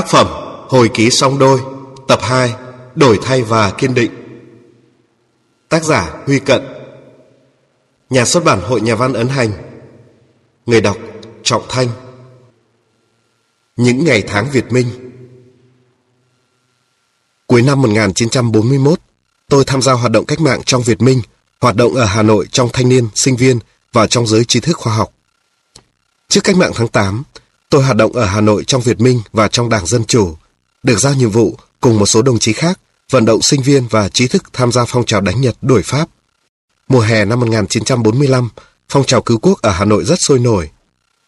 Tác phẩm Hồi ký song đôi Tập 2 Đổi thay và kiên định. Tác giả Huy Cận. Nhà xuất bản Hội Nhà văn Ấn Hành. Người đọc Trọng Thanh. Những ngày tháng Việt Minh. Cuối năm 1941 Tôi tham gia hoạt động cách mạng trong Việt Minh Hoạt động ở Hà Nội trong thanh niên, sinh viên Và trong giới trí thức khoa học. Trước cách mạng tháng 8 Tôi hoạt động ở Hà Nội trong Việt Minh và trong Đảng Dân Chủ, được giao nhiệm vụ cùng một số đồng chí khác vận động sinh viên và trí thức tham gia phong trào đánh Nhật đuổi Pháp. Mùa hè năm 1945, phong trào cứu quốc ở Hà Nội rất sôi nổi.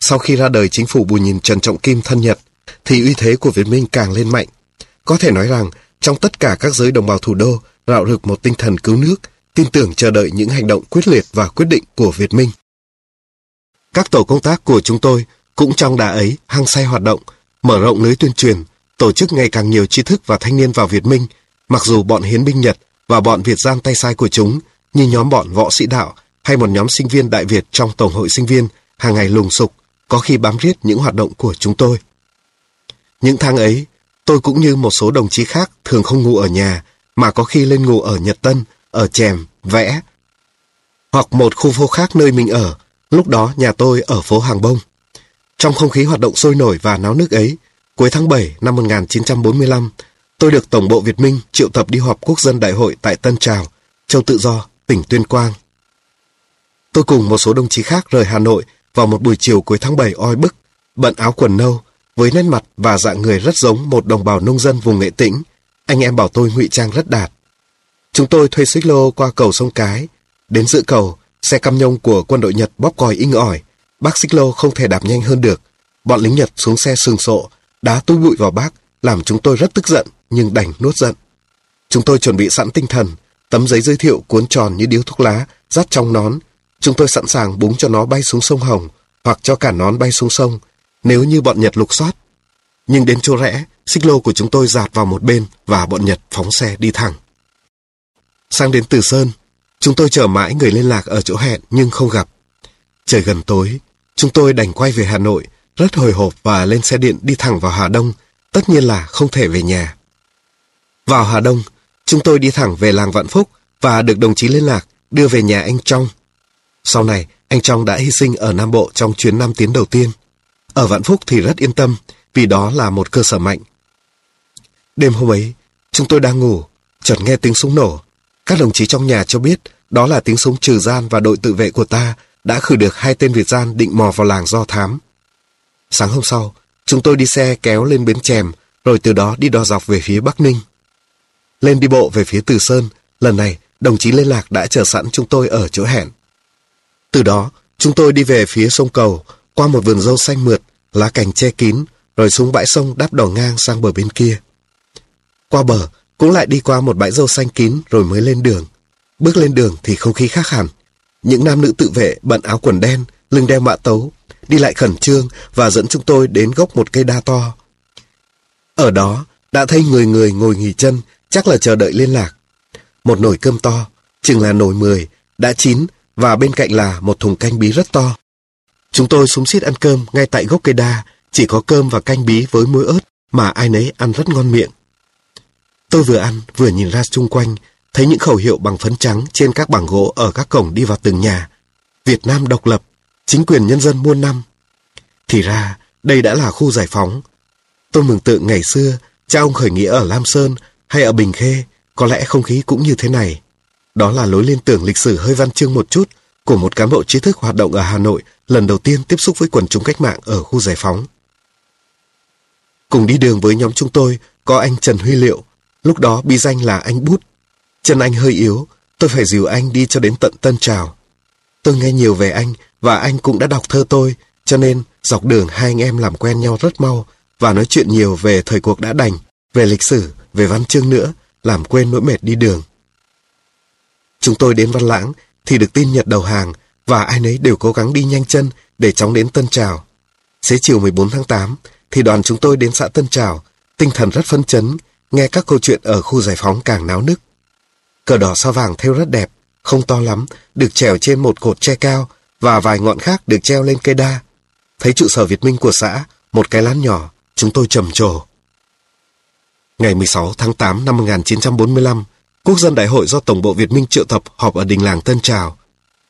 Sau khi ra đời chính phủ Bùi Nhìn Trần Trọng Kim thân Nhật, thì uy thế của Việt Minh càng lên mạnh. Có thể nói rằng, trong tất cả các giới đồng bào thủ đô rạo rực một tinh thần cứu nước, tin tưởng chờ đợi những hành động quyết liệt và quyết định của Việt Minh. Các tổ công tác của chúng tôi cũng trong đà ấy, hăng say hoạt động, mở rộng lưới tuyên truyền, tổ chức ngày càng nhiều tri thức và thanh niên vào Việt Minh, mặc dù bọn hiến binh Nhật và bọn Việt gian tay sai của chúng, như nhóm bọn võ sĩ đạo hay một nhóm sinh viên Đại Việt trong Tổng hội sinh viên, hàng ngày lùng sục, có khi bám riết những hoạt động của chúng tôi. Những tháng ấy, tôi cũng như một số đồng chí khác thường không ngủ ở nhà, mà có khi lên ngủ ở Nhật Tân, ở Chèm, Vẽ, hoặc một khu phố khác nơi mình ở, lúc đó nhà tôi ở phố Hàng Bông. Trong không khí hoạt động sôi nổi và náo nước ấy, cuối tháng 7 năm 1945, tôi được Tổng bộ Việt Minh triệu tập đi họp quốc dân đại hội tại Tân Trào, Châu Tự Do, tỉnh Tuyên Quang. Tôi cùng một số đồng chí khác rời Hà Nội vào một buổi chiều cuối tháng 7 oi bức, bận áo quần nâu, với nét mặt và dạng người rất giống một đồng bào nông dân vùng nghệ tĩnh. Anh em bảo tôi ngụy trang rất đạt. Chúng tôi thuê xích lô qua cầu sông Cái. Đến giữa cầu, xe cam nhông của quân đội Nhật bóp còi inh ỏi, Bác xích lô không thể đạp nhanh hơn được. Bọn lính Nhật xuống xe sừng sộ, đá túi bụi vào bác, làm chúng tôi rất tức giận, nhưng đành nuốt giận. Chúng tôi chuẩn bị sẵn tinh thần, tấm giấy giới thiệu cuốn tròn như điếu thuốc lá, dắt trong nón. Chúng tôi sẵn sàng búng cho nó bay xuống sông Hồng, hoặc cho cả nón bay xuống sông, nếu như bọn Nhật lục soát. Nhưng đến chỗ rẽ, xích lô của chúng tôi dạt vào một bên và bọn Nhật phóng xe đi thẳng. Sang đến Từ Sơn, chúng tôi chờ mãi người liên lạc ở chỗ hẹn nhưng không gặp. Trời gần tối, Chúng tôi đành quay về Hà Nội, rất hồi hộp và lên xe điện đi thẳng vào Hà Đông, tất nhiên là không thể về nhà. Vào Hà Đông, chúng tôi đi thẳng về làng Vạn Phúc và được đồng chí liên lạc đưa về nhà anh Trong. Sau này, anh Trong đã hy sinh ở Nam Bộ trong chuyến năm tiến đầu tiên. Ở Vạn Phúc thì rất yên tâm, vì đó là một cơ sở mạnh. Đêm hôm ấy, chúng tôi đang ngủ, chợt nghe tiếng súng nổ. Các đồng chí trong nhà cho biết đó là tiếng súng trừ gian và đội tự vệ của ta đã khử được hai tên Việt gian định mò vào làng do thám. Sáng hôm sau, chúng tôi đi xe kéo lên bến chèm, rồi từ đó đi đò dọc về phía Bắc Ninh. Lên đi bộ về phía Từ Sơn, lần này đồng chí Lê Lạc đã chờ sẵn chúng tôi ở chỗ hẹn. Từ đó, chúng tôi đi về phía sông Cầu, qua một vườn dâu xanh mượt, lá cành che kín, rồi xuống bãi sông đắp đỏ ngang sang bờ bên kia. Qua bờ, cũng lại đi qua một bãi dâu xanh kín rồi mới lên đường. Bước lên đường thì không khí khác hẳn. Những nam nữ tự vệ bận áo quần đen, lưng đeo mạ tấu, đi lại khẩn trương và dẫn chúng tôi đến gốc một cây đa to. Ở đó, đã thấy người người ngồi nghỉ chân, chắc là chờ đợi liên lạc. Một nồi cơm to, chừng là nồi mười, đã chín và bên cạnh là một thùng canh bí rất to. Chúng tôi súng xít ăn cơm ngay tại gốc cây đa, chỉ có cơm và canh bí với muối ớt mà ai nấy ăn rất ngon miệng. Tôi vừa ăn vừa nhìn ra xung quanh, thấy những khẩu hiệu bằng phấn trắng trên các bảng gỗ ở các cổng đi vào từng nhà. Việt Nam độc lập, chính quyền nhân dân muôn năm. Thì ra, đây đã là khu giải phóng. Tôi mừng tượng ngày xưa, cha ông khởi nghĩa ở Lam Sơn hay ở Bình Khê, có lẽ không khí cũng như thế này. Đó là lối liên tưởng lịch sử hơi văn chương một chút của một cán bộ trí thức hoạt động ở Hà Nội lần đầu tiên tiếp xúc với quần chúng cách mạng ở khu giải phóng. Cùng đi đường với nhóm chúng tôi có anh Trần Huy Liệu, lúc đó bi danh là anh Bút, Chân anh hơi yếu, tôi phải dìu anh đi cho đến tận Tân Trào. Tôi nghe nhiều về anh và anh cũng đã đọc thơ tôi, cho nên dọc đường hai anh em làm quen nhau rất mau và nói chuyện nhiều về thời cuộc đã đành, về lịch sử, về văn chương nữa, làm quên nỗi mệt đi đường. Chúng tôi đến Văn Lãng thì được tin Nhật đầu hàng và ai nấy đều cố gắng đi nhanh chân để chóng đến Tân Trào. Xế chiều 14 tháng 8 thì đoàn chúng tôi đến xã Tân Trào, tinh thần rất phấn chấn, nghe các câu chuyện ở khu giải phóng càng náo nức. Cờ đỏ sao vàng thêu rất đẹp, không to lắm, được treo trên một cột tre cao và vài ngọn khác được treo lên cây đa. Thấy trụ sở Việt Minh của xã, một cái lán nhỏ, chúng tôi trầm trồ. Ngày 16 tháng 8 năm 1945, Quốc dân Đại hội do Tổng bộ Việt Minh triệu tập họp ở đình làng Tân Trào.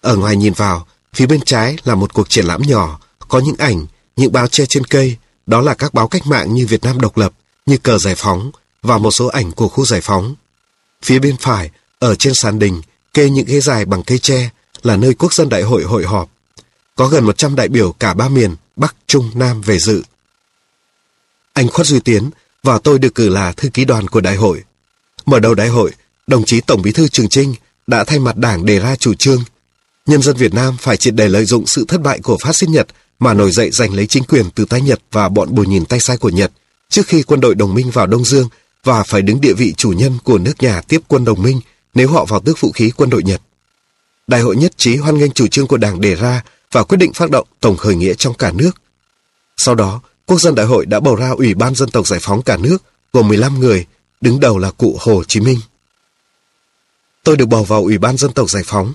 Ở ngoài nhìn vào, phía bên trái là một cuộc triển lãm nhỏ, có những ảnh, những báo che trên cây, đó là các báo cách mạng như Việt Nam độc lập, như cờ giải phóng và một số ảnh của khu giải phóng. Phía bên phải, ở trên sàn đình, kê những ghế dài bằng cây tre, là nơi quốc dân đại hội hội họp. Có gần 100 đại biểu cả ba miền, Bắc, Trung, Nam về dự. Anh Khuất Duy Tiến và tôi được cử là thư ký đoàn của đại hội. Mở đầu đại hội, đồng chí Tổng bí thư Trường Trinh đã thay mặt đảng đề ra chủ trương nhân dân Việt Nam phải triệt để lợi dụng sự thất bại của phát xít Nhật mà nổi dậy giành lấy chính quyền từ tay Nhật và bọn bù nhìn tay sai của Nhật trước khi quân đội đồng minh vào Đông Dương và phải đứng địa vị chủ nhân của nước nhà tiếp quân đồng minh nếu họ vào tước vũ khí quân đội Nhật. Đại hội nhất trí hoan nghênh chủ trương của Đảng đề ra và quyết định phát động tổng khởi nghĩa trong cả nước. Sau đó, Quốc dân Đại hội đã bầu ra Ủy ban Dân tộc Giải phóng cả nước gồm 15 người, đứng đầu là cụ Hồ Chí Minh. Tôi được bầu vào Ủy ban Dân tộc Giải phóng.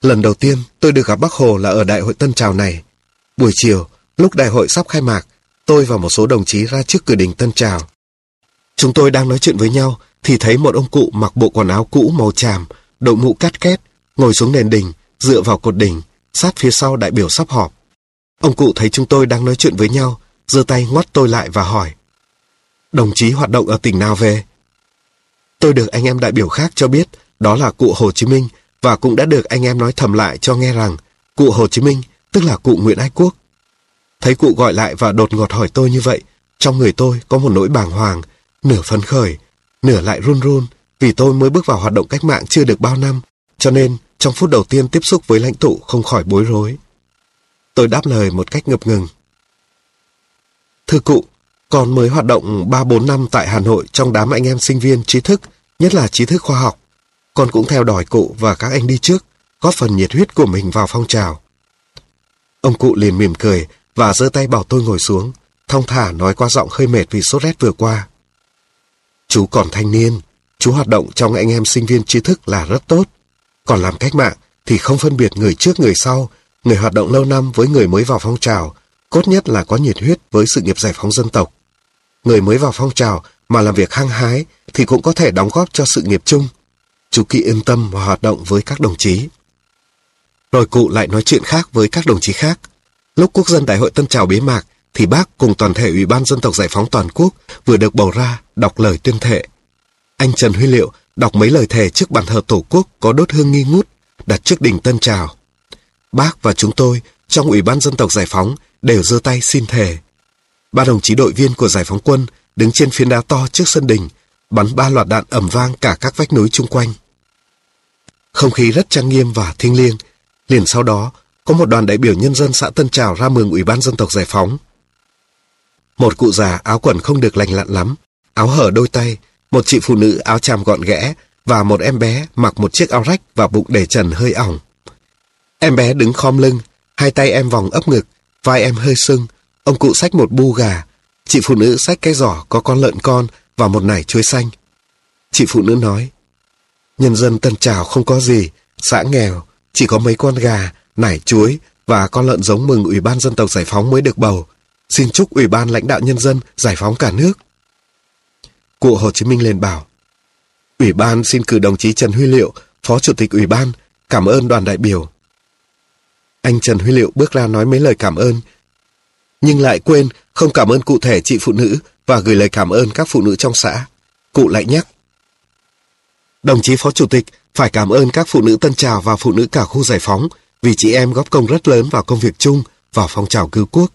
Lần đầu tiên tôi được gặp Bác Hồ là ở Đại hội Tân Trào này. Buổi chiều, lúc đại hội sắp khai mạc, tôi và một số đồng chí ra trước cửa đình Tân Trào. Chúng tôi đang nói chuyện với nhau thì thấy một ông cụ mặc bộ quần áo cũ màu tràm, đội mũ cắt két, ngồi xuống nền đình, dựa vào cột đỉnh, sát phía sau đại biểu sắp họp. Ông cụ thấy chúng tôi đang nói chuyện với nhau, giơ tay ngoắt tôi lại và hỏi. Đồng chí hoạt động ở tỉnh nào về? Tôi được anh em đại biểu khác cho biết đó là cụ Hồ Chí Minh và cũng đã được anh em nói thầm lại cho nghe rằng cụ Hồ Chí Minh tức là cụ Nguyễn Ái Quốc. Thấy cụ gọi lại và đột ngột hỏi tôi như vậy, trong người tôi có một nỗi bàng hoàng, nửa phấn khởi, nửa lại run run vì tôi mới bước vào hoạt động cách mạng chưa được bao năm, cho nên trong phút đầu tiên tiếp xúc với lãnh tụ không khỏi bối rối. Tôi đáp lời một cách ngập ngừng. Thưa cụ, con mới hoạt động 3-4 năm tại Hà Nội trong đám anh em sinh viên trí thức, nhất là trí thức khoa học. Con cũng theo đòi cụ và các anh đi trước, góp phần nhiệt huyết của mình vào phong trào. Ông cụ liền mỉm cười và giơ tay bảo tôi ngồi xuống, thong thả nói qua giọng hơi mệt vì sốt rét vừa qua. Chú còn thanh niên, chú hoạt động trong anh em sinh viên trí thức là rất tốt. Còn làm cách mạng thì không phân biệt người trước người sau, người hoạt động lâu năm với người mới vào phong trào, cốt nhất là có nhiệt huyết với sự nghiệp giải phóng dân tộc. Người mới vào phong trào mà làm việc hăng hái thì cũng có thể đóng góp cho sự nghiệp chung. Chú Kỵ yên tâm và hoạt động với các đồng chí. Rồi cụ lại nói chuyện khác với các đồng chí khác. Lúc Quốc dân Đại hội Tân Trào bế mạc, thì bác cùng toàn thể Ủy ban Dân tộc Giải phóng toàn quốc vừa được bầu ra đọc lời tuyên thệ. Anh Trần Huy Liệu đọc mấy lời thề trước bàn thờ Tổ quốc có đốt hương nghi ngút, đặt trước đỉnh Tân Trào. Bác và chúng tôi trong Ủy ban Dân tộc Giải phóng đều giơ tay xin thề. Ba đồng chí đội viên của Giải phóng quân đứng trên phiến đá to trước sân đình, bắn ba loạt đạn ầm vang cả các vách núi chung quanh. Không khí rất trang nghiêm và thiêng liêng. Liền sau đó, có một đoàn đại biểu nhân dân xã Tân Trào ra mừng Ủy ban Dân tộc Giải phóng. Một cụ già áo quần không được lành lặn lắm, áo hở đôi tay, một chị phụ nữ áo chàm gọn ghẽ và một em bé mặc một chiếc áo rách và bụng để trần hơi ỏng. Em bé đứng khom lưng, hai tay em vòng ấp ngực, vai em hơi sưng, ông cụ xách một bu gà, chị phụ nữ xách cái giỏ có con lợn con và một nải chuối xanh. Chị phụ nữ nói, nhân dân Tân Trào không có gì, xã nghèo, chỉ có mấy con gà, nải chuối và con lợn giống mừng Ủy ban Dân tộc Giải phóng mới được bầu. Xin chúc Ủy ban lãnh đạo nhân dân giải phóng cả nước. Cụ Hồ Chí Minh lên bảo, Ủy ban xin cử đồng chí Trần Huy Liệu, Phó Chủ tịch Ủy ban, cảm ơn đoàn đại biểu. Anh Trần Huy Liệu bước ra nói mấy lời cảm ơn, nhưng lại quên không cảm ơn cụ thể chị phụ nữ và gửi lời cảm ơn các phụ nữ trong xã. Cụ lại nhắc. Đồng chí Phó Chủ tịch phải cảm ơn các phụ nữ Tân Trào và phụ nữ cả khu giải phóng vì chị em góp công rất lớn vào công việc chung, vào phong trào cứu quốc.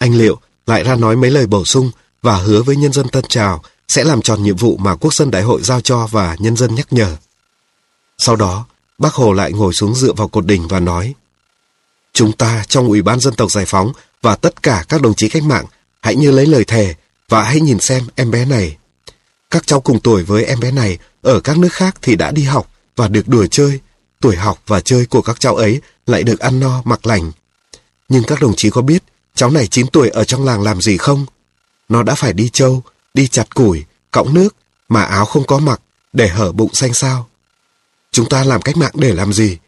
Anh Liệu lại ra nói mấy lời bổ sung và hứa với nhân dân Tân Trào sẽ làm tròn nhiệm vụ mà quốc dân đại hội giao cho và nhân dân nhắc nhở. Sau đó, bác Hồ lại ngồi xuống dựa vào cột đỉnh và nói Chúng ta trong Ủy ban Dân tộc Giải phóng và tất cả các đồng chí cách mạng hãy như lấy lời thề và hãy nhìn xem em bé này. Các cháu cùng tuổi với em bé này ở các nước khác thì đã đi học và được đùa chơi. Tuổi học và chơi của các cháu ấy lại được ăn no mặc lành. Nhưng các đồng chí có biết cháu này 9 tuổi ở trong làng làm gì không? Nó đã phải đi châu, đi chặt củi, cõng nước mà áo không có mặc để hở bụng xanh sao. Chúng ta làm cách mạng để làm gì?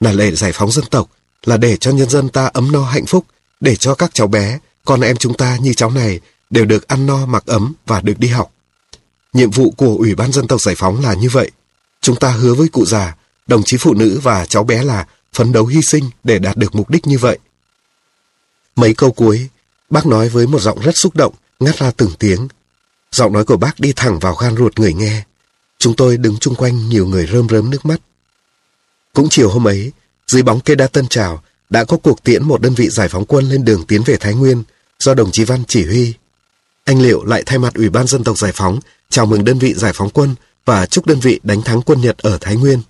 Là lệ giải phóng dân tộc, là để cho nhân dân ta ấm no hạnh phúc, để cho các cháu bé, con em chúng ta như cháu này đều được ăn no mặc ấm và được đi học. nhiệm vụ của Ủy ban Dân tộc Giải phóng là như vậy. Chúng ta hứa với cụ già, đồng chí phụ nữ và cháu bé là phấn đấu hy sinh để đạt được mục đích như vậy. Mấy câu cuối, bác nói với một giọng rất xúc động, ngắt ra từng tiếng. Giọng nói của bác đi thẳng vào gan ruột người nghe. Chúng tôi đứng chung quanh nhiều người rơm rớm nước mắt. Cũng chiều hôm ấy, dưới bóng cây đa tân trào, đã có cuộc tiễn một đơn vị giải phóng quân lên đường tiến về Thái Nguyên do đồng chí Văn chỉ huy. Anh Liệu lại thay mặt Ủy ban Dân tộc Giải phóng chào mừng đơn vị giải phóng quân và chúc đơn vị đánh thắng quân Nhật ở Thái Nguyên.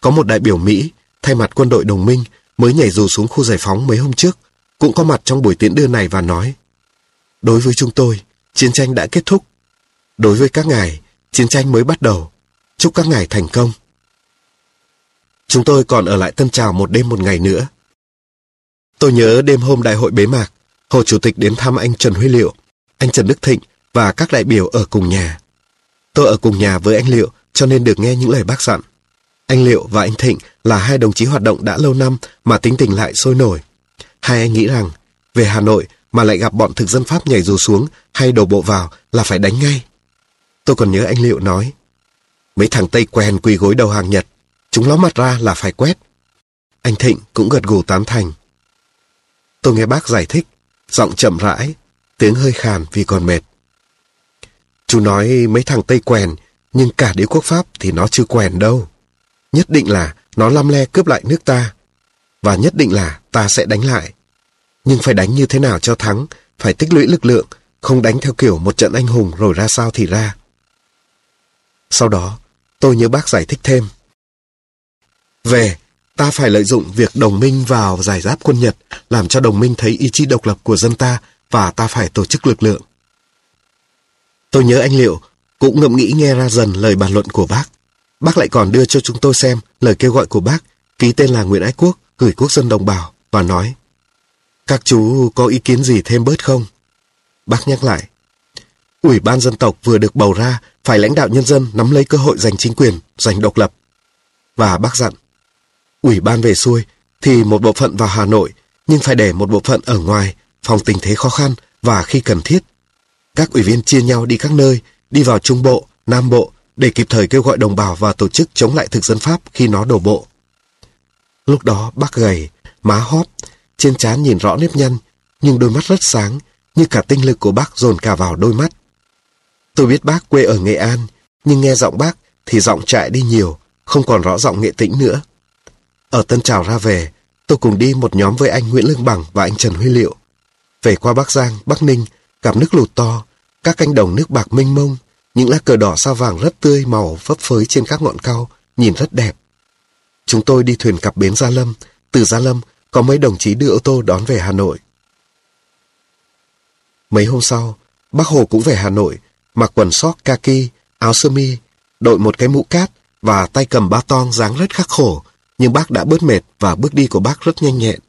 Có một đại biểu Mỹ thay mặt quân đội đồng minh mới nhảy dù xuống khu giải phóng mấy hôm trước, cũng có mặt trong buổi tiễn đưa này và nói Đối với chúng tôi, chiến tranh đã kết thúc. Đối với các ngài, chiến tranh mới bắt đầu. Chúc các ngài thành công. Chúng tôi còn ở lại Tân Trào một đêm một ngày nữa. Tôi nhớ đêm hôm đại hội bế mạc, Hồ Chủ tịch đến thăm anh Trần Huy Liệu, anh Trần Đức Thịnh và các đại biểu ở cùng nhà. Tôi ở cùng nhà với anh Liệu cho nên được nghe những lời bác dặn. Anh Liệu và anh Thịnh là hai đồng chí hoạt động đã lâu năm mà tính tình lại sôi nổi. Hai anh nghĩ rằng, về Hà Nội mà lại gặp bọn thực dân Pháp nhảy dù xuống hay đổ bộ vào là phải đánh ngay. Tôi còn nhớ anh Liệu nói, mấy thằng Tây quen quỳ gối đầu hàng Nhật, chúng ló mặt ra là phải quét. Anh Thịnh cũng gật gù tán thành. Tôi nghe bác giải thích, giọng chậm rãi, tiếng hơi khàn vì còn mệt. Chú nói mấy thằng Tây quèn, nhưng cả đế quốc Pháp thì nó chưa quèn đâu. Nhất định là nó lăm le cướp lại nước ta. Và nhất định là ta sẽ đánh lại. Nhưng phải đánh như thế nào cho thắng, phải tích lũy lực lượng, không đánh theo kiểu một trận anh hùng rồi ra sao thì ra. Sau đó, tôi nhớ bác giải thích thêm. Về, ta phải lợi dụng việc đồng minh vào giải giáp quân Nhật, làm cho đồng minh thấy ý chí độc lập của dân ta và ta phải tổ chức lực lượng. Tôi nhớ anh Liệu cũng ngẫm nghĩ nghe ra dần lời bàn luận của bác. Bác lại còn đưa cho chúng tôi xem lời kêu gọi của bác, ký tên là Nguyễn Ái Quốc, gửi quốc dân đồng bào, và nói các chú có ý kiến gì thêm bớt không? Bác nhắc lại Ủy ban dân tộc vừa được bầu ra phải lãnh đạo nhân dân nắm lấy cơ hội giành chính quyền, giành độc lập. Và bác dặn Ủy ban về xuôi thì một bộ phận vào Hà Nội nhưng phải để một bộ phận ở ngoài phòng tình thế khó khăn và khi cần thiết. Các ủy viên chia nhau đi các nơi, đi vào Trung Bộ, Nam Bộ để kịp thời kêu gọi đồng bào và tổ chức chống lại thực dân Pháp khi nó đổ bộ. Lúc đó bác gầy, má hóp, trên trán nhìn rõ nếp nhăn, nhưng đôi mắt rất sáng, như cả tinh lực của bác dồn cả vào đôi mắt. Tôi biết bác quê ở Nghệ An, nhưng nghe giọng bác thì giọng trại đi nhiều, không còn rõ giọng nghệ tĩnh nữa. Ở Tân Trào ra về, tôi cùng đi một nhóm với anh Nguyễn Lương Bằng và anh Trần Huy Liệu. Về qua Bắc Giang, Bắc Ninh, gặp nước lụt to, các cánh đồng nước bạc mênh mông, những lá cờ đỏ sao vàng rất tươi màu phấp phới trên các ngọn cao, nhìn rất đẹp. Chúng tôi đi thuyền cặp bến Gia Lâm, từ Gia Lâm có mấy đồng chí đưa ô tô đón về Hà Nội. Mấy hôm sau, bác Hồ cũng về Hà Nội, mặc quần sóc kaki, áo sơ mi, đội một cái mũ cát và tay cầm ba tong dáng rất khắc khổ, nhưng bác đã bớt mệt và bước đi của bác rất nhanh nhẹn.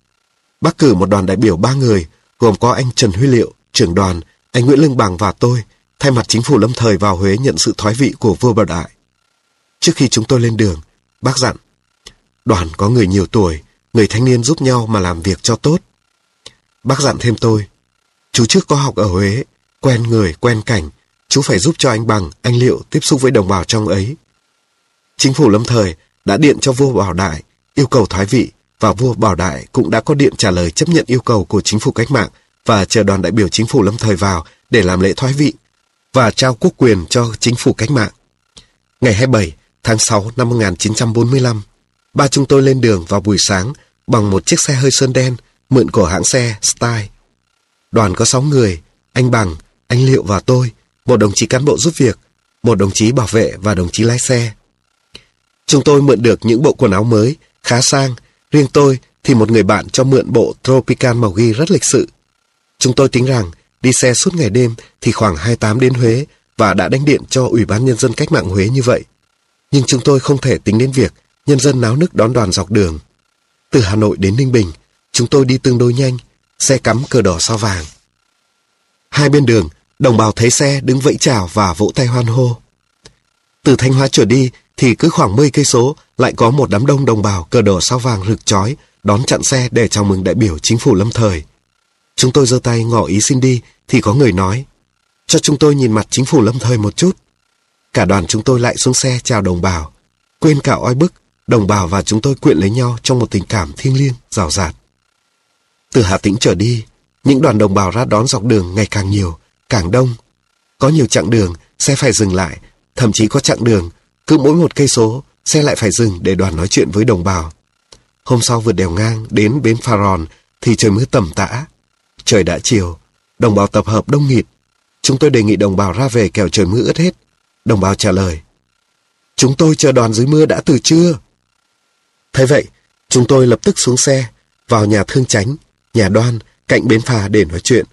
Bác cử một đoàn đại biểu ba người, gồm có anh Trần Huy Liệu, trưởng đoàn, anh Nguyễn Lương Bằng và tôi, thay mặt chính phủ lâm thời vào Huế nhận sự thoái vị của vua Bảo Đại. Trước khi chúng tôi lên đường, bác dặn, đoàn có người nhiều tuổi, người thanh niên giúp nhau mà làm việc cho tốt. Bác dặn thêm tôi, chú trước có học ở Huế, quen người, quen cảnh, chú phải giúp cho anh Bằng, anh Liệu tiếp xúc với đồng bào trong ấy. Chính phủ lâm thời đã điện cho vua Bảo Đại yêu cầu thoái vị và vua Bảo Đại cũng đã có điện trả lời chấp nhận yêu cầu của chính phủ cách mạng và chờ đoàn đại biểu chính phủ lâm thời vào để làm lễ thoái vị và trao quốc quyền cho chính phủ cách mạng. Ngày 27 tháng 6 năm 1945, ba chúng tôi lên đường vào buổi sáng bằng một chiếc xe hơi sơn đen mượn của hãng xe Style. Đoàn có 6 người, anh Bằng, anh Liệu và tôi, một đồng chí cán bộ giúp việc, một đồng chí bảo vệ và đồng chí lái xe. Chúng tôi mượn được những bộ quần áo mới, khá sang. Riêng tôi thì một người bạn cho mượn bộ Tropical màu ghi rất lịch sự. Chúng tôi tính rằng đi xe suốt ngày đêm thì khoảng 28 đến Huế và đã đánh điện cho Ủy ban Nhân dân Cách mạng Huế như vậy. Nhưng chúng tôi không thể tính đến việc nhân dân náo nức đón đoàn dọc đường. Từ Hà Nội đến Ninh Bình, chúng tôi đi tương đối nhanh, xe cắm cờ đỏ sao vàng. Hai bên đường, đồng bào thấy xe đứng vẫy chào và vỗ tay hoan hô. Từ Thanh Hóa trở đi thì cứ khoảng 10 cây số lại có một đám đông đồng bào cờ đỏ sao vàng rực chói đón chặn xe để chào mừng đại biểu chính phủ lâm thời. Chúng tôi giơ tay ngỏ ý xin đi thì có người nói cho chúng tôi nhìn mặt chính phủ lâm thời một chút. cả đoàn chúng tôi lại xuống xe chào đồng bào. Quên cả oi bức, đồng bào và chúng tôi quyện lấy nhau trong một tình cảm thiêng liêng, rào rạt. Từ Hà Tĩnh trở đi, những đoàn đồng bào ra đón dọc đường ngày càng nhiều, càng đông. Có nhiều chặng đường, xe phải dừng lại, thậm chí có chặng đường, cứ mỗi một cây số, xe lại phải dừng để đoàn nói chuyện với đồng bào. Hôm sau vượt đèo ngang đến bến Phà Ròn thì trời mưa tầm tã. Trời đã chiều, đồng bào tập hợp đông nghịt. Chúng tôi đề nghị đồng bào ra về kẻo trời mưa ướt hết. Đồng bào trả lời, Chúng tôi chờ đoàn dưới mưa đã từ trưa. Thế vậy, chúng tôi lập tức xuống xe, vào nhà thương tránh nhà đoan, cạnh bến phà để nói chuyện.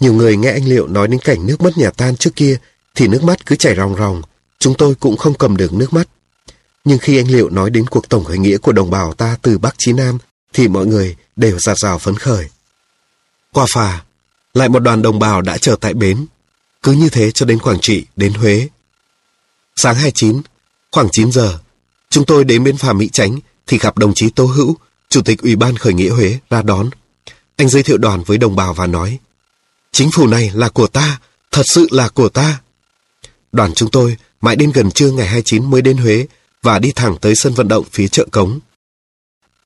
Nhiều người nghe anh Liệu nói đến cảnh nước mất nhà tan trước kia, thì nước mắt cứ chảy ròng ròng, chúng tôi cũng không cầm được nước mắt. Nhưng khi anh Liệu nói đến cuộc tổng khởi nghĩa của đồng bào ta từ Bắc chí Nam, thì mọi người đều giạt rào phấn khởi. Qua phà, lại một đoàn đồng bào đã chờ tại bến. Cứ như thế cho đến Quảng Trị, đến Huế. Sáng 29, khoảng 9 giờ, chúng tôi đến bến phà Mỹ Chánh thì gặp đồng chí Tô Hữu, Chủ tịch Ủy ban Khởi nghĩa Huế ra đón. Anh giới thiệu đoàn với đồng bào và nói, Chính phủ này là của ta, thật sự là của ta. Đoàn chúng tôi mãi đến gần trưa ngày 29 mới đến Huế và đi thẳng tới sân vận động phía chợ Cống.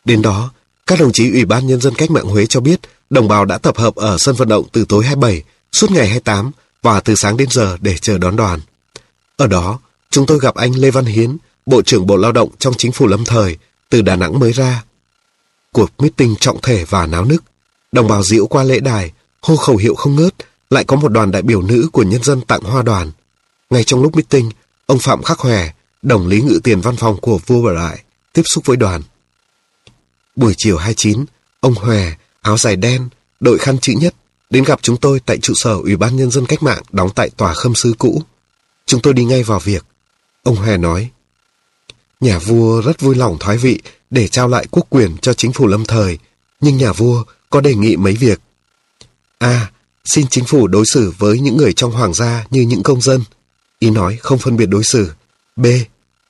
Đến đó, các đồng chí Ủy ban Nhân dân Cách mạng Huế cho biết đồng bào đã tập hợp ở sân vận động từ tối 27 suốt ngày 28 và từ sáng đến giờ để chờ đón đoàn. Ở đó, chúng tôi gặp anh Lê Văn Hiến, Bộ trưởng Bộ Lao động trong chính phủ lâm thời, từ Đà Nẵng mới ra. Cuộc meeting trọng thể và náo nức, đồng bào diễu qua lễ đài, hô khẩu hiệu không ngớt, lại có một đoàn đại biểu nữ của nhân dân tặng hoa đoàn. Ngay trong lúc meeting, ông Phạm Khắc Hòe, đồng lý ngự tiền văn phòng của vua Bảo Đại, tiếp xúc với đoàn. Buổi chiều 29, ông Hòe, áo dài đen, đội khăn chữ nhất, đến gặp chúng tôi tại trụ sở Ủy ban Nhân dân Cách mạng đóng tại tòa khâm sứ cũ. Chúng tôi đi ngay vào việc. Ông Hòe nói, Nhà vua rất vui lòng thoái vị để trao lại quốc quyền cho chính phủ lâm thời, nhưng nhà vua có đề nghị mấy việc. A. Xin chính phủ đối xử với những người trong hoàng gia như những công dân. Ý nói không phân biệt đối xử. B.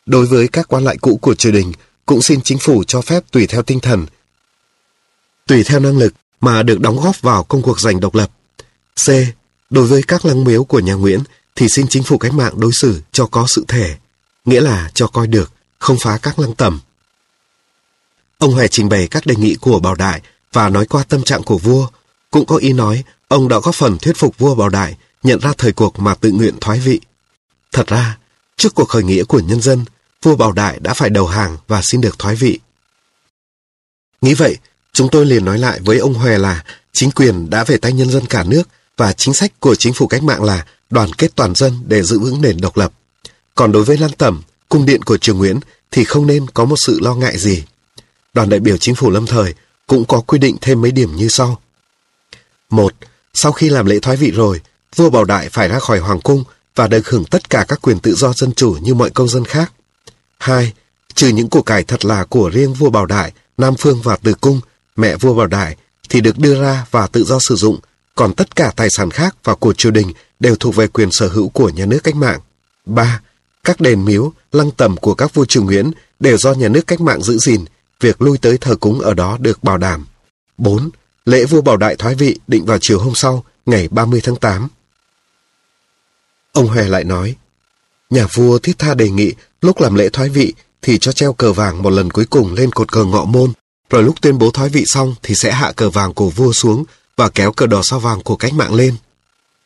Đối với các quan lại cũ của triều đình, cũng xin chính phủ cho phép tùy theo tinh thần, tùy theo năng lực mà được đóng góp vào công cuộc giành độc lập. C. Đối với các lăng miếu của nhà Nguyễn thì xin chính phủ cách mạng đối xử cho có sự thể, nghĩa là cho coi được, không phá các lăng tẩm. Ông Huệ trình bày các đề nghị của Bảo Đại và nói qua tâm trạng của vua, cũng có ý nói ông đã góp phần thuyết phục vua Bảo Đại nhận ra thời cuộc mà tự nguyện thoái vị. Thật ra, trước cuộc khởi nghĩa của nhân dân, vua Bảo Đại đã phải đầu hàng và xin được thoái vị. Nghĩ vậy, chúng tôi liền nói lại với ông Hòe là chính quyền đã về tay nhân dân cả nước và chính sách của chính phủ cách mạng là đoàn kết toàn dân để giữ vững nền độc lập. Còn đối với Lan Tẩm, cung điện của Triều Nguyễn thì không nên có một sự lo ngại gì. Đoàn đại biểu chính phủ lâm thời cũng có quy định thêm mấy điểm như sau. Một, sau khi làm lễ thoái vị rồi, vua Bảo Đại phải ra khỏi hoàng cung và được hưởng tất cả các quyền tự do dân chủ như mọi công dân khác. Hai, trừ những của cải thật là của riêng vua Bảo Đại, Nam Phương và Từ Cung, mẹ vua Bảo Đại, thì được đưa ra và tự do sử dụng, còn tất cả tài sản khác và của triều đình đều thuộc về quyền sở hữu của nhà nước cách mạng. 3. Các đền miếu, lăng tẩm của các vua triều Nguyễn đều do nhà nước cách mạng giữ gìn, việc lui tới thờ cúng ở đó được bảo đảm. 4. Lễ vua Bảo Đại thoái vị định vào chiều hôm sau, ngày 30 tháng 8. Ông Hòe lại nói, nhà vua thiết tha đề nghị lúc làm lễ thoái vị thì cho treo cờ vàng một lần cuối cùng lên cột cờ ngọ môn, rồi lúc tuyên bố thoái vị xong thì sẽ hạ cờ vàng của vua xuống và kéo cờ đỏ sao vàng của cách mạng lên.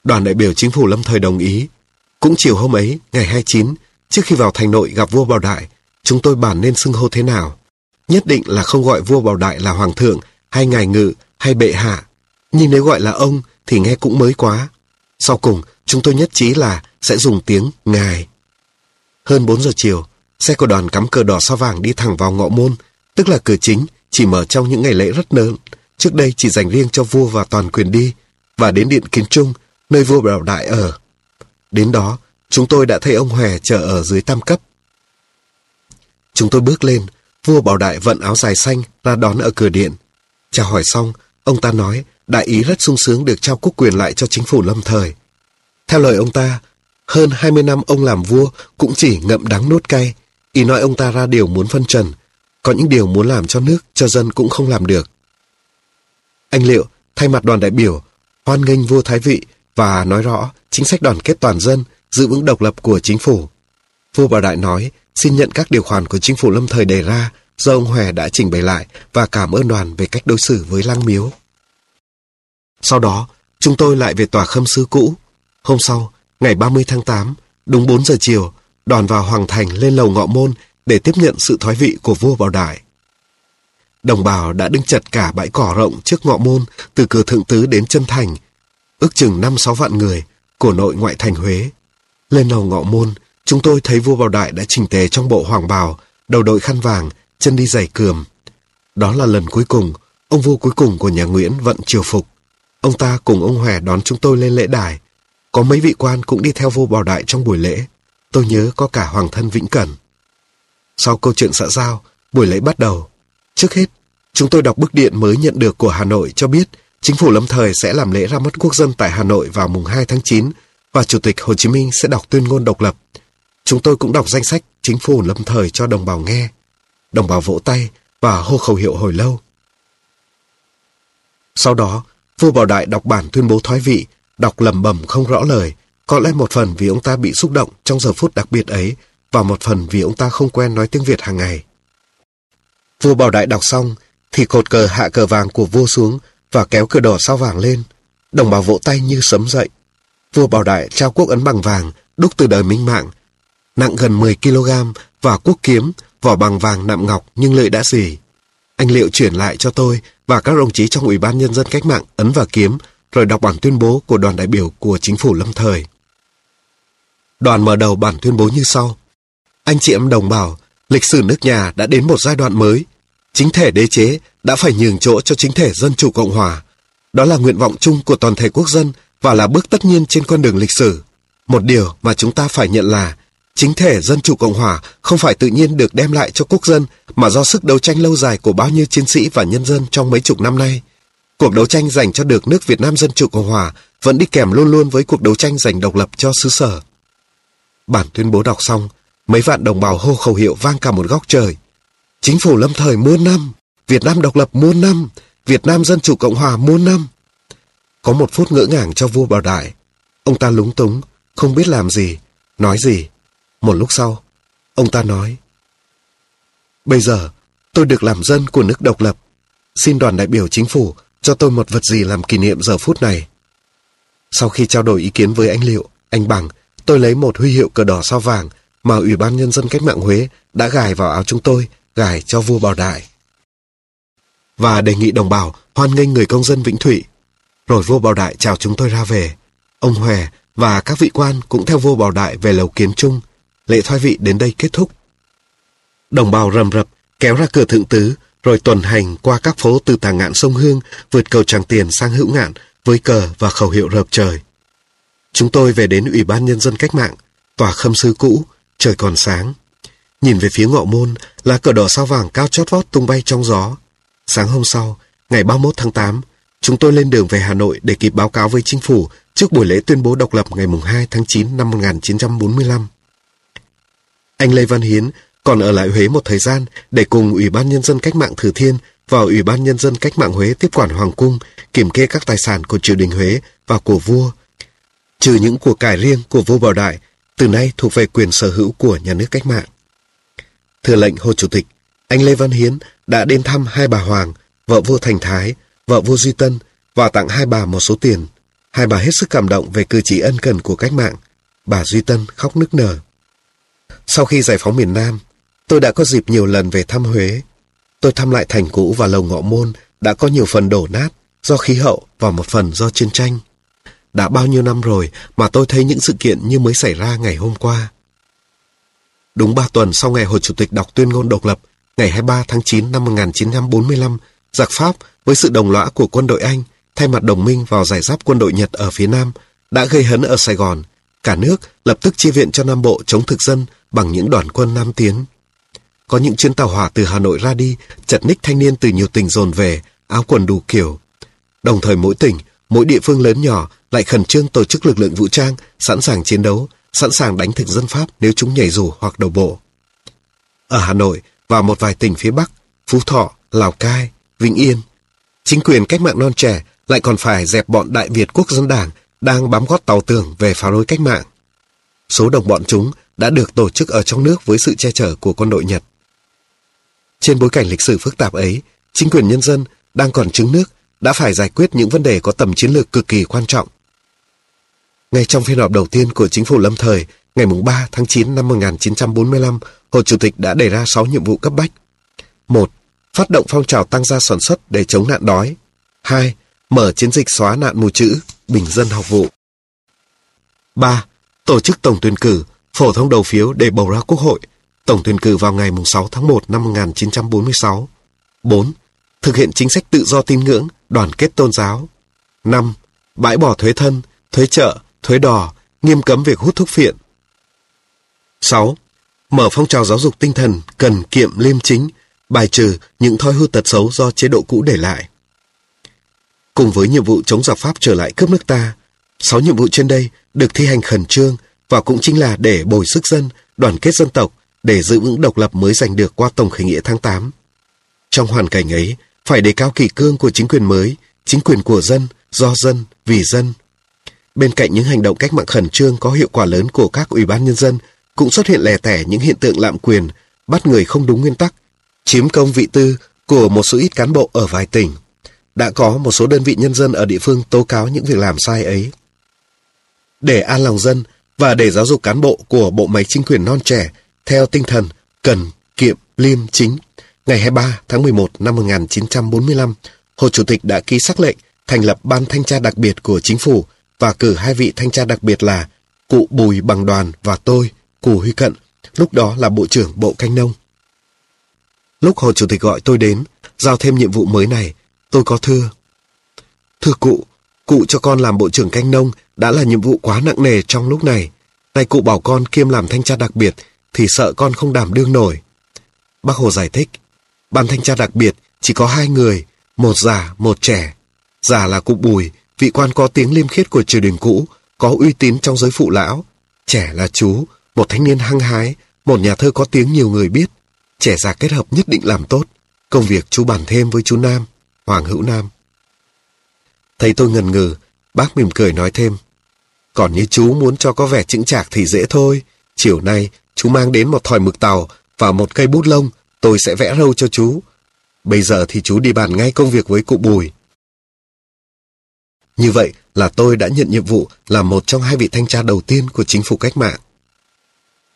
Đoàn đại biểu chính phủ lâm thời đồng ý. Cũng chiều hôm ấy, ngày 29, trước khi vào thành nội gặp vua Bảo Đại, chúng tôi bàn nên xưng hô thế nào. Nhất định là không gọi vua Bảo Đại là hoàng thượng, hay ngài ngự, hay bệ hạ. Nhưng nếu gọi là ông thì nghe cũng mới quá. Sau cùng, chúng tôi nhất trí là sẽ dùng tiếng ngài. Hơn 4 giờ chiều, xe của đoàn cắm cờ đỏ sao vàng đi thẳng vào ngọ môn, tức là cửa chính, chỉ mở trong những ngày lễ rất lớn. Trước đây chỉ dành riêng cho vua và toàn quyền đi, và đến điện kiến trung, nơi vua Bảo Đại ở. Đến đó, chúng tôi đã thấy ông Hòe chờ ở dưới tam cấp. Chúng tôi bước lên, vua Bảo Đại vận áo dài xanh ra đón ở cửa điện. Chào hỏi xong, ông ta nói đại ý rất sung sướng được trao quốc quyền lại cho chính phủ lâm thời. Theo lời ông ta, hơn 20 năm ông làm vua cũng chỉ ngậm đắng nuốt cay. Ý nói ông ta ra điều muốn phân trần. Có những điều muốn làm cho nước, cho dân cũng không làm được. Anh Liệu, thay mặt đoàn đại biểu, hoan nghênh vua Thái Vị và nói rõ chính sách đoàn kết toàn dân, giữ vững độc lập của chính phủ. Vua Bảo Đại nói xin nhận các điều khoản của chính phủ lâm thời đề ra do ông Hòe đã trình bày lại và cảm ơn đoàn về cách đối xử với lăng miếu. Sau đó, chúng tôi lại về tòa khâm sứ cũ. Hôm sau, ngày 30 tháng 8, đúng 4 giờ chiều, đoàn vào Hoàng Thành lên lầu ngọ môn để tiếp nhận sự thoái vị của vua Bảo Đại. Đồng bào đã đứng chật cả bãi cỏ rộng trước ngọ môn từ cửa thượng tứ đến chân thành, ước chừng 5-6 vạn người của nội ngoại thành Huế. Lên đầu ngọ môn, chúng tôi thấy vua Bảo Đại đã chỉnh tề trong bộ hoàng bào, đầu đội khăn vàng, chân đi giày cườm. Đó là lần cuối cùng, ông vua cuối cùng của nhà Nguyễn vận triều phục. Ông ta cùng ông Hòe đón chúng tôi lên lễ đài. Có mấy vị quan cũng đi theo vua Bảo Đại trong buổi lễ. Tôi nhớ có cả Hoàng thân Vĩnh Cẩn. Sau câu chuyện xã giao, buổi lễ bắt đầu. Trước hết, chúng tôi đọc bức điện mới nhận được của Hà Nội cho biết chính phủ lâm thời sẽ làm lễ ra mắt quốc dân tại Hà Nội vào mùng 2 tháng 9 và Chủ tịch Hồ Chí Minh sẽ đọc tuyên ngôn độc lập. Chúng tôi cũng đọc danh sách chính phủ lâm thời cho đồng bào nghe. Đồng bào vỗ tay và hô khẩu hiệu hồi lâu. Sau đó, vua Bảo Đại đọc bản tuyên bố thoái vị, đọc lầm bầm không rõ lời, có lẽ một phần vì ông ta bị xúc động trong giờ phút đặc biệt ấy và một phần vì ông ta không quen nói tiếng Việt hàng ngày. Vua Bảo Đại đọc xong thì cột cờ hạ cờ vàng của vua xuống và kéo cờ đỏ sao vàng lên. Đồng bào vỗ tay như sấm dậy. Vua Bảo Đại trao quốc ấn bằng vàng đúc từ đời Minh Mạng, nặng gần 10 kg và quốc kiếm vỏ bằng vàng nạm ngọc nhưng lợi đã gì. Anh Liệu chuyển lại cho tôi và các đồng chí trong Ủy ban Nhân dân Cách mạng ấn và kiếm rồi đọc bản tuyên bố của đoàn đại biểu của chính phủ lâm thời. Đoàn mở đầu bản tuyên bố như sau. Anh chị em đồng bào, lịch sử nước nhà đã đến một giai đoạn mới. Chính thể đế chế đã phải nhường chỗ cho chính thể dân chủ cộng hòa. Đó là nguyện vọng chung của toàn thể quốc dân và là bước tất nhiên trên con đường lịch sử. Một điều mà chúng ta phải nhận là chính thể dân chủ cộng hòa không phải tự nhiên được đem lại cho quốc dân mà do sức đấu tranh lâu dài của bao nhiêu chiến sĩ và nhân dân trong mấy chục năm nay. Cuộc đấu tranh dành cho được nước Việt Nam Dân Chủ Cộng Hòa vẫn đi kèm luôn luôn với cuộc đấu tranh giành độc lập cho xứ sở. Bản tuyên bố đọc xong, mấy vạn đồng bào hô khẩu hiệu vang cả một góc trời. Chính phủ lâm thời muôn năm, Việt Nam độc lập muôn năm, Việt Nam Dân Chủ Cộng Hòa muôn năm. Có một phút ngỡ ngàng cho vua Bảo Đại. Ông ta lúng túng, không biết làm gì, nói gì. Một lúc sau, ông ta nói. Bây giờ, tôi được làm dân của nước độc lập. Xin đoàn đại biểu chính phủ cho tôi một vật gì làm kỷ niệm giờ phút này. Sau khi trao đổi ý kiến với anh Liệu, anh Bằng, tôi lấy một huy hiệu cờ đỏ sao vàng mà Ủy ban Nhân dân Cách mạng Huế đã gài vào áo chúng tôi, gài cho vua Bảo Đại. Và đề nghị đồng bào hoan nghênh người công dân Vĩnh Thụy. Rồi vua Bảo Đại chào chúng tôi ra về. Ông Hòe và các vị quan cũng theo vua Bảo Đại về lầu kiến trung. Lễ thoái vị đến đây kết thúc. Đồng bào rầm rập kéo ra cửa thượng tứ rồi tuần hành qua các phố từ tà ngạn sông Hương, vượt cầu Tràng Tiền sang Hữu Ngạn với cờ và khẩu hiệu rợp trời. Chúng tôi về đến Ủy ban Nhân dân Cách mạng, tòa khâm sư cũ, trời còn sáng. Nhìn về phía ngọ môn là cờ đỏ sao vàng cao chót vót tung bay trong gió. Sáng hôm sau, ngày 31 tháng 8, chúng tôi lên đường về Hà Nội để kịp báo cáo với chính phủ trước buổi lễ tuyên bố độc lập ngày 2 tháng 9 năm 1945. Anh Lê Văn Hiến còn ở lại Huế một thời gian để cùng Ủy ban Nhân dân Cách mạng Thừa Thiên và Ủy ban Nhân dân Cách mạng Huế tiếp quản Hoàng Cung, kiểm kê các tài sản của triều đình Huế và của vua. Trừ những của cải riêng của vua Bảo Đại, từ nay thuộc về quyền sở hữu của nhà nước cách mạng. Thừa lệnh Hồ Chủ tịch, anh Lê Văn Hiến đã đến thăm hai bà Hoàng, vợ vua Thành Thái, vợ vua Duy Tân và tặng hai bà một số tiền. Hai bà hết sức cảm động về cử chỉ ân cần của cách mạng. Bà Duy Tân khóc nức nở. Sau khi giải phóng miền Nam, Tôi đã có dịp nhiều lần về thăm Huế. Tôi thăm lại thành cũ và lầu ngọ môn đã có nhiều phần đổ nát do khí hậu và một phần do chiến tranh. Đã bao nhiêu năm rồi mà tôi thấy những sự kiện như mới xảy ra ngày hôm qua. Đúng ba tuần sau ngày Hồ Chủ tịch đọc tuyên ngôn độc lập, ngày 23 tháng 9 năm 1945, giặc Pháp với sự đồng lõa của quân đội Anh thay mặt đồng minh vào giải giáp quân đội Nhật ở phía Nam đã gây hấn ở Sài Gòn. Cả nước lập tức chi viện cho Nam Bộ chống thực dân bằng những đoàn quân Nam Tiến. Có những chuyến tàu hỏa từ Hà Nội ra đi, chật ních thanh niên từ nhiều tỉnh dồn về, áo quần đủ kiểu. Đồng thời mỗi tỉnh, mỗi địa phương lớn nhỏ lại khẩn trương tổ chức lực lượng vũ trang, sẵn sàng chiến đấu, sẵn sàng đánh thực dân Pháp nếu chúng nhảy dù hoặc đầu bộ. Ở Hà Nội và một vài tỉnh phía Bắc, Phú Thọ, Lào Cai, Vĩnh Yên, chính quyền cách mạng non trẻ lại còn phải dẹp bọn Đại Việt Quốc dân Đảng đang bám gót tàu tường về phá rối cách mạng. Số đồng bọn chúng đã được tổ chức ở trong nước với sự che chở của quân đội Nhật. Trên bối cảnh lịch sử phức tạp ấy, chính quyền nhân dân đang còn trứng nước đã phải giải quyết những vấn đề có tầm chiến lược cực kỳ quan trọng. Ngay trong phiên họp đầu tiên của chính phủ lâm thời, ngày 3 tháng 9 năm 1945, Hồ Chủ tịch đã đề ra 6 nhiệm vụ cấp bách. 1. Phát động phong trào tăng gia sản xuất để chống nạn đói. 2. Mở chiến dịch xóa nạn mù chữ, bình dân học vụ. 3. Tổ chức tổng tuyển cử, phổ thông đầu phiếu để bầu ra quốc hội, tổng tuyển cử vào ngày 6 tháng 1 năm 1946. 4. Thực hiện chính sách tự do tín ngưỡng, đoàn kết tôn giáo. 5. Bãi bỏ thuế thân, thuế chợ, thuế đò, nghiêm cấm việc hút thuốc phiện. 6. Mở phong trào giáo dục tinh thần, cần kiệm liêm chính, bài trừ những thói hư tật xấu do chế độ cũ để lại. Cùng với nhiệm vụ chống giặc Pháp trở lại cướp nước ta, sáu nhiệm vụ trên đây được thi hành khẩn trương và cũng chính là để bồi sức dân, đoàn kết dân tộc, để giữ vững độc lập mới giành được qua Tổng khởi nghĩa tháng 8. Trong hoàn cảnh ấy, phải đề cao kỷ cương của chính quyền mới, chính quyền của dân, do dân, vì dân. Bên cạnh những hành động cách mạng khẩn trương có hiệu quả lớn của các ủy ban nhân dân, cũng xuất hiện lẻ tẻ những hiện tượng lạm quyền, bắt người không đúng nguyên tắc, chiếm công vị tư của một số ít cán bộ ở vài tỉnh. Đã có một số đơn vị nhân dân ở địa phương tố cáo những việc làm sai ấy. Để an lòng dân và để giáo dục cán bộ của bộ máy chính quyền non trẻ theo tinh thần cần, kiệm, liêm, chính, ngày 23 tháng 11 năm 1945, Hồ Chủ tịch đã ký sắc lệnh thành lập ban thanh tra đặc biệt của chính phủ và cử hai vị thanh tra đặc biệt là cụ Bùi Bằng Đoàn và tôi, cụ Huy Cận, lúc đó là Bộ trưởng Bộ Canh Nông. Lúc Hồ Chủ tịch gọi tôi đến, giao thêm nhiệm vụ mới này, tôi có thưa. Thưa cụ, cụ cho con làm Bộ trưởng Canh Nông đã là nhiệm vụ quá nặng nề trong lúc này. Nay cụ bảo con kiêm làm thanh tra đặc biệt thì sợ con không đảm đương nổi. Bác Hồ giải thích, ban thanh tra đặc biệt chỉ có hai người, một già, một trẻ. Già là cụ Bùi, vị quan có tiếng liêm khiết của triều đình cũ, có uy tín trong giới phụ lão. Trẻ là chú, một thanh niên hăng hái, một nhà thơ có tiếng nhiều người biết. Trẻ già kết hợp nhất định làm tốt. Công việc chú bàn thêm với chú Nam, Hoàng Hữu Nam. Thấy tôi ngần ngừ, bác mỉm cười nói thêm. Còn như chú muốn cho có vẻ chững chạc thì dễ thôi. Chiều nay, chú mang đến một thỏi mực tàu và một cây bút lông, tôi sẽ vẽ râu cho chú. Bây giờ thì chú đi bàn ngay công việc với cụ Bùi. Như vậy là tôi đã nhận nhiệm vụ là một trong hai vị thanh tra đầu tiên của chính phủ cách mạng.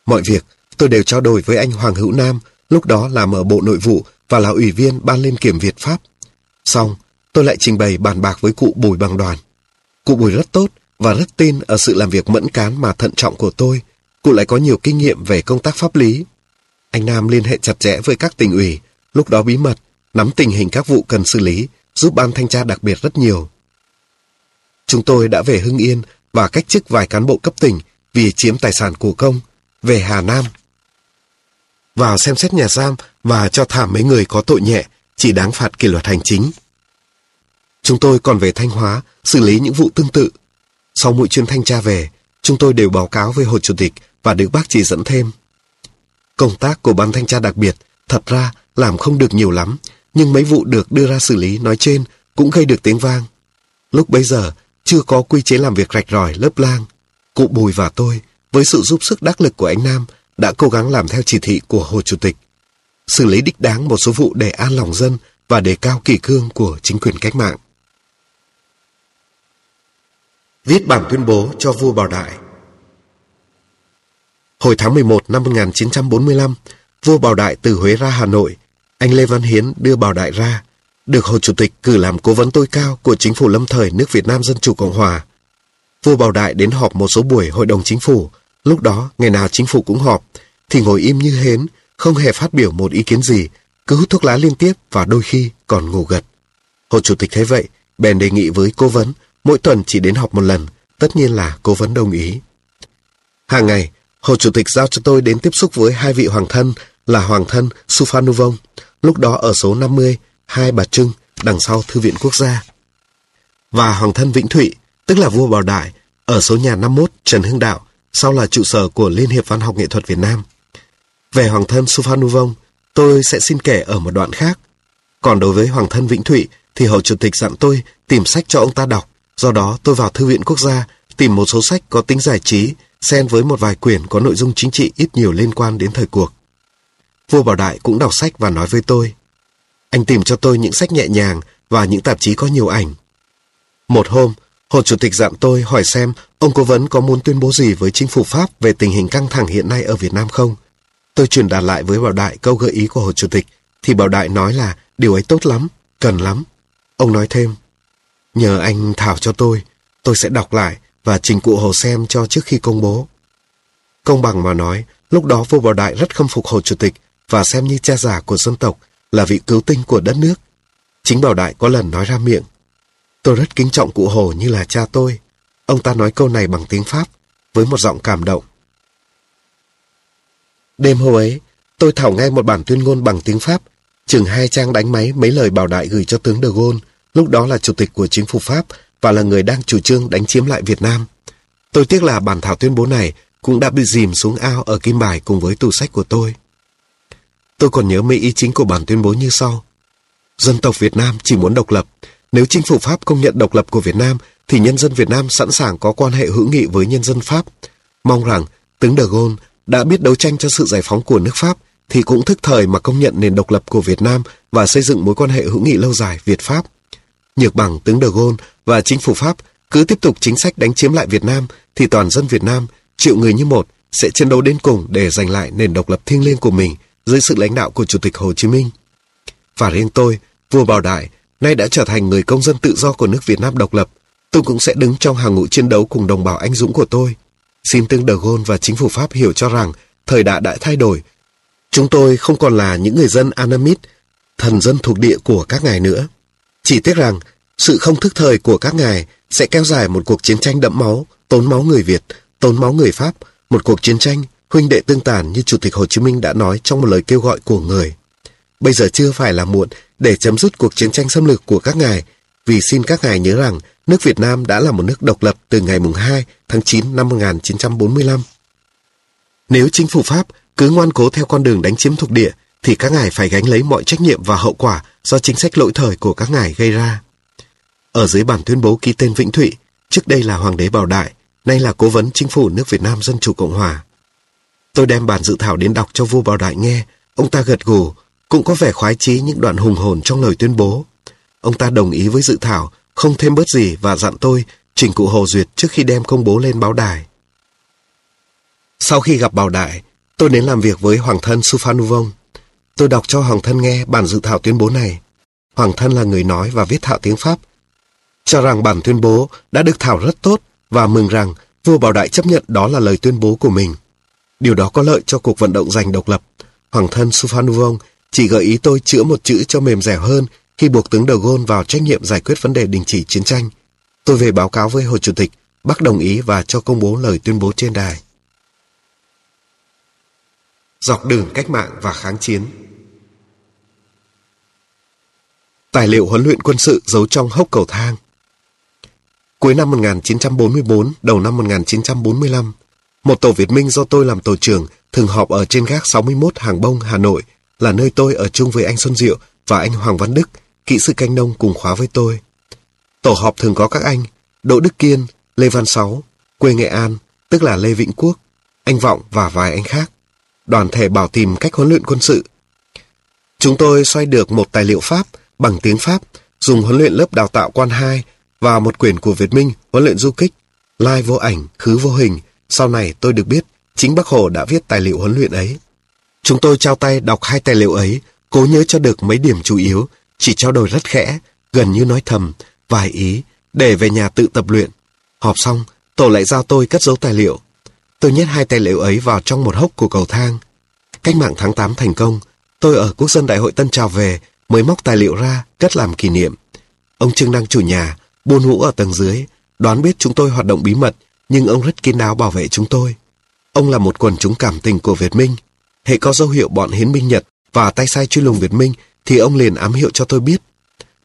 Mọi việc tôi đều trao đổi với anh Hoàng Hữu Nam, lúc đó làm ở Bộ Nội vụ và là ủy viên Ban Liên kiểm Việt Pháp. Xong, tôi lại trình bày bàn bạc với cụ Bùi bằng đoàn. Cụ Bùi rất tốt và rất tin ở sự làm việc mẫn cán mà thận trọng của tôi. Cụ lại có nhiều kinh nghiệm về công tác pháp lý. Anh Nam liên hệ chặt chẽ với các tỉnh ủy, lúc đó bí mật, nắm tình hình các vụ cần xử lý, giúp ban thanh tra đặc biệt rất nhiều. Chúng tôi đã về Hưng Yên và cách chức vài cán bộ cấp tỉnh vì chiếm tài sản của công, về Hà Nam. Vào xem xét nhà giam và cho thả mấy người có tội nhẹ, chỉ đáng phạt kỷ luật hành chính. Chúng tôi còn về Thanh Hóa, xử lý những vụ tương tự. Sau mỗi chuyến thanh tra về, chúng tôi đều báo cáo với Hồ Chủ tịch và được bác chỉ dẫn thêm. Công tác của ban thanh tra đặc biệt thật ra làm không được nhiều lắm, nhưng mấy vụ được đưa ra xử lý nói trên cũng gây được tiếng vang. Lúc bấy giờ, chưa có quy chế làm việc rạch ròi lớp lang. Cụ Bùi và tôi, với sự giúp sức đắc lực của anh Nam, đã cố gắng làm theo chỉ thị của Hồ Chủ tịch. Xử lý đích đáng một số vụ để an lòng dân và đề cao kỷ cương của chính quyền cách mạng. Viết bản tuyên bố cho vua Bảo Đại Hồi tháng 11 năm 1945, vua Bảo Đại từ Huế ra Hà Nội, anh Lê Văn Hiến đưa Bảo Đại ra, được Hồ Chủ tịch cử làm cố vấn tối cao của chính phủ lâm thời nước Việt Nam Dân Chủ Cộng Hòa. Vua Bảo Đại đến họp một số buổi hội đồng chính phủ, lúc đó ngày nào chính phủ cũng họp, thì ngồi im như hến, không hề phát biểu một ý kiến gì, cứ hút thuốc lá liên tiếp và đôi khi còn ngủ gật. Hồ Chủ tịch thấy vậy, bèn đề nghị với cố vấn, mỗi tuần chỉ đến họp một lần, tất nhiên là cố vấn đồng ý. Hàng ngày, Hồ Chủ tịch giao cho tôi đến tiếp xúc với hai vị hoàng thân là hoàng thân Suphanuvong, lúc đó ở số 50, hai Bà Trưng, đằng sau Thư viện Quốc gia. Và hoàng thân Vĩnh Thụy, tức là vua Bảo Đại, ở số nhà 51 Trần Hưng Đạo, sau là trụ sở của Liên hiệp Văn học Nghệ thuật Việt Nam. Về hoàng thân Suphanuvong, tôi sẽ xin kể ở một đoạn khác. Còn đối với hoàng thân Vĩnh Thụy thì hậu Chủ tịch dặn tôi tìm sách cho ông ta đọc. Do đó tôi vào Thư viện Quốc gia tìm một số sách có tính giải trí xen với một vài quyển có nội dung chính trị ít nhiều liên quan đến thời cuộc. Vua Bảo Đại cũng đọc sách và nói với tôi. Anh tìm cho tôi những sách nhẹ nhàng và những tạp chí có nhiều ảnh. Một hôm, Hồ Chủ tịch dặn tôi hỏi xem ông cố vấn có muốn tuyên bố gì với chính phủ Pháp về tình hình căng thẳng hiện nay ở Việt Nam không. Tôi truyền đạt lại với Bảo Đại câu gợi ý của Hồ Chủ tịch, thì Bảo Đại nói là điều ấy tốt lắm, cần lắm. Ông nói thêm, nhờ anh thảo cho tôi, tôi sẽ đọc lại và trình cụ Hồ xem cho trước khi công bố. Công bằng mà nói, lúc đó vua Bảo Đại rất khâm phục Hồ Chủ tịch và xem như cha già của dân tộc, là vị cứu tinh của đất nước. Chính Bảo Đại có lần nói ra miệng, tôi rất kính trọng cụ Hồ như là cha tôi. Ông ta nói câu này bằng tiếng Pháp, với một giọng cảm động. Đêm hôm ấy, tôi thảo ngay một bản tuyên ngôn bằng tiếng Pháp, chừng hai trang đánh máy mấy lời Bảo Đại gửi cho tướng De Gaulle, lúc đó là chủ tịch của chính phủ Pháp và là người đang chủ trương đánh chiếm lại Việt Nam. Tôi tiếc là bản thảo tuyên bố này cũng đã bị dìm xuống ao ở Kim Bài cùng với tủ sách của tôi. Tôi còn nhớ mấy ý chính của bản tuyên bố như sau. Dân tộc Việt Nam chỉ muốn độc lập. Nếu chính phủ Pháp công nhận độc lập của Việt Nam, thì nhân dân Việt Nam sẵn sàng có quan hệ hữu nghị với nhân dân Pháp. Mong rằng tướng De Gaulle đã biết đấu tranh cho sự giải phóng của nước Pháp, thì cũng thức thời mà công nhận nền độc lập của Việt Nam và xây dựng mối quan hệ hữu nghị lâu dài Việt-Pháp. Nhược bằng tướng De Gaulle và chính phủ Pháp cứ tiếp tục chính sách đánh chiếm lại Việt Nam, thì toàn dân Việt Nam, triệu người như một, sẽ chiến đấu đến cùng để giành lại nền độc lập thiêng liêng của mình dưới sự lãnh đạo của Chủ tịch Hồ Chí Minh. Và riêng tôi, vua Bảo Đại, nay đã trở thành người công dân tự do của nước Việt Nam độc lập, tôi cũng sẽ đứng trong hàng ngũ chiến đấu cùng đồng bào anh dũng của tôi. Xin tướng De Gaulle và chính phủ Pháp hiểu cho rằng thời đại đã thay đổi. Chúng tôi không còn là những người dân Anamit, thần dân thuộc địa của các ngài nữa. Chỉ tiếc rằng, sự không thức thời của các ngài sẽ kéo dài một cuộc chiến tranh đẫm máu, tốn máu người Việt, tốn máu người Pháp, một cuộc chiến tranh huynh đệ tương tàn như Chủ tịch Hồ Chí Minh đã nói trong một lời kêu gọi của người. Bây giờ chưa phải là muộn để chấm dứt cuộc chiến tranh xâm lược của các ngài, vì xin các ngài nhớ rằng nước Việt Nam đã là một nước độc lập từ ngày 2 tháng 9 năm 1945. Nếu chính phủ Pháp cứ ngoan cố theo con đường đánh chiếm thuộc địa, thì các ngài phải gánh lấy mọi trách nhiệm và hậu quả do chính sách lỗi thời của các ngài gây ra. Ở dưới bản tuyên bố ký tên Vĩnh Thụy, trước đây là Hoàng đế Bảo Đại, nay là cố vấn chính phủ nước Việt Nam Dân Chủ Cộng Hòa. Tôi đem bản dự thảo đến đọc cho vua Bảo Đại nghe, ông ta gật gù, cũng có vẻ khoái chí những đoạn hùng hồn trong lời tuyên bố. Ông ta đồng ý với dự thảo, không thêm bớt gì và dặn tôi trình cụ Hồ duyệt trước khi đem công bố lên báo đài. Sau khi gặp Bảo Đại, tôi đến làm việc với Hoàng thân Suphanuvong. Tôi đọc cho Hoàng thân nghe bản dự thảo tuyên bố này. Hoàng thân là người nói và viết thạo tiếng Pháp. Cho rằng bản tuyên bố đã được thảo rất tốt và mừng rằng vua Bảo Đại chấp nhận đó là lời tuyên bố của mình. Điều đó có lợi cho cuộc vận động giành độc lập. Hoàng thân Suphanuvong chỉ gợi ý tôi chữa một chữ cho mềm dẻo hơn khi buộc tướng De Gaulle vào trách nhiệm giải quyết vấn đề đình chỉ chiến tranh. Tôi về báo cáo với Hồ Chủ tịch, bác đồng ý và cho công bố lời tuyên bố trên đài. Dọc đường cách mạng và kháng chiến Tài liệu huấn luyện quân sự giấu trong hốc cầu thang Cuối năm 1944, đầu năm 1945, một tổ Việt Minh do tôi làm tổ trưởng thường họp ở trên gác 61 Hàng Bông, Hà Nội, là nơi tôi ở chung với anh Xuân Diệu và anh Hoàng Văn Đức, kỹ sư canh nông cùng khóa với tôi. Tổ họp thường có các anh Đỗ Đức Kiên, Lê Văn Sáu, quê Nghệ An, tức là Lê Vĩnh Quốc, anh Vọng và vài anh khác. Đoàn thể bảo tìm cách huấn luyện quân sự. Chúng tôi xoay được một tài liệu Pháp bằng tiếng Pháp, dùng huấn luyện lớp đào tạo quan 2 và một quyển của Việt Minh huấn luyện du kích, lai vô ảnh, khứ vô hình, sau này tôi được biết, chính bác Hồ đã viết tài liệu huấn luyện ấy. Chúng tôi trao tay đọc hai tài liệu ấy, cố nhớ cho được mấy điểm chủ yếu, chỉ trao đổi rất khẽ, gần như nói thầm, vài ý, để về nhà tự tập luyện. Họp xong, tổ lại giao tôi cất dấu tài liệu. Tôi nhét hai tài liệu ấy vào trong một hốc của cầu thang. Cách mạng tháng 8 thành công, tôi ở Quốc dân Đại hội Tân Trào về, mới móc tài liệu ra, cất làm kỷ niệm. Ông Trương Đăng chủ nhà, buôn hũ ở tầng dưới, đoán biết chúng tôi hoạt động bí mật, nhưng ông rất kín đáo bảo vệ chúng tôi. Ông là một quần chúng cảm tình của Việt Minh. Hệ có dấu hiệu bọn hiến binh Nhật và tay sai truy lùng Việt Minh thì ông liền ám hiệu cho tôi biết.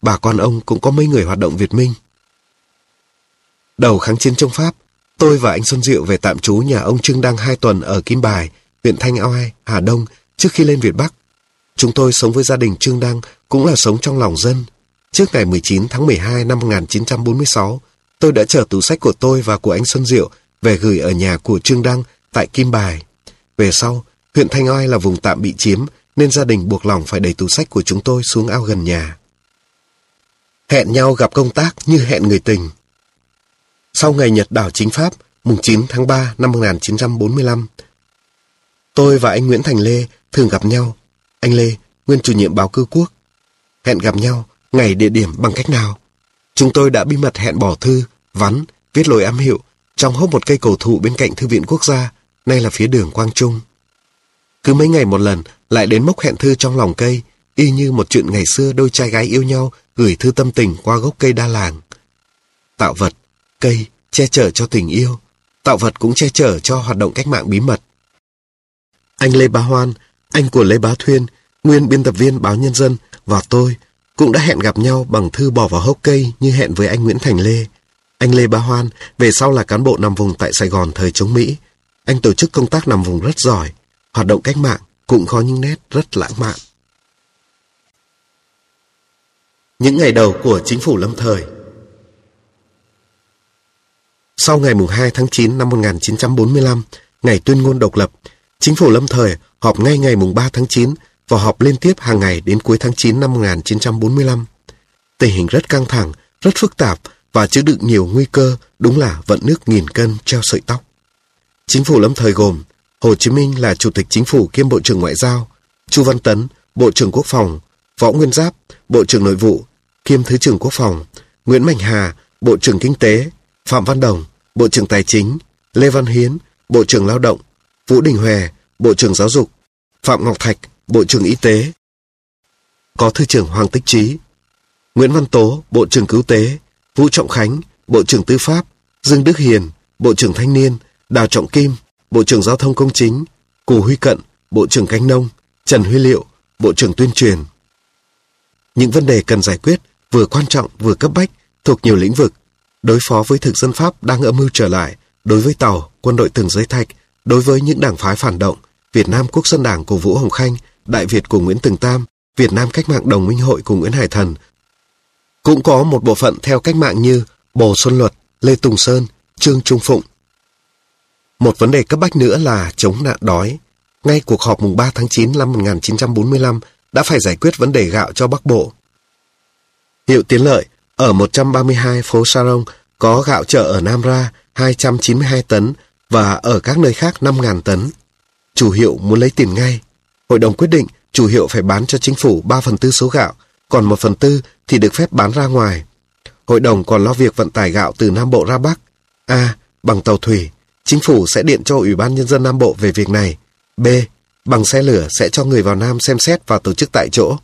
Bà con ông cũng có mấy người hoạt động Việt Minh. Đầu kháng chiến chống Pháp, tôi và anh Xuân Diệu về tạm trú nhà ông Trương Đăng hai tuần ở Kim Bài, huyện Thanh Oai, Hà Đông trước khi lên Việt Bắc. Chúng tôi sống với gia đình Trương Đăng cũng là sống trong lòng dân. Trước ngày 19 tháng 12 năm 1946, tôi đã chở tủ sách của tôi và của anh Xuân Diệu về gửi ở nhà của Trương Đăng tại Kim Bài. Về sau, huyện Thanh Oai là vùng tạm bị chiếm nên gia đình buộc lòng phải đẩy tủ sách của chúng tôi xuống ao gần nhà. Hẹn nhau gặp công tác như hẹn người tình. Sau ngày Nhật đảo chính Pháp, mùng 9 tháng 3 năm 1945, tôi và anh Nguyễn Thành Lê thường gặp nhau. Anh Lê, nguyên chủ nhiệm báo cư quốc. Hẹn gặp nhau, ngày địa điểm bằng cách nào? Chúng tôi đã bí mật hẹn bỏ thư, vắn, viết lối ám hiệu trong hốc một cây cổ thụ bên cạnh Thư viện Quốc gia, nay là phía đường Quang Trung. Cứ mấy ngày một lần, lại đến mốc hẹn thư trong lòng cây, y như một chuyện ngày xưa đôi trai gái yêu nhau gửi thư tâm tình qua gốc cây đa làng. Tạo vật, cây, che chở cho tình yêu. Tạo vật cũng che chở cho hoạt động cách mạng bí mật. Anh Lê Bá Hoan, anh của Lê Bá Thuyên, nguyên biên tập viên báo Nhân dân và tôi cũng đã hẹn gặp nhau bằng thư bỏ vào hốc cây như hẹn với anh Nguyễn Thành Lê. Anh Lê Bá Hoan về sau là cán bộ nằm vùng tại Sài Gòn thời chống Mỹ. Anh tổ chức công tác nằm vùng rất giỏi, hoạt động cách mạng cũng có những nét rất lãng mạn. Những ngày đầu của chính phủ lâm thời Sau ngày 2 tháng 9 năm 1945, ngày tuyên ngôn độc lập, chính phủ lâm thời họp ngay ngày 3 tháng 9 và họp liên tiếp hàng ngày đến cuối tháng 9 năm 1945. Tình hình rất căng thẳng, rất phức tạp và chứa đựng nhiều nguy cơ, đúng là vận nước nghìn cân treo sợi tóc. Chính phủ lâm thời gồm Hồ Chí Minh là Chủ tịch Chính phủ kiêm Bộ trưởng Ngoại giao, Chu Văn Tấn, Bộ trưởng Quốc phòng, Võ Nguyên Giáp, Bộ trưởng Nội vụ, kiêm Thứ trưởng Quốc phòng, Nguyễn Mạnh Hà, Bộ trưởng Kinh tế, Phạm Văn Đồng, Bộ trưởng Tài chính, Lê Văn Hiến, Bộ trưởng Lao động, Vũ Đình Hòe, Bộ trưởng Giáo dục, Phạm Ngọc Thạch, Bộ trưởng Y tế. Có Thứ trưởng Hoàng Tích Trí, Nguyễn Văn Tố, Bộ trưởng Cứu tế, Vũ Trọng Khánh, Bộ trưởng Tư pháp, Dương Đức Hiền, Bộ trưởng Thanh niên, Đào Trọng Kim, Bộ trưởng Giao thông Công chính, Cù Huy Cận, Bộ trưởng Canh nông, Trần Huy Liệu, Bộ trưởng Tuyên truyền. Những vấn đề cần giải quyết vừa quan trọng vừa cấp bách thuộc nhiều lĩnh vực, đối phó với thực dân Pháp đang âm mưu trở lại, đối với tàu, quân đội từng giới thạch, đối với những đảng phái phản động, Việt Nam Quốc dân Đảng của Vũ Hồng Khanh, Đại Việt của Nguyễn Từng Tam, Việt Nam Cách mạng Đồng minh hội của Nguyễn Hải Thần. Cũng có một bộ phận theo cách mạng như Bồ Xuân Luật, Lê Tùng Sơn, Trương Trung Phụng, một vấn đề cấp bách nữa là chống nạn đói. Ngay cuộc họp mùng 3 tháng 9 năm 1945 đã phải giải quyết vấn đề gạo cho Bắc Bộ. Hiệu Tiến Lợi ở 132 phố Sarong có gạo chợ ở Nam Ra 292 tấn và ở các nơi khác 5.000 tấn. Chủ hiệu muốn lấy tiền ngay. Hội đồng quyết định chủ hiệu phải bán cho chính phủ 3 phần tư số gạo, còn 1 phần tư thì được phép bán ra ngoài. Hội đồng còn lo việc vận tải gạo từ Nam Bộ ra Bắc. A. Bằng tàu thủy. Chính phủ sẽ điện cho Ủy ban Nhân dân Nam Bộ về việc này. B. Bằng xe lửa sẽ cho người vào Nam xem xét và tổ chức tại chỗ.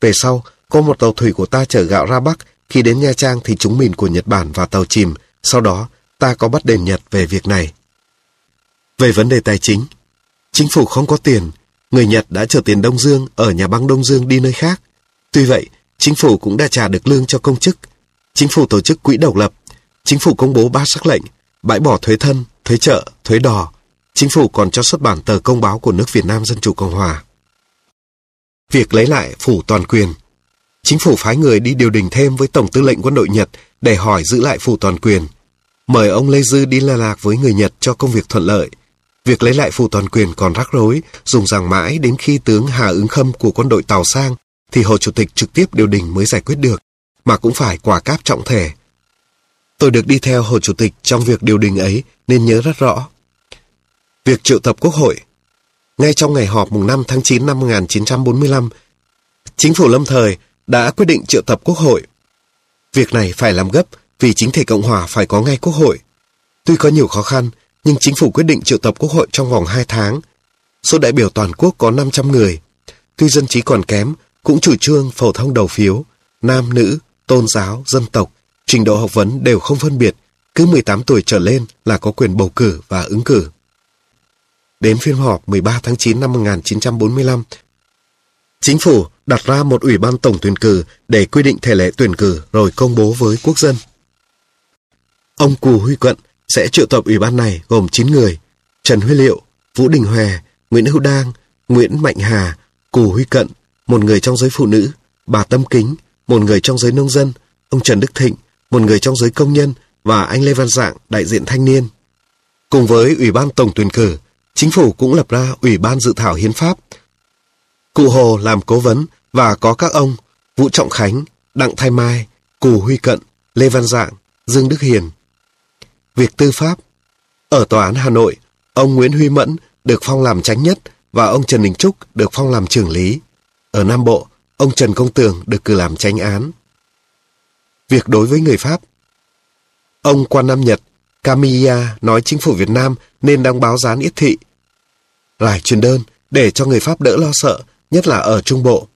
Về sau, có một tàu thủy của ta chở gạo ra Bắc. Khi đến Nha Trang thì chúng mìn của Nhật Bản và tàu chìm. Sau đó, ta có bắt đền Nhật về việc này. Về vấn đề tài chính, chính phủ không có tiền. Người Nhật đã chở tiền Đông Dương ở nhà băng Đông Dương đi nơi khác. Tuy vậy, chính phủ cũng đã trả được lương cho công chức. Chính phủ tổ chức quỹ độc lập. Chính phủ công bố ba sắc lệnh, bãi bỏ thuế thân, thuế chợ, thuế đò, chính phủ còn cho xuất bản tờ công báo của nước Việt Nam Dân Chủ Cộng Hòa. Việc lấy lại phủ toàn quyền Chính phủ phái người đi điều đình thêm với Tổng tư lệnh quân đội Nhật để hỏi giữ lại phủ toàn quyền. Mời ông Lê Dư đi liên lạc với người Nhật cho công việc thuận lợi. Việc lấy lại phủ toàn quyền còn rắc rối, dùng rằng mãi đến khi tướng Hà ứng khâm của quân đội Tàu sang, thì Hồ Chủ tịch trực tiếp điều đình mới giải quyết được, mà cũng phải quả cáp trọng thể. Tôi được đi theo Hồ Chủ tịch trong việc điều đình ấy nên nhớ rất rõ. Việc triệu tập Quốc hội Ngay trong ngày họp mùng 5 tháng 9 năm 1945, Chính phủ lâm thời đã quyết định triệu tập Quốc hội. Việc này phải làm gấp vì chính thể Cộng Hòa phải có ngay Quốc hội. Tuy có nhiều khó khăn, nhưng chính phủ quyết định triệu tập Quốc hội trong vòng 2 tháng. Số đại biểu toàn quốc có 500 người. Tuy dân trí còn kém, cũng chủ trương phổ thông đầu phiếu, nam, nữ, tôn giáo, dân tộc, trình độ học vấn đều không phân biệt, cứ 18 tuổi trở lên là có quyền bầu cử và ứng cử. Đến phiên họp 13 tháng 9 năm 1945, Chính phủ đặt ra một ủy ban tổng tuyển cử để quy định thể lệ tuyển cử rồi công bố với quốc dân. Ông Cù Huy Cận sẽ triệu tập ủy ban này gồm 9 người, Trần Huy Liệu, Vũ Đình Hòe, Nguyễn Hữu Đang, Nguyễn Mạnh Hà, Cù Huy Cận, một người trong giới phụ nữ, bà Tâm Kính, một người trong giới nông dân, ông Trần Đức Thịnh, một người trong giới công nhân và anh Lê Văn Dạng đại diện thanh niên. Cùng với Ủy ban Tổng tuyển cử, chính phủ cũng lập ra Ủy ban dự thảo hiến pháp. Cụ Hồ làm cố vấn và có các ông Vũ Trọng Khánh, Đặng Thái Mai, Cù Huy Cận, Lê Văn Dạng, Dương Đức Hiền. Việc tư pháp Ở Tòa án Hà Nội, ông Nguyễn Huy Mẫn được phong làm tránh nhất và ông Trần Đình Trúc được phong làm trưởng lý. Ở Nam Bộ, ông Trần Công Tường được cử làm tránh án. Việc đối với người Pháp Ông quan Nam Nhật, Kamiya nói chính phủ Việt Nam nên đăng báo gián yết thị. lại truyền đơn để cho người Pháp đỡ lo sợ, nhất là ở Trung Bộ.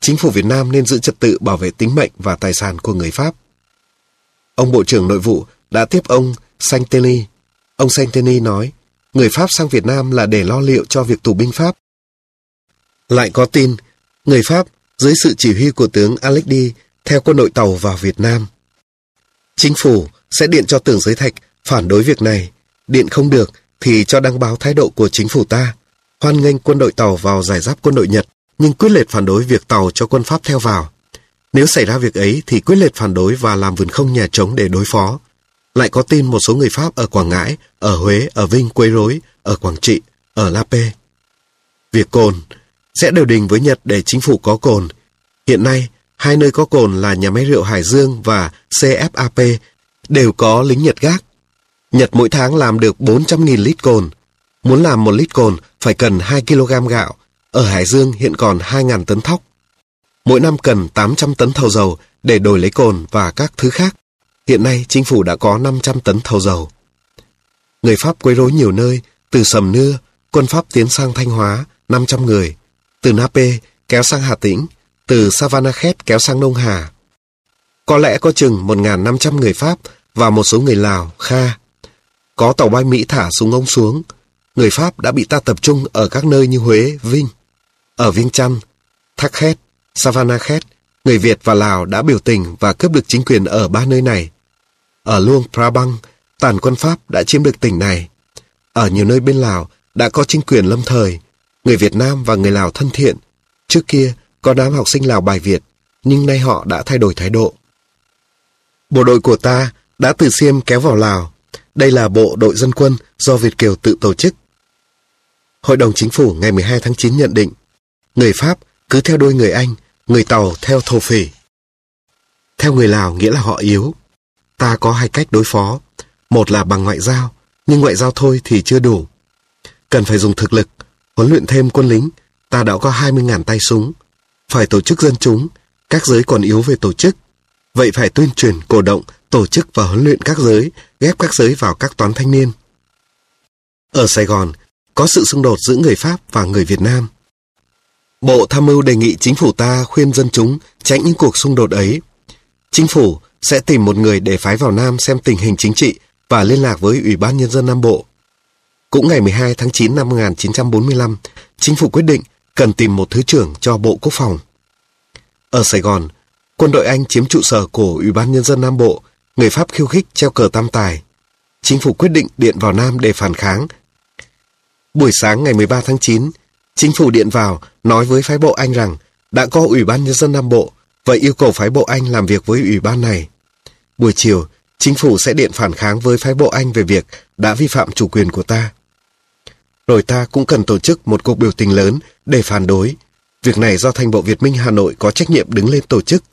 Chính phủ Việt Nam nên giữ trật tự bảo vệ tính mệnh và tài sản của người Pháp. Ông Bộ trưởng Nội vụ đã tiếp ông Santeni. Ông Santeni nói, người Pháp sang Việt Nam là để lo liệu cho việc tù binh Pháp. Lại có tin, người Pháp dưới sự chỉ huy của tướng Alexi theo quân đội tàu vào Việt Nam. Chính phủ sẽ điện cho tưởng giới thạch phản đối việc này. Điện không được thì cho đăng báo thái độ của chính phủ ta. Hoan nghênh quân đội tàu vào giải giáp quân đội Nhật, nhưng quyết liệt phản đối việc tàu cho quân Pháp theo vào. Nếu xảy ra việc ấy thì quyết liệt phản đối và làm vườn không nhà trống để đối phó. Lại có tin một số người Pháp ở Quảng Ngãi, ở Huế, ở Vinh quấy rối, ở Quảng Trị, ở La Pê. Việc cồn sẽ đều đình với Nhật để chính phủ có cồn. Hiện nay, hai nơi có cồn là nhà máy rượu Hải Dương và CFAP đều có lính Nhật gác. Nhật mỗi tháng làm được 400.000 lít cồn. Muốn làm một lít cồn phải cần 2 kg gạo. Ở Hải Dương hiện còn 2.000 tấn thóc. Mỗi năm cần 800 tấn thầu dầu để đổi lấy cồn và các thứ khác. Hiện nay chính phủ đã có 500 tấn thầu dầu. Người Pháp quấy rối nhiều nơi, từ Sầm Nưa, quân Pháp tiến sang Thanh Hóa, 500 người. Từ Nape kéo sang Hà Tĩnh, từ Savanakhet kéo sang Đông Hà. Có lẽ có chừng 1.500 người Pháp và một số người Lào, Kha. Có tàu bay Mỹ thả súng ống xuống. Người Pháp đã bị ta tập trung ở các nơi như Huế, Vinh. Ở Viêng Chăn, Thác Khét, Savanakhet, người Việt và Lào đã biểu tình và cướp được chính quyền ở ba nơi này. Ở Luông Prabang, tàn quân Pháp đã chiếm được tỉnh này. Ở nhiều nơi bên Lào đã có chính quyền lâm thời. Người Việt Nam và người Lào thân thiện. Trước kia có đám học sinh Lào bài Việt, nhưng nay họ đã thay đổi thái độ. Bộ đội của ta đã từ Siêm kéo vào Lào. Đây là bộ đội dân quân do Việt Kiều tự tổ chức. Hội đồng Chính phủ ngày 12 tháng 9 nhận định, người Pháp cứ theo đuôi người Anh, người Tàu theo thổ phỉ. Theo người Lào nghĩa là họ yếu. Ta có hai cách đối phó. Một là bằng ngoại giao, nhưng ngoại giao thôi thì chưa đủ. Cần phải dùng thực lực, huấn luyện thêm quân lính. Ta đã có 20.000 tay súng. Phải tổ chức dân chúng, các giới còn yếu về tổ chức. Vậy phải tuyên truyền, cổ động, tổ chức và huấn luyện các giới, ghép các giới vào các toán thanh niên. Ở Sài Gòn, có sự xung đột giữa người Pháp và người Việt Nam. Bộ Tham mưu đề nghị chính phủ ta khuyên dân chúng tránh những cuộc xung đột ấy. Chính phủ sẽ tìm một người để phái vào Nam xem tình hình chính trị và liên lạc với Ủy ban Nhân dân Nam Bộ. Cũng ngày 12 tháng 9 năm 1945, chính phủ quyết định cần tìm một thứ trưởng cho Bộ Quốc phòng. Ở Sài Gòn, quân đội Anh chiếm trụ sở của Ủy ban Nhân dân Nam Bộ, người Pháp khiêu khích treo cờ tam tài. Chính phủ quyết định điện vào Nam để phản kháng. Buổi sáng ngày 13 tháng 9, chính phủ điện vào nói với phái bộ Anh rằng đã có Ủy ban Nhân dân Nam Bộ và yêu cầu phái bộ Anh làm việc với Ủy ban này. Buổi chiều, chính phủ sẽ điện phản kháng với phái bộ Anh về việc đã vi phạm chủ quyền của ta. Rồi ta cũng cần tổ chức một cuộc biểu tình lớn để phản đối. Việc này do Thành bộ Việt Minh Hà Nội có trách nhiệm đứng lên tổ chức.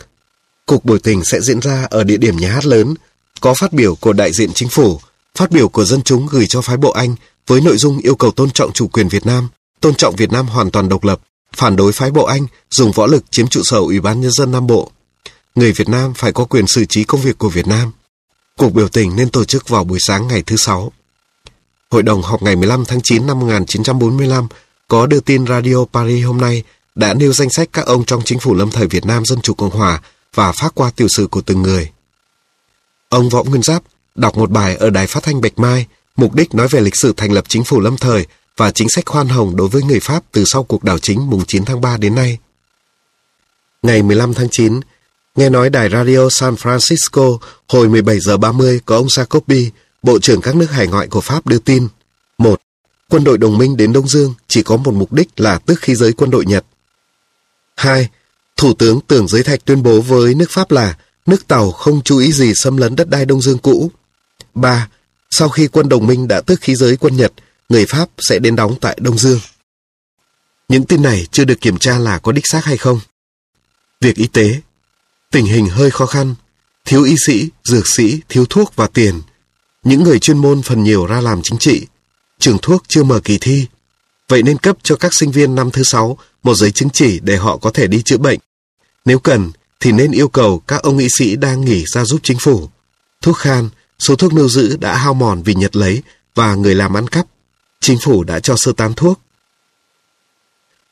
Cuộc biểu tình sẽ diễn ra ở địa điểm nhà hát lớn, có phát biểu của đại diện chính phủ, phát biểu của dân chúng gửi cho phái bộ Anh với nội dung yêu cầu tôn trọng chủ quyền Việt Nam, tôn trọng Việt Nam hoàn toàn độc lập, phản đối phái bộ Anh dùng võ lực chiếm trụ sở Ủy ban Nhân dân Nam Bộ. Người Việt Nam phải có quyền xử trí công việc của Việt Nam. Cuộc biểu tình nên tổ chức vào buổi sáng ngày thứ Sáu. Hội đồng họp ngày 15 tháng 9 năm 1945 có đưa tin Radio Paris hôm nay đã nêu danh sách các ông trong chính phủ lâm thời Việt Nam Dân Chủ Cộng Hòa và phát qua tiểu sử của từng người. Ông Võ Nguyên Giáp đọc một bài ở đài phát thanh Bạch Mai, mục đích nói về lịch sử thành lập chính phủ lâm thời và chính sách khoan hồng đối với người Pháp từ sau cuộc đảo chính mùng 9 tháng 3 đến nay. Ngày 15 tháng 9, nghe nói đài radio San Francisco hồi 17 giờ 30 có ông Jacobi, Bộ trưởng các nước hải ngoại của Pháp đưa tin. một Quân đội đồng minh đến Đông Dương chỉ có một mục đích là tước khí giới quân đội Nhật. 2. Thủ tướng Tưởng Giới Thạch tuyên bố với nước Pháp là nước Tàu không chú ý gì xâm lấn đất đai Đông Dương cũ. 3. Sau khi quân đồng minh đã tước khí giới quân Nhật, người Pháp sẽ đến đóng tại Đông Dương. Những tin này chưa được kiểm tra là có đích xác hay không. Việc y tế Tình hình hơi khó khăn, thiếu y sĩ, dược sĩ, thiếu thuốc và tiền. Những người chuyên môn phần nhiều ra làm chính trị. Trường thuốc chưa mở kỳ thi. Vậy nên cấp cho các sinh viên năm thứ sáu một giấy chứng chỉ để họ có thể đi chữa bệnh. Nếu cần, thì nên yêu cầu các ông y sĩ đang nghỉ ra giúp chính phủ. Thuốc khan, số thuốc lưu giữ đã hao mòn vì Nhật lấy và người làm ăn cắp. Chính phủ đã cho sơ tán thuốc.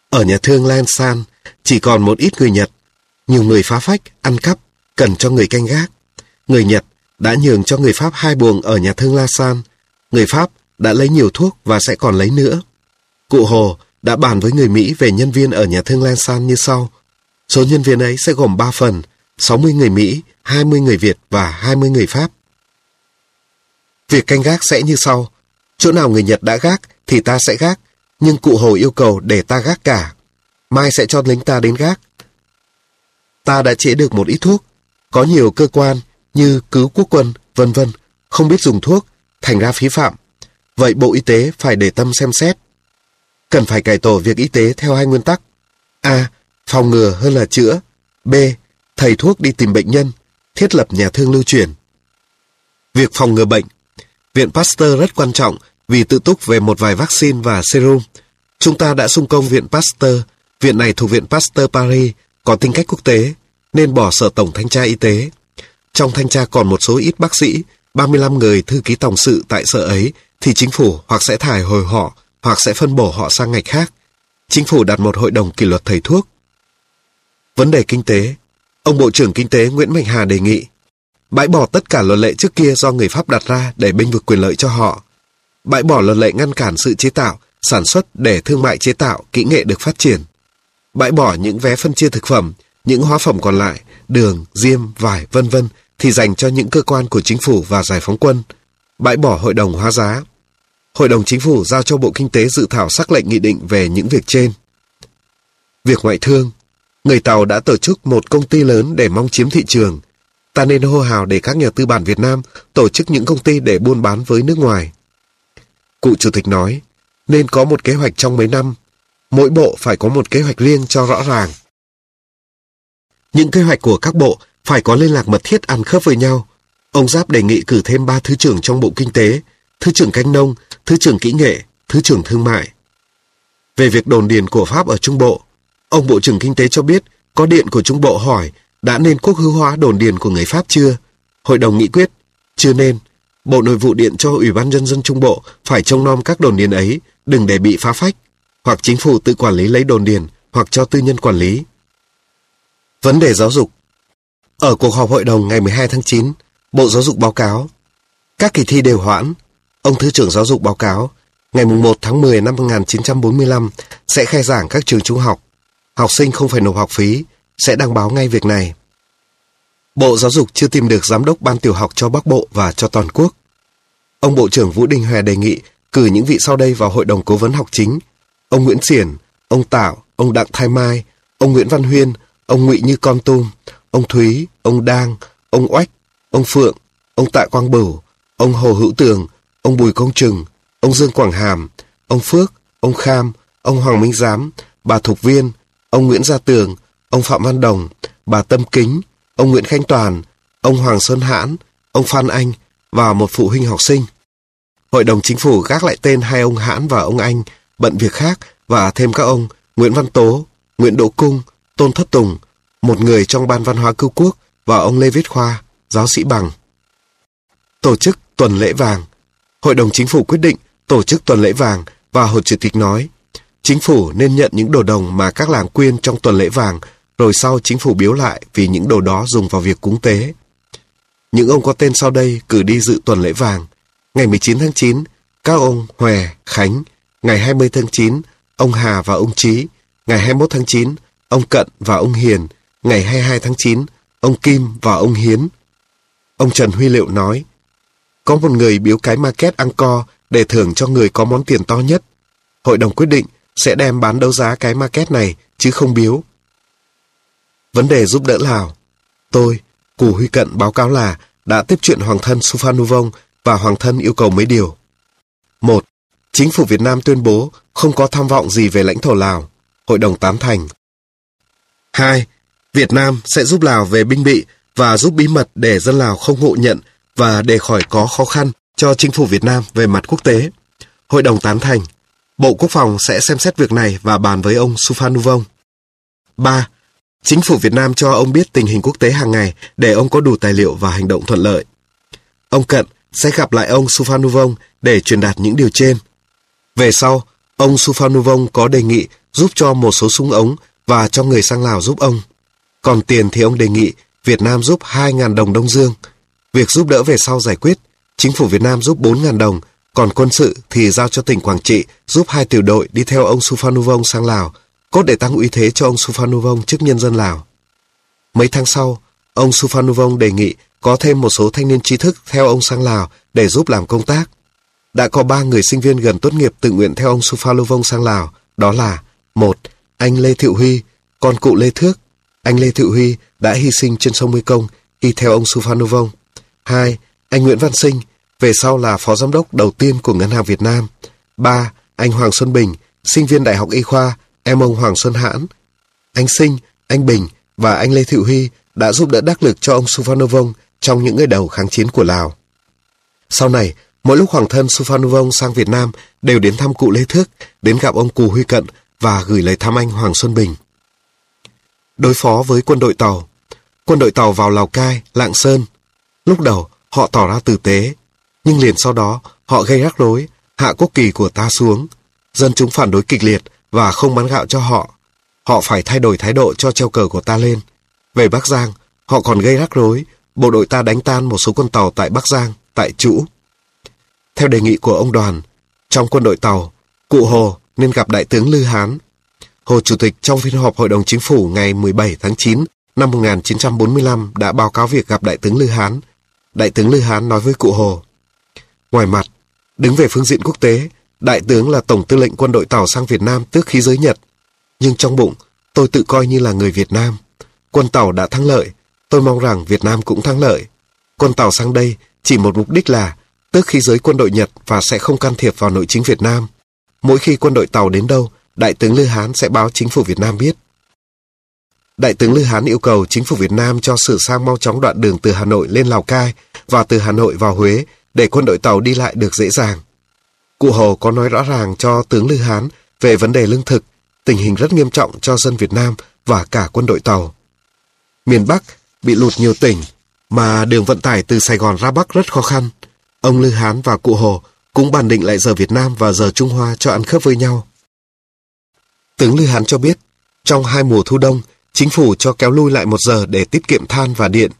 Ở nhà thương Lan San, chỉ còn một ít người Nhật. Nhiều người phá phách, ăn cắp, cần cho người canh gác. Người Nhật đã nhường cho người Pháp hai buồng ở nhà thương La San. Người Pháp đã lấy nhiều thuốc và sẽ còn lấy nữa. Cụ Hồ đã bàn với người Mỹ về nhân viên ở nhà thương La San như sau. Số nhân viên ấy sẽ gồm 3 phần, 60 người Mỹ, 20 người Việt và 20 người Pháp. Việc canh gác sẽ như sau. Chỗ nào người Nhật đã gác thì ta sẽ gác, nhưng cụ Hồ yêu cầu để ta gác cả. Mai sẽ cho lính ta đến gác. Ta đã chế được một ít thuốc. Có nhiều cơ quan như cứu quốc quân, vân vân không biết dùng thuốc, thành ra phí phạm. Vậy Bộ Y tế phải để tâm xem xét. Cần phải cải tổ việc y tế theo hai nguyên tắc. A. Phòng ngừa hơn là chữa. B. Thầy thuốc đi tìm bệnh nhân, thiết lập nhà thương lưu truyền. Việc phòng ngừa bệnh Viện Pasteur rất quan trọng vì tự túc về một vài vaccine và serum. Chúng ta đã xung công Viện Pasteur. Viện này thuộc Viện Pasteur Paris, có tính cách quốc tế, nên bỏ sở tổng thanh tra y tế. Trong thanh tra còn một số ít bác sĩ, 35 người thư ký tổng sự tại sở ấy, thì chính phủ hoặc sẽ thải hồi họ, hoặc sẽ phân bổ họ sang ngạch khác. Chính phủ đặt một hội đồng kỷ luật thầy thuốc. Vấn đề kinh tế Ông Bộ trưởng Kinh tế Nguyễn Mạnh Hà đề nghị bãi bỏ tất cả luật lệ trước kia do người Pháp đặt ra để bênh vực quyền lợi cho họ. Bãi bỏ luật lệ ngăn cản sự chế tạo, sản xuất để thương mại chế tạo, kỹ nghệ được phát triển. Bãi bỏ những vé phân chia thực phẩm, những hóa phẩm còn lại, đường, diêm, vải, vân vân thì dành cho những cơ quan của chính phủ và giải phóng quân. Bãi bỏ hội đồng hóa giá. Hội đồng chính phủ giao cho Bộ Kinh tế dự thảo sắc lệnh nghị định về những việc trên. Việc ngoại thương Người Tàu đã tổ chức một công ty lớn để mong chiếm thị trường. Ta nên hô hào để các nhà tư bản Việt Nam tổ chức những công ty để buôn bán với nước ngoài. Cụ Chủ tịch nói, nên có một kế hoạch trong mấy năm. Mỗi bộ phải có một kế hoạch riêng cho rõ ràng. Những kế hoạch của các bộ phải có liên lạc mật thiết ăn khớp với nhau. Ông Giáp đề nghị cử thêm ba thứ trưởng trong Bộ Kinh tế, Thứ trưởng Canh Nông, Thứ trưởng Kỹ nghệ, Thứ trưởng Thương mại. Về việc đồn điền của Pháp ở Trung Bộ, Ông Bộ trưởng Kinh tế cho biết, có điện của Trung Bộ hỏi đã nên quốc hữu hóa đồn điền của người Pháp chưa? Hội đồng nghị quyết, chưa nên. Bộ Nội vụ điện cho Ủy ban Nhân dân Trung Bộ phải trông nom các đồn điền ấy, đừng để bị phá phách. Hoặc chính phủ tự quản lý lấy đồn điền, hoặc cho tư nhân quản lý. Vấn đề giáo dục ở cuộc họp hội đồng ngày 12 tháng 9, Bộ Giáo dục báo cáo các kỳ thi đều hoãn. Ông Thứ trưởng Giáo dục báo cáo ngày 1 tháng 10 năm 1945 sẽ khai giảng các trường trung học học sinh không phải nộp học phí, sẽ đăng báo ngay việc này. Bộ Giáo dục chưa tìm được giám đốc ban tiểu học cho Bắc Bộ và cho toàn quốc. Ông Bộ trưởng Vũ Đình Hòe đề nghị cử những vị sau đây vào Hội đồng Cố vấn học chính. Ông Nguyễn Xiển, ông Tạo, ông Đặng Thái Mai, ông Nguyễn Văn Huyên, ông Ngụy Như Con Tum, ông Thúy, ông Đang, ông Oách, ông Phượng, ông Tạ Quang Bửu, ông Hồ Hữu Tường, ông Bùi Công Trừng, ông Dương Quảng Hàm, ông Phước, ông Kham, ông Hoàng Minh Giám, bà Thục Viên, ông Nguyễn Gia Tường, ông Phạm Văn Đồng, bà Tâm Kính, ông Nguyễn Khánh Toàn, ông Hoàng Xuân Hãn, ông Phan Anh và một phụ huynh học sinh. Hội đồng chính phủ gác lại tên hai ông Hãn và ông Anh bận việc khác và thêm các ông Nguyễn Văn Tố, Nguyễn Đỗ Cung, Tôn Thất Tùng, một người trong Ban Văn hóa Cứu Quốc và ông Lê Viết Khoa, giáo sĩ bằng. Tổ chức tuần lễ vàng Hội đồng chính phủ quyết định tổ chức tuần lễ vàng và Hồ Chủ tịch nói Chính phủ nên nhận những đồ đồng mà các làng quyên trong tuần lễ vàng, rồi sau chính phủ biếu lại vì những đồ đó dùng vào việc cúng tế. Những ông có tên sau đây cử đi dự tuần lễ vàng. Ngày 19 tháng 9, các ông Hòe, Khánh. Ngày 20 tháng 9, ông Hà và ông Trí. Ngày 21 tháng 9, ông Cận và ông Hiền. Ngày 22 tháng 9, ông Kim và ông Hiến. Ông Trần Huy Liệu nói, có một người biếu cái market Angkor để thưởng cho người có món tiền to nhất. Hội đồng quyết định sẽ đem bán đấu giá cái market này, chứ không biếu. Vấn đề giúp đỡ Lào Tôi, Cù Huy Cận báo cáo là đã tiếp chuyện Hoàng thân Suphanuvong và Hoàng thân yêu cầu mấy điều. một Chính phủ Việt Nam tuyên bố không có tham vọng gì về lãnh thổ Lào. Hội đồng tán thành. 2. Việt Nam sẽ giúp Lào về binh bị và giúp bí mật để dân Lào không ngộ nhận và để khỏi có khó khăn cho chính phủ Việt Nam về mặt quốc tế. Hội đồng tán thành. Bộ Quốc phòng sẽ xem xét việc này và bàn với ông Suphanuvong. 3. Chính phủ Việt Nam cho ông biết tình hình quốc tế hàng ngày để ông có đủ tài liệu và hành động thuận lợi. Ông Cận sẽ gặp lại ông Suphanuvong để truyền đạt những điều trên. Về sau, ông Suphanuvong có đề nghị giúp cho một số súng ống và cho người sang Lào giúp ông. Còn tiền thì ông đề nghị Việt Nam giúp 2.000 đồng Đông Dương. Việc giúp đỡ về sau giải quyết, chính phủ Việt Nam giúp 4.000 đồng, còn quân sự thì giao cho tỉnh Quảng Trị giúp hai tiểu đội đi theo ông Suphanuvong sang Lào, cốt để tăng uy thế cho ông Suphanuvong trước nhân dân Lào. Mấy tháng sau, ông Suphanuvong đề nghị có thêm một số thanh niên trí thức theo ông sang Lào để giúp làm công tác. Đã có ba người sinh viên gần tốt nghiệp tự nguyện theo ông Suphanuvong sang Lào, đó là một Anh Lê Thiệu Huy, con cụ Lê Thước. Anh Lê Thiệu Huy đã hy sinh trên sông Mê Công khi theo ông Suphanuvong. hai Anh Nguyễn Văn Sinh, về sau là phó giám đốc đầu tiên của Ngân hàng Việt Nam. ba Anh Hoàng Xuân Bình, sinh viên Đại học Y khoa, em ông Hoàng Xuân Hãn. Anh Sinh, anh Bình và anh Lê Thiệu Huy đã giúp đỡ đắc lực cho ông Suphanuvong trong những ngày đầu kháng chiến của Lào. Sau này, mỗi lúc Hoàng thân Suphanuvong sang Việt Nam đều đến thăm cụ Lê Thước, đến gặp ông Cù Huy Cận và gửi lời thăm anh Hoàng Xuân Bình. Đối phó với quân đội tàu Quân đội tàu vào Lào Cai, Lạng Sơn. Lúc đầu, họ tỏ ra tử tế, nhưng liền sau đó, họ gây rắc rối, hạ quốc kỳ của ta xuống. Dân chúng phản đối kịch liệt và không bán gạo cho họ. Họ phải thay đổi thái độ cho treo cờ của ta lên. Về Bắc Giang, họ còn gây rắc rối, bộ đội ta đánh tan một số quân tàu tại Bắc Giang, tại Chũ. Theo đề nghị của ông Đoàn, trong quân đội tàu, cụ Hồ nên gặp Đại tướng Lư Hán. Hồ Chủ tịch trong phiên họp Hội đồng Chính phủ ngày 17 tháng 9 năm 1945 đã báo cáo việc gặp Đại tướng Lư Hán. Đại tướng Lư Hán nói với cụ Hồ. Ngoài mặt, đứng về phương diện quốc tế, Đại tướng là Tổng tư lệnh quân đội tàu sang Việt Nam tước khí giới Nhật. Nhưng trong bụng, tôi tự coi như là người Việt Nam. Quân tàu đã thắng lợi, tôi mong rằng Việt Nam cũng thắng lợi. Quân tàu sang đây chỉ một mục đích là tước khí giới quân đội Nhật và sẽ không can thiệp vào nội chính Việt Nam. Mỗi khi quân đội tàu đến đâu, Đại tướng Lư Hán sẽ báo chính phủ Việt Nam biết. Đại tướng Lư Hán yêu cầu chính phủ Việt Nam cho sửa sang mau chóng đoạn đường từ Hà Nội lên Lào Cai và từ Hà Nội vào Huế để quân đội tàu đi lại được dễ dàng. Cụ Hồ có nói rõ ràng cho tướng Lư Hán về vấn đề lương thực, tình hình rất nghiêm trọng cho dân Việt Nam và cả quân đội tàu. Miền Bắc bị lụt nhiều tỉnh, mà đường vận tải từ Sài Gòn ra Bắc rất khó khăn. Ông Lư Hán và cụ Hồ cũng bàn định lại giờ Việt Nam và giờ Trung Hoa cho ăn khớp với nhau. Tướng Lư Hán cho biết, trong hai mùa thu đông, chính phủ cho kéo lui lại một giờ để tiết kiệm than và điện.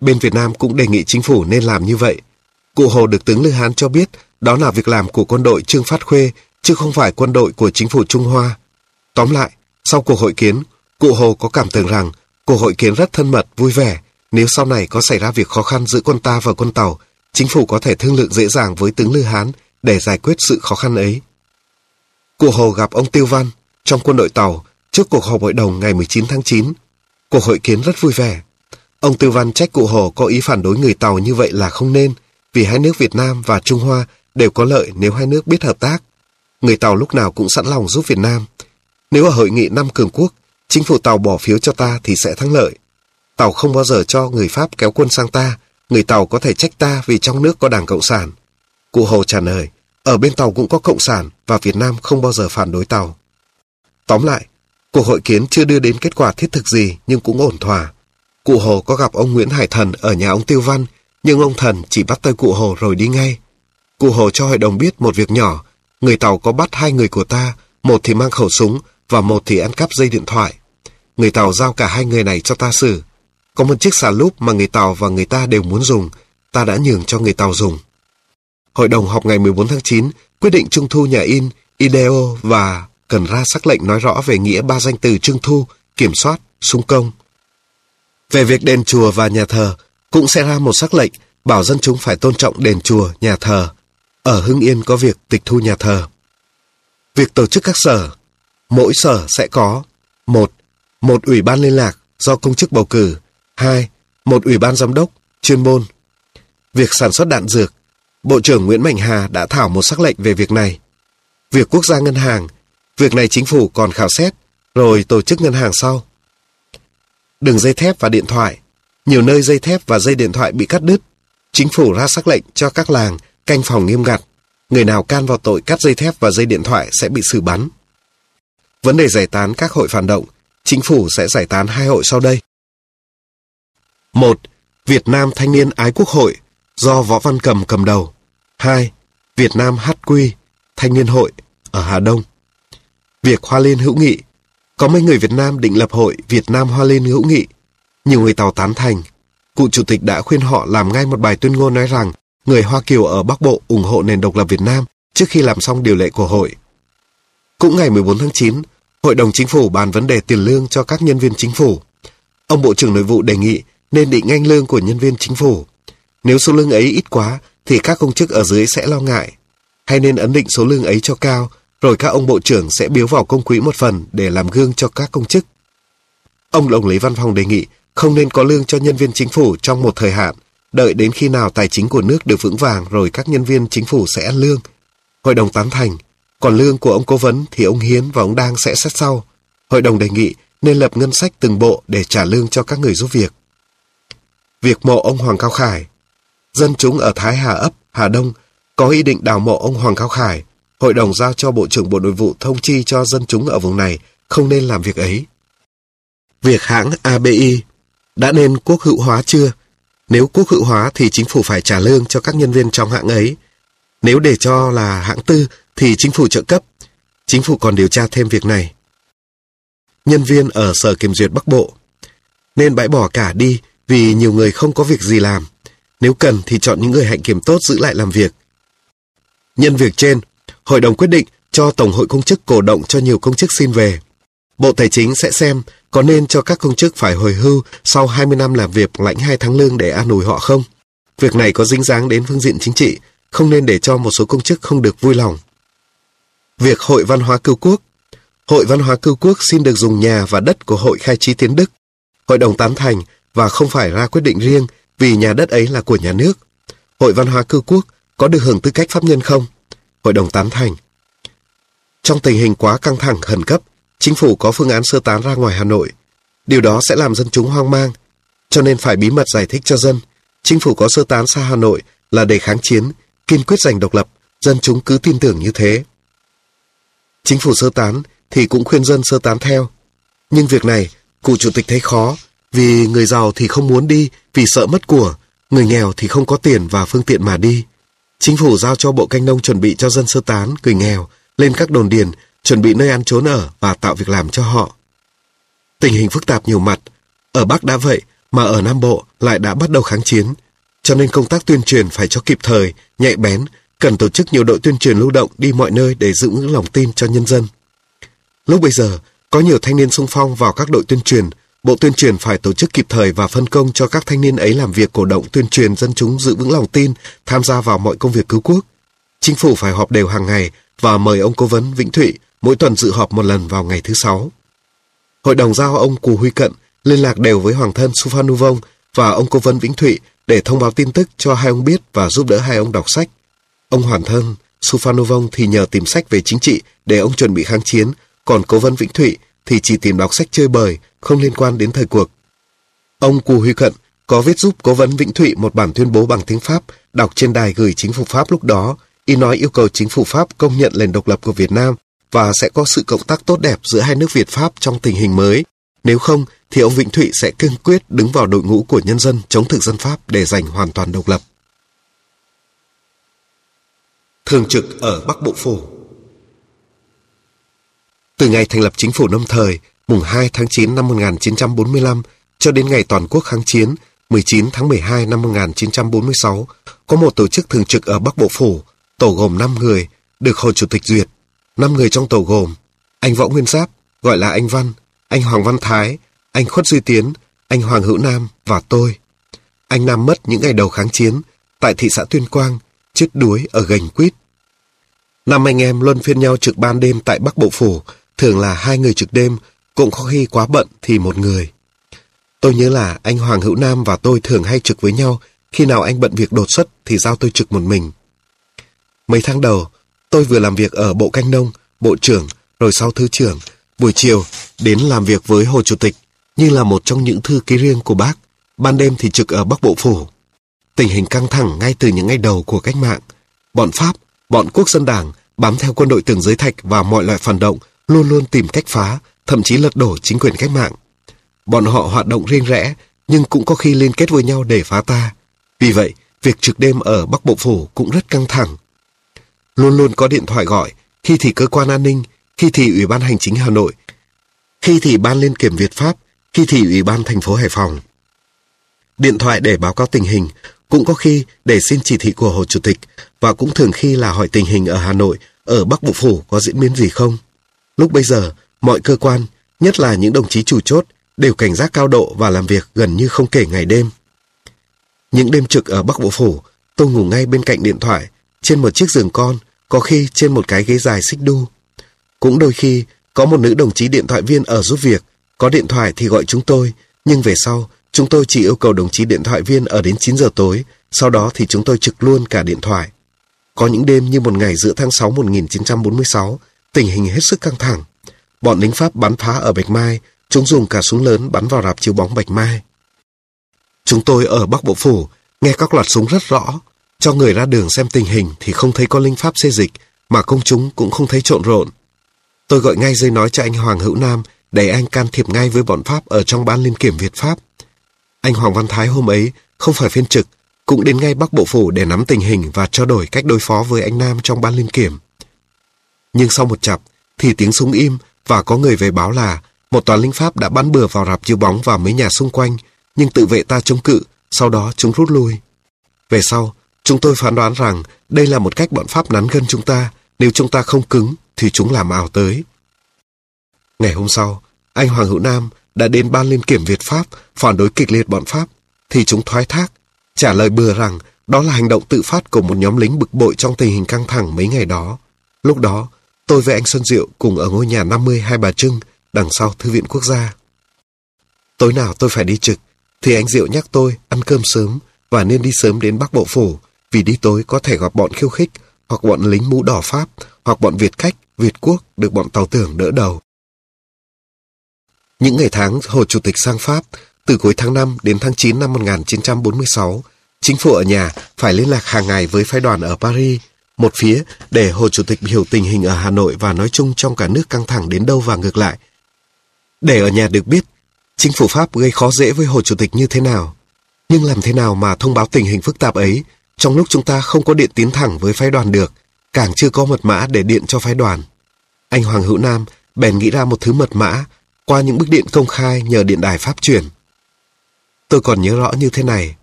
Bên Việt Nam cũng đề nghị chính phủ nên làm như vậy. Cụ Hồ được tướng Lư Hán cho biết đó là việc làm của quân đội Trương Phát Khuê, chứ không phải quân đội của chính phủ Trung Hoa. Tóm lại, sau cuộc hội kiến, cụ Hồ có cảm tưởng rằng cuộc hội kiến rất thân mật, vui vẻ. Nếu sau này có xảy ra việc khó khăn giữa quân ta và quân Tàu, chính phủ có thể thương lượng dễ dàng với tướng Lư Hán để giải quyết sự khó khăn ấy. Cụ Hồ gặp ông Tiêu Văn trong quân đội Tàu trước cuộc họp hội đồng ngày 19 tháng 9. Cuộc hội kiến rất vui vẻ. Ông tư Văn trách cụ Hồ có ý phản đối người Tàu như vậy là không nên, vì hai nước Việt Nam và Trung Hoa đều có lợi nếu hai nước biết hợp tác. Người Tàu lúc nào cũng sẵn lòng giúp Việt Nam. Nếu ở hội nghị năm cường quốc, chính phủ Tàu bỏ phiếu cho ta thì sẽ thắng lợi. Tàu không bao giờ cho người Pháp kéo quân sang ta, người Tàu có thể trách ta vì trong nước có Đảng Cộng sản. Cụ Hồ trả lời, ở bên Tàu cũng có Cộng sản và Việt Nam không bao giờ phản đối Tàu. Tóm lại, cuộc hội kiến chưa đưa đến kết quả thiết thực gì nhưng cũng ổn thỏa. Cụ Hồ có gặp ông Nguyễn Hải Thần ở nhà ông Tiêu Văn, nhưng ông Thần chỉ bắt tay cụ Hồ rồi đi ngay. Cụ Hồ cho hội đồng biết một việc nhỏ, người Tàu có bắt hai người của ta, một thì mang khẩu súng và một thì ăn cắp dây điện thoại. Người Tàu giao cả hai người này cho ta xử. Có một chiếc xà lúp mà người Tàu và người ta đều muốn dùng, ta đã nhường cho người Tàu dùng. Hội đồng họp ngày 14 tháng 9 quyết định trung thu nhà in, IDEO và cần ra sắc lệnh nói rõ về nghĩa ba danh từ trưng thu, kiểm soát, sung công. Về việc đền chùa và nhà thờ, cũng sẽ ra một sắc lệnh bảo dân chúng phải tôn trọng đền chùa, nhà thờ. Ở Hưng Yên có việc tịch thu nhà thờ. Việc tổ chức các sở, mỗi sở sẽ có một Một ủy ban liên lạc do công chức bầu cử. hai Một ủy ban giám đốc, chuyên môn. Việc sản xuất đạn dược, Bộ trưởng Nguyễn Mạnh Hà đã thảo một sắc lệnh về việc này. Việc quốc gia ngân hàng, việc này chính phủ còn khảo xét, rồi tổ chức ngân hàng sau. Đường dây thép và điện thoại. Nhiều nơi dây thép và dây điện thoại bị cắt đứt. Chính phủ ra sắc lệnh cho các làng canh phòng nghiêm ngặt. Người nào can vào tội cắt dây thép và dây điện thoại sẽ bị xử bắn. Vấn đề giải tán các hội phản động, chính phủ sẽ giải tán hai hội sau đây. 1. Việt Nam Thanh niên Ái Quốc hội do Võ Văn Cầm cầm đầu. 2. Việt Nam HQ Thanh niên hội ở Hà Đông. Việc Hoa Liên hữu nghị Có mấy người Việt Nam định lập hội Việt Nam Hoa Liên hữu nghị. Nhiều người Tàu tán thành. Cụ Chủ tịch đã khuyên họ làm ngay một bài tuyên ngôn nói rằng người Hoa Kiều ở Bắc Bộ ủng hộ nền độc lập Việt Nam trước khi làm xong điều lệ của hội. Cũng ngày 14 tháng 9, Hội đồng Chính phủ bàn vấn đề tiền lương cho các nhân viên chính phủ. Ông Bộ trưởng Nội vụ đề nghị nên định anh lương của nhân viên chính phủ. Nếu số lương ấy ít quá, thì các công chức ở dưới sẽ lo ngại. Hay nên ấn định số lương ấy cho cao, rồi các ông bộ trưởng sẽ biếu vào công quỹ một phần để làm gương cho các công chức. Ông Đồng lý văn phòng đề nghị không nên có lương cho nhân viên chính phủ trong một thời hạn, đợi đến khi nào tài chính của nước được vững vàng rồi các nhân viên chính phủ sẽ ăn lương. Hội đồng tán thành, còn lương của ông cố vấn thì ông Hiến và ông Đang sẽ xét sau. Hội đồng đề nghị nên lập ngân sách từng bộ để trả lương cho các người giúp việc. Việc mộ ông Hoàng Cao Khải Dân chúng ở Thái Hà ấp, Hà Đông có ý định đào mộ ông Hoàng Cao Khải. Hội đồng giao cho Bộ trưởng Bộ Nội vụ thông chi cho dân chúng ở vùng này không nên làm việc ấy. Việc hãng ABI đã nên quốc hữu hóa chưa? Nếu quốc hữu hóa thì chính phủ phải trả lương cho các nhân viên trong hãng ấy. Nếu để cho là hãng tư thì chính phủ trợ cấp. Chính phủ còn điều tra thêm việc này. Nhân viên ở Sở Kiểm duyệt Bắc Bộ nên bãi bỏ cả đi vì nhiều người không có việc gì làm. Nếu cần thì chọn những người hạnh kiểm tốt giữ lại làm việc. Nhân việc trên, Hội đồng quyết định cho Tổng hội công chức cổ động cho nhiều công chức xin về. Bộ Tài chính sẽ xem có nên cho các công chức phải hồi hưu sau 20 năm làm việc lãnh 2 tháng lương để an ủi họ không? Việc này có dính dáng đến phương diện chính trị, không nên để cho một số công chức không được vui lòng. Việc Hội Văn hóa Cứu Quốc Hội Văn hóa Cứu Quốc xin được dùng nhà và đất của Hội Khai Trí Tiến Đức. Hội đồng tán thành và không phải ra quyết định riêng vì nhà đất ấy là của nhà nước. Hội Văn hóa Cư Quốc có được hưởng tư cách pháp nhân không? Hội đồng tán thành. Trong tình hình quá căng thẳng khẩn cấp, chính phủ có phương án sơ tán ra ngoài Hà Nội. Điều đó sẽ làm dân chúng hoang mang, cho nên phải bí mật giải thích cho dân. Chính phủ có sơ tán xa Hà Nội là để kháng chiến, kiên quyết giành độc lập, dân chúng cứ tin tưởng như thế. Chính phủ sơ tán thì cũng khuyên dân sơ tán theo. Nhưng việc này, cụ chủ tịch thấy khó, vì người giàu thì không muốn đi vì sợ mất của, người nghèo thì không có tiền và phương tiện mà đi. Chính phủ giao cho Bộ Canh Nông chuẩn bị cho dân sơ tán, người nghèo, lên các đồn điền, chuẩn bị nơi ăn trốn ở và tạo việc làm cho họ. Tình hình phức tạp nhiều mặt, ở Bắc đã vậy mà ở Nam Bộ lại đã bắt đầu kháng chiến, cho nên công tác tuyên truyền phải cho kịp thời, nhạy bén, cần tổ chức nhiều đội tuyên truyền lưu động đi mọi nơi để giữ vững lòng tin cho nhân dân. Lúc bây giờ, có nhiều thanh niên sung phong vào các đội tuyên truyền, Bộ tuyên truyền phải tổ chức kịp thời và phân công cho các thanh niên ấy làm việc cổ động tuyên truyền dân chúng giữ vững lòng tin, tham gia vào mọi công việc cứu quốc. Chính phủ phải họp đều hàng ngày và mời ông cố vấn Vĩnh Thụy mỗi tuần dự họp một lần vào ngày thứ sáu. Hội đồng giao ông Cù Huy Cận liên lạc đều với Hoàng thân Suphanuvong và ông cố vấn Vĩnh Thụy để thông báo tin tức cho hai ông biết và giúp đỡ hai ông đọc sách. Ông Hoàng thân Suphanuvong thì nhờ tìm sách về chính trị để ông chuẩn bị kháng chiến, còn cố vấn Vĩnh Thụy thì chỉ tìm đọc sách chơi bời, không liên quan đến thời cuộc. Ông Cù Huy Cận có viết giúp cố vấn Vĩnh Thụy một bản tuyên bố bằng tiếng Pháp đọc trên đài gửi chính phủ Pháp lúc đó, y nói yêu cầu chính phủ Pháp công nhận nền độc lập của Việt Nam và sẽ có sự cộng tác tốt đẹp giữa hai nước Việt Pháp trong tình hình mới. Nếu không, thì ông Vĩnh Thụy sẽ kiên quyết đứng vào đội ngũ của nhân dân chống thực dân Pháp để giành hoàn toàn độc lập. Thường trực ở Bắc Bộ Phủ Từ ngày thành lập chính phủ năm thời, mùng 2 tháng 9 năm 1945 cho đến ngày toàn quốc kháng chiến 19 tháng 12 năm 1946, có một tổ chức thường trực ở Bắc Bộ Phủ, tổ gồm 5 người, được Hồ Chủ tịch duyệt. 5 người trong tổ gồm anh Võ Nguyên Giáp, gọi là anh Văn, anh Hoàng Văn Thái, anh Khuất Duy Tiến, anh Hoàng Hữu Nam và tôi. Anh Nam mất những ngày đầu kháng chiến tại thị xã Tuyên Quang, chết đuối ở gành quýt. Năm anh em luân phiên nhau trực ban đêm tại Bắc Bộ Phủ, thường là hai người trực đêm, cũng có khi quá bận thì một người. Tôi nhớ là anh Hoàng Hữu Nam và tôi thường hay trực với nhau, khi nào anh bận việc đột xuất thì giao tôi trực một mình. Mấy tháng đầu, tôi vừa làm việc ở Bộ Canh Nông, Bộ trưởng, rồi sau Thứ trưởng. Buổi chiều, đến làm việc với Hồ Chủ tịch, như là một trong những thư ký riêng của bác. Ban đêm thì trực ở Bắc Bộ Phủ. Tình hình căng thẳng ngay từ những ngày đầu của cách mạng. Bọn Pháp, bọn quốc dân đảng bám theo quân đội tường giới thạch và mọi loại phản động luôn luôn tìm cách phá, thậm chí lật đổ chính quyền cách mạng. Bọn họ hoạt động riêng rẽ, nhưng cũng có khi liên kết với nhau để phá ta. Vì vậy, việc trực đêm ở Bắc Bộ Phủ cũng rất căng thẳng. Luôn luôn có điện thoại gọi, khi thì cơ quan an ninh, khi thì Ủy ban Hành chính Hà Nội, khi thì Ban Liên kiểm Việt Pháp, khi thì Ủy ban thành phố Hải Phòng. Điện thoại để báo cáo tình hình, cũng có khi để xin chỉ thị của Hồ Chủ tịch và cũng thường khi là hỏi tình hình ở Hà Nội, ở Bắc Bộ Phủ có diễn biến gì không. Lúc bây giờ, mọi cơ quan, nhất là những đồng chí chủ chốt, đều cảnh giác cao độ và làm việc gần như không kể ngày đêm. Những đêm trực ở Bắc Bộ Phủ, tôi ngủ ngay bên cạnh điện thoại, trên một chiếc giường con, có khi trên một cái ghế dài xích đu. Cũng đôi khi, có một nữ đồng chí điện thoại viên ở giúp việc, có điện thoại thì gọi chúng tôi, nhưng về sau, chúng tôi chỉ yêu cầu đồng chí điện thoại viên ở đến 9 giờ tối, sau đó thì chúng tôi trực luôn cả điện thoại. Có những đêm như một ngày giữa tháng 6 1946, tình hình hết sức căng thẳng. Bọn lính Pháp bắn phá ở Bạch Mai, chúng dùng cả súng lớn bắn vào rạp chiếu bóng Bạch Mai. Chúng tôi ở Bắc Bộ Phủ, nghe các loạt súng rất rõ. Cho người ra đường xem tình hình thì không thấy có linh Pháp xê dịch, mà công chúng cũng không thấy trộn rộn. Tôi gọi ngay dây nói cho anh Hoàng Hữu Nam để anh can thiệp ngay với bọn Pháp ở trong ban liên kiểm Việt Pháp. Anh Hoàng Văn Thái hôm ấy không phải phiên trực, cũng đến ngay Bắc Bộ Phủ để nắm tình hình và trao đổi cách đối phó với anh Nam trong ban liên kiểm. Nhưng sau một chập thì tiếng súng im và có người về báo là một toán lính Pháp đã bắn bừa vào rạp chiếu bóng và mấy nhà xung quanh, nhưng tự vệ ta chống cự, sau đó chúng rút lui. Về sau, chúng tôi phán đoán rằng đây là một cách bọn Pháp nắn gân chúng ta, nếu chúng ta không cứng thì chúng làm ảo tới. Ngày hôm sau, anh Hoàng Hữu Nam đã đến ban liên kiểm Việt Pháp phản đối kịch liệt bọn Pháp, thì chúng thoái thác, trả lời bừa rằng đó là hành động tự phát của một nhóm lính bực bội trong tình hình căng thẳng mấy ngày đó. Lúc đó, tôi với anh Xuân Diệu cùng ở ngôi nhà 50 Hai Bà Trưng, đằng sau Thư viện Quốc gia. Tối nào tôi phải đi trực, thì anh Diệu nhắc tôi ăn cơm sớm và nên đi sớm đến Bắc Bộ Phủ, vì đi tối có thể gặp bọn khiêu khích, hoặc bọn lính mũ đỏ Pháp, hoặc bọn Việt khách, Việt quốc được bọn tàu tưởng đỡ đầu. Những ngày tháng Hồ Chủ tịch sang Pháp, từ cuối tháng 5 đến tháng 9 năm 1946, chính phủ ở nhà phải liên lạc hàng ngày với phái đoàn ở Paris, một phía để Hồ Chủ tịch hiểu tình hình ở Hà Nội và nói chung trong cả nước căng thẳng đến đâu và ngược lại. Để ở nhà được biết, chính phủ Pháp gây khó dễ với Hồ Chủ tịch như thế nào. Nhưng làm thế nào mà thông báo tình hình phức tạp ấy trong lúc chúng ta không có điện tiến thẳng với phái đoàn được, càng chưa có mật mã để điện cho phái đoàn. Anh Hoàng Hữu Nam bèn nghĩ ra một thứ mật mã qua những bức điện công khai nhờ điện đài Pháp chuyển. Tôi còn nhớ rõ như thế này.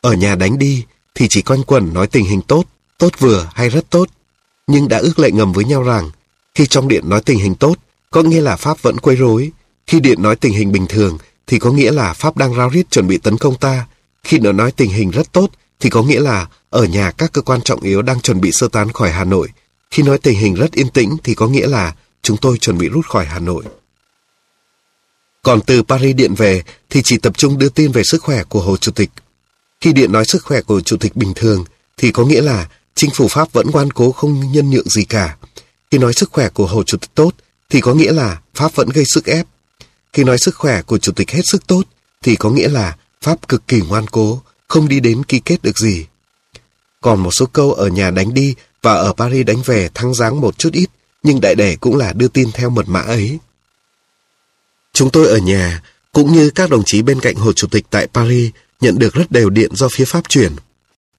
Ở nhà đánh đi thì chỉ quanh quẩn nói tình hình tốt, tốt vừa hay rất tốt. Nhưng đã ước lệ ngầm với nhau rằng khi trong điện nói tình hình tốt, có nghĩa là Pháp vẫn quấy rối. Khi điện nói tình hình bình thường thì có nghĩa là Pháp đang rao riết chuẩn bị tấn công ta. Khi nó nói tình hình rất tốt thì có nghĩa là ở nhà các cơ quan trọng yếu đang chuẩn bị sơ tán khỏi Hà Nội. Khi nói tình hình rất yên tĩnh thì có nghĩa là chúng tôi chuẩn bị rút khỏi Hà Nội. Còn từ Paris điện về thì chỉ tập trung đưa tin về sức khỏe của Hồ Chủ tịch. Khi điện nói sức khỏe của Chủ tịch bình thường thì có nghĩa là chính phủ Pháp vẫn ngoan cố không nhân nhượng gì cả. Khi nói sức khỏe của Hồ Chủ tịch tốt thì có nghĩa là Pháp vẫn gây sức ép. Khi nói sức khỏe của Chủ tịch hết sức tốt thì có nghĩa là Pháp cực kỳ ngoan cố, không đi đến ký kết được gì. Còn một số câu ở nhà đánh đi và ở Paris đánh về thăng dáng một chút ít, nhưng đại đẻ cũng là đưa tin theo mật mã ấy. Chúng tôi ở nhà, cũng như các đồng chí bên cạnh Hồ Chủ tịch tại Paris, nhận được rất đều điện do phía Pháp chuyển.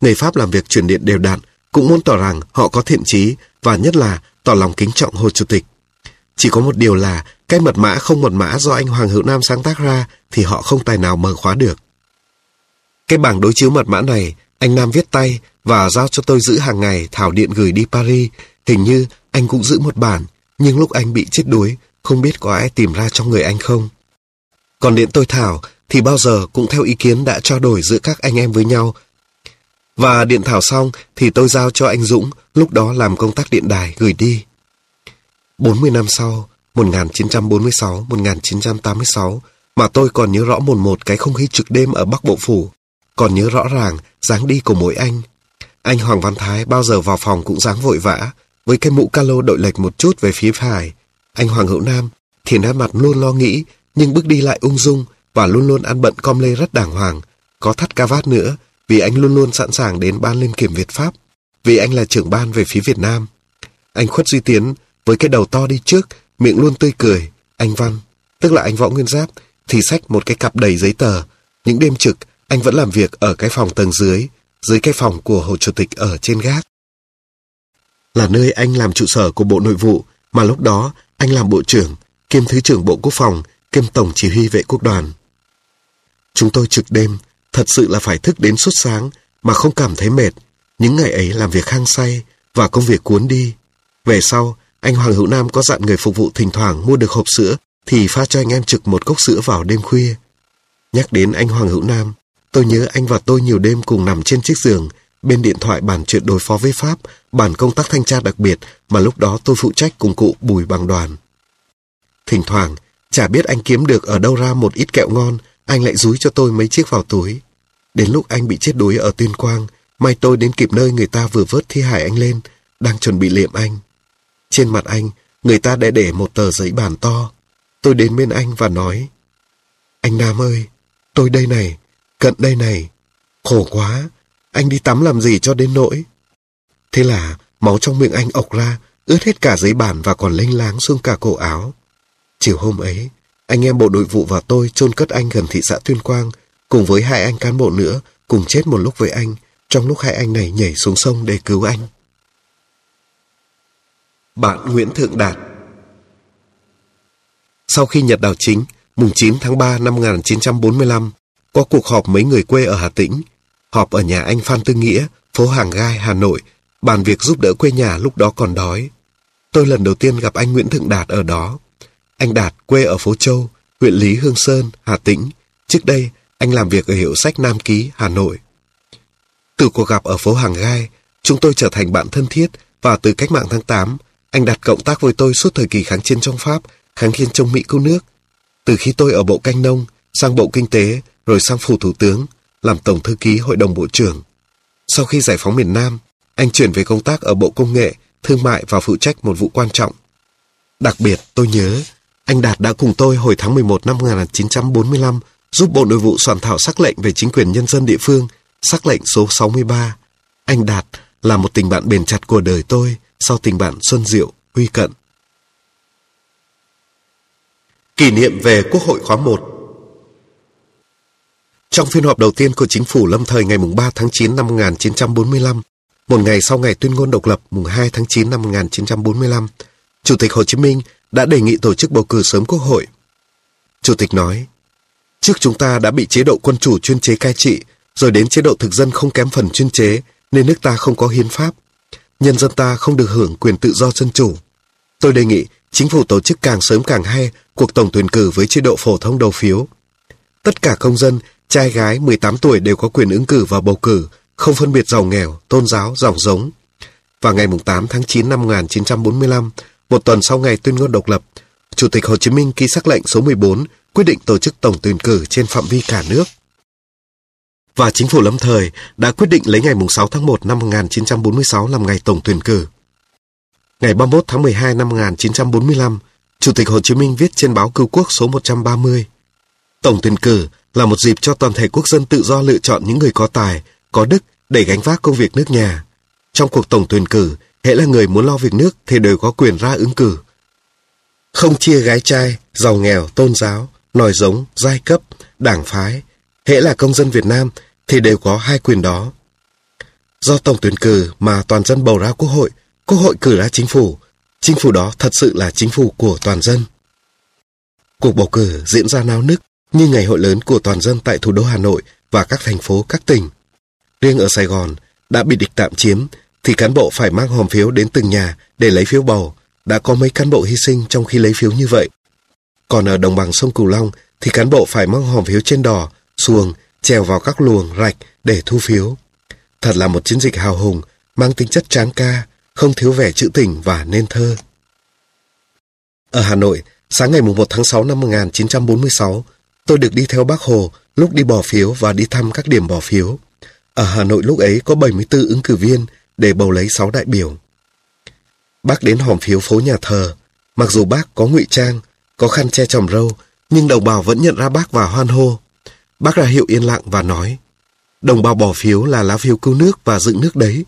Người Pháp làm việc chuyển điện đều đặn, cũng muốn tỏ rằng họ có thiện trí và nhất là tỏ lòng kính trọng Hồ Chủ tịch. Chỉ có một điều là cái mật mã không mật mã do anh Hoàng Hữu Nam sáng tác ra thì họ không tài nào mở khóa được. Cái bảng đối chiếu mật mã này, anh Nam viết tay và giao cho tôi giữ hàng ngày thảo điện gửi đi Paris. Hình như anh cũng giữ một bản, nhưng lúc anh bị chết đuối, không biết có ai tìm ra trong người anh không. Còn điện tôi thảo thì bao giờ cũng theo ý kiến đã trao đổi giữa các anh em với nhau. Và điện thảo xong thì tôi giao cho anh Dũng lúc đó làm công tác điện đài gửi đi. 40 năm sau, 1946-1986, mà tôi còn nhớ rõ một một cái không khí trực đêm ở Bắc Bộ Phủ, còn nhớ rõ ràng dáng đi của mỗi anh. anh Hoàng Văn Thái bao giờ vào phòng cũng dáng vội vã, với cái mũ calo đội lệch một chút về phía phải. Anh Hoàng Hữu Nam thì nét mặt luôn lo nghĩ, nhưng bước đi lại ung dung và luôn luôn ăn bận com lê rất đàng hoàng, có thắt ca vát nữa, vì anh luôn luôn sẵn sàng đến ban liên kiểm Việt Pháp, vì anh là trưởng ban về phía Việt Nam. Anh Khuất Duy Tiến với cái đầu to đi trước, miệng luôn tươi cười, anh Văn, tức là anh Võ Nguyên Giáp, thì xách một cái cặp đầy giấy tờ. Những đêm trực, anh vẫn làm việc ở cái phòng tầng dưới, dưới cái phòng của Hồ Chủ tịch ở trên gác. Là nơi anh làm trụ sở của Bộ Nội vụ, mà lúc đó anh làm Bộ trưởng, kiêm Thứ trưởng Bộ Quốc phòng, kiêm Tổng Chỉ huy Vệ Quốc đoàn. Chúng tôi trực đêm, thật sự là phải thức đến suốt sáng mà không cảm thấy mệt. Những ngày ấy làm việc hăng say và công việc cuốn đi. Về sau, anh Hoàng Hữu Nam có dặn người phục vụ thỉnh thoảng mua được hộp sữa thì pha cho anh em trực một cốc sữa vào đêm khuya. Nhắc đến anh Hoàng Hữu Nam, tôi nhớ anh và tôi nhiều đêm cùng nằm trên chiếc giường, bên điện thoại bàn chuyện đối phó với Pháp, bàn công tác thanh tra đặc biệt mà lúc đó tôi phụ trách cùng cụ Bùi Bằng Đoàn. Thỉnh thoảng, chả biết anh kiếm được ở đâu ra một ít kẹo ngon, anh lại rúi cho tôi mấy chiếc vào túi. Đến lúc anh bị chết đuối ở Tuyên Quang, may tôi đến kịp nơi người ta vừa vớt thi hải anh lên, đang chuẩn bị liệm anh. Trên mặt anh, người ta đã để một tờ giấy bàn to. Tôi đến bên anh và nói, Anh Nam ơi, tôi đây này, cận đây này. Khổ quá, anh đi tắm làm gì cho đến nỗi. Thế là máu trong miệng anh ọc ra, ướt hết cả giấy bàn và còn lênh láng xuống cả cổ áo. Chiều hôm ấy, anh em bộ đội vụ và tôi chôn cất anh gần thị xã Tuyên Quang, cùng với hai anh cán bộ nữa, cùng chết một lúc với anh, trong lúc hai anh này nhảy xuống sông để cứu anh. Bạn Nguyễn Thượng Đạt Sau khi Nhật đảo chính, mùng 9 tháng 3 năm 1945, có cuộc họp mấy người quê ở Hà Tĩnh, họp ở nhà anh Phan Tư Nghĩa, phố Hàng Gai, Hà Nội, bàn việc giúp đỡ quê nhà lúc đó còn đói. Tôi lần đầu tiên gặp anh Nguyễn Thượng Đạt ở đó. Anh Đạt quê ở phố Châu, huyện Lý Hương Sơn, Hà Tĩnh. Trước đây, anh làm việc ở hiệu sách Nam Ký, Hà Nội. Từ cuộc gặp ở phố Hàng Gai, chúng tôi trở thành bạn thân thiết và từ cách mạng tháng 8, anh Đạt cộng tác với tôi suốt thời kỳ kháng chiến trong Pháp, kháng chiến trong Mỹ cứu nước. Từ khi tôi ở Bộ Canh Nông, sang Bộ Kinh tế, rồi sang Phủ Thủ tướng, làm Tổng Thư ký Hội đồng Bộ trưởng. Sau khi giải phóng miền Nam, anh chuyển về công tác ở Bộ Công nghệ, Thương mại và phụ trách một vụ quan trọng. Đặc biệt, tôi nhớ, anh Đạt đã cùng tôi hồi tháng 11 năm 1945 giúp Bộ Nội vụ soạn thảo sắc lệnh về chính quyền nhân dân địa phương, sắc lệnh số 63. Anh Đạt là một tình bạn bền chặt của đời tôi sau tình bạn Xuân Diệu, Huy Cận. Kỷ niệm về Quốc hội khóa 1 Trong phiên họp đầu tiên của chính phủ lâm thời ngày 3 tháng 9 năm 1945, một ngày sau ngày tuyên ngôn độc lập mùng 2 tháng 9 năm 1945, Chủ tịch Hồ Chí Minh đã đề nghị tổ chức bầu cử sớm quốc hội. Chủ tịch nói, trước chúng ta đã bị chế độ quân chủ chuyên chế cai trị, rồi đến chế độ thực dân không kém phần chuyên chế, nên nước ta không có hiến pháp. Nhân dân ta không được hưởng quyền tự do dân chủ. Tôi đề nghị chính phủ tổ chức càng sớm càng hay cuộc tổng tuyển cử với chế độ phổ thông đầu phiếu. Tất cả công dân, trai gái 18 tuổi đều có quyền ứng cử vào bầu cử, không phân biệt giàu nghèo, tôn giáo, dòng giống. Vào ngày 8 tháng 9 năm 1945, một tuần sau ngày tuyên ngôn độc lập, Chủ tịch Hồ Chí Minh ký sắc lệnh số 14 quyết định tổ chức tổng tuyển cử trên phạm vi cả nước. Và chính phủ lâm thời đã quyết định lấy ngày 6 tháng 1 năm 1946 làm ngày tổng tuyển cử. Ngày 31 tháng 12 năm 1945, Chủ tịch Hồ Chí Minh viết trên báo Cứu Quốc số 130. Tổng tuyển cử là một dịp cho toàn thể quốc dân tự do lựa chọn những người có tài, có đức để gánh vác công việc nước nhà. Trong cuộc tổng tuyển cử, hễ là người muốn lo việc nước thì đều có quyền ra ứng cử. Không chia gái trai, giàu nghèo, tôn giáo, nòi giống, giai cấp, đảng phái. hễ là công dân Việt Nam thì đều có hai quyền đó. Do tổng tuyển cử mà toàn dân bầu ra quốc hội, quốc hội cử ra chính phủ, chính phủ đó thật sự là chính phủ của toàn dân. Cuộc bầu cử diễn ra náo nức như ngày hội lớn của toàn dân tại thủ đô Hà Nội và các thành phố, các tỉnh. Riêng ở Sài Gòn đã bị địch tạm chiếm thì cán bộ phải mang hòm phiếu đến từng nhà để lấy phiếu bầu. Đã có mấy cán bộ hy sinh trong khi lấy phiếu như vậy. Còn ở đồng bằng sông Cửu Long thì cán bộ phải mang hòm phiếu trên đò, xuồng, trèo vào các luồng, rạch để thu phiếu. Thật là một chiến dịch hào hùng, mang tính chất tráng ca, không thiếu vẻ trữ tình và nên thơ. Ở Hà Nội, sáng ngày 1 tháng 6 năm 1946, tôi được đi theo bác Hồ lúc đi bỏ phiếu và đi thăm các điểm bỏ phiếu. Ở Hà Nội lúc ấy có 74 ứng cử viên để bầu lấy 6 đại biểu. Bác đến hòm phiếu phố nhà thờ. Mặc dù bác có ngụy trang, có khăn che tròm râu, nhưng đồng bào vẫn nhận ra bác và hoan hô. Bác ra hiệu yên lặng và nói, đồng bào bỏ phiếu là lá phiếu cứu nước và dựng nước đấy.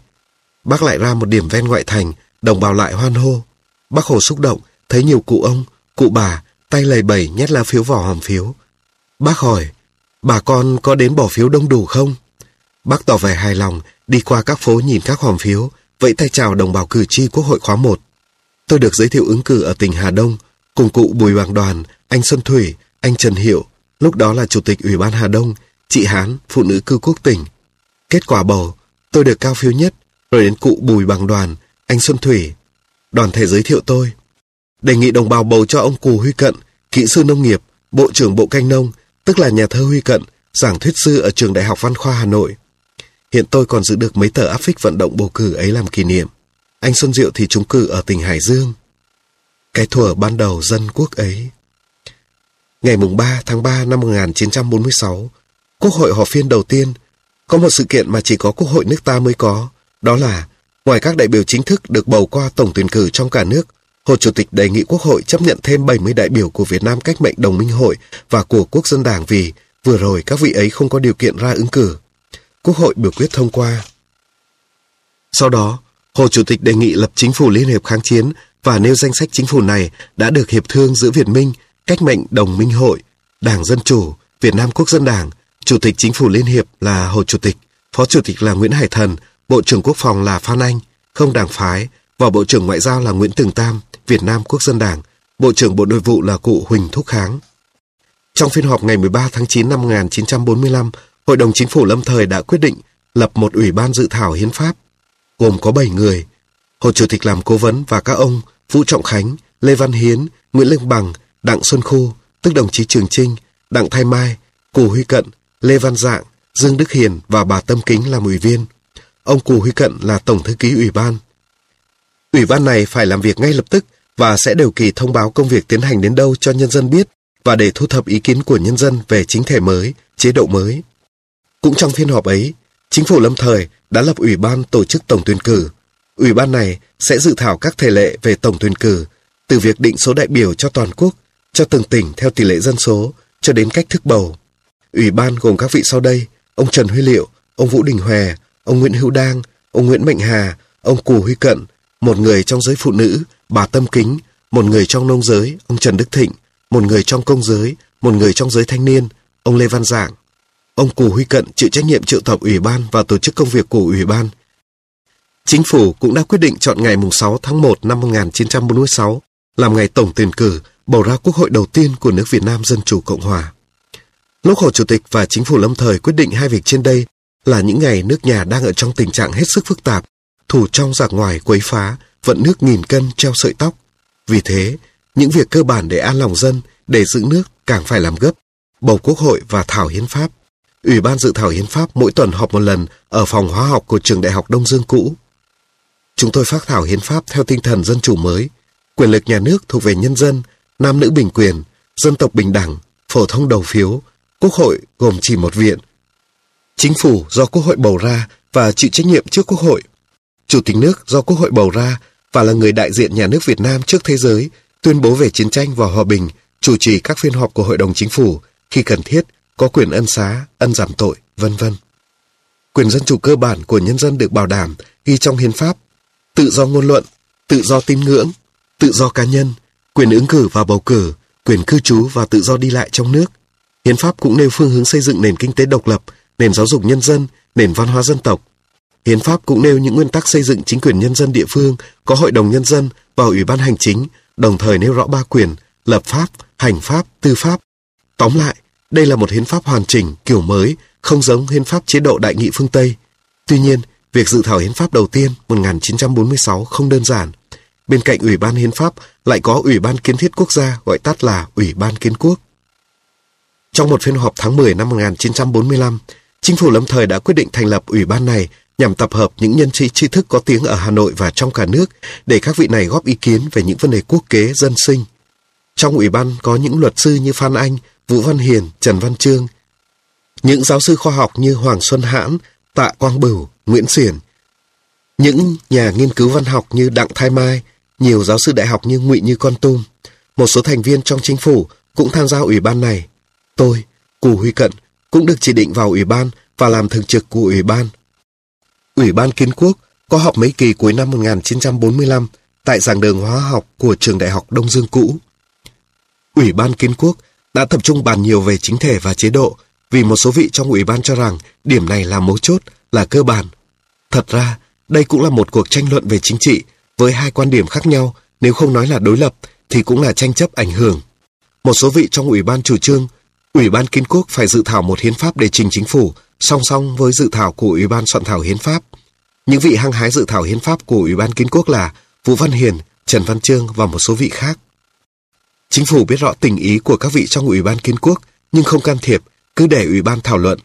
Bác lại ra một điểm ven ngoại thành, đồng bào lại hoan hô. Bác Hồ xúc động, thấy nhiều cụ ông, cụ bà, tay lầy bẩy nhét lá phiếu vào hòm phiếu. Bác hỏi, bà con có đến bỏ phiếu đông đủ không? Bác tỏ vẻ hài lòng, đi qua các phố nhìn các hòm phiếu, vẫy tay chào đồng bào cử tri Quốc hội khóa 1. Tôi được giới thiệu ứng cử ở tỉnh Hà Đông, cùng cụ Bùi Hoàng Đoàn, anh Xuân Thủy, anh Trần Hiệu, lúc đó là Chủ tịch Ủy ban Hà Đông, chị Hán, phụ nữ cư quốc tỉnh. Kết quả bầu, tôi được cao phiếu nhất, rồi đến cụ Bùi Bằng Đoàn, anh Xuân Thủy. Đoàn thể giới thiệu tôi. Đề nghị đồng bào bầu cho ông Cù Huy Cận, kỹ sư nông nghiệp, bộ trưởng bộ canh nông, tức là nhà thơ Huy Cận, giảng thuyết sư ở trường Đại học Văn khoa Hà Nội. Hiện tôi còn giữ được mấy tờ áp phích vận động bầu cử ấy làm kỷ niệm. Anh Xuân Diệu thì trúng cử ở tỉnh Hải Dương. Cái thuở ban đầu dân quốc ấy. Ngày mùng 3 tháng 3 năm 1946, Quốc hội họp phiên đầu tiên. Có một sự kiện mà chỉ có Quốc hội nước ta mới có, đó là ngoài các đại biểu chính thức được bầu qua tổng tuyển cử trong cả nước, Hồ Chủ tịch đề nghị Quốc hội chấp nhận thêm 70 đại biểu của Việt Nam Cách mệnh Đồng minh Hội và của Quốc dân Đảng vì vừa rồi các vị ấy không có điều kiện ra ứng cử. Quốc hội biểu quyết thông qua. Sau đó, Hồ Chủ tịch đề nghị lập chính phủ Liên hiệp kháng chiến và nêu danh sách chính phủ này đã được hiệp thương giữa Việt Minh, Cách mệnh Đồng minh Hội, Đảng Dân Chủ, Việt Nam Quốc dân Đảng, Chủ tịch Chính phủ Liên hiệp là Hồ Chủ tịch, Phó Chủ tịch là Nguyễn Hải Thần, Bộ trưởng Quốc phòng là Phan Anh, không đảng phái, và Bộ trưởng Ngoại giao là Nguyễn Tường Tam, Việt Nam Quốc dân Đảng, Bộ trưởng Bộ Nội vụ là cụ Huỳnh Thúc Kháng. Trong phiên họp ngày 13 tháng 9 năm 1945, Hội đồng Chính phủ lâm thời đã quyết định lập một ủy ban dự thảo hiến pháp, gồm có 7 người. Hồ Chủ tịch làm cố vấn và các ông Vũ Trọng Khánh, Lê Văn Hiến, Nguyễn Lương Bằng, Đặng Xuân Khu, tức đồng chí Trường Trinh, Đặng Thái Mai, Cù Huy Cận, Lê Văn Dạng, Dương Đức Hiền và bà Tâm Kính làm ủy viên. Ông Cù Huy Cận là Tổng Thư ký Ủy ban. Ủy ban này phải làm việc ngay lập tức và sẽ đều kỳ thông báo công việc tiến hành đến đâu cho nhân dân biết và để thu thập ý kiến của nhân dân về chính thể mới, chế độ mới. Cũng trong phiên họp ấy, Chính phủ lâm thời đã lập ủy ban tổ chức tổng tuyển cử. Ủy ban này sẽ dự thảo các thể lệ về tổng tuyển cử, từ việc định số đại biểu cho toàn quốc, cho từng tỉnh theo tỷ lệ dân số, cho đến cách thức bầu. Ủy ban gồm các vị sau đây, ông Trần Huy Liệu, ông Vũ Đình Hòe, ông Nguyễn Hữu Đang, ông Nguyễn Mạnh Hà, ông Cù Huy Cận, một người trong giới phụ nữ, bà Tâm Kính, một người trong nông giới, ông Trần Đức Thịnh, một người trong công giới, một người trong giới thanh niên, ông Lê Văn Giảng. Ông Cù Huy Cận chịu trách nhiệm triệu tập ủy ban và tổ chức công việc của ủy ban. Chính phủ cũng đã quyết định chọn ngày 6 tháng 1 năm 1946 làm ngày tổng tuyển cử bầu ra quốc hội đầu tiên của nước Việt Nam Dân Chủ Cộng Hòa. Lúc Hồ Chủ tịch và chính phủ lâm thời quyết định hai việc trên đây là những ngày nước nhà đang ở trong tình trạng hết sức phức tạp, thủ trong giặc ngoài quấy phá, vận nước nghìn cân treo sợi tóc. Vì thế, những việc cơ bản để an lòng dân, để giữ nước càng phải làm gấp, bầu quốc hội và thảo hiến pháp. Ủy ban dự thảo hiến pháp mỗi tuần họp một lần ở phòng hóa học của trường đại học Đông Dương cũ. Chúng tôi phát thảo hiến pháp theo tinh thần dân chủ mới, quyền lực nhà nước thuộc về nhân dân, nam nữ bình quyền, dân tộc bình đẳng, phổ thông đầu phiếu, quốc hội gồm chỉ một viện. Chính phủ do quốc hội bầu ra và chịu trách nhiệm trước quốc hội. Chủ tịch nước do quốc hội bầu ra và là người đại diện nhà nước Việt Nam trước thế giới, tuyên bố về chiến tranh và hòa bình, chủ trì các phiên họp của Hội đồng Chính phủ khi cần thiết, có quyền ân xá, ân giảm tội, vân vân. Quyền dân chủ cơ bản của nhân dân được bảo đảm ghi trong hiến pháp, tự do ngôn luận, tự do tín ngưỡng, tự do cá nhân, quyền ứng cử và bầu cử, quyền cư trú và tự do đi lại trong nước. Hiến pháp cũng nêu phương hướng xây dựng nền kinh tế độc lập, nền giáo dục nhân dân, nền văn hóa dân tộc. Hiến pháp cũng nêu những nguyên tắc xây dựng chính quyền nhân dân địa phương, có hội đồng nhân dân và ủy ban hành chính, đồng thời nêu rõ ba quyền, lập pháp, hành pháp, tư pháp. Tóm lại, đây là một hiến pháp hoàn chỉnh, kiểu mới, không giống hiến pháp chế độ đại nghị phương Tây. Tuy nhiên, việc dự thảo hiến pháp đầu tiên 1946 không đơn giản. Bên cạnh Ủy ban Hiến pháp lại có Ủy ban Kiến thiết Quốc gia gọi tắt là Ủy ban Kiến quốc. Trong một phiên họp tháng 10 năm 1945, Chính phủ lâm thời đã quyết định thành lập ủy ban này nhằm tập hợp những nhân sĩ tri thức có tiếng ở Hà Nội và trong cả nước để các vị này góp ý kiến về những vấn đề quốc kế dân sinh. Trong ủy ban có những luật sư như Phan Anh, Vũ Văn Hiền, Trần Văn Trương, những giáo sư khoa học như Hoàng Xuân Hãn, Tạ Quang Bửu, Nguyễn Xiển. Những nhà nghiên cứu văn học như Đặng Thái Mai, nhiều giáo sư đại học như Ngụy Như Con Tum, một số thành viên trong chính phủ cũng tham gia ủy ban này. Tôi, Cù Huy Cận, cũng được chỉ định vào ủy ban và làm thường trực của ủy ban. Ủy ban Kiến Quốc có họp mấy kỳ cuối năm 1945 tại giảng đường hóa học của trường đại học Đông Dương cũ. Ủy ban Kiến Quốc đã tập trung bàn nhiều về chính thể và chế độ vì một số vị trong ủy ban cho rằng điểm này là mấu chốt, là cơ bản. Thật ra, đây cũng là một cuộc tranh luận về chính trị với hai quan điểm khác nhau, nếu không nói là đối lập thì cũng là tranh chấp ảnh hưởng. Một số vị trong ủy ban chủ trương, ủy ban kiến quốc phải dự thảo một hiến pháp để trình chính phủ song song với dự thảo của ủy ban soạn thảo hiến pháp. Những vị hăng hái dự thảo hiến pháp của ủy ban kiến quốc là Vũ Văn Hiền, Trần Văn Trương và một số vị khác. Chính phủ biết rõ tình ý của các vị trong ủy ban kiến quốc nhưng không can thiệp, cứ để ủy ban thảo luận.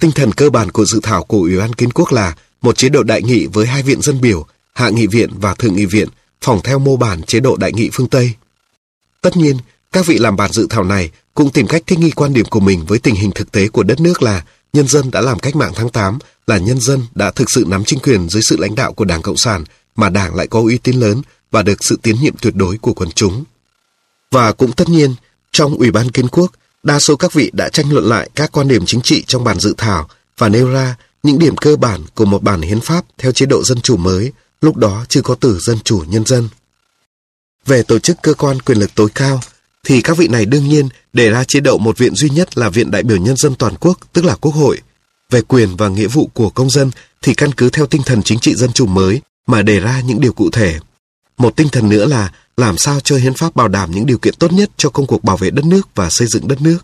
Tinh thần cơ bản của dự thảo của ủy ban kiến quốc là một chế độ đại nghị với hai viện dân biểu, hạ nghị viện và thượng nghị viện, phỏng theo mô bản chế độ đại nghị phương Tây. Tất nhiên, các vị làm bản dự thảo này cũng tìm cách thích nghi quan điểm của mình với tình hình thực tế của đất nước là nhân dân đã làm cách mạng tháng 8, là nhân dân đã thực sự nắm chính quyền dưới sự lãnh đạo của Đảng Cộng sản, mà Đảng lại có uy tín lớn và được sự tín nhiệm tuyệt đối của quần chúng. Và cũng tất nhiên, trong Ủy ban Kiến quốc, đa số các vị đã tranh luận lại các quan điểm chính trị trong bản dự thảo và nêu ra những điểm cơ bản của một bản hiến pháp theo chế độ dân chủ mới, lúc đó chưa có từ dân chủ nhân dân. Về tổ chức cơ quan quyền lực tối cao, thì các vị này đương nhiên đề ra chế độ một viện duy nhất là Viện Đại biểu Nhân dân Toàn quốc, tức là Quốc hội. Về quyền và nghĩa vụ của công dân thì căn cứ theo tinh thần chính trị dân chủ mới mà đề ra những điều cụ thể. Một tinh thần nữa là làm sao cho hiến pháp bảo đảm những điều kiện tốt nhất cho công cuộc bảo vệ đất nước và xây dựng đất nước.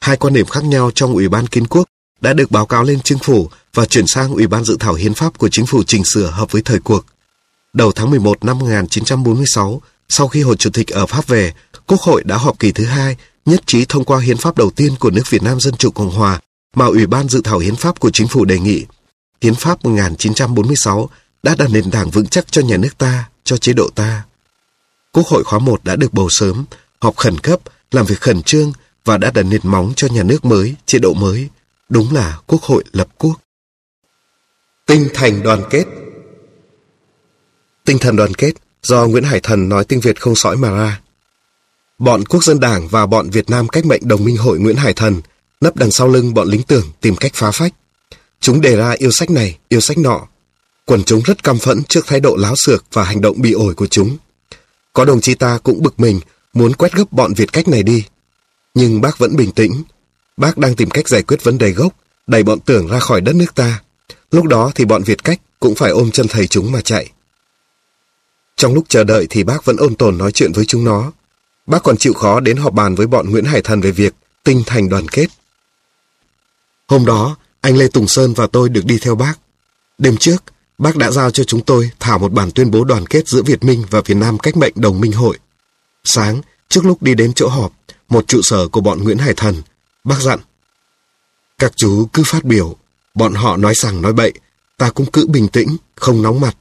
Hai quan điểm khác nhau trong Ủy ban Kiến quốc đã được báo cáo lên chính phủ và chuyển sang Ủy ban dự thảo hiến pháp của chính phủ chỉnh sửa hợp với thời cuộc. Đầu tháng 11 năm 1946, sau khi Hồ Chủ tịch ở Pháp về, Quốc hội đã họp kỳ thứ hai, nhất trí thông qua hiến pháp đầu tiên của nước Việt Nam Dân Chủ Cộng Hòa mà Ủy ban dự thảo hiến pháp của chính phủ đề nghị. Hiến pháp 1946 đã đặt nền tảng vững chắc cho nhà nước ta, cho chế độ ta. Quốc hội khóa 1 đã được bầu sớm, họp khẩn cấp, làm việc khẩn trương và đã đặt nền móng cho nhà nước mới, chế độ mới. Đúng là Quốc hội lập quốc. Tinh thành đoàn kết Tinh thần đoàn kết do Nguyễn Hải Thần nói tiếng Việt không sõi mà ra. Bọn Quốc dân Đảng và bọn Việt Nam cách mệnh đồng minh hội Nguyễn Hải Thần nấp đằng sau lưng bọn lính tưởng tìm cách phá phách. Chúng đề ra yêu sách này, yêu sách nọ. Quần chúng rất căm phẫn trước thái độ láo xược và hành động bị ổi của chúng. Có đồng chí ta cũng bực mình, muốn quét gấp bọn Việt cách này đi. Nhưng bác vẫn bình tĩnh. Bác đang tìm cách giải quyết vấn đề gốc, đẩy bọn tưởng ra khỏi đất nước ta. Lúc đó thì bọn Việt cách cũng phải ôm chân thầy chúng mà chạy. Trong lúc chờ đợi thì bác vẫn ôn tồn nói chuyện với chúng nó. Bác còn chịu khó đến họp bàn với bọn Nguyễn Hải Thần về việc tinh thành đoàn kết. Hôm đó, anh Lê Tùng Sơn và tôi được đi theo bác. Đêm trước, bác đã giao cho chúng tôi thảo một bản tuyên bố đoàn kết giữa Việt Minh và Việt Nam cách mệnh đồng minh hội. Sáng, trước lúc đi đến chỗ họp, một trụ sở của bọn Nguyễn Hải Thần, bác dặn. Các chú cứ phát biểu, bọn họ nói rằng nói bậy, ta cũng cứ bình tĩnh, không nóng mặt.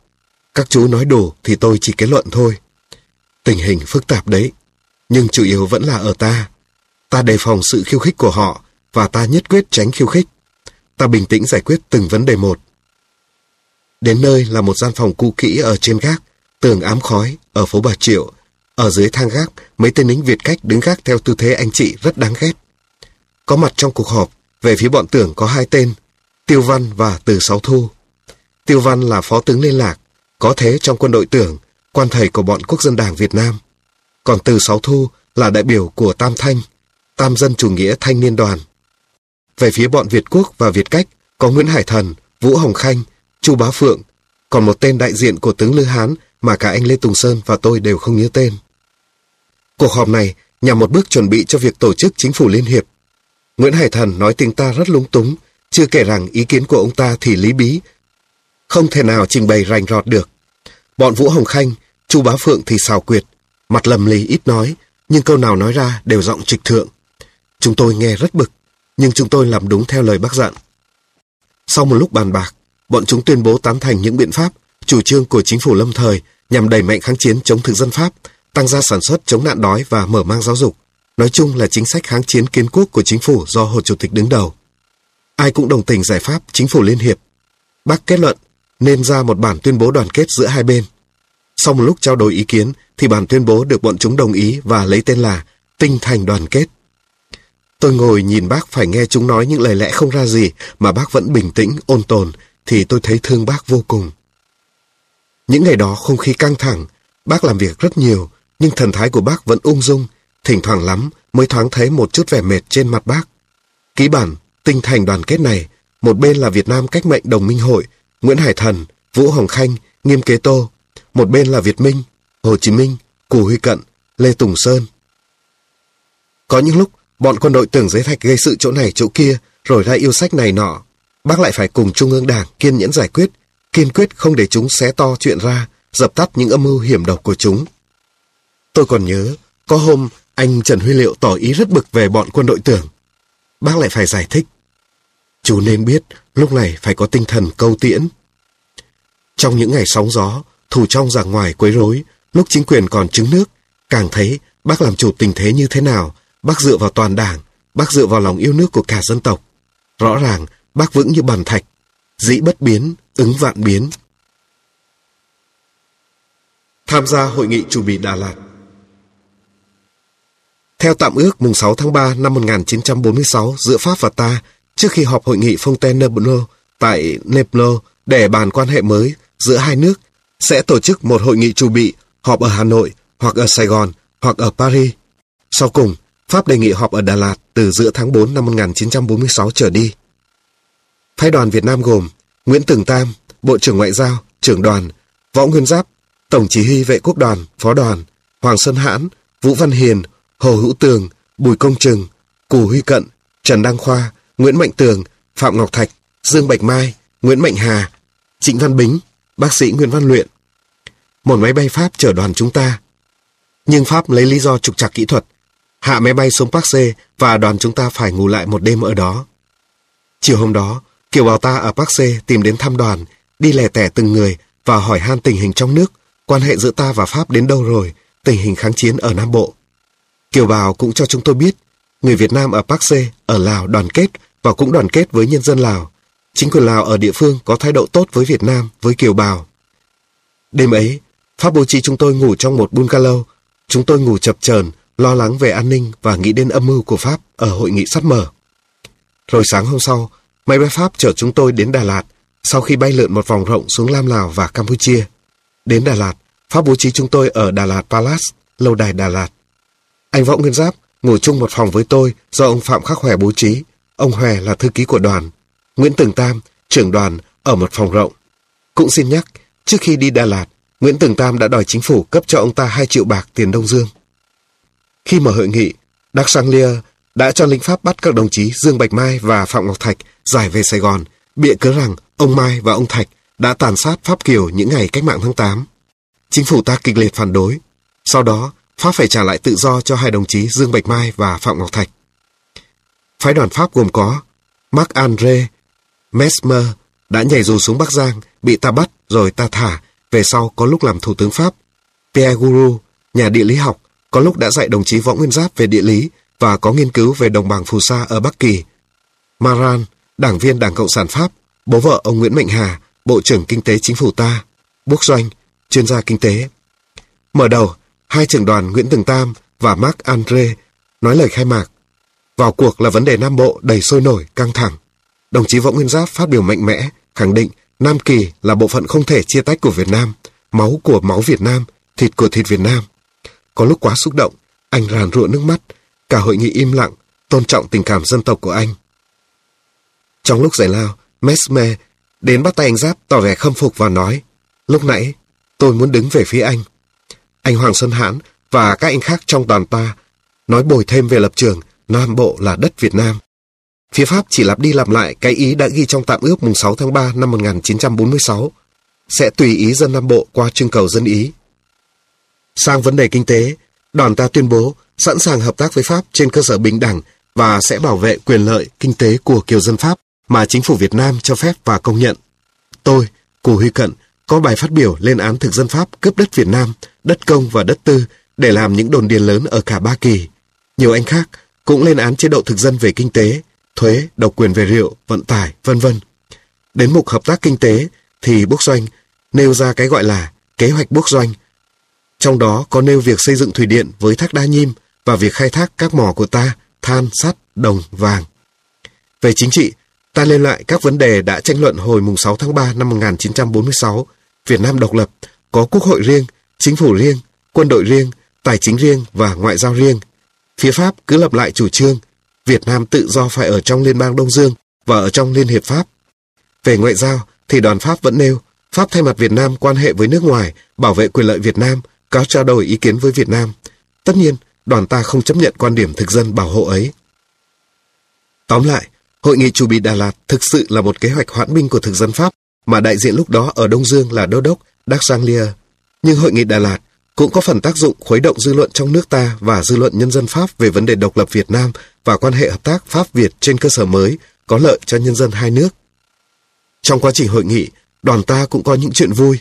Các chú nói đủ thì tôi chỉ kết luận thôi. Tình hình phức tạp đấy, nhưng chủ yếu vẫn là ở ta. Ta đề phòng sự khiêu khích của họ và ta nhất quyết tránh khiêu khích. Ta bình tĩnh giải quyết từng vấn đề một. Đến nơi là một gian phòng cũ kỹ ở trên gác, tường ám khói, ở phố Bà Triệu. Ở dưới thang gác, mấy tên lính Việt cách đứng gác theo tư thế anh chị rất đáng ghét. Có mặt trong cuộc họp, về phía bọn tưởng có hai tên, Tiêu Văn và Từ Sáu Thu. Tiêu Văn là phó tướng liên lạc, có thế trong quân đội tưởng, quan thầy của bọn quốc dân đảng Việt Nam. Còn Từ Sáu Thu là đại biểu của Tam Thanh, Tam Dân Chủ Nghĩa Thanh Niên Đoàn. Về phía bọn Việt Quốc và Việt Cách có Nguyễn Hải Thần, Vũ Hồng Khanh, Chu Bá Phượng, còn một tên đại diện của tướng Lư Hán mà cả anh Lê Tùng Sơn và tôi đều không nhớ tên. Cuộc họp này nhằm một bước chuẩn bị cho việc tổ chức chính phủ liên hiệp. Nguyễn Hải Thần nói tiếng ta rất lúng túng, chưa kể rằng ý kiến của ông ta thì lý bí, không thể nào trình bày rành rọt được. Bọn Vũ Hồng Khanh, Chu Bá Phượng thì xào quyệt, mặt lầm lì ít nói, nhưng câu nào nói ra đều giọng trịch thượng. Chúng tôi nghe rất bực, nhưng chúng tôi làm đúng theo lời bác dặn. Sau một lúc bàn bạc, bọn chúng tuyên bố tán thành những biện pháp, chủ trương của chính phủ lâm thời nhằm đẩy mạnh kháng chiến chống thực dân Pháp, tăng gia sản xuất chống nạn đói và mở mang giáo dục. Nói chung là chính sách kháng chiến kiến quốc của chính phủ do Hồ Chủ tịch đứng đầu. Ai cũng đồng tình giải pháp chính phủ liên hiệp. Bác kết luận nên ra một bản tuyên bố đoàn kết giữa hai bên. Sau một lúc trao đổi ý kiến thì bản tuyên bố được bọn chúng đồng ý và lấy tên là Tinh thành đoàn kết. Tôi ngồi nhìn bác phải nghe chúng nói những lời lẽ không ra gì mà bác vẫn bình tĩnh, ôn tồn thì tôi thấy thương bác vô cùng. Những ngày đó không khí căng thẳng, bác làm việc rất nhiều nhưng thần thái của bác vẫn ung dung, thỉnh thoảng lắm mới thoáng thấy một chút vẻ mệt trên mặt bác. Ký bản tinh thành đoàn kết này, một bên là Việt Nam Cách mệnh Đồng minh Hội, Nguyễn Hải Thần, Vũ Hồng Khanh, Nghiêm Kế Tô, một bên là Việt Minh, Hồ Chí Minh, Cù Huy Cận, Lê Tùng Sơn. Có những lúc, bọn quân đội tưởng giấy thạch gây sự chỗ này chỗ kia, rồi ra yêu sách này nọ. Bác lại phải cùng Trung ương Đảng kiên nhẫn giải quyết, kiên quyết không để chúng xé to chuyện ra, dập tắt những âm mưu hiểm độc của chúng. Tôi còn nhớ, có hôm anh Trần Huy Liệu tỏ ý rất bực về bọn quân đội tưởng. Bác lại phải giải thích. Chú nên biết, lúc này phải có tinh thần câu tiễn. Trong những ngày sóng gió, thủ trong giảng ngoài quấy rối, lúc chính quyền còn trứng nước, càng thấy bác làm chủ tình thế như thế nào, bác dựa vào toàn đảng, bác dựa vào lòng yêu nước của cả dân tộc. Rõ ràng, bác vững như bàn thạch, dĩ bất biến, ứng vạn biến. Tham gia hội nghị chủ bị Đà Lạt Theo tạm ước mùng 6 tháng 3 năm 1946 giữa Pháp và ta, trước khi họp hội nghị Fontainebleau tại Naples để bàn quan hệ mới giữa hai nước, sẽ tổ chức một hội nghị chủ bị họp ở Hà Nội hoặc ở Sài Gòn hoặc ở Paris. Sau cùng, Pháp đề nghị họp ở Đà Lạt từ giữa tháng 4 năm 1946 trở đi. Phái đoàn Việt Nam gồm Nguyễn Tường Tam, Bộ trưởng Ngoại giao, trưởng đoàn, Võ Nguyên Giáp, Tổng chỉ huy vệ quốc đoàn, phó đoàn, Hoàng Sơn Hãn, Vũ Văn Hiền, Hồ Hữu Tường, Bùi Công Trừng, Cù Huy Cận, Trần Đăng Khoa, Nguyễn Mạnh Tường, Phạm Ngọc Thạch, Dương Bạch Mai, Nguyễn Mạnh Hà, Trịnh Văn Bính, bác sĩ Nguyễn Văn Luyện. Một máy bay Pháp chở đoàn chúng ta. Nhưng Pháp lấy lý do trục trặc kỹ thuật, hạ máy bay xuống Park C và đoàn chúng ta phải ngủ lại một đêm ở đó. Chiều hôm đó, Kiều bào ta ở Park C tìm đến thăm đoàn, đi lẻ tẻ từng người và hỏi han tình hình trong nước, quan hệ giữa ta và Pháp đến đâu rồi, tình hình kháng chiến ở Nam Bộ. Kiều bào cũng cho chúng tôi biết, người Việt Nam ở Park C, ở Lào đoàn kết và cũng đoàn kết với nhân dân Lào. Chính quyền Lào ở địa phương có thái độ tốt với Việt Nam, với Kiều bào. Đêm ấy, Pháp bố trí chúng tôi ngủ trong một bungalow. Chúng tôi ngủ chập chờn, lo lắng về an ninh và nghĩ đến âm mưu của Pháp ở hội nghị sắp mở. Rồi sáng hôm sau, máy bay Pháp chở chúng tôi đến Đà Lạt sau khi bay lượn một vòng rộng xuống Lam Lào và Campuchia. Đến Đà Lạt, Pháp bố trí chúng tôi ở Đà Lạt Palace, lâu đài Đà Lạt. Anh Võ Nguyên Giáp ngủ chung một phòng với tôi do ông Phạm Khắc Hòe bố trí. Ông Hòe là thư ký của đoàn. Nguyễn Tường Tam, trưởng đoàn, ở một phòng rộng. Cũng xin nhắc, trước khi đi Đà Lạt, Nguyễn Tường Tam đã đòi chính phủ cấp cho ông ta 2 triệu bạc tiền Đông Dương. Khi mở hội nghị, Đắc Sang Lia đã cho lính Pháp bắt các đồng chí Dương Bạch Mai và Phạm Ngọc Thạch giải về Sài Gòn, bịa cớ rằng ông Mai và ông Thạch đã tàn sát Pháp Kiều những ngày cách mạng tháng 8. Chính phủ ta kịch liệt phản đối. Sau đó, Pháp phải trả lại tự do cho hai đồng chí Dương Bạch Mai và Phạm Ngọc Thạch. Phái đoàn Pháp gồm có Marc-André Mesmer đã nhảy dù xuống Bắc Giang, bị ta bắt rồi ta thả, về sau có lúc làm thủ tướng Pháp. Pierre Guru, nhà địa lý học, có lúc đã dạy đồng chí Võ Nguyên Giáp về địa lý và có nghiên cứu về đồng bằng phù sa ở Bắc Kỳ. Maran, đảng viên Đảng Cộng sản Pháp, bố vợ ông Nguyễn Mạnh Hà, Bộ trưởng Kinh tế Chính phủ ta, Búc Doanh, chuyên gia kinh tế. Mở đầu, hai trưởng đoàn Nguyễn Tường Tam và Marc Andre nói lời khai mạc. Vào cuộc là vấn đề Nam Bộ đầy sôi nổi, căng thẳng. Đồng chí Võ Nguyên Giáp phát biểu mạnh mẽ, khẳng định Nam Kỳ là bộ phận không thể chia tách của Việt Nam, máu của máu Việt Nam, thịt của thịt Việt Nam. Có lúc quá xúc động, anh ràn rụa nước mắt, cả hội nghị im lặng, tôn trọng tình cảm dân tộc của anh. Trong lúc giải lao, Mesme đến bắt tay anh Giáp tỏ vẻ khâm phục và nói, lúc nãy tôi muốn đứng về phía anh. Anh Hoàng Xuân Hãn và các anh khác trong đoàn ta nói bồi thêm về lập trường Nam Bộ là đất Việt Nam. Phía Pháp chỉ lặp đi lặp lại cái ý đã ghi trong tạm ước mùng 6 tháng 3 năm 1946, sẽ tùy ý dân Nam Bộ qua trưng cầu dân ý. Sang vấn đề kinh tế, đoàn ta tuyên bố sẵn sàng hợp tác với Pháp trên cơ sở bình đẳng và sẽ bảo vệ quyền lợi kinh tế của kiều dân Pháp mà chính phủ Việt Nam cho phép và công nhận. Tôi, Cù Huy Cận, có bài phát biểu lên án thực dân Pháp cướp đất Việt Nam, đất công và đất tư để làm những đồn điền lớn ở cả Ba Kỳ. Nhiều anh khác cũng lên án chế độ thực dân về kinh tế, thuế, độc quyền về rượu, vận tải, vân vân. Đến mục hợp tác kinh tế thì Bốc Doanh nêu ra cái gọi là kế hoạch Bốc Doanh. Trong đó có nêu việc xây dựng thủy điện với thác Đa Nhim và việc khai thác các mỏ của ta, than, sắt, đồng, vàng. Về chính trị, ta lên lại các vấn đề đã tranh luận hồi mùng 6 tháng 3 năm 1946, Việt Nam độc lập, có quốc hội riêng, chính phủ riêng, quân đội riêng, tài chính riêng và ngoại giao riêng. Phía Pháp cứ lập lại chủ trương, Việt Nam tự do phải ở trong Liên bang Đông Dương và ở trong Liên Hiệp Pháp. Về ngoại giao thì đoàn Pháp vẫn nêu, Pháp thay mặt Việt Nam quan hệ với nước ngoài, bảo vệ quyền lợi Việt Nam, có trao đổi ý kiến với Việt Nam. Tất nhiên, đoàn ta không chấp nhận quan điểm thực dân bảo hộ ấy. Tóm lại, Hội nghị chủ bị Đà Lạt thực sự là một kế hoạch hoãn binh của thực dân Pháp mà đại diện lúc đó ở Đông Dương là Đô đốc Daxanglier. Nhưng Hội nghị Đà Lạt cũng có phần tác dụng khuấy động dư luận trong nước ta và dư luận nhân dân Pháp về vấn đề độc lập Việt Nam và quan hệ hợp tác Pháp-Việt trên cơ sở mới có lợi cho nhân dân hai nước. Trong quá trình hội nghị, đoàn ta cũng có những chuyện vui.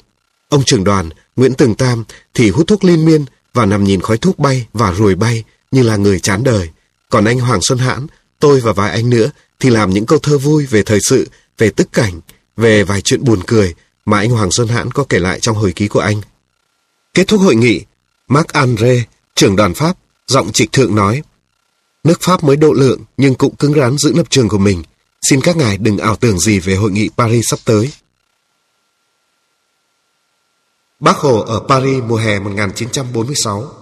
Ông trưởng đoàn, Nguyễn Tường Tam thì hút thuốc liên miên và nằm nhìn khói thuốc bay và ruồi bay như là người chán đời. Còn anh Hoàng Xuân Hãn, tôi và vài anh nữa thì làm những câu thơ vui về thời sự, về tức cảnh, về vài chuyện buồn cười mà anh Hoàng Xuân Hãn có kể lại trong hồi ký của anh. Kết thúc hội nghị, Marc André, trưởng đoàn Pháp, giọng trịch thượng nói Nước Pháp mới độ lượng nhưng cũng cứng rắn giữ lập trường của mình. Xin các ngài đừng ảo tưởng gì về hội nghị Paris sắp tới. Bác Hồ ở Paris mùa hè 1946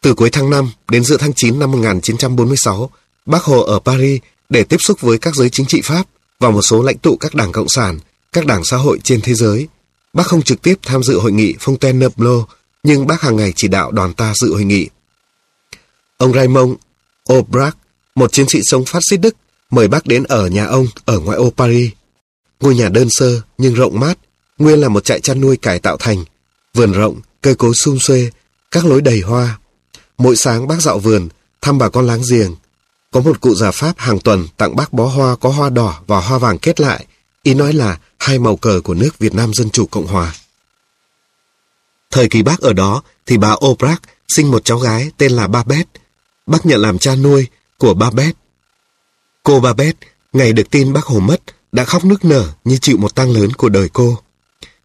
Từ cuối tháng 5 đến giữa tháng 9 năm 1946, Bác Hồ ở Paris để tiếp xúc với các giới chính trị Pháp và một số lãnh tụ các đảng Cộng sản, các đảng xã hội trên thế giới. Bác không trực tiếp tham dự hội nghị Fontainebleau, nhưng bác hàng ngày chỉ đạo đoàn ta dự hội nghị. Ông Raymond Aubrac, một chiến sĩ sống phát xít Đức, mời bác đến ở nhà ông ở ngoại ô Paris. Ngôi nhà đơn sơ nhưng rộng mát, nguyên là một trại chăn nuôi cải tạo thành. Vườn rộng, cây cối sum xuê, các lối đầy hoa. Mỗi sáng bác dạo vườn, thăm bà con láng giềng. Có một cụ già Pháp hàng tuần tặng bác bó hoa có hoa đỏ và hoa vàng kết lại. Ý nói là hai màu cờ của nước Việt Nam Dân Chủ Cộng Hòa. Thời kỳ bác ở đó thì bà Oprah sinh một cháu gái tên là Babette. Bác nhận làm cha nuôi của Babette. Cô Babette, ngày được tin bác Hồ mất, đã khóc nức nở như chịu một tang lớn của đời cô.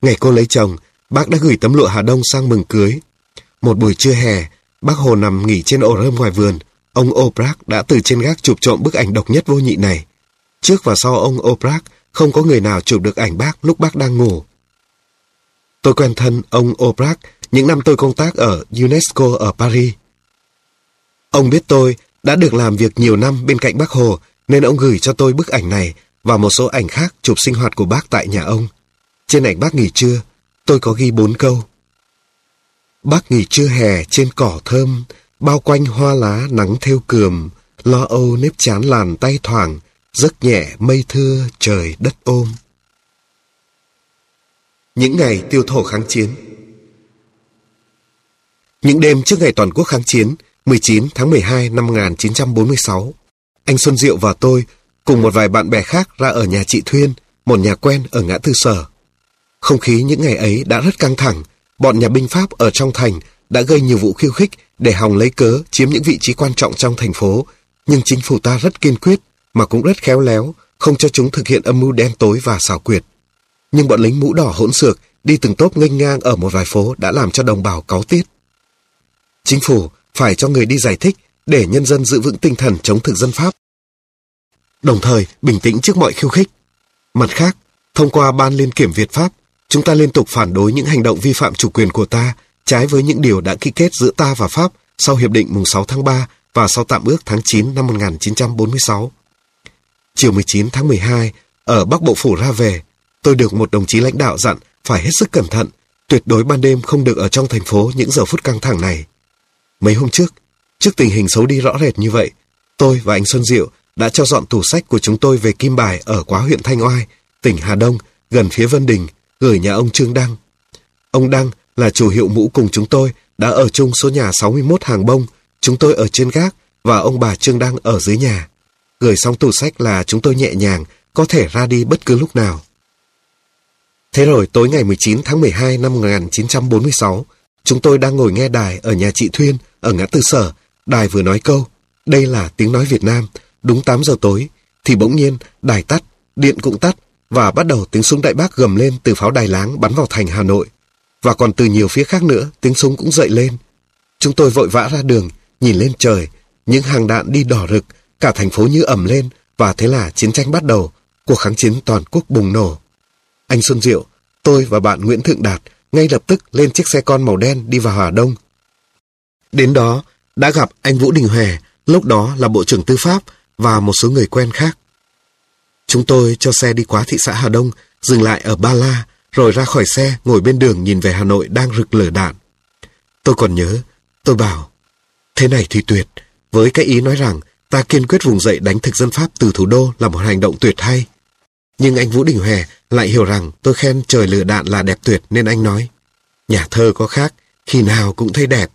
Ngày cô lấy chồng, bác đã gửi tấm lụa Hà Đông sang mừng cưới. Một buổi trưa hè, bác Hồ nằm nghỉ trên ổ rơm ngoài vườn. Ông oprah đã từ trên gác chụp trộm bức ảnh độc nhất vô nhị này. Trước và sau ông oprah không có người nào chụp được ảnh bác lúc bác đang ngủ. Tôi quen thân ông oprah những năm tôi công tác ở UNESCO ở Paris. Ông biết tôi đã được làm việc nhiều năm bên cạnh bác Hồ nên ông gửi cho tôi bức ảnh này và một số ảnh khác chụp sinh hoạt của bác tại nhà ông. Trên ảnh bác nghỉ trưa, tôi có ghi bốn câu. Bác nghỉ trưa hè trên cỏ thơm, bao quanh hoa lá nắng theo cườm, lo âu nếp chán làn tay thoảng, giấc nhẹ mây thưa trời đất ôm. Những ngày tiêu thổ kháng chiến Những đêm trước ngày toàn quốc kháng chiến, 19 tháng 12 năm 1946, anh Xuân Diệu và tôi cùng một vài bạn bè khác ra ở nhà chị Thuyên, một nhà quen ở ngã tư sở. Không khí những ngày ấy đã rất căng thẳng, bọn nhà binh Pháp ở trong thành đã gây nhiều vụ khiêu khích để hòng lấy cớ chiếm những vị trí quan trọng trong thành phố, nhưng chính phủ ta rất kiên quyết mà cũng rất khéo léo, không cho chúng thực hiện âm mưu đen tối và xảo quyệt. Nhưng bọn lính mũ đỏ hỗn xược đi từng tốp nghênh ngang ở một vài phố đã làm cho đồng bào cáu tiết. Chính phủ phải cho người đi giải thích để nhân dân giữ vững tinh thần chống thực dân Pháp. Đồng thời bình tĩnh trước mọi khiêu khích. Mặt khác, thông qua Ban Liên kiểm Việt Pháp, chúng ta liên tục phản đối những hành động vi phạm chủ quyền của ta, trái với những điều đã ký kết giữa ta và Pháp sau Hiệp định mùng 6 tháng 3 và sau tạm ước tháng 9 năm 1946. Chiều 19 tháng 12, ở Bắc Bộ Phủ ra về, tôi được một đồng chí lãnh đạo dặn phải hết sức cẩn thận, tuyệt đối ban đêm không được ở trong thành phố những giờ phút căng thẳng này. Mấy hôm trước, trước tình hình xấu đi rõ rệt như vậy, tôi và anh Xuân Diệu đã cho dọn tủ sách của chúng tôi về Kim Bài ở quá huyện Thanh Oai, tỉnh Hà Đông, gần phía Vân Đình, gửi nhà ông Trương Đăng. Ông Đăng là chủ hiệu mũ cùng chúng tôi đã ở chung số nhà 61 hàng bông, chúng tôi ở trên gác và ông bà Trương Đăng ở dưới nhà. Gửi xong tủ sách là chúng tôi nhẹ nhàng, có thể ra đi bất cứ lúc nào. Thế rồi tối ngày 19 tháng 12 năm 1946, chúng tôi đang ngồi nghe đài ở nhà chị Thuyên, ở ngã tư sở. Đài vừa nói câu, đây là tiếng nói Việt Nam, đúng 8 giờ tối, thì bỗng nhiên đài tắt, điện cũng tắt, và bắt đầu tiếng súng đại bác gầm lên từ pháo đài láng bắn vào thành Hà Nội. Và còn từ nhiều phía khác nữa, tiếng súng cũng dậy lên. Chúng tôi vội vã ra đường, nhìn lên trời, những hàng đạn đi đỏ rực, cả thành phố như ẩm lên, và thế là chiến tranh bắt đầu, cuộc kháng chiến toàn quốc bùng nổ. Anh Xuân Diệu, tôi và bạn Nguyễn Thượng Đạt ngay lập tức lên chiếc xe con màu đen đi vào Hà Đông. Đến đó, đã gặp anh Vũ Đình Hòe, lúc đó là Bộ trưởng Tư pháp và một số người quen khác. Chúng tôi cho xe đi qua thị xã Hà Đông, dừng lại ở Ba La, rồi ra khỏi xe ngồi bên đường nhìn về Hà Nội đang rực lửa đạn. Tôi còn nhớ, tôi bảo, thế này thì tuyệt, với cái ý nói rằng ta kiên quyết vùng dậy đánh thực dân Pháp từ thủ đô là một hành động tuyệt hay. Nhưng anh Vũ Đình Hòe lại hiểu rằng tôi khen trời lửa đạn là đẹp tuyệt nên anh nói, nhà thơ có khác, khi nào cũng thấy đẹp.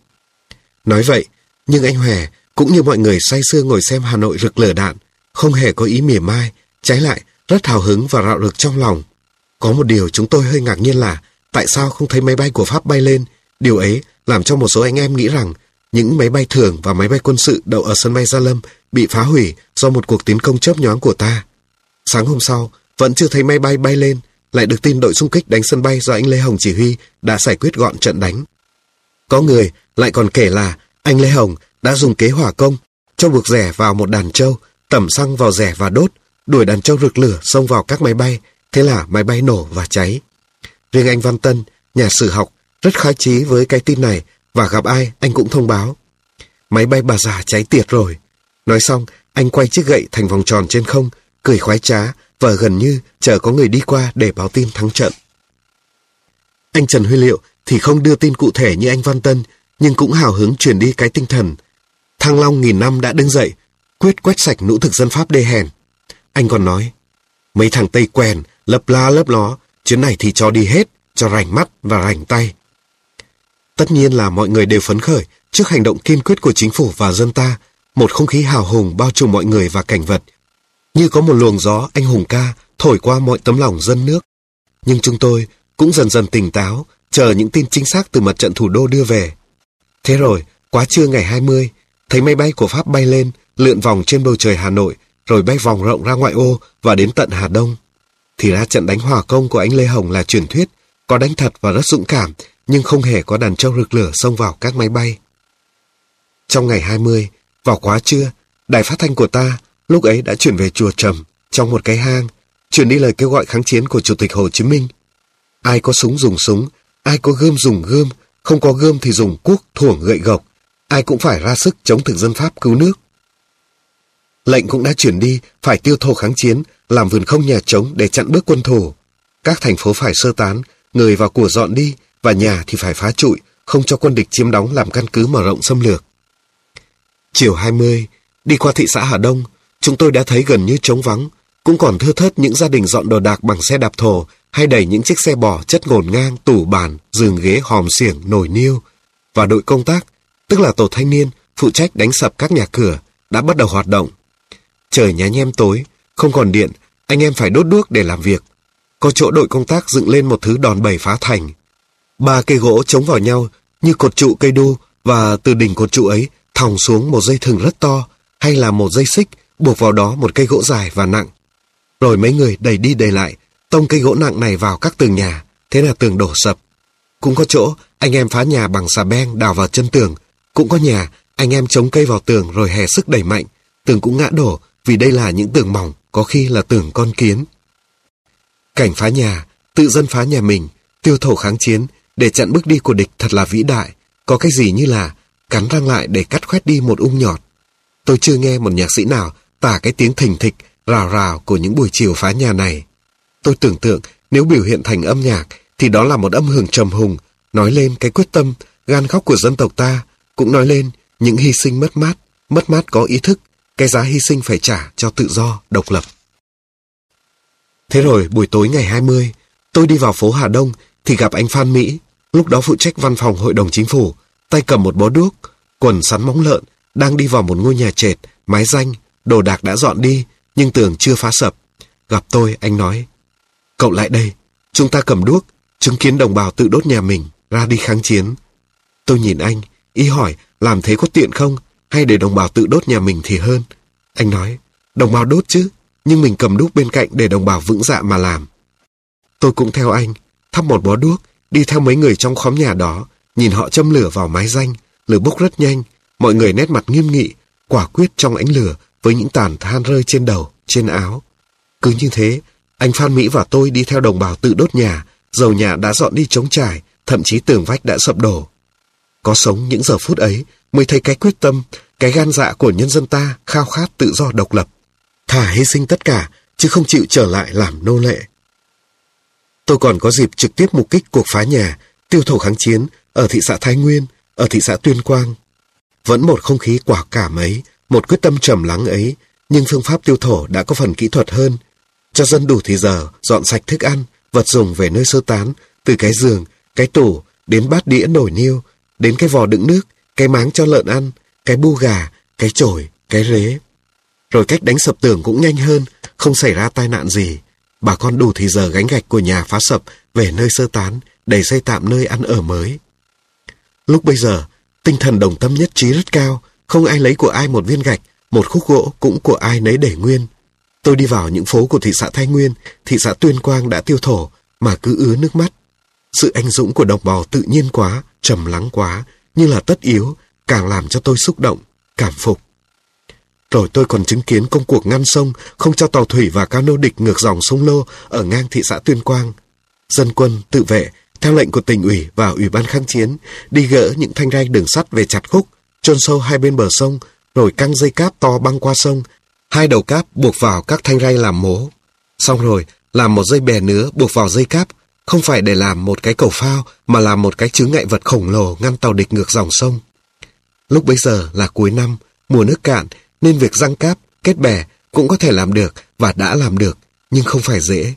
Nói vậy, nhưng anh Hòe cũng như mọi người say sưa ngồi xem Hà Nội rực lửa đạn, không hề có ý mỉa mai, trái lại rất hào hứng và rạo rực trong lòng. Có một điều chúng tôi hơi ngạc nhiên là tại sao không thấy máy bay của Pháp bay lên, điều ấy làm cho một số anh em nghĩ rằng những máy bay thường và máy bay quân sự đậu ở sân bay Gia Lâm bị phá hủy do một cuộc tiến công chớp nhoáng của ta. Sáng hôm sau, vẫn chưa thấy máy bay bay lên, lại được tin đội xung kích đánh sân bay do anh Lê Hồng chỉ huy đã giải quyết gọn trận đánh. Có người lại còn kể là anh Lê Hồng đã dùng kế hỏa công, cho buộc rẻ vào một đàn trâu, tẩm xăng vào rẻ và đốt, đuổi đàn trâu rực lửa xông vào các máy bay, thế là máy bay nổ và cháy. Riêng anh Văn Tân, nhà sử học, rất khoái trí với cái tin này và gặp ai anh cũng thông báo. Máy bay bà già cháy tiệt rồi. Nói xong, anh quay chiếc gậy thành vòng tròn trên không, cười khoái trá và gần như chờ có người đi qua để báo tin thắng trận. Anh Trần Huy Liệu thì không đưa tin cụ thể như anh Văn Tân, nhưng cũng hào hứng truyền đi cái tinh thần. Thăng Long nghìn năm đã đứng dậy, quyết quét sạch nũ thực dân Pháp đê hèn. Anh còn nói, mấy thằng Tây quen, lấp la lấp ló, chuyến này thì cho đi hết, cho rảnh mắt và rảnh tay. Tất nhiên là mọi người đều phấn khởi trước hành động kiên quyết của chính phủ và dân ta, một không khí hào hùng bao trùm mọi người và cảnh vật. Như có một luồng gió anh hùng ca thổi qua mọi tấm lòng dân nước. Nhưng chúng tôi cũng dần dần tỉnh táo, chờ những tin chính xác từ mặt trận thủ đô đưa về. Thế rồi, quá trưa ngày 20, thấy máy bay của Pháp bay lên, lượn vòng trên bầu trời Hà Nội, rồi bay vòng rộng ra ngoại ô và đến tận Hà Đông. Thì ra trận đánh hỏa công của anh Lê Hồng là truyền thuyết, có đánh thật và rất dũng cảm, nhưng không hề có đàn trâu rực lửa xông vào các máy bay. Trong ngày 20, vào quá trưa, đài phát thanh của ta lúc ấy đã chuyển về chùa Trầm, trong một cái hang, chuyển đi lời kêu gọi kháng chiến của Chủ tịch Hồ Chí Minh. Ai có súng dùng súng, ai có gươm dùng gươm, không có gươm thì dùng cuốc, thuổng, gậy gộc. Ai cũng phải ra sức chống thực dân Pháp cứu nước. Lệnh cũng đã chuyển đi, phải tiêu thổ kháng chiến, làm vườn không nhà trống để chặn bước quân thù. Các thành phố phải sơ tán, người vào của dọn đi, và nhà thì phải phá trụi, không cho quân địch chiếm đóng làm căn cứ mở rộng xâm lược. Chiều 20, đi qua thị xã Hà Đông, chúng tôi đã thấy gần như trống vắng, cũng còn thưa thớt những gia đình dọn đồ đạc bằng xe đạp thổ hay đẩy những chiếc xe bò chất ngổn ngang, tủ bàn, giường ghế hòm xiềng, nồi niêu. Và đội công tác, tức là tổ thanh niên, phụ trách đánh sập các nhà cửa, đã bắt đầu hoạt động. Trời nhá nhem tối, không còn điện, anh em phải đốt đuốc để làm việc. Có chỗ đội công tác dựng lên một thứ đòn bẩy phá thành. Ba cây gỗ chống vào nhau như cột trụ cây đu và từ đỉnh cột trụ ấy thòng xuống một dây thừng rất to hay là một dây xích buộc vào đó một cây gỗ dài và nặng. Rồi mấy người đẩy đi đẩy lại, tông cây gỗ nặng này vào các tường nhà, thế là tường đổ sập. Cũng có chỗ anh em phá nhà bằng xà beng đào vào chân tường, cũng có nhà anh em chống cây vào tường rồi hè sức đẩy mạnh, tường cũng ngã đổ vì đây là những tường mỏng, có khi là tường con kiến. Cảnh phá nhà, tự dân phá nhà mình, tiêu thổ kháng chiến để chặn bước đi của địch thật là vĩ đại, có cái gì như là cắn răng lại để cắt khoét đi một ung nhọt. Tôi chưa nghe một nhạc sĩ nào tả cái tiếng thình thịch, rào rào của những buổi chiều phá nhà này. Tôi tưởng tượng nếu biểu hiện thành âm nhạc thì đó là một âm hưởng trầm hùng, nói lên cái quyết tâm, gan khóc của dân tộc ta, cũng nói lên những hy sinh mất mát, mất mát có ý thức, cái giá hy sinh phải trả cho tự do, độc lập. Thế rồi buổi tối ngày 20, tôi đi vào phố Hà Đông thì gặp anh Phan Mỹ, lúc đó phụ trách văn phòng hội đồng chính phủ, tay cầm một bó đuốc, quần sắn móng lợn, đang đi vào một ngôi nhà trệt, mái danh, đồ đạc đã dọn đi, nhưng tường chưa phá sập. Gặp tôi, anh nói, cậu lại đây, chúng ta cầm đuốc, chứng kiến đồng bào tự đốt nhà mình, ra đi kháng chiến. Tôi nhìn anh, ý hỏi, làm thế có tiện không? Hay để đồng bào tự đốt nhà mình thì hơn. Anh nói, đồng bào đốt chứ, nhưng mình cầm đuốc bên cạnh để đồng bào vững dạ mà làm. Tôi cũng theo anh, thắp một bó đuốc, đi theo mấy người trong khóm nhà đó, nhìn họ châm lửa vào mái danh, lửa bốc rất nhanh, mọi người nét mặt nghiêm nghị, quả quyết trong ánh lửa với những tàn than rơi trên đầu, trên áo. Cứ như thế, anh Phan Mỹ và tôi đi theo đồng bào tự đốt nhà, dầu nhà đã dọn đi trống trải, thậm chí tường vách đã sập đổ. Có sống những giờ phút ấy mới thấy cái quyết tâm, cái gan dạ của nhân dân ta khao khát tự do độc lập. Thả hy sinh tất cả, chứ không chịu trở lại làm nô lệ. Tôi còn có dịp trực tiếp mục kích cuộc phá nhà, tiêu thổ kháng chiến ở thị xã Thái Nguyên, ở thị xã Tuyên Quang. Vẫn một không khí quả cảm ấy, một quyết tâm trầm lắng ấy, nhưng phương pháp tiêu thổ đã có phần kỹ thuật hơn. Cho dân đủ thì giờ, dọn sạch thức ăn, vật dùng về nơi sơ tán, từ cái giường, cái tủ, đến bát đĩa nổi niêu, đến cái vò đựng nước, cái máng cho lợn ăn, cái bu gà, cái chổi, cái rế. Rồi cách đánh sập tường cũng nhanh hơn, không xảy ra tai nạn gì. Bà con đủ thì giờ gánh gạch của nhà phá sập về nơi sơ tán, để xây tạm nơi ăn ở mới. Lúc bây giờ, tinh thần đồng tâm nhất trí rất cao, không ai lấy của ai một viên gạch, một khúc gỗ cũng của ai nấy để nguyên. Tôi đi vào những phố của thị xã Thái Nguyên, thị xã Tuyên Quang đã tiêu thổ, mà cứ ứa nước mắt. Sự anh dũng của đồng bào tự nhiên quá, trầm lắng quá, như là tất yếu, càng làm cho tôi xúc động, cảm phục. Rồi tôi còn chứng kiến công cuộc ngăn sông, không cho tàu thủy và cano địch ngược dòng sông Lô ở ngang thị xã Tuyên Quang. Dân quân, tự vệ, theo lệnh của tỉnh ủy và ủy ban kháng chiến, đi gỡ những thanh ray đường sắt về chặt khúc, chôn sâu hai bên bờ sông, rồi căng dây cáp to băng qua sông, hai đầu cáp buộc vào các thanh ray làm mố. Xong rồi, làm một dây bè nứa buộc vào dây cáp, không phải để làm một cái cầu phao, mà làm một cái chướng ngại vật khổng lồ ngăn tàu địch ngược dòng sông. Lúc bấy giờ là cuối năm, mùa nước cạn, nên việc răng cáp, kết bè cũng có thể làm được và đã làm được, nhưng không phải dễ.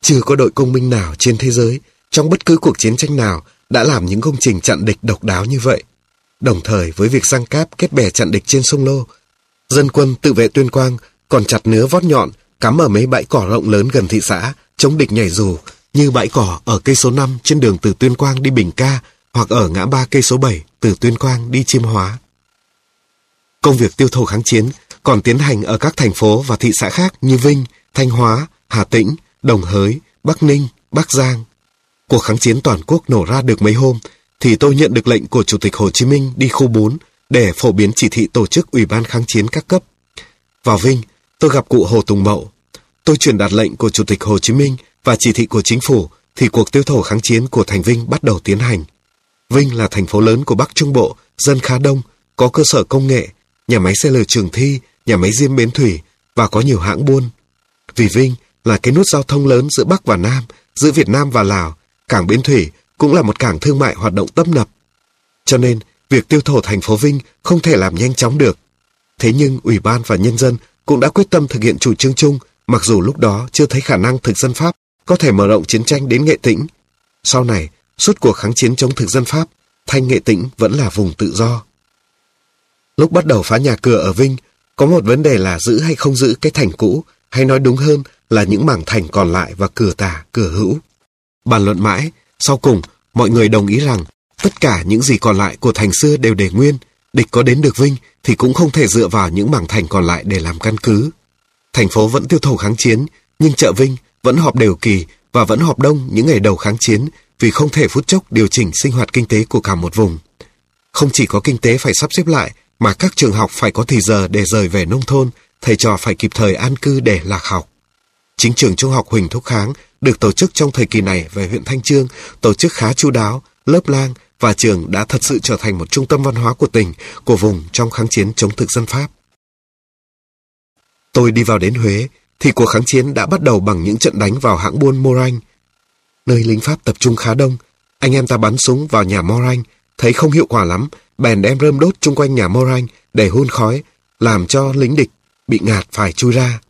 Chưa có đội công minh nào trên thế giới, trong bất cứ cuộc chiến tranh nào, đã làm những công trình chặn địch độc đáo như vậy. Đồng thời với việc răng cáp kết bè chặn địch trên sông Lô, dân quân tự vệ tuyên quang còn chặt nứa vót nhọn cắm ở mấy bãi cỏ rộng lớn gần thị xã, chống địch nhảy dù, như bãi cỏ ở cây số 5 trên đường từ Tuyên Quang đi Bình Ca hoặc ở ngã ba cây số 7 từ Tuyên Quang đi Chiêm Hóa. Công việc tiêu thụ kháng chiến còn tiến hành ở các thành phố và thị xã khác như Vinh, Thanh Hóa, Hà Tĩnh, Đồng Hới, Bắc Ninh, Bắc Giang. Cuộc kháng chiến toàn quốc nổ ra được mấy hôm, thì tôi nhận được lệnh của Chủ tịch Hồ Chí Minh đi khu 4 để phổ biến chỉ thị tổ chức Ủy ban kháng chiến các cấp. Vào Vinh, tôi gặp cụ Hồ Tùng Mậu. Tôi truyền đạt lệnh của Chủ tịch Hồ Chí Minh và chỉ thị của chính phủ thì cuộc tiêu thổ kháng chiến của thành Vinh bắt đầu tiến hành. Vinh là thành phố lớn của Bắc Trung Bộ, dân khá đông, có cơ sở công nghệ, nhà máy xe lửa Trường Thi, nhà máy diêm bến thủy và có nhiều hãng buôn. Vì Vinh là cái nút giao thông lớn giữa Bắc và Nam, giữa Việt Nam và Lào, cảng bến thủy cũng là một cảng thương mại hoạt động tấp nập. Cho nên, việc tiêu thổ thành phố Vinh không thể làm nhanh chóng được. Thế nhưng Ủy ban và nhân dân cũng đã quyết tâm thực hiện chủ trương chung, mặc dù lúc đó chưa thấy khả năng thực dân Pháp có thể mở rộng chiến tranh đến Nghệ Tĩnh. Sau này, suốt cuộc kháng chiến chống thực dân Pháp, Thanh Nghệ Tĩnh vẫn là vùng tự do. Lúc bắt đầu phá nhà cửa ở Vinh, có một vấn đề là giữ hay không giữ cái thành cũ, hay nói đúng hơn là những mảng thành còn lại và cửa tả, cửa hữu. Bàn luận mãi, sau cùng, mọi người đồng ý rằng tất cả những gì còn lại của thành xưa đều để nguyên, địch có đến được Vinh thì cũng không thể dựa vào những mảng thành còn lại để làm căn cứ. Thành phố vẫn tiêu thụ kháng chiến, nhưng chợ Vinh vẫn họp đều kỳ và vẫn họp đông những ngày đầu kháng chiến vì không thể phút chốc điều chỉnh sinh hoạt kinh tế của cả một vùng. Không chỉ có kinh tế phải sắp xếp lại, mà các trường học phải có thì giờ để rời về nông thôn, thầy trò phải kịp thời an cư để lạc học. Chính trường trung học Huỳnh Thúc Kháng được tổ chức trong thời kỳ này về huyện Thanh Trương, tổ chức khá chu đáo, lớp lang và trường đã thật sự trở thành một trung tâm văn hóa của tỉnh, của vùng trong kháng chiến chống thực dân Pháp. Tôi đi vào đến Huế, thì cuộc kháng chiến đã bắt đầu bằng những trận đánh vào hãng buôn Moranh. Nơi lính Pháp tập trung khá đông, anh em ta bắn súng vào nhà Moranh, thấy không hiệu quả lắm, bèn đem rơm đốt chung quanh nhà Moranh để hun khói, làm cho lính địch bị ngạt phải chui ra.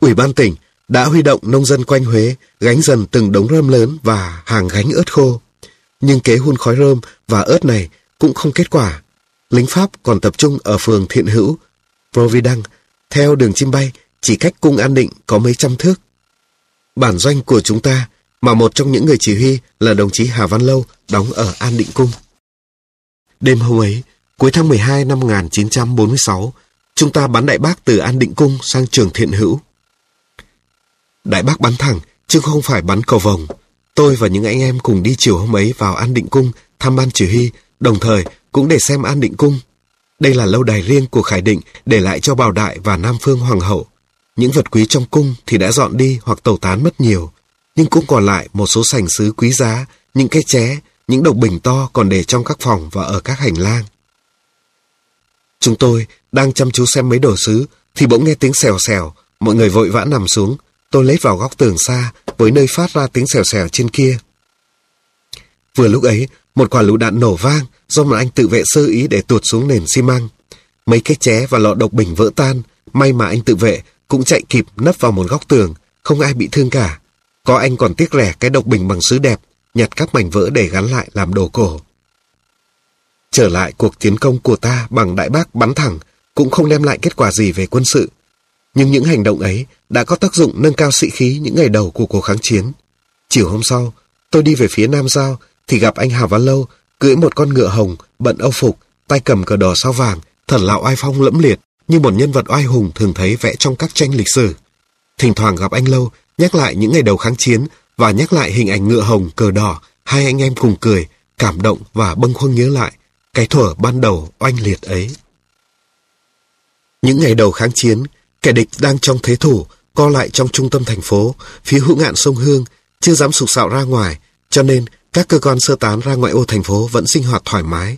Ủy ban tỉnh đã huy động nông dân quanh Huế gánh dần từng đống rơm lớn và hàng gánh ớt khô. Nhưng kế hun khói rơm và ớt này cũng không kết quả. Lính Pháp còn tập trung ở phường Thiện Hữu, Providang, theo đường chim bay, chỉ cách cung an định có mấy trăm thước. Bản doanh của chúng ta, mà một trong những người chỉ huy là đồng chí Hà Văn Lâu, đóng ở An Định Cung. Đêm hôm ấy, Cuối tháng 12 năm 1946, chúng ta bắn Đại Bác từ An Định Cung sang trường Thiện Hữu. Đại Bác bắn thẳng, chứ không phải bắn cầu vòng. Tôi và những anh em cùng đi chiều hôm ấy vào An Định Cung thăm ban chỉ huy, đồng thời cũng để xem An Định Cung. Đây là lâu đài riêng của Khải Định để lại cho Bảo Đại và Nam Phương Hoàng hậu. Những vật quý trong cung thì đã dọn đi hoặc tẩu tán mất nhiều, nhưng cũng còn lại một số sành sứ quý giá, những cái ché, những độc bình to còn để trong các phòng và ở các hành lang. Chúng tôi đang chăm chú xem mấy đồ sứ thì bỗng nghe tiếng xèo xèo, mọi người vội vã nằm xuống. Tôi lấy vào góc tường xa với nơi phát ra tiếng xèo xèo trên kia. Vừa lúc ấy, một quả lựu đạn nổ vang do một anh tự vệ sơ ý để tuột xuống nền xi măng. Mấy cái ché và lọ độc bình vỡ tan, may mà anh tự vệ cũng chạy kịp nấp vào một góc tường, không ai bị thương cả. Có anh còn tiếc rẻ cái độc bình bằng sứ đẹp, nhặt các mảnh vỡ để gắn lại làm đồ cổ. Trở lại cuộc tiến công của ta bằng đại bác bắn thẳng cũng không đem lại kết quả gì về quân sự. Nhưng những hành động ấy đã có tác dụng nâng cao sĩ khí những ngày đầu của cuộc kháng chiến. Chiều hôm sau, tôi đi về phía Nam Giao thì gặp anh Hà Văn Lâu cưỡi một con ngựa hồng, bận âu phục, tay cầm cờ đỏ sao vàng, thần lão ai phong lẫm liệt như một nhân vật oai hùng thường thấy vẽ trong các tranh lịch sử. Thỉnh thoảng gặp anh Lâu, nhắc lại những ngày đầu kháng chiến và nhắc lại hình ảnh ngựa hồng, cờ đỏ, hai anh em cùng cười, cảm động và bâng khuâng nhớ lại cái thuở ban đầu oanh liệt ấy. Những ngày đầu kháng chiến, kẻ địch đang trong thế thủ, co lại trong trung tâm thành phố, phía hữu ngạn sông Hương, chưa dám sục sạo ra ngoài, cho nên các cơ quan sơ tán ra ngoại ô thành phố vẫn sinh hoạt thoải mái.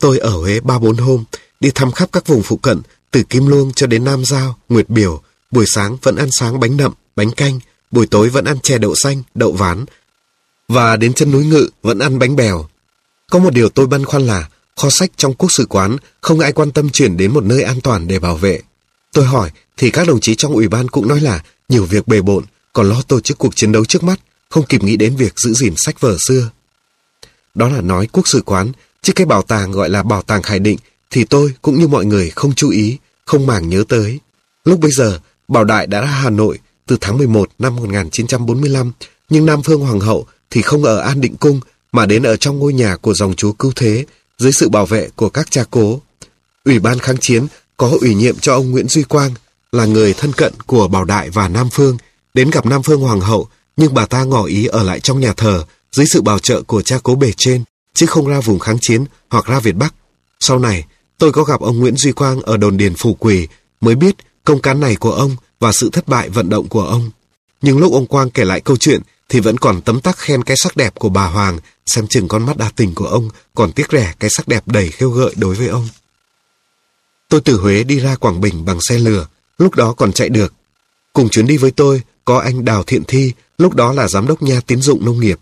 Tôi ở Huế ba bốn hôm, đi thăm khắp các vùng phụ cận, từ Kim Luông cho đến Nam Giao, Nguyệt Biểu, buổi sáng vẫn ăn sáng bánh nậm, bánh canh, buổi tối vẫn ăn chè đậu xanh, đậu ván, và đến chân núi Ngự vẫn ăn bánh bèo. Có một điều tôi băn khoăn là kho sách trong quốc sự quán không ai quan tâm chuyển đến một nơi an toàn để bảo vệ. Tôi hỏi thì các đồng chí trong ủy ban cũng nói là nhiều việc bề bộn, còn lo tổ chức cuộc chiến đấu trước mắt, không kịp nghĩ đến việc giữ gìn sách vở xưa. Đó là nói quốc sự quán, chứ cái bảo tàng gọi là bảo tàng Khải Định thì tôi cũng như mọi người không chú ý, không màng nhớ tới. Lúc bây giờ, Bảo Đại đã ra Hà Nội từ tháng 11 năm 1945, nhưng Nam Phương Hoàng hậu thì không ở An Định Cung mà đến ở trong ngôi nhà của dòng chúa cứu thế dưới sự bảo vệ của các cha cố. Ủy ban kháng chiến có ủy nhiệm cho ông Nguyễn Duy Quang là người thân cận của Bảo Đại và Nam Phương đến gặp Nam Phương Hoàng hậu nhưng bà ta ngỏ ý ở lại trong nhà thờ dưới sự bảo trợ của cha cố bề trên chứ không ra vùng kháng chiến hoặc ra Việt Bắc. Sau này, tôi có gặp ông Nguyễn Duy Quang ở đồn điền Phủ Quỳ mới biết công cán này của ông và sự thất bại vận động của ông. Nhưng lúc ông Quang kể lại câu chuyện thì vẫn còn tấm tắc khen cái sắc đẹp của bà Hoàng, xem chừng con mắt đa tình của ông còn tiếc rẻ cái sắc đẹp đầy khêu gợi đối với ông. Tôi từ Huế đi ra Quảng Bình bằng xe lửa, lúc đó còn chạy được. Cùng chuyến đi với tôi có anh Đào Thiện Thi, lúc đó là giám đốc nha tín dụng nông nghiệp.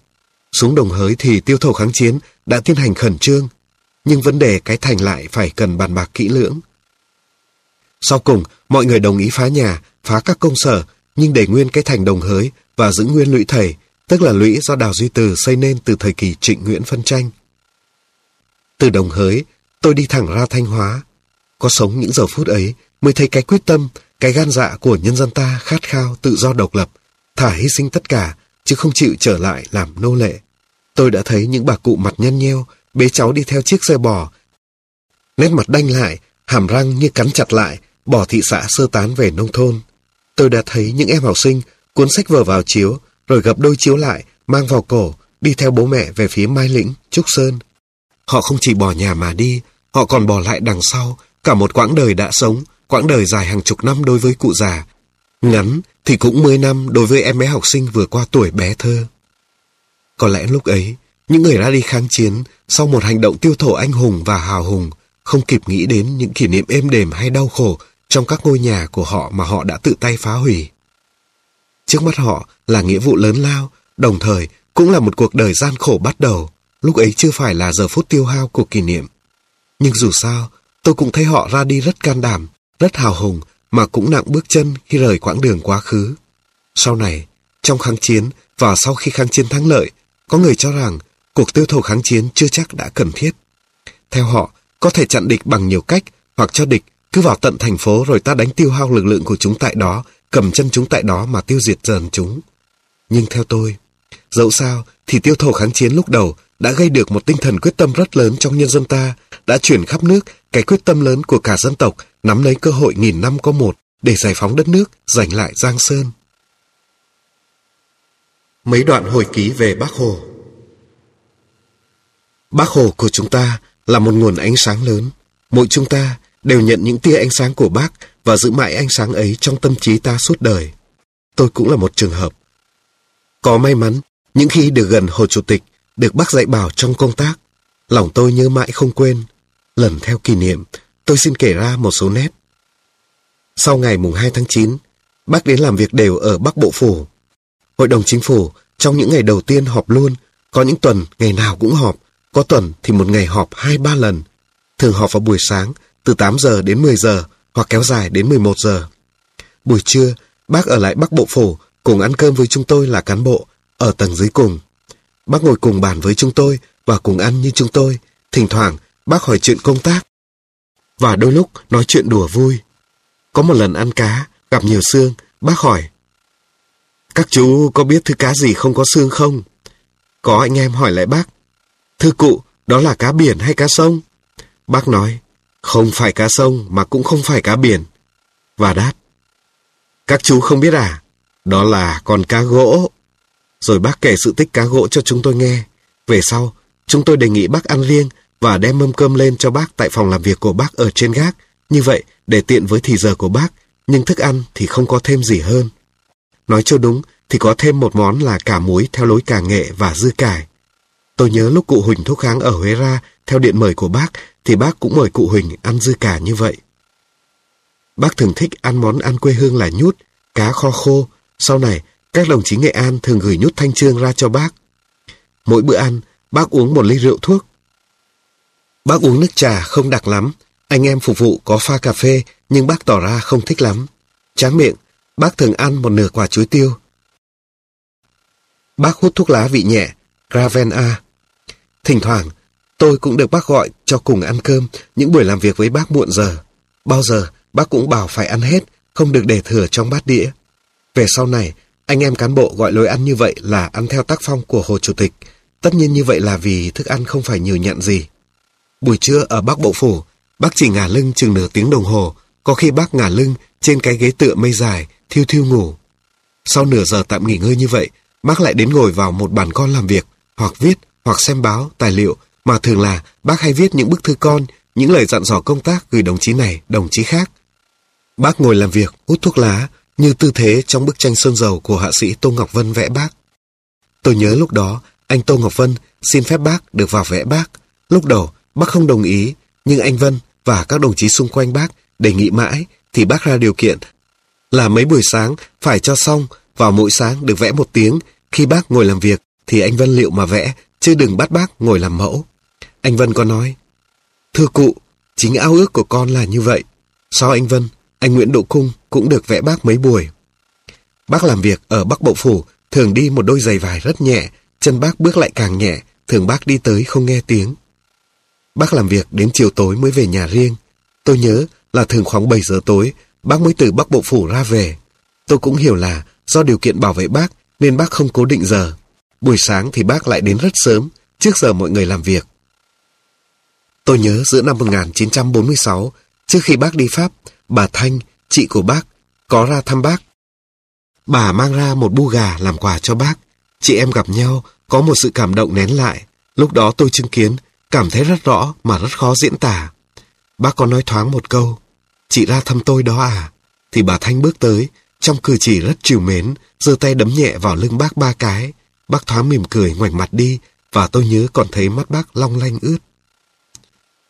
Xuống đồng hới thì tiêu thầu kháng chiến đã tiến hành khẩn trương, nhưng vấn đề cái thành lại phải cần bàn bạc kỹ lưỡng. Sau cùng, mọi người đồng ý phá nhà, phá các công sở, nhưng để nguyên cái thành đồng hới và giữ nguyên lũy thầy, tức là lũy do Đào Duy Từ xây nên từ thời kỳ trịnh Nguyễn phân tranh. Từ đồng hới, tôi đi thẳng ra Thanh Hóa. Có sống những giờ phút ấy mới thấy cái quyết tâm, cái gan dạ của nhân dân ta khát khao tự do độc lập, thả hy sinh tất cả, chứ không chịu trở lại làm nô lệ. Tôi đã thấy những bà cụ mặt nhăn nheo, bế cháu đi theo chiếc xe bò. Nét mặt đanh lại, hàm răng như cắn chặt lại, bỏ thị xã sơ tán về nông thôn. Tôi đã thấy những em học sinh cuốn sách vở vào chiếu, rồi gập đôi chiếu lại, mang vào cổ, đi theo bố mẹ về phía Mai Lĩnh, Trúc Sơn. Họ không chỉ bỏ nhà mà đi, họ còn bỏ lại đằng sau cả một quãng đời đã sống, quãng đời dài hàng chục năm đối với cụ già. Ngắn thì cũng 10 năm đối với em bé học sinh vừa qua tuổi bé thơ. Có lẽ lúc ấy, những người ra đi kháng chiến sau một hành động tiêu thổ anh hùng và hào hùng không kịp nghĩ đến những kỷ niệm êm đềm hay đau khổ trong các ngôi nhà của họ mà họ đã tự tay phá hủy. Trước mắt họ là nghĩa vụ lớn lao, đồng thời cũng là một cuộc đời gian khổ bắt đầu, lúc ấy chưa phải là giờ phút tiêu hao của kỷ niệm. Nhưng dù sao, tôi cũng thấy họ ra đi rất can đảm, rất hào hùng, mà cũng nặng bước chân khi rời quãng đường quá khứ. Sau này, trong kháng chiến và sau khi kháng chiến thắng lợi, có người cho rằng cuộc tiêu thầu kháng chiến chưa chắc đã cần thiết. Theo họ, có thể chặn địch bằng nhiều cách, hoặc cho địch cứ vào tận thành phố rồi ta đánh tiêu hao lực lượng của chúng tại đó, cầm chân chúng tại đó mà tiêu diệt dần chúng. Nhưng theo tôi, dẫu sao thì tiêu thầu kháng chiến lúc đầu đã gây được một tinh thần quyết tâm rất lớn trong nhân dân ta, đã chuyển khắp nước cái quyết tâm lớn của cả dân tộc nắm lấy cơ hội nghìn năm có một để giải phóng đất nước, giành lại Giang Sơn. Mấy đoạn hồi ký về Bác Hồ Bác Hồ của chúng ta là một nguồn ánh sáng lớn. Mỗi chúng ta đều nhận những tia ánh sáng của bác và giữ mãi ánh sáng ấy trong tâm trí ta suốt đời. Tôi cũng là một trường hợp. Có may mắn, những khi được gần Hồ Chủ tịch, được bác dạy bảo trong công tác, lòng tôi nhớ mãi không quên. Lần theo kỷ niệm, tôi xin kể ra một số nét. Sau ngày mùng 2 tháng 9, bác đến làm việc đều ở Bắc Bộ Phủ. Hội đồng Chính phủ trong những ngày đầu tiên họp luôn, có những tuần ngày nào cũng họp, có tuần thì một ngày họp 2-3 lần. Thường họp vào buổi sáng từ 8 giờ đến 10 giờ hoặc kéo dài đến 11 giờ. Buổi trưa, bác ở lại Bắc Bộ Phủ cùng ăn cơm với chúng tôi là cán bộ ở tầng dưới cùng. Bác ngồi cùng bàn với chúng tôi và cùng ăn như chúng tôi. Thỉnh thoảng, bác hỏi chuyện công tác. Và đôi lúc nói chuyện đùa vui. Có một lần ăn cá, gặp nhiều xương, bác hỏi. Các chú có biết thứ cá gì không có xương không? Có anh em hỏi lại bác. Thưa cụ, đó là cá biển hay cá sông? Bác nói, không phải cá sông mà cũng không phải cá biển. Và đáp, các chú không biết à, đó là con cá gỗ. Rồi bác kể sự tích cá gỗ cho chúng tôi nghe. Về sau, chúng tôi đề nghị bác ăn riêng và đem mâm cơm lên cho bác tại phòng làm việc của bác ở trên gác. Như vậy, để tiện với thì giờ của bác, nhưng thức ăn thì không có thêm gì hơn. Nói cho đúng, thì có thêm một món là cả muối theo lối cà nghệ và dưa cải. Tôi nhớ lúc cụ Huỳnh thúc kháng ở Huế ra, theo điện mời của bác, thì bác cũng mời cụ Huỳnh ăn dư cả như vậy. Bác thường thích ăn món ăn quê hương là nhút, cá kho khô. Sau này, các đồng chí Nghệ An thường gửi nhút thanh trương ra cho bác. Mỗi bữa ăn, bác uống một ly rượu thuốc. Bác uống nước trà không đặc lắm. Anh em phục vụ có pha cà phê, nhưng bác tỏ ra không thích lắm. Tráng miệng, bác thường ăn một nửa quả chuối tiêu. Bác hút thuốc lá vị nhẹ, Graven A. Thỉnh thoảng, tôi cũng được bác gọi cho cùng ăn cơm những buổi làm việc với bác muộn giờ. Bao giờ, bác cũng bảo phải ăn hết, không được để thừa trong bát đĩa. Về sau này, anh em cán bộ gọi lối ăn như vậy là ăn theo tác phong của Hồ Chủ tịch. Tất nhiên như vậy là vì thức ăn không phải nhiều nhận gì. Buổi trưa ở Bắc Bộ Phủ, bác chỉ ngả lưng chừng nửa tiếng đồng hồ, có khi bác ngả lưng trên cái ghế tựa mây dài, thiêu thiêu ngủ. Sau nửa giờ tạm nghỉ ngơi như vậy, bác lại đến ngồi vào một bàn con làm việc, hoặc viết, hoặc xem báo, tài liệu, mà thường là bác hay viết những bức thư con, những lời dặn dò công tác gửi đồng chí này, đồng chí khác. Bác ngồi làm việc, hút thuốc lá, như tư thế trong bức tranh sơn dầu của họa sĩ Tô Ngọc Vân vẽ bác. Tôi nhớ lúc đó, anh Tô Ngọc Vân xin phép bác được vào vẽ bác. Lúc đầu, bác không đồng ý, nhưng anh Vân và các đồng chí xung quanh bác đề nghị mãi, thì bác ra điều kiện là mấy buổi sáng phải cho xong, vào mỗi sáng được vẽ một tiếng, khi bác ngồi làm việc thì anh Vân liệu mà vẽ, chứ đừng bắt bác ngồi làm mẫu. Anh Vân có nói, Thưa cụ, chính ao ước của con là như vậy. Sau anh Vân, anh Nguyễn Độ Cung cũng được vẽ bác mấy buổi. Bác làm việc ở Bắc Bộ Phủ, thường đi một đôi giày vải rất nhẹ, chân bác bước lại càng nhẹ, thường bác đi tới không nghe tiếng. Bác làm việc đến chiều tối mới về nhà riêng. Tôi nhớ là thường khoảng 7 giờ tối, bác mới từ Bắc Bộ Phủ ra về. Tôi cũng hiểu là do điều kiện bảo vệ bác nên bác không cố định giờ. Buổi sáng thì bác lại đến rất sớm, trước giờ mọi người làm việc. Tôi nhớ giữa năm 1946, trước khi bác đi Pháp, bà Thanh, chị của bác, có ra thăm bác. Bà mang ra một bu gà làm quà cho bác. Chị em gặp nhau, có một sự cảm động nén lại. Lúc đó tôi chứng kiến, cảm thấy rất rõ mà rất khó diễn tả. Bác có nói thoáng một câu, chị ra thăm tôi đó à? Thì bà Thanh bước tới, trong cử chỉ rất chiều mến, giơ tay đấm nhẹ vào lưng bác ba cái. Bác thoáng mỉm cười ngoảnh mặt đi, và tôi nhớ còn thấy mắt bác long lanh ướt.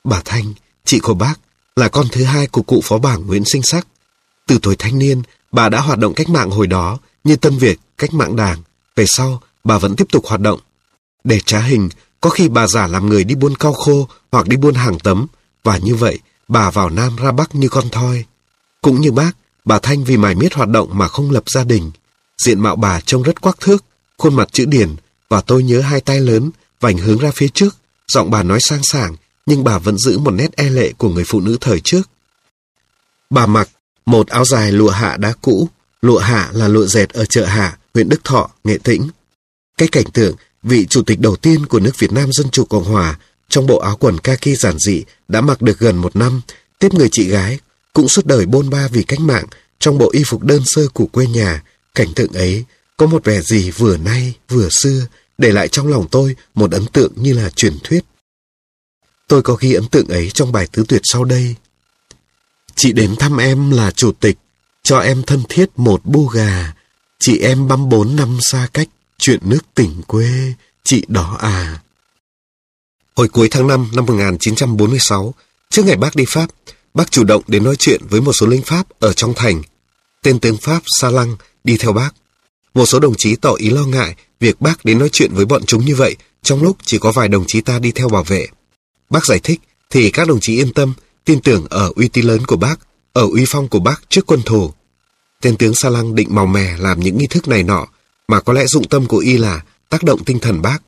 Bà Thanh, chị của bác, là con thứ hai của cụ phó bảng Nguyễn Sinh Sắc. Từ tuổi thanh niên, bà đã hoạt động cách mạng hồi đó như Tân Việt, cách mạng đảng. Về sau, bà vẫn tiếp tục hoạt động. Để trá hình, có khi bà giả làm người đi buôn cao khô hoặc đi buôn hàng tấm, và như vậy, bà vào Nam ra Bắc như con thoi. Cũng như bác, bà Thanh vì mải miết hoạt động mà không lập gia đình. Diện mạo bà trông rất quắc thước, khuôn mặt chữ điển, và tôi nhớ hai tay lớn, vành hướng ra phía trước, giọng bà nói sang sảng, nhưng bà vẫn giữ một nét e lệ của người phụ nữ thời trước. Bà mặc một áo dài lụa hạ đá cũ, lụa hạ là lụa dệt ở chợ Hạ, huyện Đức Thọ, Nghệ Tĩnh. Cái cảnh tượng vị chủ tịch đầu tiên của nước Việt Nam Dân Chủ Cộng Hòa trong bộ áo quần kaki giản dị đã mặc được gần một năm, tiếp người chị gái, cũng suốt đời bôn ba vì cách mạng, trong bộ y phục đơn sơ của quê nhà, cảnh tượng ấy có một vẻ gì vừa nay vừa xưa, để lại trong lòng tôi một ấn tượng như là truyền thuyết. Tôi có ghi ấn tượng ấy trong bài tứ tuyệt sau đây. Chị đến thăm em là chủ tịch, cho em thân thiết một bu gà. Chị em băm bốn năm xa cách, chuyện nước tỉnh quê, chị đó à. Hồi cuối tháng 5 năm 1946, trước ngày bác đi Pháp, bác chủ động đến nói chuyện với một số lính Pháp ở trong thành. Tên tướng Pháp Sa Lăng đi theo bác. Một số đồng chí tỏ ý lo ngại việc bác đến nói chuyện với bọn chúng như vậy trong lúc chỉ có vài đồng chí ta đi theo bảo vệ. Bác giải thích thì các đồng chí yên tâm, tin tưởng ở uy tín lớn của bác, ở uy phong của bác trước quân thù. Tên tướng Sa Lăng định màu mè làm những nghi thức này nọ, mà có lẽ dụng tâm của y là tác động tinh thần bác.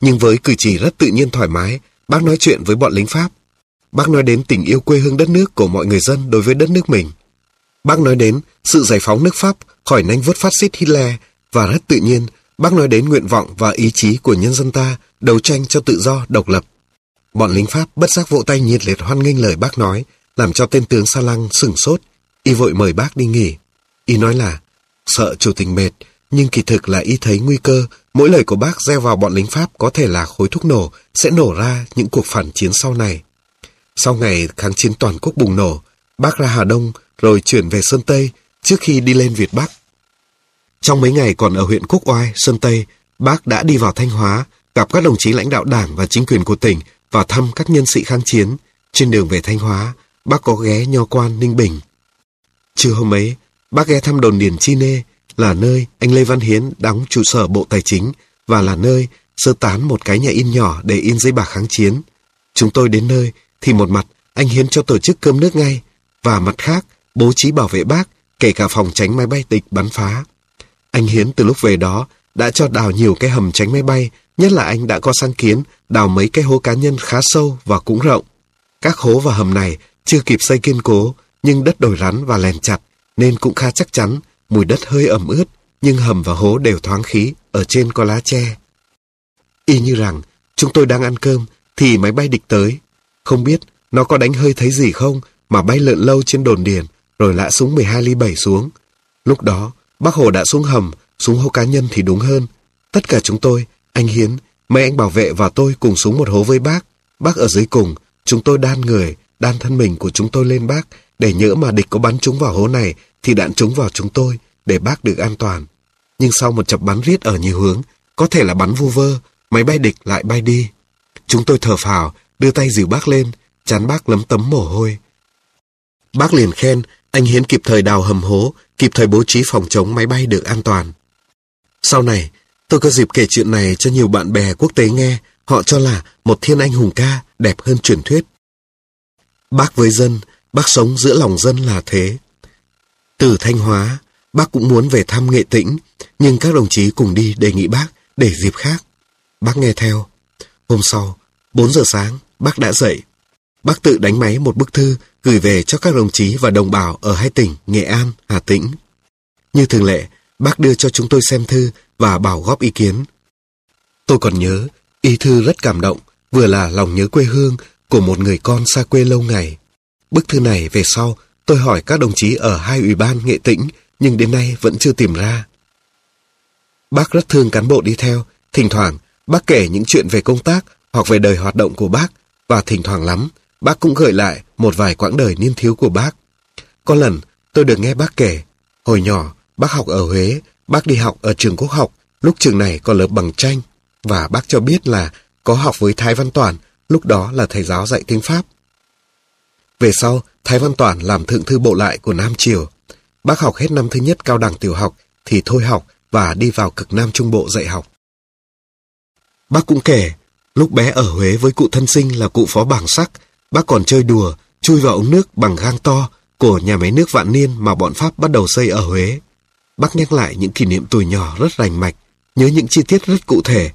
Nhưng với cử chỉ rất tự nhiên thoải mái, bác nói chuyện với bọn lính Pháp. Bác nói đến tình yêu quê hương đất nước của mọi người dân đối với đất nước mình. Bác nói đến sự giải phóng nước Pháp khỏi nanh vuốt phát xít Hitler và rất tự nhiên, bác nói đến nguyện vọng và ý chí của nhân dân ta đấu tranh cho tự do, độc lập. Bọn lính Pháp bất giác vỗ tay nhiệt liệt hoan nghênh lời bác nói, làm cho tên tướng Sa Lăng sửng sốt. Y vội mời bác đi nghỉ. Y nói là, sợ chủ tình mệt, nhưng kỳ thực là y thấy nguy cơ, mỗi lời của bác gieo vào bọn lính Pháp có thể là khối thuốc nổ, sẽ nổ ra những cuộc phản chiến sau này. Sau ngày kháng chiến toàn quốc bùng nổ, bác ra Hà Đông rồi chuyển về Sơn Tây trước khi đi lên Việt Bắc. Trong mấy ngày còn ở huyện Quốc Oai, Sơn Tây, bác đã đi vào Thanh Hóa, gặp các đồng chí lãnh đạo đảng và chính quyền của tỉnh và thăm các nhân sĩ kháng chiến. Trên đường về Thanh Hóa, bác có ghé Nho Quan, Ninh Bình. Trưa hôm ấy, bác ghé thăm đồn điền Chi Nê, là nơi anh Lê Văn Hiến đóng trụ sở Bộ Tài chính và là nơi sơ tán một cái nhà in nhỏ để in giấy bạc kháng chiến. Chúng tôi đến nơi thì một mặt anh Hiến cho tổ chức cơm nước ngay và mặt khác bố trí bảo vệ bác kể cả phòng tránh máy bay tịch bắn phá. Anh Hiến từ lúc về đó đã cho đào nhiều cái hầm tránh máy bay, nhất là anh đã có sáng kiến đào mấy cái hố cá nhân khá sâu và cũng rộng. Các hố và hầm này chưa kịp xây kiên cố, nhưng đất đồi rắn và lèn chặt, nên cũng khá chắc chắn, mùi đất hơi ẩm ướt, nhưng hầm và hố đều thoáng khí, ở trên có lá tre. Y như rằng, chúng tôi đang ăn cơm, thì máy bay địch tới. Không biết nó có đánh hơi thấy gì không, mà bay lượn lâu trên đồn điền, rồi lạ súng 12 ly 7 xuống. Lúc đó, bác Hồ đã xuống hầm, xuống hố cá nhân thì đúng hơn. Tất cả chúng tôi, anh Hiến, mấy anh bảo vệ và tôi cùng xuống một hố với bác. Bác ở dưới cùng, chúng tôi đan người, đan thân mình của chúng tôi lên bác, để nhỡ mà địch có bắn chúng vào hố này, thì đạn trúng vào chúng tôi, để bác được an toàn. Nhưng sau một chập bắn riết ở nhiều hướng, có thể là bắn vu vơ, máy bay địch lại bay đi. Chúng tôi thở phào, đưa tay dìu bác lên, chán bác lấm tấm mồ hôi. Bác liền khen, anh Hiến kịp thời đào hầm hố, kịp thời bố trí phòng chống máy bay được an toàn. Sau này, tôi có dịp kể chuyện này cho nhiều bạn bè quốc tế nghe, họ cho là một thiên anh hùng ca đẹp hơn truyền thuyết. Bác với dân, bác sống giữa lòng dân là thế. Từ Thanh Hóa, bác cũng muốn về thăm Nghệ Tĩnh, nhưng các đồng chí cùng đi đề nghị bác để dịp khác. Bác nghe theo. Hôm sau, 4 giờ sáng, bác đã dậy. Bác tự đánh máy một bức thư gửi về cho các đồng chí và đồng bào ở hai tỉnh Nghệ An, Hà Tĩnh. Như thường lệ, bác đưa cho chúng tôi xem thư và bảo góp ý kiến. Tôi còn nhớ, ý thư rất cảm động, vừa là lòng nhớ quê hương của một người con xa quê lâu ngày. Bức thư này về sau, tôi hỏi các đồng chí ở hai ủy ban nghệ tĩnh, nhưng đến nay vẫn chưa tìm ra. Bác rất thương cán bộ đi theo, thỉnh thoảng bác kể những chuyện về công tác hoặc về đời hoạt động của bác, và thỉnh thoảng lắm, bác cũng gợi lại một vài quãng đời niên thiếu của bác. Có lần, tôi được nghe bác kể, hồi nhỏ, bác học ở Huế, bác đi học ở trường quốc học, lúc trường này còn lớp bằng tranh, và bác cho biết là có học với Thái Văn Toản, lúc đó là thầy giáo dạy tiếng Pháp. Về sau, Thái Văn Toản làm thượng thư bộ lại của Nam Triều. Bác học hết năm thứ nhất cao đẳng tiểu học, thì thôi học và đi vào cực Nam Trung Bộ dạy học. Bác cũng kể, lúc bé ở Huế với cụ thân sinh là cụ phó bảng sắc, bác còn chơi đùa, chui vào ống nước bằng gang to của nhà máy nước vạn niên mà bọn Pháp bắt đầu xây ở Huế. Bác nhắc lại những kỷ niệm tuổi nhỏ rất rành mạch, nhớ những chi tiết rất cụ thể.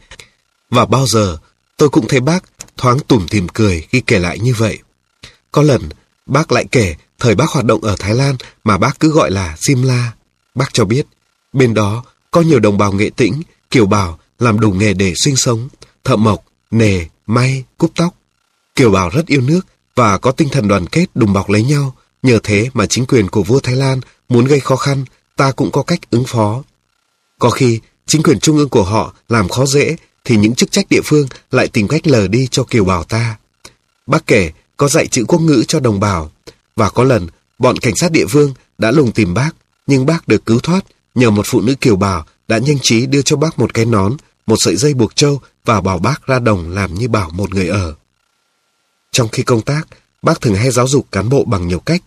Và bao giờ, tôi cũng thấy bác thoáng tủm tìm cười khi kể lại như vậy. Có lần, bác lại kể thời bác hoạt động ở Thái Lan mà bác cứ gọi là Simla. Bác cho biết, bên đó có nhiều đồng bào nghệ tĩnh, kiều bào làm đủ nghề để sinh sống, thợ mộc, nề, may, cúp tóc. Kiều bào rất yêu nước và có tinh thần đoàn kết đùm bọc lấy nhau. Nhờ thế mà chính quyền của vua Thái Lan muốn gây khó khăn, ta cũng có cách ứng phó. Có khi, chính quyền trung ương của họ làm khó dễ, thì những chức trách địa phương lại tìm cách lờ đi cho kiều bào ta. Bác kể, có dạy chữ quốc ngữ cho đồng bào, và có lần, bọn cảnh sát địa phương đã lùng tìm bác, nhưng bác được cứu thoát nhờ một phụ nữ kiều bào đã nhanh trí đưa cho bác một cái nón, một sợi dây buộc trâu và bảo bác ra đồng làm như bảo một người ở. Trong khi công tác, bác thường hay giáo dục cán bộ bằng nhiều cách,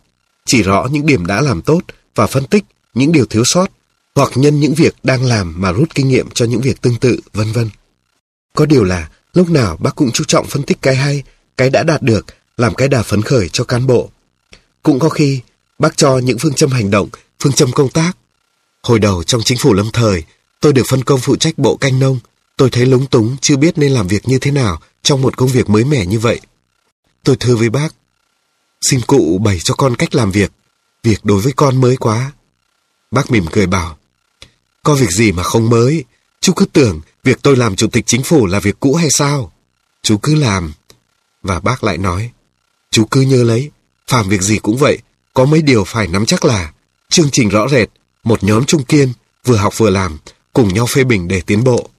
chỉ rõ những điểm đã làm tốt và phân tích những điều thiếu sót, hoặc nhân những việc đang làm mà rút kinh nghiệm cho những việc tương tự, vân vân. Có điều là, lúc nào bác cũng chú trọng phân tích cái hay, cái đã đạt được, làm cái đà phấn khởi cho cán bộ. Cũng có khi, bác cho những phương châm hành động, phương châm công tác. Hồi đầu trong chính phủ lâm thời, tôi được phân công phụ trách bộ canh nông. Tôi thấy lúng túng, chưa biết nên làm việc như thế nào trong một công việc mới mẻ như vậy. Tôi thưa với bác, xin cụ bày cho con cách làm việc. Việc đối với con mới quá. Bác mỉm cười bảo, có việc gì mà không mới? Chú cứ tưởng việc tôi làm chủ tịch chính phủ là việc cũ hay sao? Chú cứ làm. Và bác lại nói, chú cứ nhớ lấy, phàm việc gì cũng vậy, có mấy điều phải nắm chắc là chương trình rõ rệt, một nhóm trung kiên, vừa học vừa làm, cùng nhau phê bình để tiến bộ.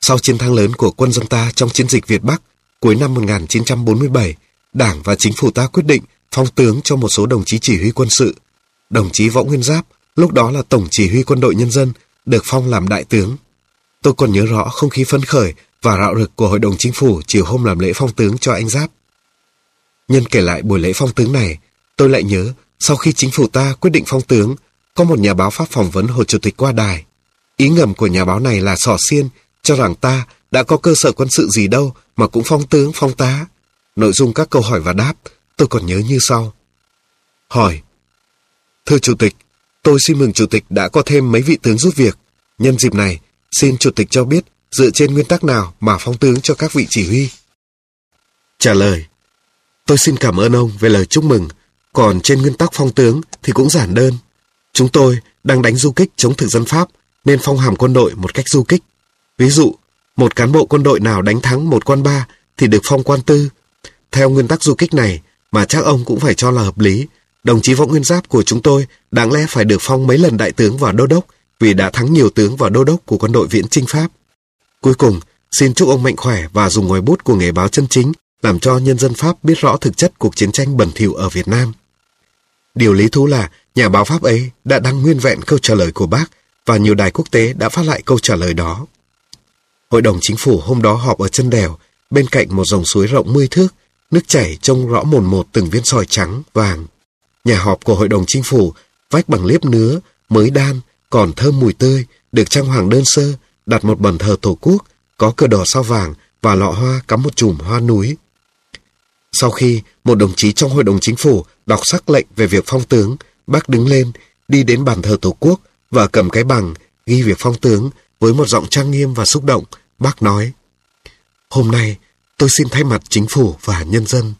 Sau chiến thắng lớn của quân dân ta trong chiến dịch Việt Bắc cuối năm 1947, Đảng và chính phủ ta quyết định phong tướng cho một số đồng chí chỉ huy quân sự. Đồng chí Võ Nguyên Giáp, lúc đó là Tổng chỉ huy quân đội nhân dân, được phong làm đại tướng. Tôi còn nhớ rõ không khí phấn khởi và rạo rực của Hội đồng Chính phủ chiều hôm làm lễ phong tướng cho anh Giáp. Nhân kể lại buổi lễ phong tướng này, tôi lại nhớ sau khi chính phủ ta quyết định phong tướng, có một nhà báo Pháp phỏng vấn Hồ Chủ tịch qua đài. Ý ngầm của nhà báo này là sỏ xiên, cho rằng ta đã có cơ sở quân sự gì đâu mà cũng phong tướng, phong tá. Nội dung các câu hỏi và đáp, tôi còn nhớ như sau. Hỏi. Thưa Chủ tịch, tôi xin mừng Chủ tịch đã có thêm mấy vị tướng giúp việc. Nhân dịp này, xin Chủ tịch cho biết dựa trên nguyên tắc nào mà phong tướng cho các vị chỉ huy. Trả lời. Tôi xin cảm ơn ông về lời chúc mừng, còn trên nguyên tắc phong tướng thì cũng giản đơn. Chúng tôi đang đánh du kích chống thực dân Pháp nên phong hàm quân đội một cách du kích. Ví dụ, một cán bộ quân đội nào đánh thắng một quan ba thì được phong quan tư. Theo nguyên tắc du kích này mà chắc ông cũng phải cho là hợp lý, đồng chí Võ Nguyên Giáp của chúng tôi đáng lẽ phải được phong mấy lần đại tướng và đô đốc vì đã thắng nhiều tướng và đô đốc của quân đội viễn chinh Pháp. Cuối cùng, xin chúc ông mạnh khỏe và dùng ngòi bút của nghề báo chân chính làm cho nhân dân Pháp biết rõ thực chất cuộc chiến tranh bẩn thỉu ở Việt Nam. Điều lý thú là nhà báo Pháp ấy đã đăng nguyên vẹn câu trả lời của bác và nhiều đài quốc tế đã phát lại câu trả lời đó. Hội đồng chính phủ hôm đó họp ở chân đèo, bên cạnh một dòng suối rộng 10 thước, nước chảy trông rõ mồn một từng viên sỏi trắng, vàng. Nhà họp của hội đồng chính phủ, vách bằng liếp nứa, mới đan, còn thơm mùi tươi, được trang hoàng đơn sơ, đặt một bàn thờ tổ quốc, có cờ đỏ sao vàng và lọ hoa cắm một chùm hoa núi. Sau khi một đồng chí trong hội đồng chính phủ đọc sắc lệnh về việc phong tướng, bác đứng lên, đi đến bàn thờ tổ quốc và cầm cái bằng ghi việc phong tướng với một giọng trang nghiêm và xúc động, bác nói Hôm nay, tôi xin thay mặt chính phủ và nhân dân.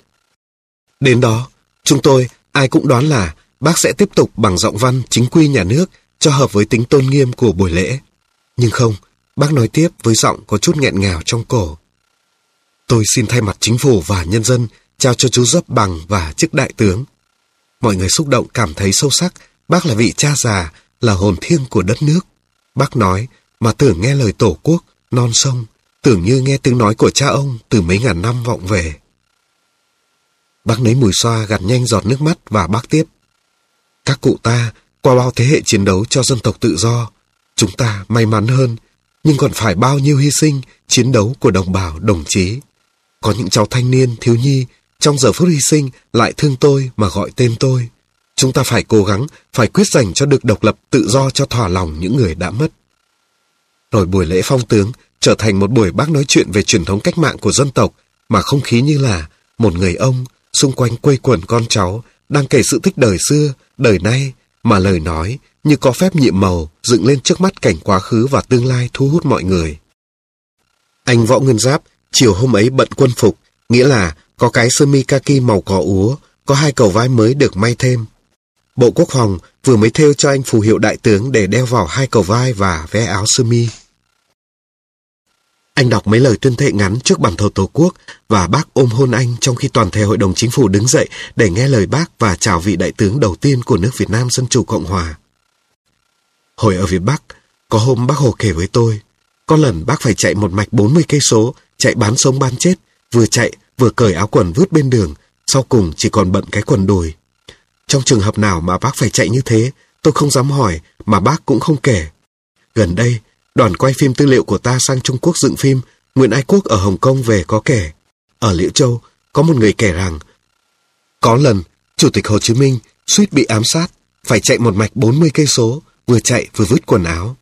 Đến đó, chúng tôi ai cũng đoán là bác sẽ tiếp tục bằng giọng văn chính quy nhà nước cho hợp với tính tôn nghiêm của buổi lễ. Nhưng không, bác nói tiếp với giọng có chút nghẹn ngào trong cổ. Tôi xin thay mặt chính phủ và nhân dân trao cho chú dấp bằng và chức đại tướng. Mọi người xúc động cảm thấy sâu sắc, bác là vị cha già, là hồn thiêng của đất nước. Bác nói, mà tưởng nghe lời tổ quốc, non sông, tưởng như nghe tiếng nói của cha ông từ mấy ngàn năm vọng về. Bác lấy mùi xoa gạt nhanh giọt nước mắt và bác tiếp. Các cụ ta, qua bao thế hệ chiến đấu cho dân tộc tự do, chúng ta may mắn hơn, nhưng còn phải bao nhiêu hy sinh, chiến đấu của đồng bào, đồng chí. Có những cháu thanh niên, thiếu nhi, trong giờ phút hy sinh lại thương tôi mà gọi tên tôi. Chúng ta phải cố gắng, phải quyết giành cho được độc lập tự do cho thỏa lòng những người đã mất. Rồi buổi lễ phong tướng trở thành một buổi bác nói chuyện về truyền thống cách mạng của dân tộc mà không khí như là một người ông xung quanh quây quần con cháu đang kể sự tích đời xưa, đời nay mà lời nói như có phép nhiệm màu dựng lên trước mắt cảnh quá khứ và tương lai thu hút mọi người. Anh Võ Nguyên Giáp chiều hôm ấy bận quân phục, nghĩa là có cái sơ mi kaki màu cỏ úa, có hai cầu vai mới được may thêm. Bộ Quốc phòng vừa mới thêu cho anh phù hiệu đại tướng để đeo vào hai cầu vai và vé áo sơ mi. Anh đọc mấy lời tuyên thệ ngắn trước bàn thờ Tổ quốc và bác ôm hôn anh trong khi toàn thể hội đồng chính phủ đứng dậy để nghe lời bác và chào vị đại tướng đầu tiên của nước Việt Nam Dân Chủ Cộng Hòa. Hồi ở Việt Bắc, có hôm bác Hồ kể với tôi, có lần bác phải chạy một mạch 40 cây số, chạy bán sống bán chết, vừa chạy vừa cởi áo quần vứt bên đường, sau cùng chỉ còn bận cái quần đùi. Trong trường hợp nào mà bác phải chạy như thế, tôi không dám hỏi, mà bác cũng không kể. Gần đây, đoàn quay phim tư liệu của ta sang Trung Quốc dựng phim, Nguyễn Ái Quốc ở Hồng Kông về có kể. Ở Liễu Châu, có một người kể rằng, có lần, Chủ tịch Hồ Chí Minh suýt bị ám sát, phải chạy một mạch 40 cây số, vừa chạy vừa vứt quần áo.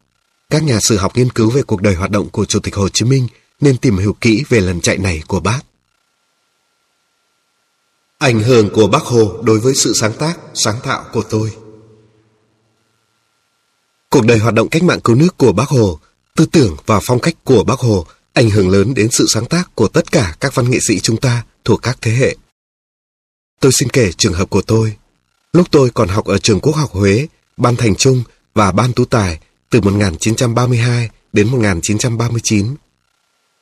Các nhà sử học nghiên cứu về cuộc đời hoạt động của Chủ tịch Hồ Chí Minh nên tìm hiểu kỹ về lần chạy này của bác. Ảnh hưởng của bác Hồ đối với sự sáng tác, sáng tạo của tôi. Cuộc đời hoạt động cách mạng cứu nước của bác Hồ, tư tưởng và phong cách của bác Hồ ảnh hưởng lớn đến sự sáng tác của tất cả các văn nghệ sĩ chúng ta thuộc các thế hệ. Tôi xin kể trường hợp của tôi. Lúc tôi còn học ở trường Quốc học Huế, Ban Thành Trung và Ban Tú Tài từ 1932 đến 1939.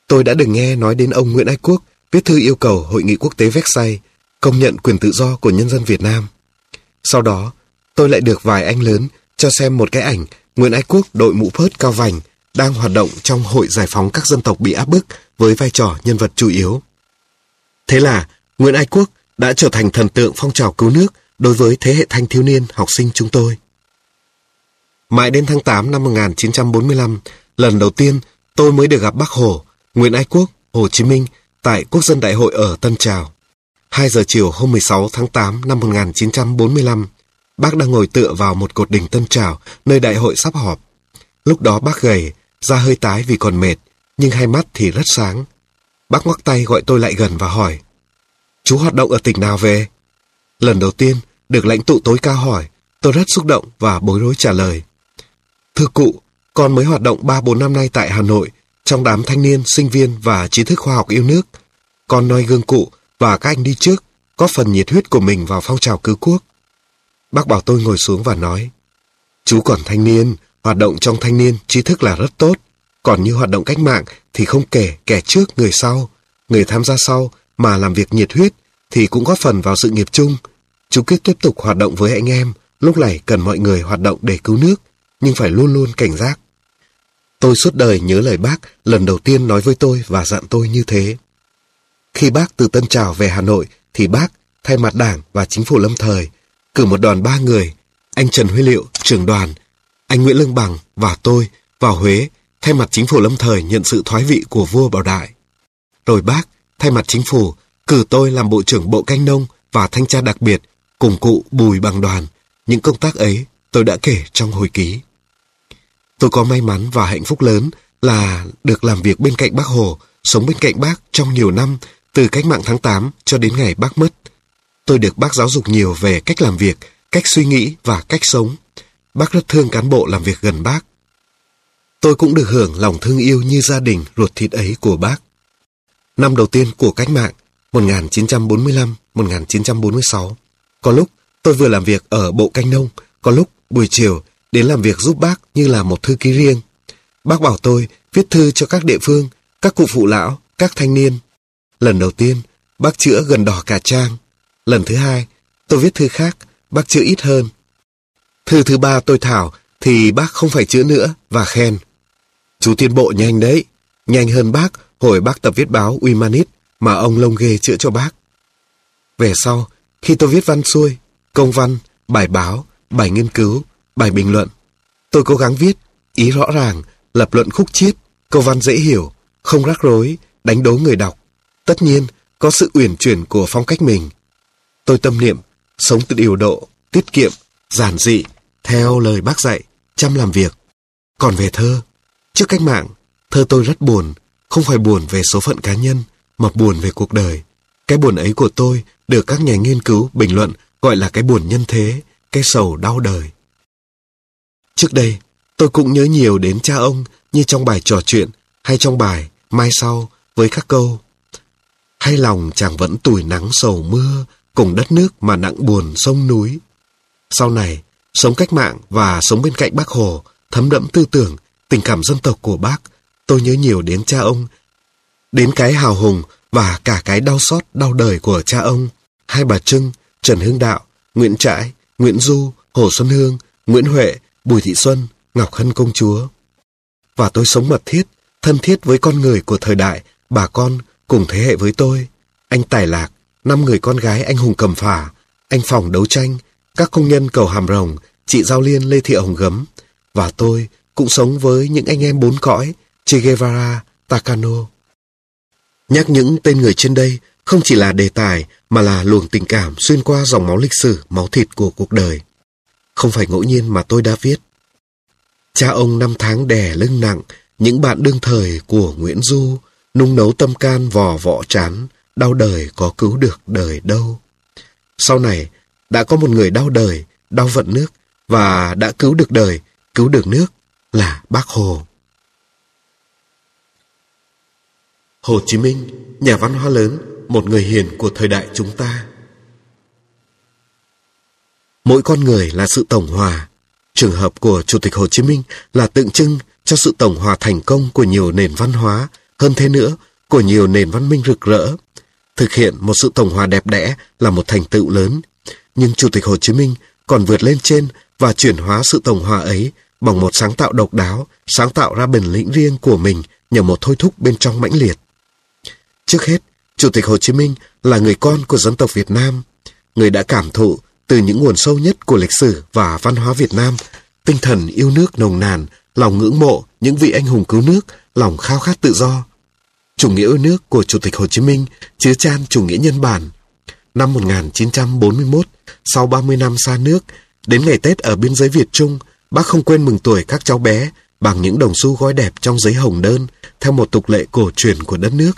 Tôi đã được nghe nói đến ông Nguyễn Ái Quốc viết thư yêu cầu Hội nghị quốc tế Versailles công nhận quyền tự do của nhân dân Việt Nam. Sau đó, tôi lại được vài anh lớn cho xem một cái ảnh Nguyễn Ái Quốc đội mũ phớt cao vành đang hoạt động trong Hội Giải phóng các dân tộc bị áp bức với vai trò nhân vật chủ yếu. Thế là Nguyễn Ái Quốc đã trở thành thần tượng phong trào cứu nước đối với thế hệ thanh thiếu niên học sinh chúng tôi. Mãi đến tháng 8 năm 1945, lần đầu tiên tôi mới được gặp Bác Hồ, Nguyễn Ái Quốc, Hồ Chí Minh tại Quốc dân Đại hội ở Tân Trào. 2 giờ chiều hôm 16 tháng 8 năm 1945, bác đang ngồi tựa vào một cột đỉnh Tân Trào nơi đại hội sắp họp. Lúc đó bác gầy, da hơi tái vì còn mệt, nhưng hai mắt thì rất sáng. Bác ngoắc tay gọi tôi lại gần và hỏi, Chú hoạt động ở tỉnh nào về? Lần đầu tiên, được lãnh tụ tối cao hỏi, tôi rất xúc động và bối rối trả lời. Thưa cụ, con mới hoạt động 3-4 năm nay tại Hà Nội, trong đám thanh niên, sinh viên và trí thức khoa học yêu nước. Con noi gương cụ và các anh đi trước, có phần nhiệt huyết của mình vào phong trào cứu quốc. Bác bảo tôi ngồi xuống và nói, Chú còn thanh niên, hoạt động trong thanh niên trí thức là rất tốt. Còn như hoạt động cách mạng thì không kể kẻ trước người sau. Người tham gia sau mà làm việc nhiệt huyết thì cũng góp phần vào sự nghiệp chung. Chú cứ tiếp tục hoạt động với anh em, lúc này cần mọi người hoạt động để cứu nước, nhưng phải luôn luôn cảnh giác. Tôi suốt đời nhớ lời bác lần đầu tiên nói với tôi và dặn tôi như thế. Khi bác từ Tân Trào về Hà Nội thì bác thay mặt đảng và chính phủ lâm thời cử một đoàn ba người, anh Trần Huy Liệu, trưởng đoàn, anh Nguyễn Lương Bằng và tôi vào Huế thay mặt chính phủ lâm thời nhận sự thoái vị của vua Bảo Đại. Rồi bác thay mặt chính phủ cử tôi làm bộ trưởng bộ canh nông và thanh tra đặc biệt cùng cụ Bùi Bằng Đoàn. Những công tác ấy tôi đã kể trong hồi ký. Tôi có may mắn và hạnh phúc lớn là được làm việc bên cạnh bác Hồ, sống bên cạnh bác trong nhiều năm, từ cách mạng tháng 8 cho đến ngày bác mất. Tôi được bác giáo dục nhiều về cách làm việc, cách suy nghĩ và cách sống. Bác rất thương cán bộ làm việc gần bác. Tôi cũng được hưởng lòng thương yêu như gia đình ruột thịt ấy của bác. Năm đầu tiên của cách mạng, 1945-1946, có lúc tôi vừa làm việc ở Bộ Canh Nông, có lúc buổi chiều đến làm việc giúp bác như là một thư ký riêng. Bác bảo tôi viết thư cho các địa phương, các cụ phụ lão, các thanh niên. Lần đầu tiên, bác chữa gần đỏ cả trang. Lần thứ hai, tôi viết thư khác, bác chữa ít hơn. Thư thứ ba tôi thảo thì bác không phải chữa nữa và khen. Chú tiến bộ nhanh đấy, nhanh hơn bác hồi bác tập viết báo Umanit mà ông Lông Ghê chữa cho bác. Về sau, khi tôi viết văn xuôi, công văn, bài báo, bài nghiên cứu, bài bình luận, tôi cố gắng viết ý rõ ràng, lập luận khúc chiết, câu văn dễ hiểu, không rắc rối, đánh đố người đọc. Tất nhiên, có sự uyển chuyển của phong cách mình. Tôi tâm niệm, sống tự điều độ, tiết kiệm, giản dị, theo lời bác dạy, chăm làm việc. Còn về thơ, trước cách mạng, thơ tôi rất buồn, không phải buồn về số phận cá nhân, mà buồn về cuộc đời. Cái buồn ấy của tôi được các nhà nghiên cứu bình luận gọi là cái buồn nhân thế, cái sầu đau đời. Trước đây, tôi cũng nhớ nhiều đến cha ông như trong bài trò chuyện hay trong bài Mai sau với các câu hay lòng chàng vẫn tủi nắng sầu mưa cùng đất nước mà nặng buồn sông núi. Sau này, sống cách mạng và sống bên cạnh bác Hồ thấm đẫm tư tưởng, tình cảm dân tộc của bác, tôi nhớ nhiều đến cha ông đến cái hào hùng và cả cái đau xót đau đời của cha ông, hai bà Trưng, Trần Hưng Đạo, Nguyễn Trãi, Nguyễn Du, Hồ Xuân Hương, Nguyễn Huệ, Bùi Thị Xuân, Ngọc Hân Công Chúa. Và tôi sống mật thiết, thân thiết với con người của thời đại, bà con cùng thế hệ với tôi. Anh Tài Lạc, năm người con gái anh Hùng Cầm Phả, anh Phòng Đấu Tranh, các công nhân cầu Hàm Rồng, chị Giao Liên Lê Thị Hồng Gấm. Và tôi cũng sống với những anh em bốn cõi, Che Guevara, Takano. Nhắc những tên người trên đây không chỉ là đề tài mà là luồng tình cảm xuyên qua dòng máu lịch sử, máu thịt của cuộc đời. Không phải ngẫu nhiên mà tôi đã viết. Cha ông năm tháng đè lưng nặng, những bạn đương thời của Nguyễn Du, nung nấu tâm can vò vọ chán, đau đời có cứu được đời đâu. Sau này, đã có một người đau đời, đau vận nước, và đã cứu được đời, cứu được nước là bác Hồ. Hồ Chí Minh, nhà văn hóa lớn, một người hiền của thời đại chúng ta. Mỗi con người là sự tổng hòa. Trường hợp của Chủ tịch Hồ Chí Minh là tượng trưng cho sự tổng hòa thành công của nhiều nền văn hóa, hơn thế nữa, của nhiều nền văn minh rực rỡ. Thực hiện một sự tổng hòa đẹp đẽ là một thành tựu lớn. Nhưng Chủ tịch Hồ Chí Minh còn vượt lên trên và chuyển hóa sự tổng hòa ấy bằng một sáng tạo độc đáo, sáng tạo ra bền lĩnh riêng của mình nhờ một thôi thúc bên trong mãnh liệt. Trước hết, Chủ tịch Hồ Chí Minh là người con của dân tộc Việt Nam, người đã cảm thụ từ những nguồn sâu nhất của lịch sử và văn hóa Việt Nam, tinh thần yêu nước nồng nàn, lòng ngưỡng mộ những vị anh hùng cứu nước, lòng khao khát tự do. Chủ nghĩa yêu nước của Chủ tịch Hồ Chí Minh chứa chan chủ nghĩa nhân bản. Năm 1941, sau 30 năm xa nước, đến ngày Tết ở biên giới Việt Trung, bác không quên mừng tuổi các cháu bé bằng những đồng xu gói đẹp trong giấy hồng đơn theo một tục lệ cổ truyền của đất nước.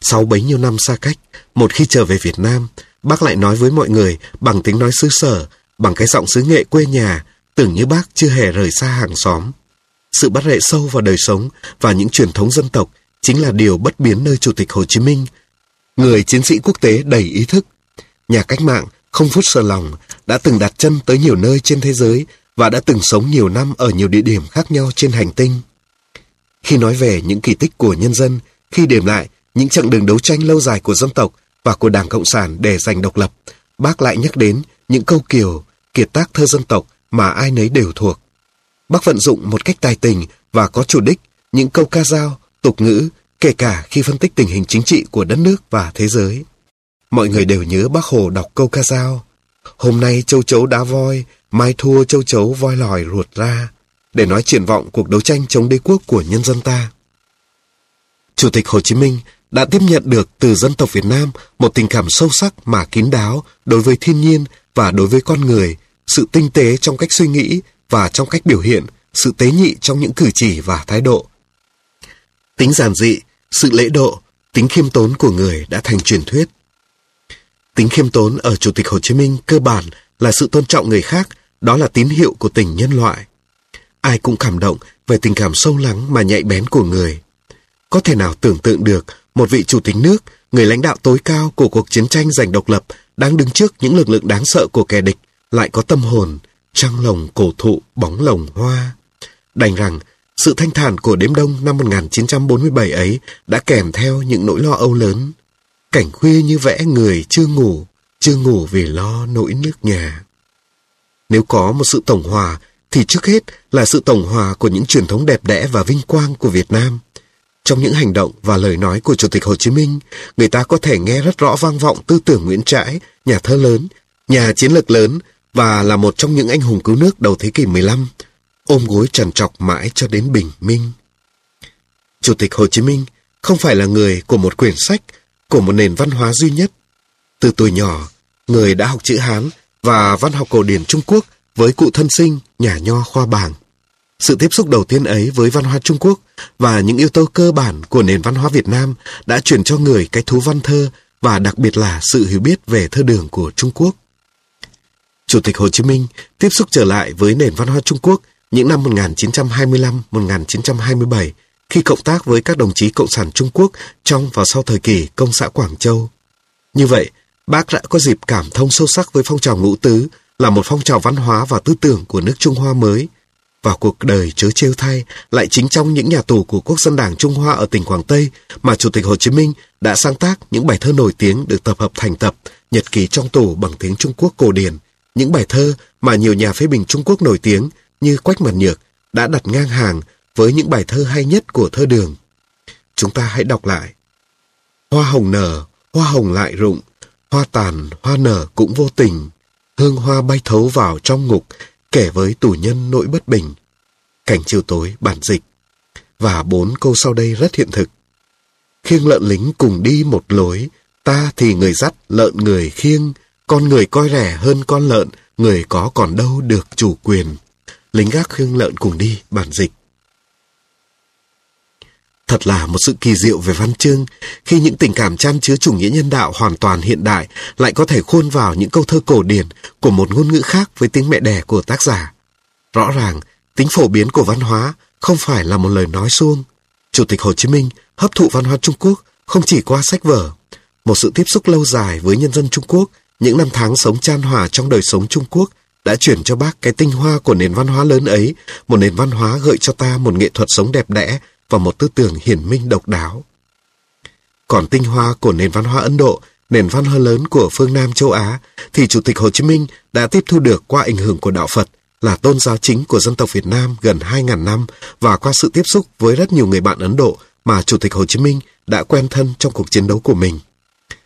Sau bấy nhiêu năm xa cách, một khi trở về Việt Nam, bác lại nói với mọi người bằng tiếng nói xứ sở, bằng cái giọng xứ nghệ quê nhà, tưởng như bác chưa hề rời xa hàng xóm. Sự bắt rễ sâu vào đời sống và những truyền thống dân tộc chính là điều bất biến nơi Chủ tịch Hồ Chí Minh. Người chiến sĩ quốc tế đầy ý thức, nhà cách mạng không phút sờ lòng, đã từng đặt chân tới nhiều nơi trên thế giới và đã từng sống nhiều năm ở nhiều địa điểm khác nhau trên hành tinh. Khi nói về những kỳ tích của nhân dân, khi điểm lại những chặng đường đấu tranh lâu dài của dân tộc và của Đảng Cộng sản để giành độc lập, bác lại nhắc đến những câu kiều, kiệt tác thơ dân tộc mà ai nấy đều thuộc. Bác vận dụng một cách tài tình và có chủ đích những câu ca dao, tục ngữ, kể cả khi phân tích tình hình chính trị của đất nước và thế giới. Mọi người đều nhớ bác Hồ đọc câu ca dao. Hôm nay châu chấu đá voi, mai thua châu chấu voi lòi ruột ra, để nói triển vọng cuộc đấu tranh chống đế quốc của nhân dân ta. Chủ tịch Hồ Chí Minh đã tiếp nhận được từ dân tộc Việt Nam một tình cảm sâu sắc mà kín đáo đối với thiên nhiên và đối với con người, sự tinh tế trong cách suy nghĩ và trong cách biểu hiện, sự tế nhị trong những cử chỉ và thái độ. Tính giản dị, sự lễ độ, tính khiêm tốn của người đã thành truyền thuyết. Tính khiêm tốn ở Chủ tịch Hồ Chí Minh cơ bản là sự tôn trọng người khác, đó là tín hiệu của tình nhân loại. Ai cũng cảm động về tình cảm sâu lắng mà nhạy bén của người. Có thể nào tưởng tượng được một vị chủ tịch nước, người lãnh đạo tối cao của cuộc chiến tranh giành độc lập, đang đứng trước những lực lượng đáng sợ của kẻ địch, lại có tâm hồn, trăng lồng cổ thụ, bóng lồng hoa. Đành rằng, sự thanh thản của đêm đông năm 1947 ấy đã kèm theo những nỗi lo âu lớn. Cảnh khuya như vẽ người chưa ngủ, chưa ngủ vì lo nỗi nước nhà. Nếu có một sự tổng hòa, thì trước hết là sự tổng hòa của những truyền thống đẹp đẽ và vinh quang của Việt Nam. Trong những hành động và lời nói của Chủ tịch Hồ Chí Minh, người ta có thể nghe rất rõ vang vọng tư tưởng Nguyễn Trãi, nhà thơ lớn, nhà chiến lược lớn và là một trong những anh hùng cứu nước đầu thế kỷ 15, ôm gối trần trọc mãi cho đến bình minh. Chủ tịch Hồ Chí Minh không phải là người của một quyển sách, của một nền văn hóa duy nhất. Từ tuổi nhỏ, người đã học chữ Hán và văn học cổ điển Trung Quốc với cụ thân sinh nhà nho khoa bảng. Sự tiếp xúc đầu tiên ấy với văn hóa Trung Quốc và những yếu tố cơ bản của nền văn hóa Việt Nam đã truyền cho người cái thú văn thơ và đặc biệt là sự hiểu biết về thơ đường của Trung Quốc. Chủ tịch Hồ Chí Minh tiếp xúc trở lại với nền văn hóa Trung Quốc những năm 1925-1927 khi cộng tác với các đồng chí Cộng sản Trung Quốc trong và sau thời kỳ Công xã Quảng Châu. Như vậy, bác đã có dịp cảm thông sâu sắc với phong trào ngũ tứ là một phong trào văn hóa và tư tưởng của nước Trung Hoa mới – và cuộc đời chớ trêu thay, lại chính trong những nhà tù của Quốc dân Đảng Trung Hoa ở tỉnh Quảng Tây mà Chủ tịch Hồ Chí Minh đã sáng tác những bài thơ nổi tiếng được tập hợp thành tập Nhật ký trong tù bằng tiếng Trung Quốc cổ điển. Những bài thơ mà nhiều nhà phê bình Trung Quốc nổi tiếng như Quách Mật Nhược đã đặt ngang hàng với những bài thơ hay nhất của thơ đường. Chúng ta hãy đọc lại. Hoa hồng nở, hoa hồng lại rụng, hoa tàn, hoa nở cũng vô tình. Hương hoa bay thấu vào trong ngục, kể với tù nhân nỗi bất bình. Cảnh chiều tối bản dịch. Và bốn câu sau đây rất hiện thực. Khiêng lợn lính cùng đi một lối, ta thì người dắt lợn người khiêng, con người coi rẻ hơn con lợn, người có còn đâu được chủ quyền. Lính gác khiêng lợn cùng đi, bản dịch. Thật là một sự kỳ diệu về văn chương khi những tình cảm chan chứa chủ nghĩa nhân đạo hoàn toàn hiện đại lại có thể khuôn vào những câu thơ cổ điển của một ngôn ngữ khác với tiếng mẹ đẻ của tác giả. Rõ ràng, tính phổ biến của văn hóa không phải là một lời nói suông. Chủ tịch Hồ Chí Minh hấp thụ văn hóa Trung Quốc không chỉ qua sách vở, một sự tiếp xúc lâu dài với nhân dân Trung Quốc, những năm tháng sống chan hòa trong đời sống Trung Quốc đã chuyển cho bác cái tinh hoa của nền văn hóa lớn ấy, một nền văn hóa gợi cho ta một nghệ thuật sống đẹp đẽ và một tư tưởng hiển minh độc đáo. Còn tinh hoa của nền văn hóa Ấn Độ, nền văn hóa lớn của phương Nam châu Á, thì Chủ tịch Hồ Chí Minh đã tiếp thu được qua ảnh hưởng của Đạo Phật, là tôn giáo chính của dân tộc Việt Nam gần 2.000 năm và qua sự tiếp xúc với rất nhiều người bạn Ấn Độ mà Chủ tịch Hồ Chí Minh đã quen thân trong cuộc chiến đấu của mình.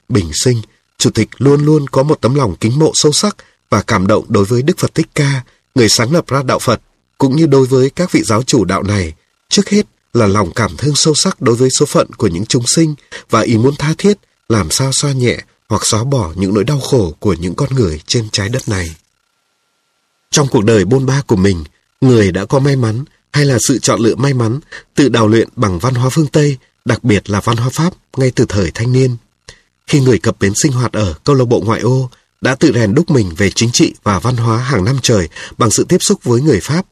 Bình sinh, Chủ tịch luôn luôn có một tấm lòng kính mộ sâu sắc và cảm động đối với Đức Phật Thích Ca, người sáng lập ra đạo Phật, cũng như đối với các vị giáo chủ đạo này. Trước hết là lòng cảm thương sâu sắc đối với số phận của những chúng sinh và ý muốn tha thiết làm sao xoa nhẹ hoặc xóa bỏ những nỗi đau khổ của những con người trên trái đất này. Trong cuộc đời bôn ba của mình, người đã có may mắn hay là sự chọn lựa may mắn tự đào luyện bằng văn hóa phương Tây, đặc biệt là văn hóa Pháp ngay từ thời thanh niên. Khi người cập bến sinh hoạt ở câu lạc bộ ngoại ô, đã tự rèn đúc mình về chính trị và văn hóa hàng năm trời bằng sự tiếp xúc với người Pháp.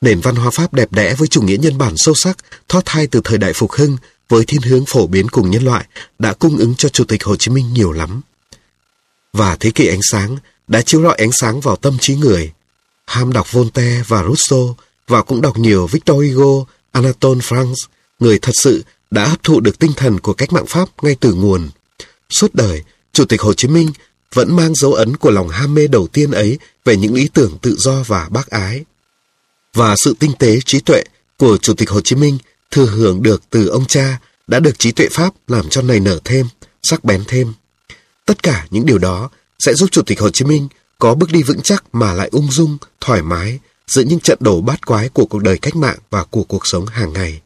Nền văn hóa Pháp đẹp đẽ với chủ nghĩa nhân bản sâu sắc, thoát thai từ thời đại phục hưng, với thiên hướng phổ biến cùng nhân loại, đã cung ứng cho Chủ tịch Hồ Chí Minh nhiều lắm. Và thế kỷ ánh sáng đã chiếu rọi ánh sáng vào tâm trí người. Ham đọc Voltaire và Rousseau và cũng đọc nhiều Victor Hugo, Anatole France, người thật sự đã hấp thụ được tinh thần của cách mạng Pháp ngay từ nguồn. Suốt đời, Chủ tịch Hồ Chí Minh vẫn mang dấu ấn của lòng ham mê đầu tiên ấy về những ý tưởng tự do và bác ái. Và sự tinh tế trí tuệ của Chủ tịch Hồ Chí Minh thừa hưởng được từ ông cha đã được trí tuệ Pháp làm cho nảy nở thêm, sắc bén thêm. Tất cả những điều đó sẽ giúp Chủ tịch Hồ Chí Minh có bước đi vững chắc mà lại ung dung, thoải mái giữa những trận đổ bát quái của cuộc đời cách mạng và của cuộc sống hàng ngày.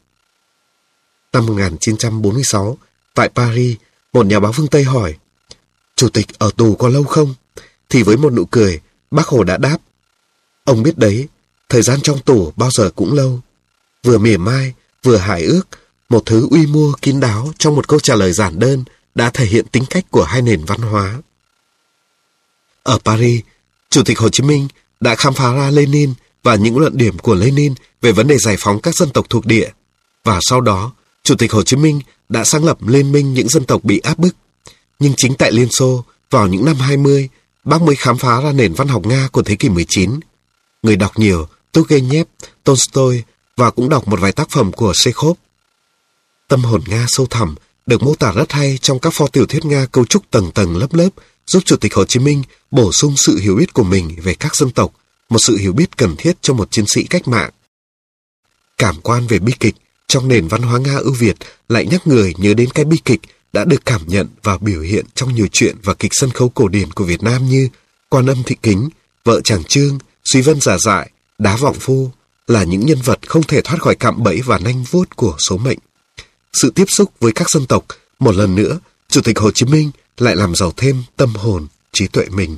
Năm 1946, tại Paris, một nhà báo phương Tây hỏi Chủ tịch ở tù có lâu không? Thì với một nụ cười, bác Hồ đã đáp. Ông biết đấy, thời gian trong tù bao giờ cũng lâu. Vừa mỉa mai, vừa hài ước, một thứ uy mua kín đáo trong một câu trả lời giản đơn đã thể hiện tính cách của hai nền văn hóa. Ở Paris, Chủ tịch Hồ Chí Minh đã khám phá ra Lenin và những luận điểm của Lenin về vấn đề giải phóng các dân tộc thuộc địa. Và sau đó, Chủ tịch Hồ Chí Minh đã sáng lập Liên minh những dân tộc bị áp bức nhưng chính tại Liên Xô, vào những năm 20, bác mới khám phá ra nền văn học Nga của thế kỷ 19. Người đọc nhiều, Turgenev, Tolstoy và cũng đọc một vài tác phẩm của Sekhov. Tâm hồn Nga sâu thẳm được mô tả rất hay trong các pho tiểu thuyết Nga cấu trúc tầng tầng lớp lớp, giúp Chủ tịch Hồ Chí Minh bổ sung sự hiểu biết của mình về các dân tộc, một sự hiểu biết cần thiết cho một chiến sĩ cách mạng. Cảm quan về bi kịch trong nền văn hóa Nga ưu Việt lại nhắc người nhớ đến cái bi kịch đã được cảm nhận và biểu hiện trong nhiều chuyện và kịch sân khấu cổ điển của Việt Nam như Quan âm thị kính, Vợ chàng Trương, Suy vân giả dại, Đá vọng phu là những nhân vật không thể thoát khỏi cạm bẫy và nanh vuốt của số mệnh. Sự tiếp xúc với các dân tộc, một lần nữa, Chủ tịch Hồ Chí Minh lại làm giàu thêm tâm hồn, trí tuệ mình.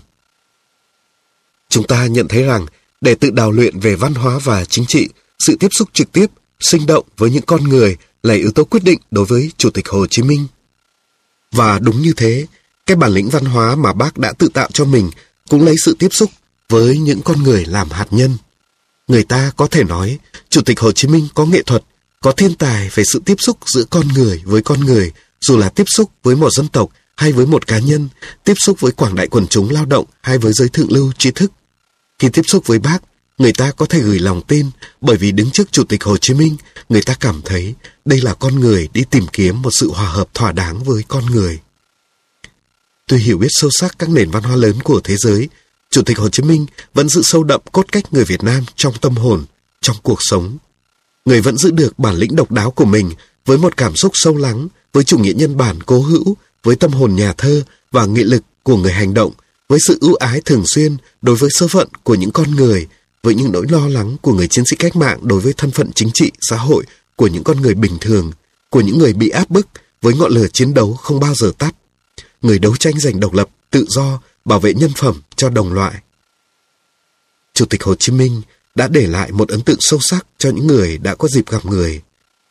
Chúng ta nhận thấy rằng, để tự đào luyện về văn hóa và chính trị, sự tiếp xúc trực tiếp, sinh động với những con người là yếu tố quyết định đối với Chủ tịch Hồ Chí Minh. Và đúng như thế, cái bản lĩnh văn hóa mà bác đã tự tạo cho mình cũng lấy sự tiếp xúc với những con người làm hạt nhân. Người ta có thể nói, Chủ tịch Hồ Chí Minh có nghệ thuật, có thiên tài về sự tiếp xúc giữa con người với con người, dù là tiếp xúc với một dân tộc hay với một cá nhân, tiếp xúc với quảng đại quần chúng lao động hay với giới thượng lưu trí thức. Khi tiếp xúc với bác, người ta có thể gửi lòng tin bởi vì đứng trước Chủ tịch Hồ Chí Minh, người ta cảm thấy đây là con người đi tìm kiếm một sự hòa hợp thỏa đáng với con người. Tuy hiểu biết sâu sắc các nền văn hóa lớn của thế giới, Chủ tịch Hồ Chí Minh vẫn giữ sâu đậm cốt cách người Việt Nam trong tâm hồn, trong cuộc sống. Người vẫn giữ được bản lĩnh độc đáo của mình với một cảm xúc sâu lắng, với chủ nghĩa nhân bản cố hữu, với tâm hồn nhà thơ và nghị lực của người hành động, với sự ưu ái thường xuyên đối với số phận của những con người, với những nỗi lo lắng của người chiến sĩ cách mạng đối với thân phận chính trị, xã hội của những con người bình thường, của những người bị áp bức với ngọn lửa chiến đấu không bao giờ tắt. Người đấu tranh giành độc lập, tự do, bảo vệ nhân phẩm cho đồng loại. Chủ tịch Hồ Chí Minh đã để lại một ấn tượng sâu sắc cho những người đã có dịp gặp người.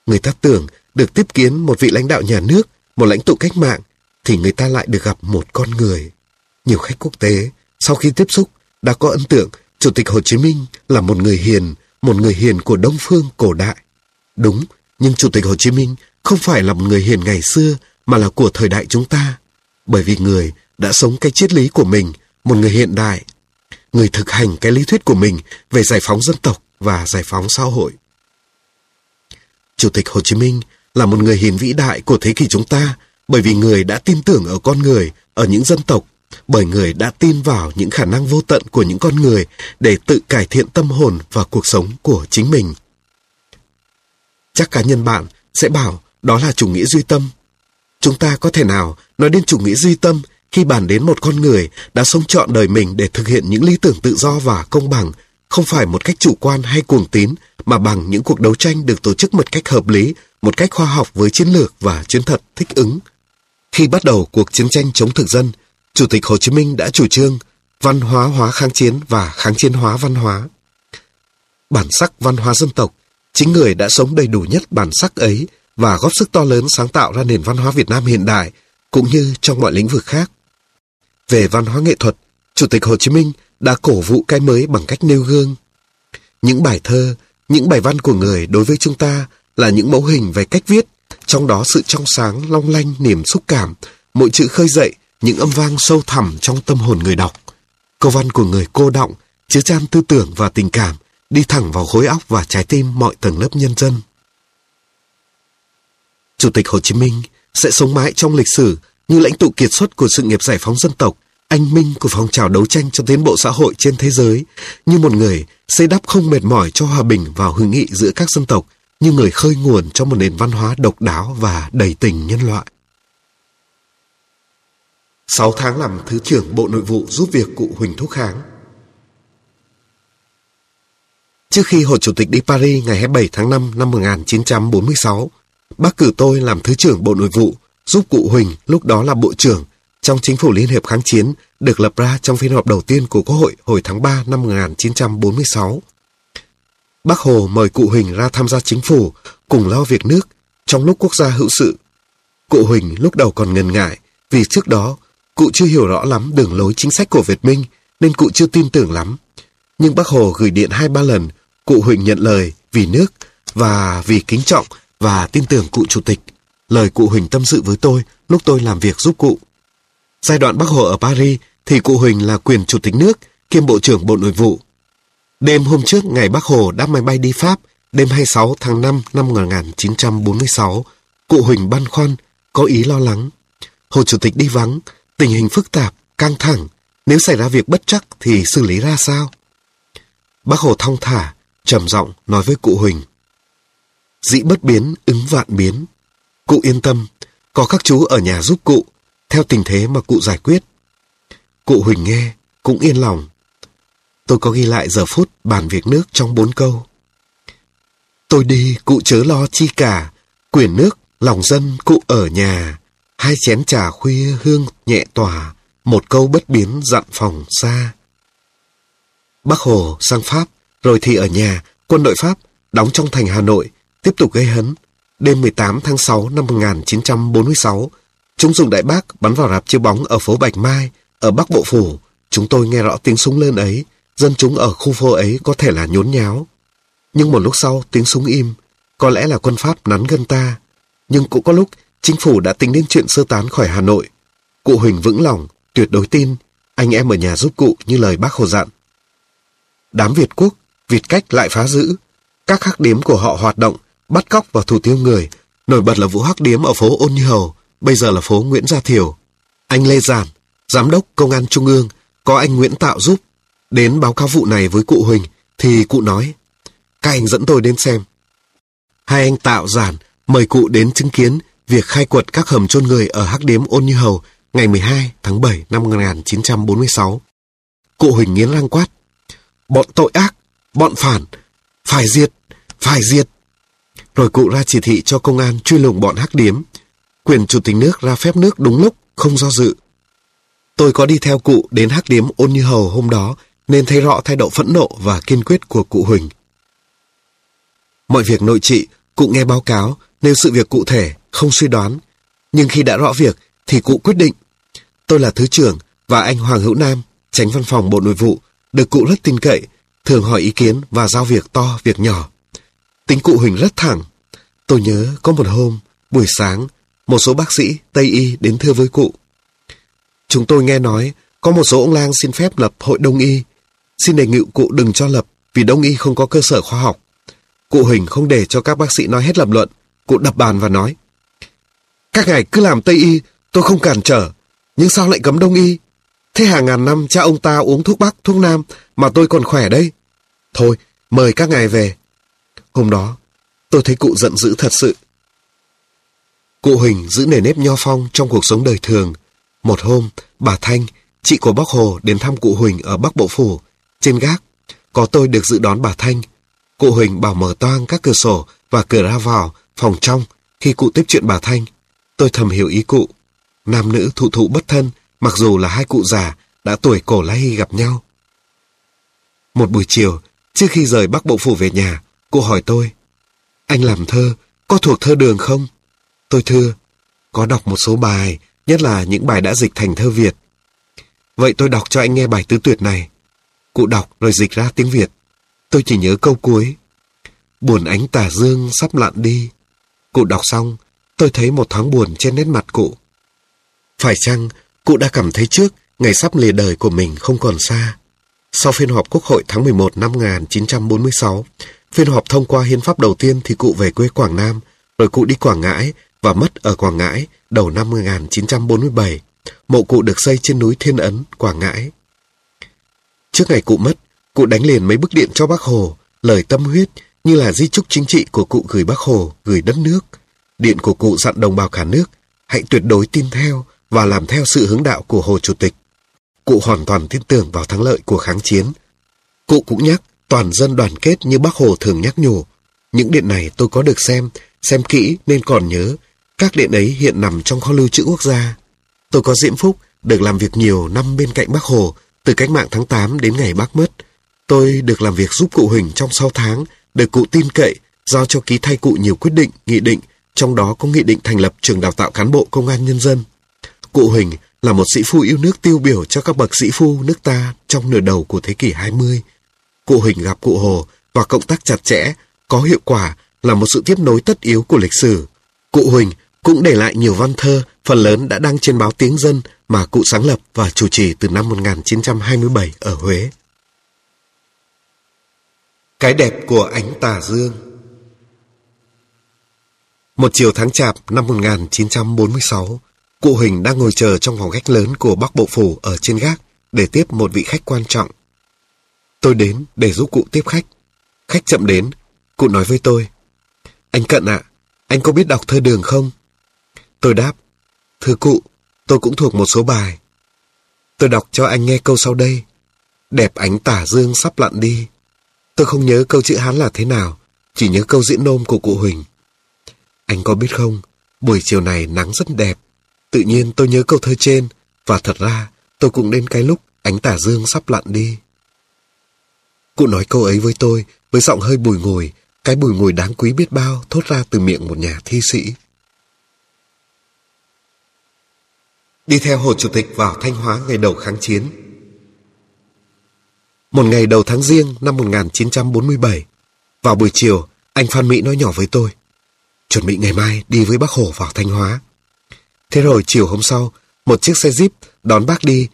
Người ta tưởng được tiếp kiến một vị lãnh đạo nhà nước, một lãnh tụ cách mạng, thì người ta lại được gặp một con người. Nhiều khách quốc tế, sau khi tiếp xúc, đã có ấn tượng Chủ tịch Hồ Chí Minh là một người hiền, một người hiền của Đông Phương cổ đại. Đúng, nhưng Chủ tịch Hồ Chí Minh không phải là một người hiền ngày xưa mà là của thời đại chúng ta. Bởi vì người đã sống cái triết lý của mình, một người hiện đại. Người thực hành cái lý thuyết của mình về giải phóng dân tộc và giải phóng xã hội. Chủ tịch Hồ Chí Minh là một người hiền vĩ đại của thế kỷ chúng ta bởi vì người đã tin tưởng ở con người, ở những dân tộc bởi người đã tin vào những khả năng vô tận của những con người để tự cải thiện tâm hồn và cuộc sống của chính mình. Chắc cá nhân bạn sẽ bảo đó là chủ nghĩa duy tâm. Chúng ta có thể nào nói đến chủ nghĩa duy tâm khi bàn đến một con người đã sống trọn đời mình để thực hiện những lý tưởng tự do và công bằng, không phải một cách chủ quan hay cuồng tín, mà bằng những cuộc đấu tranh được tổ chức một cách hợp lý, một cách khoa học với chiến lược và chiến thuật thích ứng. Khi bắt đầu cuộc chiến tranh chống thực dân, Chủ tịch Hồ Chí Minh đã chủ trương văn hóa hóa kháng chiến và kháng chiến hóa văn hóa. Bản sắc văn hóa dân tộc, chính người đã sống đầy đủ nhất bản sắc ấy và góp sức to lớn sáng tạo ra nền văn hóa Việt Nam hiện đại, cũng như trong mọi lĩnh vực khác. Về văn hóa nghệ thuật, Chủ tịch Hồ Chí Minh đã cổ vũ cái mới bằng cách nêu gương. Những bài thơ, những bài văn của người đối với chúng ta là những mẫu hình về cách viết, trong đó sự trong sáng, long lanh, niềm xúc cảm, mỗi chữ khơi dậy những âm vang sâu thẳm trong tâm hồn người đọc. Câu văn của người cô động, chứa chan tư tưởng và tình cảm, đi thẳng vào khối óc và trái tim mọi tầng lớp nhân dân. Chủ tịch Hồ Chí Minh sẽ sống mãi trong lịch sử như lãnh tụ kiệt xuất của sự nghiệp giải phóng dân tộc, anh minh của phong trào đấu tranh cho tiến bộ xã hội trên thế giới, như một người xây đắp không mệt mỏi cho hòa bình và hữu nghị giữa các dân tộc, như người khơi nguồn cho một nền văn hóa độc đáo và đầy tình nhân loại. 6 tháng làm Thứ trưởng Bộ Nội vụ giúp việc cụ Huỳnh Thúc Kháng. Trước khi Hồ Chủ tịch đi Paris ngày 27 tháng 5 năm 1946, bác cử tôi làm Thứ trưởng Bộ Nội vụ, giúp cụ Huỳnh, lúc đó là Bộ trưởng, trong Chính phủ Liên hiệp kháng chiến, được lập ra trong phiên họp đầu tiên của Quốc hội hồi tháng 3 năm 1946. Bác Hồ mời cụ Huỳnh ra tham gia chính phủ, cùng lo việc nước, trong lúc quốc gia hữu sự. Cụ Huỳnh lúc đầu còn ngần ngại, vì trước đó Cụ chưa hiểu rõ lắm đường lối chính sách của Việt Minh, nên cụ chưa tin tưởng lắm. Nhưng bác Hồ gửi điện hai ba lần, cụ Huỳnh nhận lời vì nước và vì kính trọng và tin tưởng cụ chủ tịch. Lời cụ Huỳnh tâm sự với tôi lúc tôi làm việc giúp cụ. Giai đoạn bác Hồ ở Paris thì cụ Huỳnh là quyền chủ tịch nước kiêm bộ trưởng bộ nội vụ. Đêm hôm trước ngày bác Hồ đáp máy bay đi Pháp, đêm 26 tháng 5 năm 1946, cụ Huỳnh băn khoăn, có ý lo lắng. Hồ Chủ tịch đi vắng, Tình hình phức tạp, căng thẳng, nếu xảy ra việc bất chắc thì xử lý ra sao? Bác Hồ thong thả, trầm giọng nói với cụ Huỳnh. Dĩ bất biến, ứng vạn biến. Cụ yên tâm, có các chú ở nhà giúp cụ, theo tình thế mà cụ giải quyết. Cụ Huỳnh nghe, cũng yên lòng. Tôi có ghi lại giờ phút bàn việc nước trong bốn câu. Tôi đi, cụ chớ lo chi cả, quyền nước, lòng dân cụ ở nhà. Hai chén trà khuya hương nhẹ tỏa, một câu bất biến dặn phòng xa. Bác Hồ sang Pháp, rồi thì ở nhà, quân đội Pháp đóng trong thành Hà Nội, tiếp tục gây hấn. Đêm 18 tháng 6 năm 1946, chúng dùng đại bác bắn vào rạp chiếu bóng ở phố Bạch Mai, ở Bắc Bộ Phủ. Chúng tôi nghe rõ tiếng súng lên ấy, dân chúng ở khu phố ấy có thể là nhốn nháo. Nhưng một lúc sau tiếng súng im, có lẽ là quân Pháp nắn gân ta. Nhưng cũng có lúc Chính phủ đã tính đến chuyện sơ tán khỏi Hà Nội. Cụ Huỳnh vững lòng, tuyệt đối tin, anh em ở nhà giúp cụ như lời bác Hồ dặn. Đám Việt Quốc Việt cách lại phá giữ. Các hắc điếm của họ hoạt động, bắt cóc và thủ tiêu người. Nổi bật là vụ hắc điếm ở phố Ôn Như Hầu, bây giờ là phố Nguyễn Gia Thiểu. Anh Lê Giản, Giám đốc Công an Trung ương, có anh Nguyễn Tạo giúp. Đến báo cáo vụ này với cụ Huỳnh, thì cụ nói, các anh dẫn tôi đến xem. Hai anh Tạo Giản mời cụ đến chứng kiến việc khai quật các hầm chôn người ở hắc điếm Ôn Như Hầu ngày 12 tháng 7 năm 1946. Cụ Huỳnh nghiến răng quát. Bọn tội ác, bọn phản, phải diệt, phải diệt. Rồi cụ ra chỉ thị cho công an truy lùng bọn hắc điếm. Quyền chủ tịch nước ra phép nước đúng lúc, không do dự. Tôi có đi theo cụ đến hắc điếm ôn như hầu hôm đó, nên thấy rõ thái độ phẫn nộ và kiên quyết của cụ Huỳnh. Mọi việc nội trị, cụ nghe báo cáo, nêu sự việc cụ thể, không suy đoán. Nhưng khi đã rõ việc, thì cụ quyết định. Tôi là Thứ trưởng và anh Hoàng Hữu Nam, tránh văn phòng Bộ Nội vụ, được cụ rất tin cậy, thường hỏi ý kiến và giao việc to, việc nhỏ. Tính cụ Huỳnh rất thẳng. Tôi nhớ có một hôm, buổi sáng, một số bác sĩ Tây Y đến thưa với cụ. Chúng tôi nghe nói có một số ông lang xin phép lập hội đông y. Xin đề nghị cụ đừng cho lập vì đông y không có cơ sở khoa học. Cụ Huỳnh không để cho các bác sĩ nói hết lập luận. Cụ đập bàn và nói. Các ngài cứ làm Tây y, tôi không cản trở. Nhưng sao lại cấm đông y? Thế hàng ngàn năm cha ông ta uống thuốc Bắc, thuốc Nam mà tôi còn khỏe đây. Thôi, mời các ngài về. Hôm đó, tôi thấy cụ giận dữ thật sự. Cụ Huỳnh giữ nề nếp nho phong trong cuộc sống đời thường. Một hôm, bà Thanh, chị của bác Hồ đến thăm cụ Huỳnh ở Bắc Bộ Phủ. Trên gác, có tôi được dự đón bà Thanh. Cụ Huỳnh bảo mở toang các cửa sổ và cửa ra vào, phòng trong, khi cụ tiếp chuyện bà Thanh. Tôi thầm hiểu ý cụ. Nam nữ thụ thụ bất thân, mặc dù là hai cụ già, đã tuổi cổ lá hy gặp nhau. Một buổi chiều, trước khi rời Bắc Bộ Phủ về nhà, cụ hỏi tôi, anh làm thơ, có thuộc thơ đường không? Tôi thưa, có đọc một số bài, nhất là những bài đã dịch thành thơ Việt. Vậy tôi đọc cho anh nghe bài tứ tuyệt này. Cụ đọc rồi dịch ra tiếng Việt. Tôi chỉ nhớ câu cuối. Buồn ánh tà dương sắp lặn đi. Cụ đọc xong, tôi thấy một thoáng buồn trên nét mặt cụ. Phải chăng cụ đã cảm thấy trước ngày sắp lìa đời của mình không còn xa? Sau phiên họp Quốc hội tháng 11 năm 1946, phiên họp thông qua hiến pháp đầu tiên thì cụ về quê Quảng Nam, rồi cụ đi Quảng Ngãi và mất ở Quảng Ngãi đầu năm 1947. Mộ cụ được xây trên núi Thiên Ấn, Quảng Ngãi. Trước ngày cụ mất, cụ đánh liền mấy bức điện cho bác Hồ, lời tâm huyết như là di chúc chính trị của cụ gửi bác Hồ, gửi đất nước. Điện của cụ dặn đồng bào cả nước, hãy tuyệt đối tin theo và làm theo sự hướng đạo của Hồ Chủ tịch. Cụ hoàn toàn tin tưởng vào thắng lợi của kháng chiến. Cụ cũng nhắc toàn dân đoàn kết như bác Hồ thường nhắc nhủ. Những điện này tôi có được xem, xem kỹ nên còn nhớ. Các điện ấy hiện nằm trong kho lưu trữ quốc gia. Tôi có diễm phúc được làm việc nhiều năm bên cạnh bác Hồ, từ cách mạng tháng 8 đến ngày bác mất. Tôi được làm việc giúp cụ Huỳnh trong 6 tháng, được cụ tin cậy, giao cho ký thay cụ nhiều quyết định, nghị định, trong đó có nghị định thành lập trường đào tạo cán bộ công an nhân dân. Cụ Huỳnh là một sĩ phu yêu nước tiêu biểu cho các bậc sĩ phu nước ta trong nửa đầu của thế kỷ 20. Cụ Huỳnh gặp cụ Hồ và cộng tác chặt chẽ, có hiệu quả là một sự tiếp nối tất yếu của lịch sử. Cụ Huỳnh cũng để lại nhiều văn thơ, phần lớn đã đăng trên báo Tiếng Dân mà cụ sáng lập và chủ trì từ năm 1927 ở Huế. Cái đẹp của ánh tà dương Một chiều tháng chạp năm 1946, cụ Huỳnh đang ngồi chờ trong phòng khách lớn của Bắc Bộ Phủ ở trên gác để tiếp một vị khách quan trọng. Tôi đến để giúp cụ tiếp khách. Khách chậm đến, cụ nói với tôi. Anh Cận ạ, anh có biết đọc thơ đường không? Tôi đáp, thưa cụ, tôi cũng thuộc một số bài. Tôi đọc cho anh nghe câu sau đây. Đẹp ánh tả dương sắp lặn đi. Tôi không nhớ câu chữ Hán là thế nào, chỉ nhớ câu diễn nôm của cụ Huỳnh. Anh có biết không, buổi chiều này nắng rất đẹp. Tự nhiên tôi nhớ câu thơ trên, và thật ra tôi cũng đến cái lúc ánh tả dương sắp lặn đi. Cụ nói câu ấy với tôi, với giọng hơi bùi ngùi, cái bùi ngùi đáng quý biết bao thốt ra từ miệng một nhà thi sĩ. Đi theo Hồ Chủ tịch vào Thanh Hóa ngày đầu kháng chiến. Một ngày đầu tháng riêng năm 1947, vào buổi chiều, anh Phan Mỹ nói nhỏ với tôi, chuẩn bị ngày mai đi với bác Hồ vào Thanh Hóa. Thế rồi chiều hôm sau, một chiếc xe jeep đón bác đi.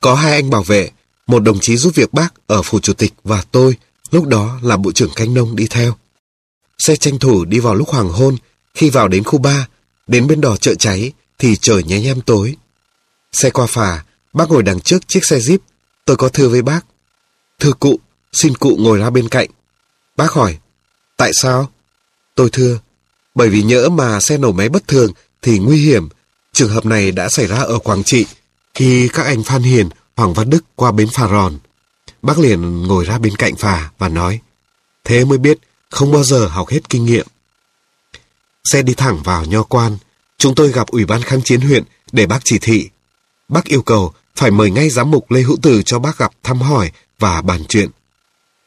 Có hai anh bảo vệ, một đồng chí giúp việc bác ở phủ chủ tịch và tôi lúc đó là Bộ trưởng Canh Nông đi theo. Xe tranh thủ đi vào lúc hoàng hôn, khi vào đến khu 3, đến bên đò chợ cháy, thì trời nháy nhem tối. Xe qua phà, bác ngồi đằng trước chiếc xe jeep, tôi có thưa với bác. Thưa cụ, xin cụ ngồi ra bên cạnh. Bác hỏi, tại sao? Tôi thưa, bởi vì nhỡ mà xe nổ máy bất thường thì nguy hiểm. Trường hợp này đã xảy ra ở Quảng Trị khi các anh Phan Hiền, Hoàng Văn Đức qua bến phà ròn. Bác liền ngồi ra bên cạnh phà và nói, thế mới biết không bao giờ học hết kinh nghiệm. Xe đi thẳng vào nho quan, chúng tôi gặp Ủy ban kháng chiến huyện để bác chỉ thị. Bác yêu cầu phải mời ngay giám mục Lê Hữu Từ cho bác gặp thăm hỏi và bàn chuyện.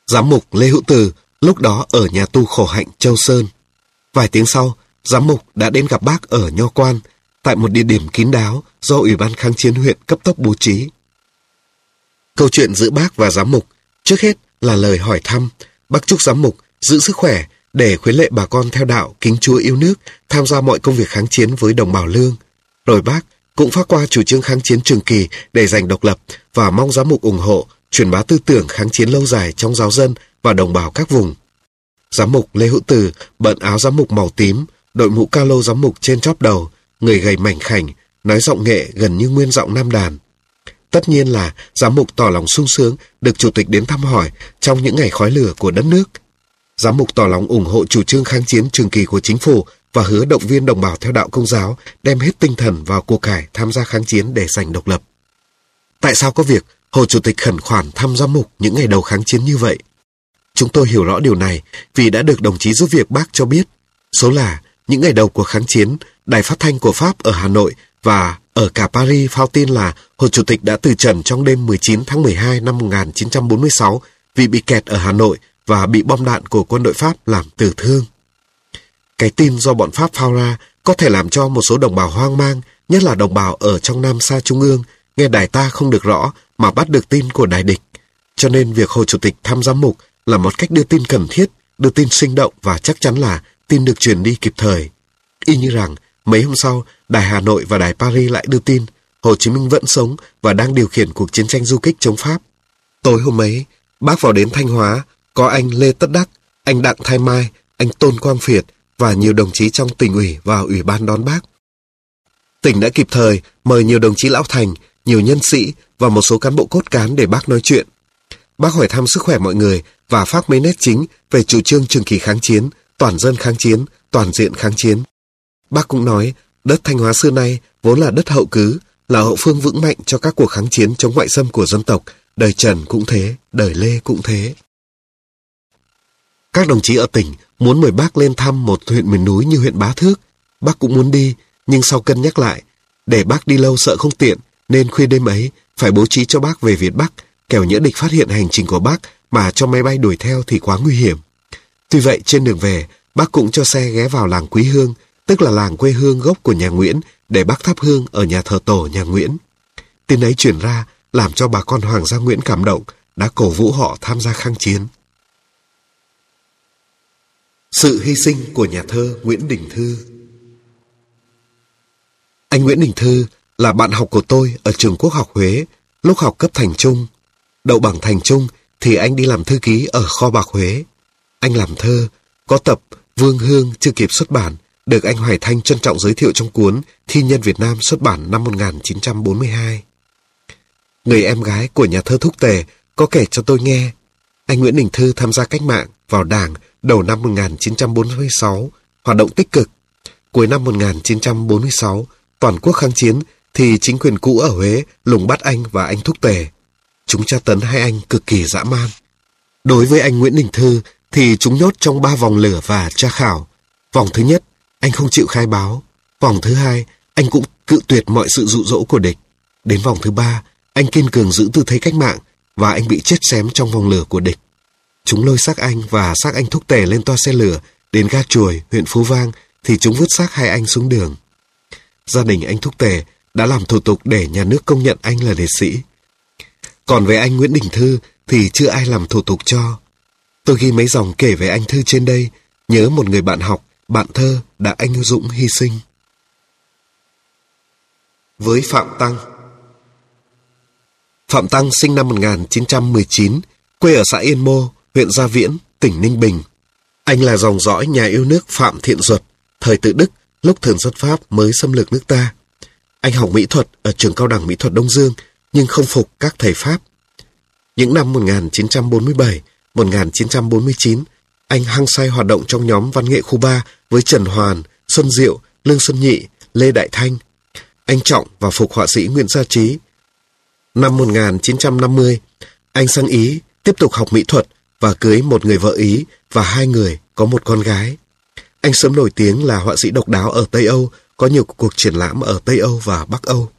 Giám mục Lê Hữu Từ lúc đó ở nhà tu khổ hạnh Châu Sơn. Vài tiếng sau, giám mục đã đến gặp bác ở Nho Quan, tại một địa điểm kín đáo do Ủy ban kháng chiến huyện cấp tốc bố trí. Câu chuyện giữa bác và giám mục, trước hết là lời hỏi thăm, bác chúc giám mục giữ sức khỏe để khuyến lệ bà con theo đạo kính chúa yêu nước tham gia mọi công việc kháng chiến với đồng bào lương. Rồi bác cũng phát qua chủ trương kháng chiến trường kỳ để giành độc lập và mong giám mục ủng hộ truyền bá tư tưởng kháng chiến lâu dài trong giáo dân và đồng bào các vùng. Giám mục Lê Hữu Từ bận áo giám mục màu tím, đội mũ ca lô giám mục trên chóp đầu, người gầy mảnh khảnh, nói giọng nghệ gần như nguyên giọng nam đàn. Tất nhiên là giám mục tỏ lòng sung sướng được chủ tịch đến thăm hỏi trong những ngày khói lửa của đất nước. Giám mục tỏ lòng ủng hộ chủ trương kháng chiến trường kỳ của chính phủ và hứa động viên đồng bào theo đạo công giáo đem hết tinh thần vào cuộc cải tham gia kháng chiến để giành độc lập. Tại sao có việc Hồ Chủ tịch khẩn khoản thăm giám mục những ngày đầu kháng chiến như vậy? Chúng tôi hiểu rõ điều này vì đã được đồng chí giúp việc bác cho biết. Số là những ngày đầu của kháng chiến, đài phát thanh của Pháp ở Hà Nội và ở cả Paris phao tin là Hồ Chủ tịch đã từ trần trong đêm 19 tháng 12 năm 1946 vì bị kẹt ở Hà Nội và bị bom đạn của quân đội Pháp làm tử thương. Cái tin do bọn Pháp phao ra có thể làm cho một số đồng bào hoang mang, nhất là đồng bào ở trong Nam Sa Trung ương, nghe đài ta không được rõ mà bắt được tin của đài địch. Cho nên việc Hồ Chủ tịch thăm giám mục là một cách đưa tin cần thiết, đưa tin sinh động và chắc chắn là tin được truyền đi kịp thời. Y như rằng, mấy hôm sau, Đài Hà Nội và Đài Paris lại đưa tin Hồ Chí Minh vẫn sống và đang điều khiển cuộc chiến tranh du kích chống Pháp. Tối hôm ấy, bác vào đến Thanh Hóa, có anh Lê Tất Đắc, anh Đặng Thái Mai, anh Tôn Quang Phiệt và nhiều đồng chí trong tỉnh ủy và ủy ban đón bác. Tỉnh đã kịp thời mời nhiều đồng chí lão thành, nhiều nhân sĩ và một số cán bộ cốt cán để bác nói chuyện. Bác hỏi thăm sức khỏe mọi người và phát mấy nét chính về chủ trương trường kỳ kháng chiến, toàn dân kháng chiến, toàn diện kháng chiến. Bác cũng nói, đất Thanh Hóa xưa nay vốn là đất hậu cứ, là hậu phương vững mạnh cho các cuộc kháng chiến chống ngoại xâm của dân tộc, đời Trần cũng thế, đời Lê cũng thế. Các đồng chí ở tỉnh muốn mời bác lên thăm một huyện miền núi như huyện Bá Thước. Bác cũng muốn đi, nhưng sau cân nhắc lại, để bác đi lâu sợ không tiện, nên khuya đêm ấy phải bố trí cho bác về Việt Bắc, kẻo nhỡ địch phát hiện hành trình của bác mà cho máy bay đuổi theo thì quá nguy hiểm. Tuy vậy trên đường về, bác cũng cho xe ghé vào làng Quý Hương, tức là làng quê hương gốc của nhà Nguyễn, để bác thắp hương ở nhà thờ tổ nhà Nguyễn. Tin ấy chuyển ra, làm cho bà con Hoàng gia Nguyễn cảm động, đã cổ vũ họ tham gia kháng chiến. Sự hy sinh của nhà thơ Nguyễn Đình Thư Anh Nguyễn Đình Thư là bạn học của tôi ở trường Quốc học Huế, lúc học cấp thành trung. Đậu bằng thành trung thì anh đi làm thư ký ở kho bạc Huế. Anh làm thơ, có tập Vương Hương chưa kịp xuất bản, được anh Hoài Thanh trân trọng giới thiệu trong cuốn Thi nhân Việt Nam xuất bản năm 1942. Người em gái của nhà thơ Thúc Tề có kể cho tôi nghe, anh Nguyễn Đình Thư tham gia cách mạng vào đảng đầu năm 1946, hoạt động tích cực. Cuối năm 1946, toàn quốc kháng chiến thì chính quyền cũ ở Huế lùng bắt anh và anh Thúc Tề. Chúng tra tấn hai anh cực kỳ dã man. Đối với anh Nguyễn Đình Thư thì chúng nhốt trong ba vòng lửa và tra khảo. Vòng thứ nhất, anh không chịu khai báo. Vòng thứ hai, anh cũng cự tuyệt mọi sự dụ dỗ của địch. Đến vòng thứ ba, anh kiên cường giữ tư thế cách mạng và anh bị chết xém trong vòng lửa của địch. Chúng lôi xác anh và xác anh thúc tề lên toa xe lửa đến ga chuồi, huyện Phú Vang thì chúng vứt xác hai anh xuống đường. Gia đình anh thúc tề đã làm thủ tục để nhà nước công nhận anh là liệt sĩ. Còn về anh Nguyễn Đình Thư thì chưa ai làm thủ tục cho. Tôi ghi mấy dòng kể về anh Thư trên đây, nhớ một người bạn học, bạn thơ đã anh dũng hy sinh. Với Phạm Tăng Phạm Tăng sinh năm 1919, quê ở xã Yên Mô, huyện Gia Viễn, tỉnh Ninh Bình. Anh là dòng dõi nhà yêu nước Phạm Thiện Duật, thời tự Đức, lúc thường xuất Pháp mới xâm lược nước ta. Anh học mỹ thuật ở trường cao đẳng mỹ thuật Đông Dương, nhưng không phục các thầy Pháp. Những năm 1947, 1949, anh hăng say hoạt động trong nhóm văn nghệ khu ba với Trần Hoàn, Xuân Diệu, Lương Xuân Nhị, Lê Đại Thanh. Anh trọng và phục họa sĩ Nguyễn Gia Trí. Năm 1950, anh sang Ý tiếp tục học mỹ thuật và cưới một người vợ Ý và hai người có một con gái. Anh sớm nổi tiếng là họa sĩ độc đáo ở Tây Âu, có nhiều cuộc triển lãm ở Tây Âu và Bắc Âu.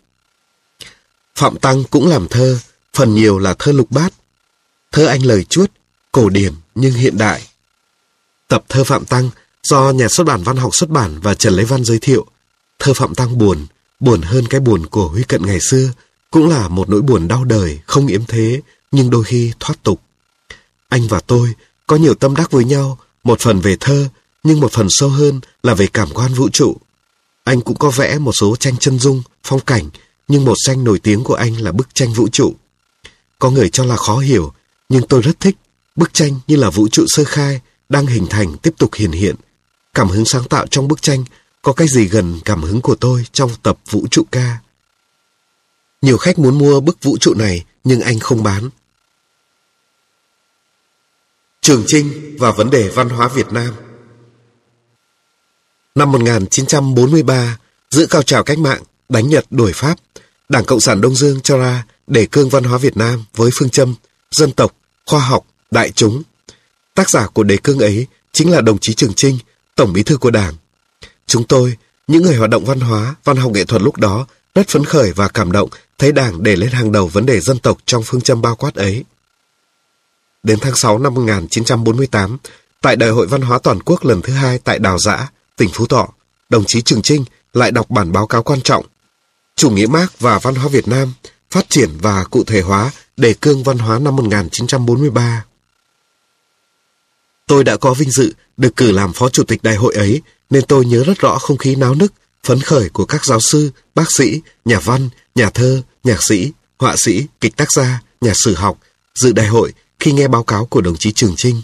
Phạm Tăng cũng làm thơ, phần nhiều là thơ lục bát. Thơ anh lời chuốt, cổ điển nhưng hiện đại. Tập thơ Phạm Tăng do nhà xuất bản văn học xuất bản và Trần Lấy Văn giới thiệu. Thơ Phạm Tăng buồn, buồn hơn cái buồn của Huy Cận ngày xưa, cũng là một nỗi buồn đau đời, không yếm thế, nhưng đôi khi thoát tục. Anh và tôi có nhiều tâm đắc với nhau, một phần về thơ, nhưng một phần sâu hơn là về cảm quan vũ trụ. Anh cũng có vẽ một số tranh chân dung, phong cảnh, nhưng một tranh nổi tiếng của anh là bức tranh vũ trụ. Có người cho là khó hiểu, nhưng tôi rất thích. Bức tranh như là vũ trụ sơ khai, đang hình thành tiếp tục hiện hiện. Cảm hứng sáng tạo trong bức tranh có cái gì gần cảm hứng của tôi trong tập vũ trụ ca. Nhiều khách muốn mua bức vũ trụ này, nhưng anh không bán. Trường Trinh và vấn đề văn hóa Việt Nam Năm 1943, giữa cao trào cách mạng, đánh Nhật đuổi Pháp, Đảng Cộng sản Đông Dương cho ra đề cương văn hóa Việt Nam với phương châm dân tộc, khoa học, đại chúng. Tác giả của đề cương ấy chính là đồng chí Trường Trinh, Tổng bí thư của Đảng. Chúng tôi, những người hoạt động văn hóa, văn học nghệ thuật lúc đó, rất phấn khởi và cảm động thấy Đảng để lên hàng đầu vấn đề dân tộc trong phương châm bao quát ấy. Đến tháng 6 năm 1948, tại Đại hội Văn hóa Toàn quốc lần thứ hai tại Đào Giã, tỉnh Phú Thọ, đồng chí Trường Trinh lại đọc bản báo cáo quan trọng Chủ nghĩa Mark và văn hóa Việt Nam, phát triển và cụ thể hóa đề cương văn hóa năm 1943. Tôi đã có vinh dự được cử làm phó chủ tịch đại hội ấy, nên tôi nhớ rất rõ không khí náo nức, phấn khởi của các giáo sư, bác sĩ, nhà văn, nhà thơ, nhạc sĩ, họa sĩ, kịch tác gia, nhà sử học, dự đại hội khi nghe báo cáo của đồng chí Trường Trinh.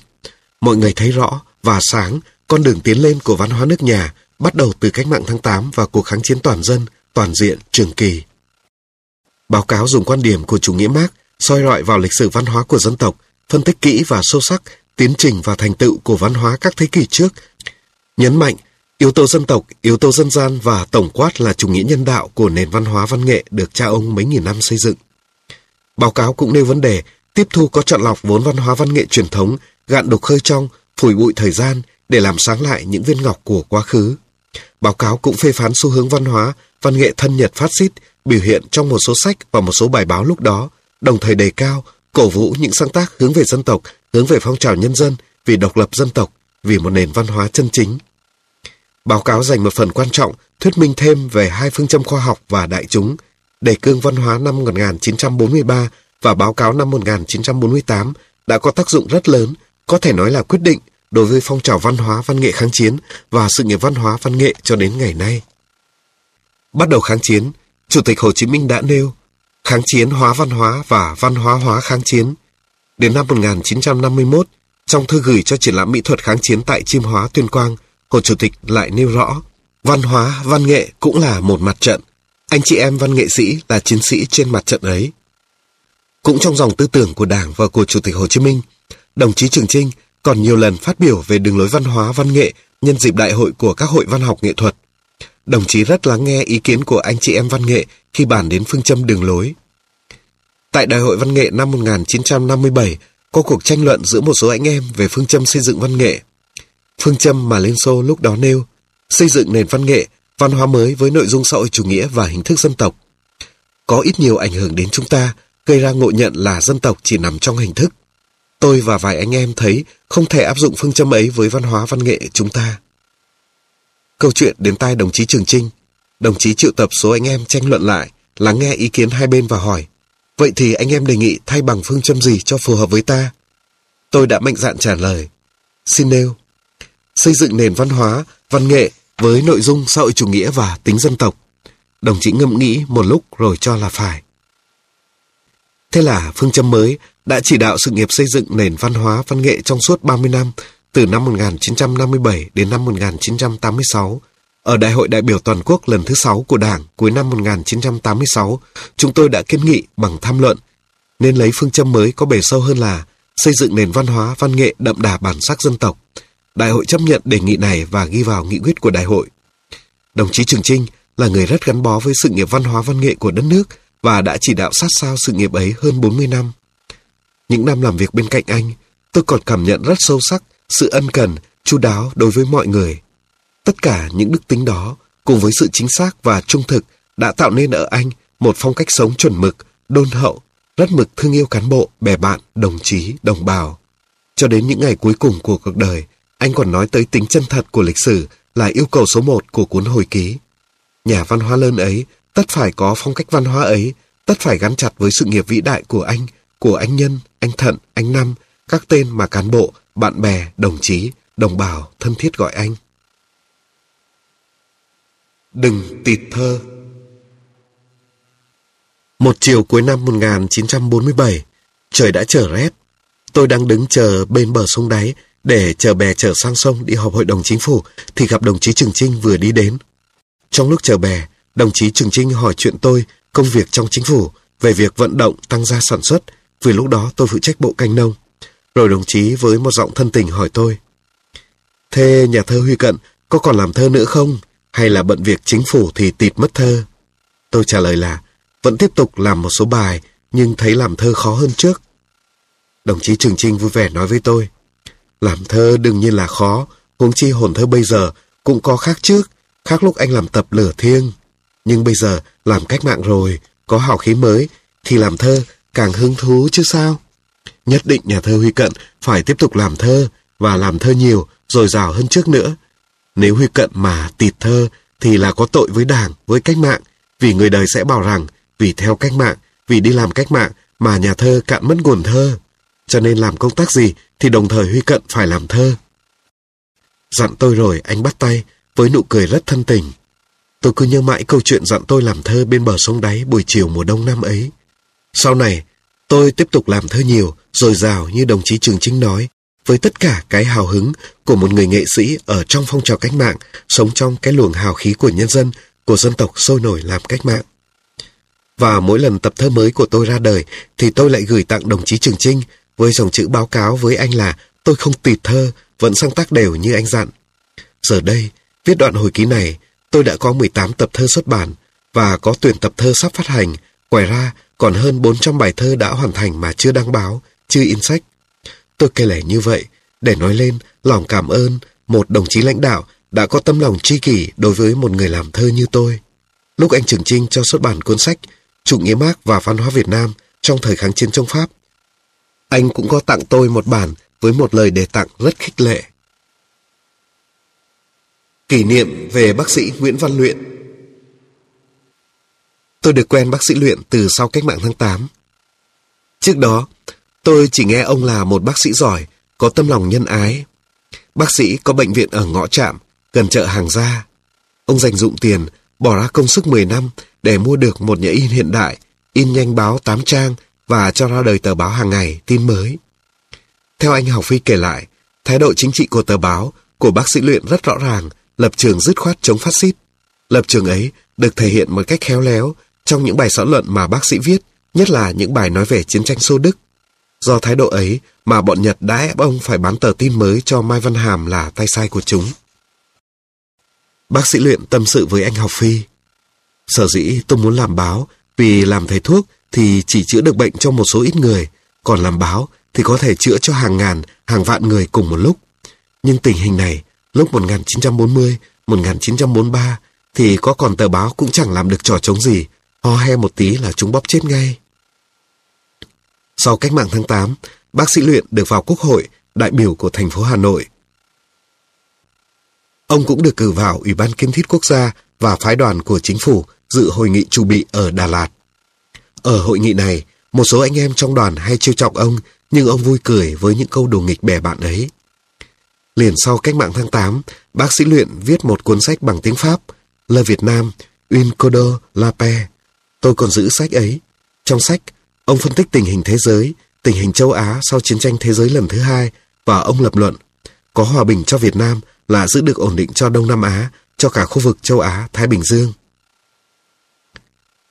Mọi người thấy rõ và sáng con đường tiến lên của văn hóa nước nhà bắt đầu từ cách mạng tháng 8 và cuộc kháng chiến toàn dân, toàn diện, trường kỳ. Báo cáo dùng quan điểm của chủ nghĩa Marx soi rọi vào lịch sử văn hóa của dân tộc, phân tích kỹ và sâu sắc tiến trình và thành tựu của văn hóa các thế kỷ trước, nhấn mạnh yếu tố dân tộc, yếu tố dân gian và tổng quát là chủ nghĩa nhân đạo của nền văn hóa văn nghệ được cha ông mấy nghìn năm xây dựng. Báo cáo cũng nêu vấn đề tiếp thu có chọn lọc vốn văn hóa văn nghệ truyền thống, gạn đục khơi trong, phủi bụi thời gian để làm sáng lại những viên ngọc của quá khứ. Báo cáo cũng phê phán xu hướng văn hóa, văn nghệ thân Nhật phát xít biểu hiện trong một số sách và một số bài báo lúc đó, đồng thời đề cao, cổ vũ những sáng tác hướng về dân tộc, hướng về phong trào nhân dân, vì độc lập dân tộc, vì một nền văn hóa chân chính. Báo cáo dành một phần quan trọng thuyết minh thêm về hai phương châm khoa học và đại chúng, đề cương văn hóa năm 1943 và báo cáo năm 1948 đã có tác dụng rất lớn, có thể nói là quyết định đối với phong trào văn hóa văn nghệ kháng chiến và sự nghiệp văn hóa văn nghệ cho đến ngày nay. Bắt đầu kháng chiến, Chủ tịch Hồ Chí Minh đã nêu kháng chiến hóa văn hóa và văn hóa hóa kháng chiến. Đến năm 1951, trong thư gửi cho triển lãm mỹ thuật kháng chiến tại Chiêm Hóa Tuyên Quang, Hồ Chủ tịch lại nêu rõ văn hóa, văn nghệ cũng là một mặt trận. Anh chị em văn nghệ sĩ là chiến sĩ trên mặt trận ấy. Cũng trong dòng tư tưởng của Đảng và của Chủ tịch Hồ Chí Minh, đồng chí Trường Trinh còn nhiều lần phát biểu về đường lối văn hóa văn nghệ nhân dịp đại hội của các hội văn học nghệ thuật. Đồng chí rất lắng nghe ý kiến của anh chị em văn nghệ khi bàn đến phương châm đường lối. Tại Đại hội Văn nghệ năm 1957, có cuộc tranh luận giữa một số anh em về phương châm xây dựng văn nghệ. Phương châm mà Liên Xô lúc đó nêu, xây dựng nền văn nghệ, văn hóa mới với nội dung xã hội chủ nghĩa và hình thức dân tộc. Có ít nhiều ảnh hưởng đến chúng ta, gây ra ngộ nhận là dân tộc chỉ nằm trong hình thức. Tôi và vài anh em thấy không thể áp dụng phương châm ấy với văn hóa văn nghệ chúng ta. Câu chuyện đến tai đồng chí Trường Trinh. Đồng chí triệu tập số anh em tranh luận lại, lắng nghe ý kiến hai bên và hỏi. Vậy thì anh em đề nghị thay bằng phương châm gì cho phù hợp với ta? Tôi đã mạnh dạn trả lời. Xin nêu. Xây dựng nền văn hóa, văn nghệ với nội dung xã hội chủ nghĩa và tính dân tộc. Đồng chí ngẫm nghĩ một lúc rồi cho là phải. Thế là phương châm mới đã chỉ đạo sự nghiệp xây dựng nền văn hóa văn nghệ trong suốt 30 năm, từ năm 1957 đến năm 1986. Ở Đại hội đại biểu toàn quốc lần thứ 6 của Đảng cuối năm 1986, chúng tôi đã kiến nghị bằng tham luận, nên lấy phương châm mới có bề sâu hơn là xây dựng nền văn hóa văn nghệ đậm đà bản sắc dân tộc. Đại hội chấp nhận đề nghị này và ghi vào nghị quyết của đại hội. Đồng chí Trường Trinh là người rất gắn bó với sự nghiệp văn hóa văn nghệ của đất nước và đã chỉ đạo sát sao sự nghiệp ấy hơn 40 năm. Những năm làm việc bên cạnh anh, tôi còn cảm nhận rất sâu sắc sự ân cần, chu đáo đối với mọi người. Tất cả những đức tính đó, cùng với sự chính xác và trung thực, đã tạo nên ở anh một phong cách sống chuẩn mực, đôn hậu, rất mực thương yêu cán bộ, bè bạn, đồng chí, đồng bào. Cho đến những ngày cuối cùng của cuộc đời, anh còn nói tới tính chân thật của lịch sử là yêu cầu số một của cuốn hồi ký. Nhà văn hóa lớn ấy, tất phải có phong cách văn hóa ấy, tất phải gắn chặt với sự nghiệp vĩ đại của anh, của anh Nhân, anh Thận, anh Năm, các tên mà cán bộ, bạn bè, đồng chí, đồng bào thân thiết gọi anh. Đừng tịt thơ Một chiều cuối năm 1947, trời đã trở rét. Tôi đang đứng chờ bên bờ sông đáy để chờ bè trở sang sông đi họp hội đồng chính phủ thì gặp đồng chí Trường Trinh vừa đi đến. Trong lúc chờ bè, đồng chí Trường Trinh hỏi chuyện tôi, công việc trong chính phủ, về việc vận động tăng gia sản xuất, vì lúc đó tôi phụ trách bộ canh nông. Rồi đồng chí với một giọng thân tình hỏi tôi. Thế nhà thơ Huy Cận có còn làm thơ nữa không? Hay là bận việc chính phủ thì tịt mất thơ? Tôi trả lời là vẫn tiếp tục làm một số bài nhưng thấy làm thơ khó hơn trước. Đồng chí Trường Trinh vui vẻ nói với tôi. Làm thơ đương nhiên là khó, huống chi hồn thơ bây giờ cũng có khác trước, khác lúc anh làm tập lửa thiêng. Nhưng bây giờ làm cách mạng rồi, có hào khí mới, thì làm thơ càng hứng thú chứ sao? Nhất định nhà thơ Huy Cận phải tiếp tục làm thơ, và làm thơ nhiều, rồi rào hơn trước nữa. Nếu Huy Cận mà tịt thơ, thì là có tội với đảng, với cách mạng, vì người đời sẽ bảo rằng, vì theo cách mạng, vì đi làm cách mạng, mà nhà thơ cạn mất nguồn thơ. Cho nên làm công tác gì thì đồng thời Huy Cận phải làm thơ. Dặn tôi rồi anh bắt tay với nụ cười rất thân tình. Tôi cứ nhớ mãi câu chuyện dặn tôi làm thơ bên bờ sông đáy buổi chiều mùa đông năm ấy. Sau này, tôi tiếp tục làm thơ nhiều, rồi rào như đồng chí Trường Chính nói, với tất cả cái hào hứng của một người nghệ sĩ ở trong phong trào cách mạng, sống trong cái luồng hào khí của nhân dân, của dân tộc sôi nổi làm cách mạng. Và mỗi lần tập thơ mới của tôi ra đời thì tôi lại gửi tặng đồng chí Trường Trinh với dòng chữ báo cáo với anh là tôi không tịt thơ, vẫn sáng tác đều như anh dặn. Giờ đây, viết đoạn hồi ký này, tôi đã có 18 tập thơ xuất bản và có tuyển tập thơ sắp phát hành. Ngoài ra, còn hơn 400 bài thơ đã hoàn thành mà chưa đăng báo, chưa in sách. Tôi kể lể như vậy để nói lên lòng cảm ơn một đồng chí lãnh đạo đã có tâm lòng tri kỷ đối với một người làm thơ như tôi. Lúc anh Trường Trinh cho xuất bản cuốn sách Chủ nghĩa Mark và văn hóa Việt Nam trong thời kháng chiến chống Pháp, anh cũng có tặng tôi một bản với một lời đề tặng rất khích lệ. Kỷ niệm về bác sĩ Nguyễn Văn Luyện Tôi được quen bác sĩ Luyện từ sau cách mạng tháng 8. Trước đó, tôi chỉ nghe ông là một bác sĩ giỏi, có tâm lòng nhân ái. Bác sĩ có bệnh viện ở ngõ trạm, gần chợ hàng gia. Ông dành dụng tiền, bỏ ra công sức 10 năm để mua được một nhà in hiện đại, in nhanh báo 8 trang và cho ra đời tờ báo hàng ngày tin mới. Theo anh Học Phi kể lại, thái độ chính trị của tờ báo của bác sĩ luyện rất rõ ràng, lập trường dứt khoát chống phát xít. Lập trường ấy được thể hiện một cách khéo léo trong những bài xã luận mà bác sĩ viết, nhất là những bài nói về chiến tranh xô Đức. Do thái độ ấy mà bọn Nhật đã ép ông phải bán tờ tin mới cho Mai Văn Hàm là tay sai của chúng. Bác sĩ luyện tâm sự với anh Học Phi. Sở dĩ tôi muốn làm báo vì làm thầy thuốc thì chỉ chữa được bệnh cho một số ít người, còn làm báo thì có thể chữa cho hàng ngàn, hàng vạn người cùng một lúc. Nhưng tình hình này, lúc 1940, 1943 thì có còn tờ báo cũng chẳng làm được trò chống gì, ho he một tí là chúng bóp chết ngay. Sau cách mạng tháng 8, bác sĩ Luyện được vào Quốc hội, đại biểu của thành phố Hà Nội. Ông cũng được cử vào Ủy ban Kiến thiết Quốc gia và phái đoàn của chính phủ dự hội nghị chủ bị ở Đà Lạt. Ở hội nghị này, một số anh em trong đoàn hay trêu chọc ông, nhưng ông vui cười với những câu đùa nghịch bè bạn ấy. Liền sau cách mạng tháng 8, bác sĩ luyện viết một cuốn sách bằng tiếng Pháp, Le Việt Nam, Une Code La Paix. Tôi còn giữ sách ấy. Trong sách, Ông phân tích tình hình thế giới, tình hình châu Á sau chiến tranh thế giới lần thứ hai và ông lập luận có hòa bình cho Việt Nam là giữ được ổn định cho Đông Nam Á, cho cả khu vực châu Á, Thái Bình Dương.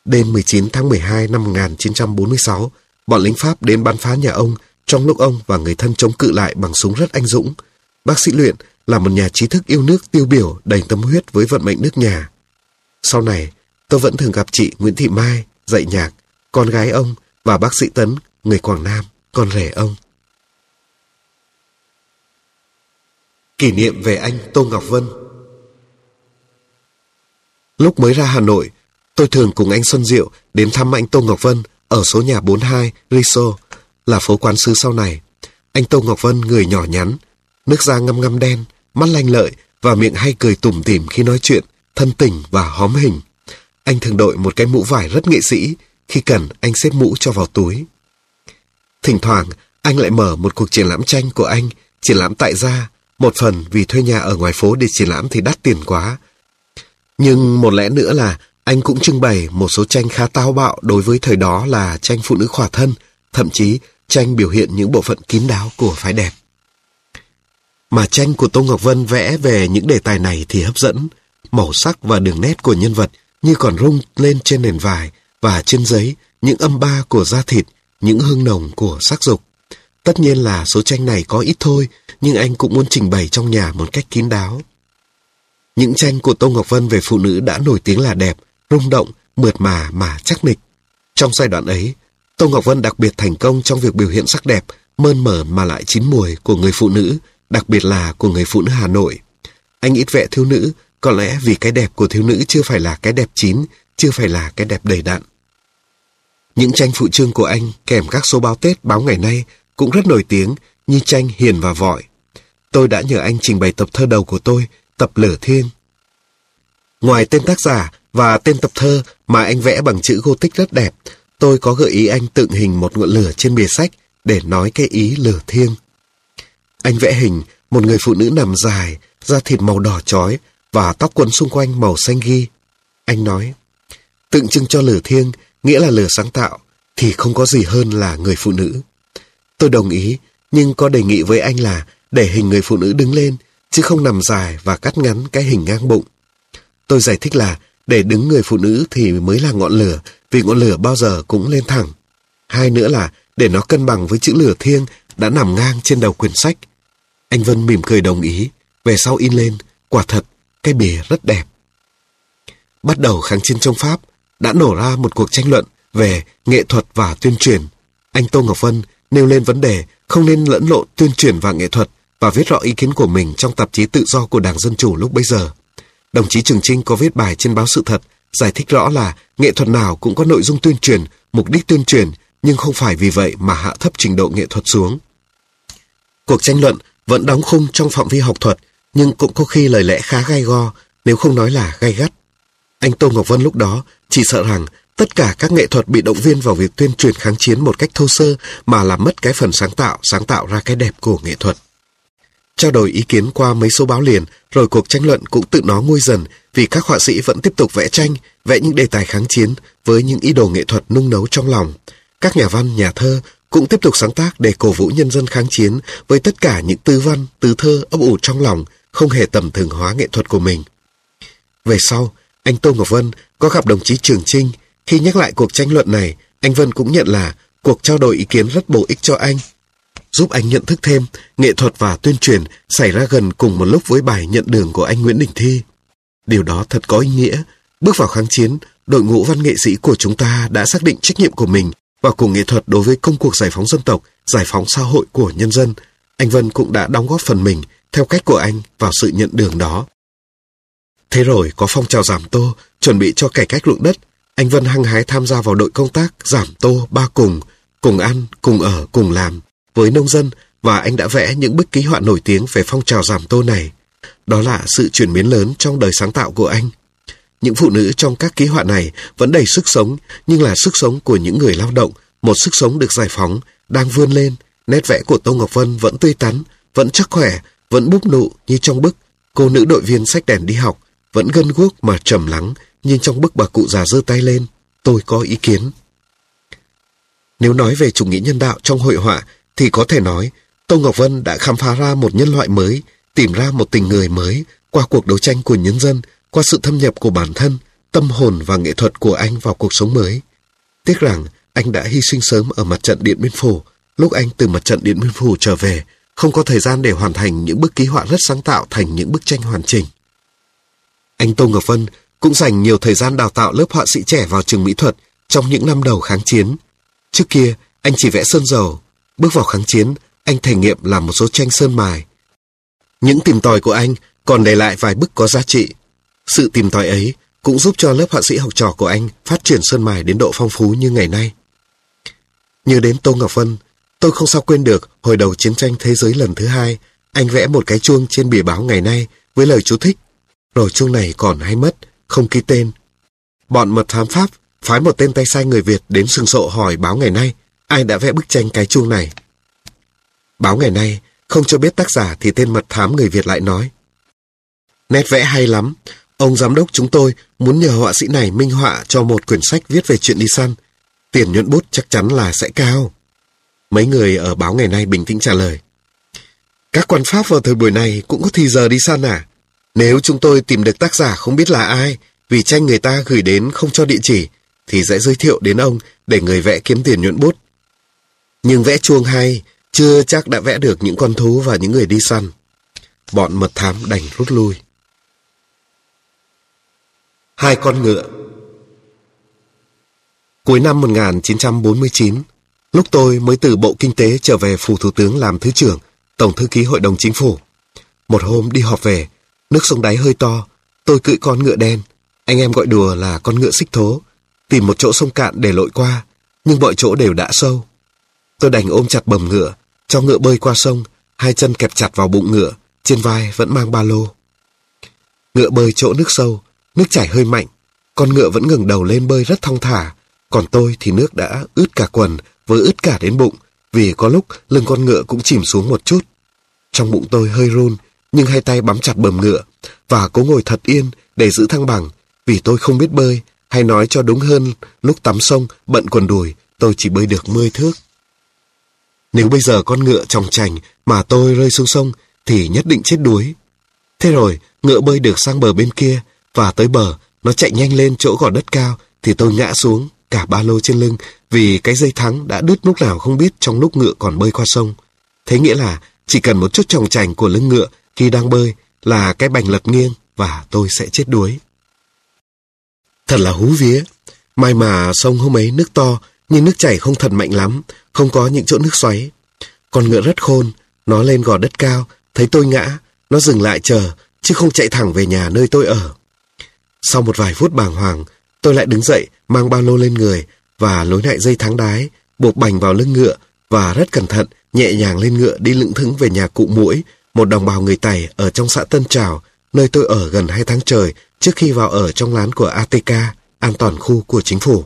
Đêm 19 tháng 12 năm 1946, bọn lính Pháp đến bắn phá nhà ông trong lúc ông và người thân chống cự lại bằng súng rất anh dũng. Bác sĩ Luyện là một nhà trí thức yêu nước tiêu biểu đầy tâm huyết với vận mệnh nước nhà. Sau này, tôi vẫn thường gặp chị Nguyễn Thị Mai, dạy nhạc, con gái ông và bác sĩ Tấn, người Quảng Nam, con rể ông. Kỷ niệm về anh Tô Ngọc Vân Lúc mới ra Hà Nội, tôi thường cùng anh Xuân Diệu đến thăm anh Tô Ngọc Vân ở số nhà 42 Riso, là phố quán sứ sau này. Anh Tô Ngọc Vân người nhỏ nhắn, nước da ngăm ngăm đen, mắt lanh lợi và miệng hay cười tủm tỉm khi nói chuyện, thân tình và hóm hình. Anh thường đội một cái mũ vải rất nghệ sĩ, khi cần anh xếp mũ cho vào túi. Thỉnh thoảng, anh lại mở một cuộc triển lãm tranh của anh, triển lãm tại gia, một phần vì thuê nhà ở ngoài phố để triển lãm thì đắt tiền quá. Nhưng một lẽ nữa là anh cũng trưng bày một số tranh khá táo bạo đối với thời đó là tranh phụ nữ khỏa thân, thậm chí tranh biểu hiện những bộ phận kín đáo của phái đẹp. Mà tranh của Tô Ngọc Vân vẽ về những đề tài này thì hấp dẫn, màu sắc và đường nét của nhân vật như còn rung lên trên nền vải và trên giấy những âm ba của da thịt, những hương nồng của sắc dục. Tất nhiên là số tranh này có ít thôi, nhưng anh cũng muốn trình bày trong nhà một cách kín đáo. Những tranh của Tô Ngọc Vân về phụ nữ đã nổi tiếng là đẹp, rung động, mượt mà mà chắc nịch. Trong giai đoạn ấy, Tô Ngọc Vân đặc biệt thành công trong việc biểu hiện sắc đẹp, mơn mởn mà lại chín mùi của người phụ nữ, đặc biệt là của người phụ nữ Hà Nội. Anh ít vẽ thiếu nữ, có lẽ vì cái đẹp của thiếu nữ chưa phải là cái đẹp chín, chưa phải là cái đẹp đầy đặn. Những tranh phụ trương của anh kèm các số báo Tết báo ngày nay cũng rất nổi tiếng như tranh Hiền và Vội. Tôi đã nhờ anh trình bày tập thơ đầu của tôi, tập Lửa Thiên. Ngoài tên tác giả và tên tập thơ mà anh vẽ bằng chữ Gothic rất đẹp, tôi có gợi ý anh tượng hình một ngọn lửa trên bìa sách để nói cái ý lửa thiêng. Anh vẽ hình một người phụ nữ nằm dài, da thịt màu đỏ chói và tóc quấn xung quanh màu xanh ghi. Anh nói, tượng trưng cho lửa thiêng, nghĩa là lửa sáng tạo, thì không có gì hơn là người phụ nữ. Tôi đồng ý, nhưng có đề nghị với anh là để hình người phụ nữ đứng lên, chứ không nằm dài và cắt ngắn cái hình ngang bụng. Tôi giải thích là để đứng người phụ nữ thì mới là ngọn lửa, vì ngọn lửa bao giờ cũng lên thẳng. Hai nữa là để nó cân bằng với chữ lửa thiêng đã nằm ngang trên đầu quyển sách. Anh Vân mỉm cười đồng ý, về sau in lên, quả thật, cái bìa rất đẹp. Bắt đầu kháng chiến chống Pháp, đã nổ ra một cuộc tranh luận về nghệ thuật và tuyên truyền. Anh Tô Ngọc Vân nêu lên vấn đề không nên lẫn lộn tuyên truyền và nghệ thuật và viết rõ ý kiến của mình trong tạp chí tự do của Đảng Dân Chủ lúc bấy giờ. Đồng chí Trường Trinh có viết bài trên báo Sự Thật, giải thích rõ là nghệ thuật nào cũng có nội dung tuyên truyền, mục đích tuyên truyền, nhưng không phải vì vậy mà hạ thấp trình độ nghệ thuật xuống. Cuộc tranh luận vẫn đóng khung trong phạm vi học thuật, nhưng cũng có khi lời lẽ khá gai go, nếu không nói là gai gắt. Anh Tô Ngọc Vân lúc đó chỉ sợ rằng tất cả các nghệ thuật bị động viên vào việc tuyên truyền kháng chiến một cách thô sơ mà làm mất cái phần sáng tạo, sáng tạo ra cái đẹp của nghệ thuật. Trao đổi ý kiến qua mấy số báo liền, rồi cuộc tranh luận cũng tự nó nguôi dần vì các họa sĩ vẫn tiếp tục vẽ tranh, vẽ những đề tài kháng chiến với những ý đồ nghệ thuật nung nấu trong lòng. Các nhà văn, nhà thơ cũng tiếp tục sáng tác để cổ vũ nhân dân kháng chiến với tất cả những tư văn, từ thơ ấp ủ trong lòng, không hề tầm thường hóa nghệ thuật của mình. Về sau, anh Tô Ngọc Vân có gặp đồng chí Trường Trinh. Khi nhắc lại cuộc tranh luận này, anh Vân cũng nhận là cuộc trao đổi ý kiến rất bổ ích cho anh giúp anh nhận thức thêm nghệ thuật và tuyên truyền xảy ra gần cùng một lúc với bài nhận đường của anh Nguyễn Đình Thi. Điều đó thật có ý nghĩa. Bước vào kháng chiến, đội ngũ văn nghệ sĩ của chúng ta đã xác định trách nhiệm của mình và cùng nghệ thuật đối với công cuộc giải phóng dân tộc, giải phóng xã hội của nhân dân. Anh Vân cũng đã đóng góp phần mình theo cách của anh vào sự nhận đường đó. Thế rồi có phong trào giảm tô, chuẩn bị cho cải cách ruộng đất, anh Vân hăng hái tham gia vào đội công tác giảm tô ba cùng, cùng ăn, cùng ở, cùng làm với nông dân và anh đã vẽ những bức ký họa nổi tiếng về phong trào giảm tô này. Đó là sự chuyển biến lớn trong đời sáng tạo của anh. Những phụ nữ trong các ký họa này vẫn đầy sức sống, nhưng là sức sống của những người lao động, một sức sống được giải phóng, đang vươn lên. Nét vẽ của Tô Ngọc Vân vẫn tươi tắn, vẫn chắc khỏe, vẫn búp nụ như trong bức cô nữ đội viên sách đèn đi học, vẫn gân guốc mà trầm lắng, nhưng trong bức bà cụ già giơ tay lên, tôi có ý kiến. Nếu nói về chủ nghĩa nhân đạo trong hội họa, thì có thể nói Tô Ngọc Vân đã khám phá ra một nhân loại mới, tìm ra một tình người mới qua cuộc đấu tranh của nhân dân, qua sự thâm nhập của bản thân, tâm hồn và nghệ thuật của anh vào cuộc sống mới. Tiếc rằng anh đã hy sinh sớm ở mặt trận Điện Biên Phủ, lúc anh từ mặt trận Điện Biên Phủ trở về, không có thời gian để hoàn thành những bức ký họa rất sáng tạo thành những bức tranh hoàn chỉnh. Anh Tô Ngọc Vân cũng dành nhiều thời gian đào tạo lớp họa sĩ trẻ vào trường mỹ thuật trong những năm đầu kháng chiến. Trước kia, anh chỉ vẽ sơn dầu. Bước vào kháng chiến, anh thể nghiệm làm một số tranh sơn mài. Những tìm tòi của anh còn để lại vài bức có giá trị. Sự tìm tòi ấy cũng giúp cho lớp họa sĩ học trò của anh phát triển sơn mài đến độ phong phú như ngày nay. Như đến Tô Ngọc Vân, tôi không sao quên được hồi đầu chiến tranh thế giới lần thứ hai, anh vẽ một cái chuông trên bìa báo ngày nay với lời chú thích. Rồi chuông này còn hay mất, không ký tên. Bọn mật thám Pháp phái một tên tay sai người Việt đến sừng sộ hỏi báo ngày nay ai đã vẽ bức tranh cái chuông này. Báo ngày nay không cho biết tác giả thì tên mật thám người Việt lại nói. Nét vẽ hay lắm, ông giám đốc chúng tôi muốn nhờ họa sĩ này minh họa cho một quyển sách viết về chuyện đi săn. Tiền nhuận bút chắc chắn là sẽ cao. Mấy người ở báo ngày nay bình tĩnh trả lời. Các quan pháp vào thời buổi này cũng có thì giờ đi săn à? Nếu chúng tôi tìm được tác giả không biết là ai, vì tranh người ta gửi đến không cho địa chỉ, thì sẽ giới thiệu đến ông để người vẽ kiếm tiền nhuận bút. Nhưng vẽ chuông hay, chưa chắc đã vẽ được những con thú và những người đi săn. Bọn mật thám đành rút lui. Hai con ngựa Cuối năm 1949, lúc tôi mới từ Bộ Kinh tế trở về Phủ Thủ tướng làm Thứ trưởng, Tổng Thư ký Hội đồng Chính phủ. Một hôm đi họp về, nước sông đáy hơi to, tôi cưỡi con ngựa đen. Anh em gọi đùa là con ngựa xích thố. Tìm một chỗ sông cạn để lội qua, nhưng mọi chỗ đều đã sâu. Tôi đành ôm chặt bầm ngựa, cho ngựa bơi qua sông, hai chân kẹp chặt vào bụng ngựa, trên vai vẫn mang ba lô. Ngựa bơi chỗ nước sâu, nước chảy hơi mạnh, con ngựa vẫn ngừng đầu lên bơi rất thong thả, còn tôi thì nước đã ướt cả quần, với ướt cả đến bụng, vì có lúc lưng con ngựa cũng chìm xuống một chút. Trong bụng tôi hơi run, nhưng hai tay bám chặt bầm ngựa, và cố ngồi thật yên để giữ thăng bằng, vì tôi không biết bơi, hay nói cho đúng hơn, lúc tắm sông, bận quần đùi, tôi chỉ bơi được 10 thước. Nếu bây giờ con ngựa trong chành mà tôi rơi xuống sông thì nhất định chết đuối. Thế rồi, ngựa bơi được sang bờ bên kia và tới bờ, nó chạy nhanh lên chỗ gò đất cao thì tôi ngã xuống cả ba lô trên lưng vì cái dây thắng đã đứt lúc nào không biết trong lúc ngựa còn bơi qua sông. Thế nghĩa là chỉ cần một chút tròng trành của lưng ngựa khi đang bơi là cái bành lật nghiêng và tôi sẽ chết đuối. Thật là hú vía. May mà sông hôm ấy nước to nhưng nước chảy không thật mạnh lắm, không có những chỗ nước xoáy. Con ngựa rất khôn, nó lên gò đất cao, thấy tôi ngã, nó dừng lại chờ, chứ không chạy thẳng về nhà nơi tôi ở. Sau một vài phút bàng hoàng, tôi lại đứng dậy, mang ba lô lên người và lối lại dây thắng đái, buộc bành vào lưng ngựa và rất cẩn thận, nhẹ nhàng lên ngựa đi lững thững về nhà cụ mũi, một đồng bào người Tày ở trong xã Tân Trào, nơi tôi ở gần hai tháng trời trước khi vào ở trong lán của ATK, an toàn khu của chính phủ.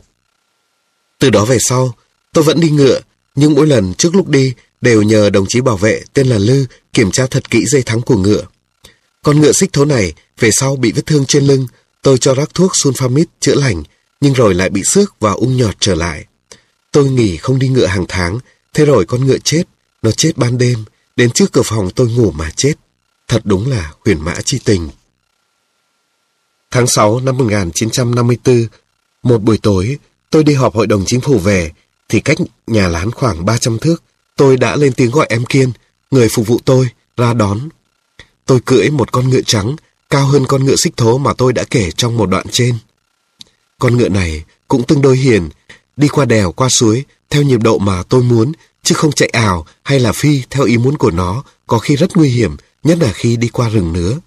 Từ đó về sau, tôi vẫn đi ngựa, nhưng mỗi lần trước lúc đi đều nhờ đồng chí bảo vệ tên là Lư kiểm tra thật kỹ dây thắng của ngựa. Con ngựa xích thố này về sau bị vết thương trên lưng, tôi cho rắc thuốc sulfamid chữa lành, nhưng rồi lại bị xước và ung nhọt trở lại. Tôi nghỉ không đi ngựa hàng tháng, thế rồi con ngựa chết, nó chết ban đêm, đến trước cửa phòng tôi ngủ mà chết. Thật đúng là huyền mã chi tình. Tháng 6 năm 1954, một buổi tối, Tôi đi họp hội đồng chính phủ về, thì cách nhà lán khoảng 300 thước, tôi đã lên tiếng gọi em Kiên, người phục vụ tôi, ra đón. Tôi cưỡi một con ngựa trắng, cao hơn con ngựa xích thố mà tôi đã kể trong một đoạn trên. Con ngựa này cũng tương đối hiền, đi qua đèo, qua suối, theo nhịp độ mà tôi muốn, chứ không chạy ảo hay là phi theo ý muốn của nó, có khi rất nguy hiểm, nhất là khi đi qua rừng nứa.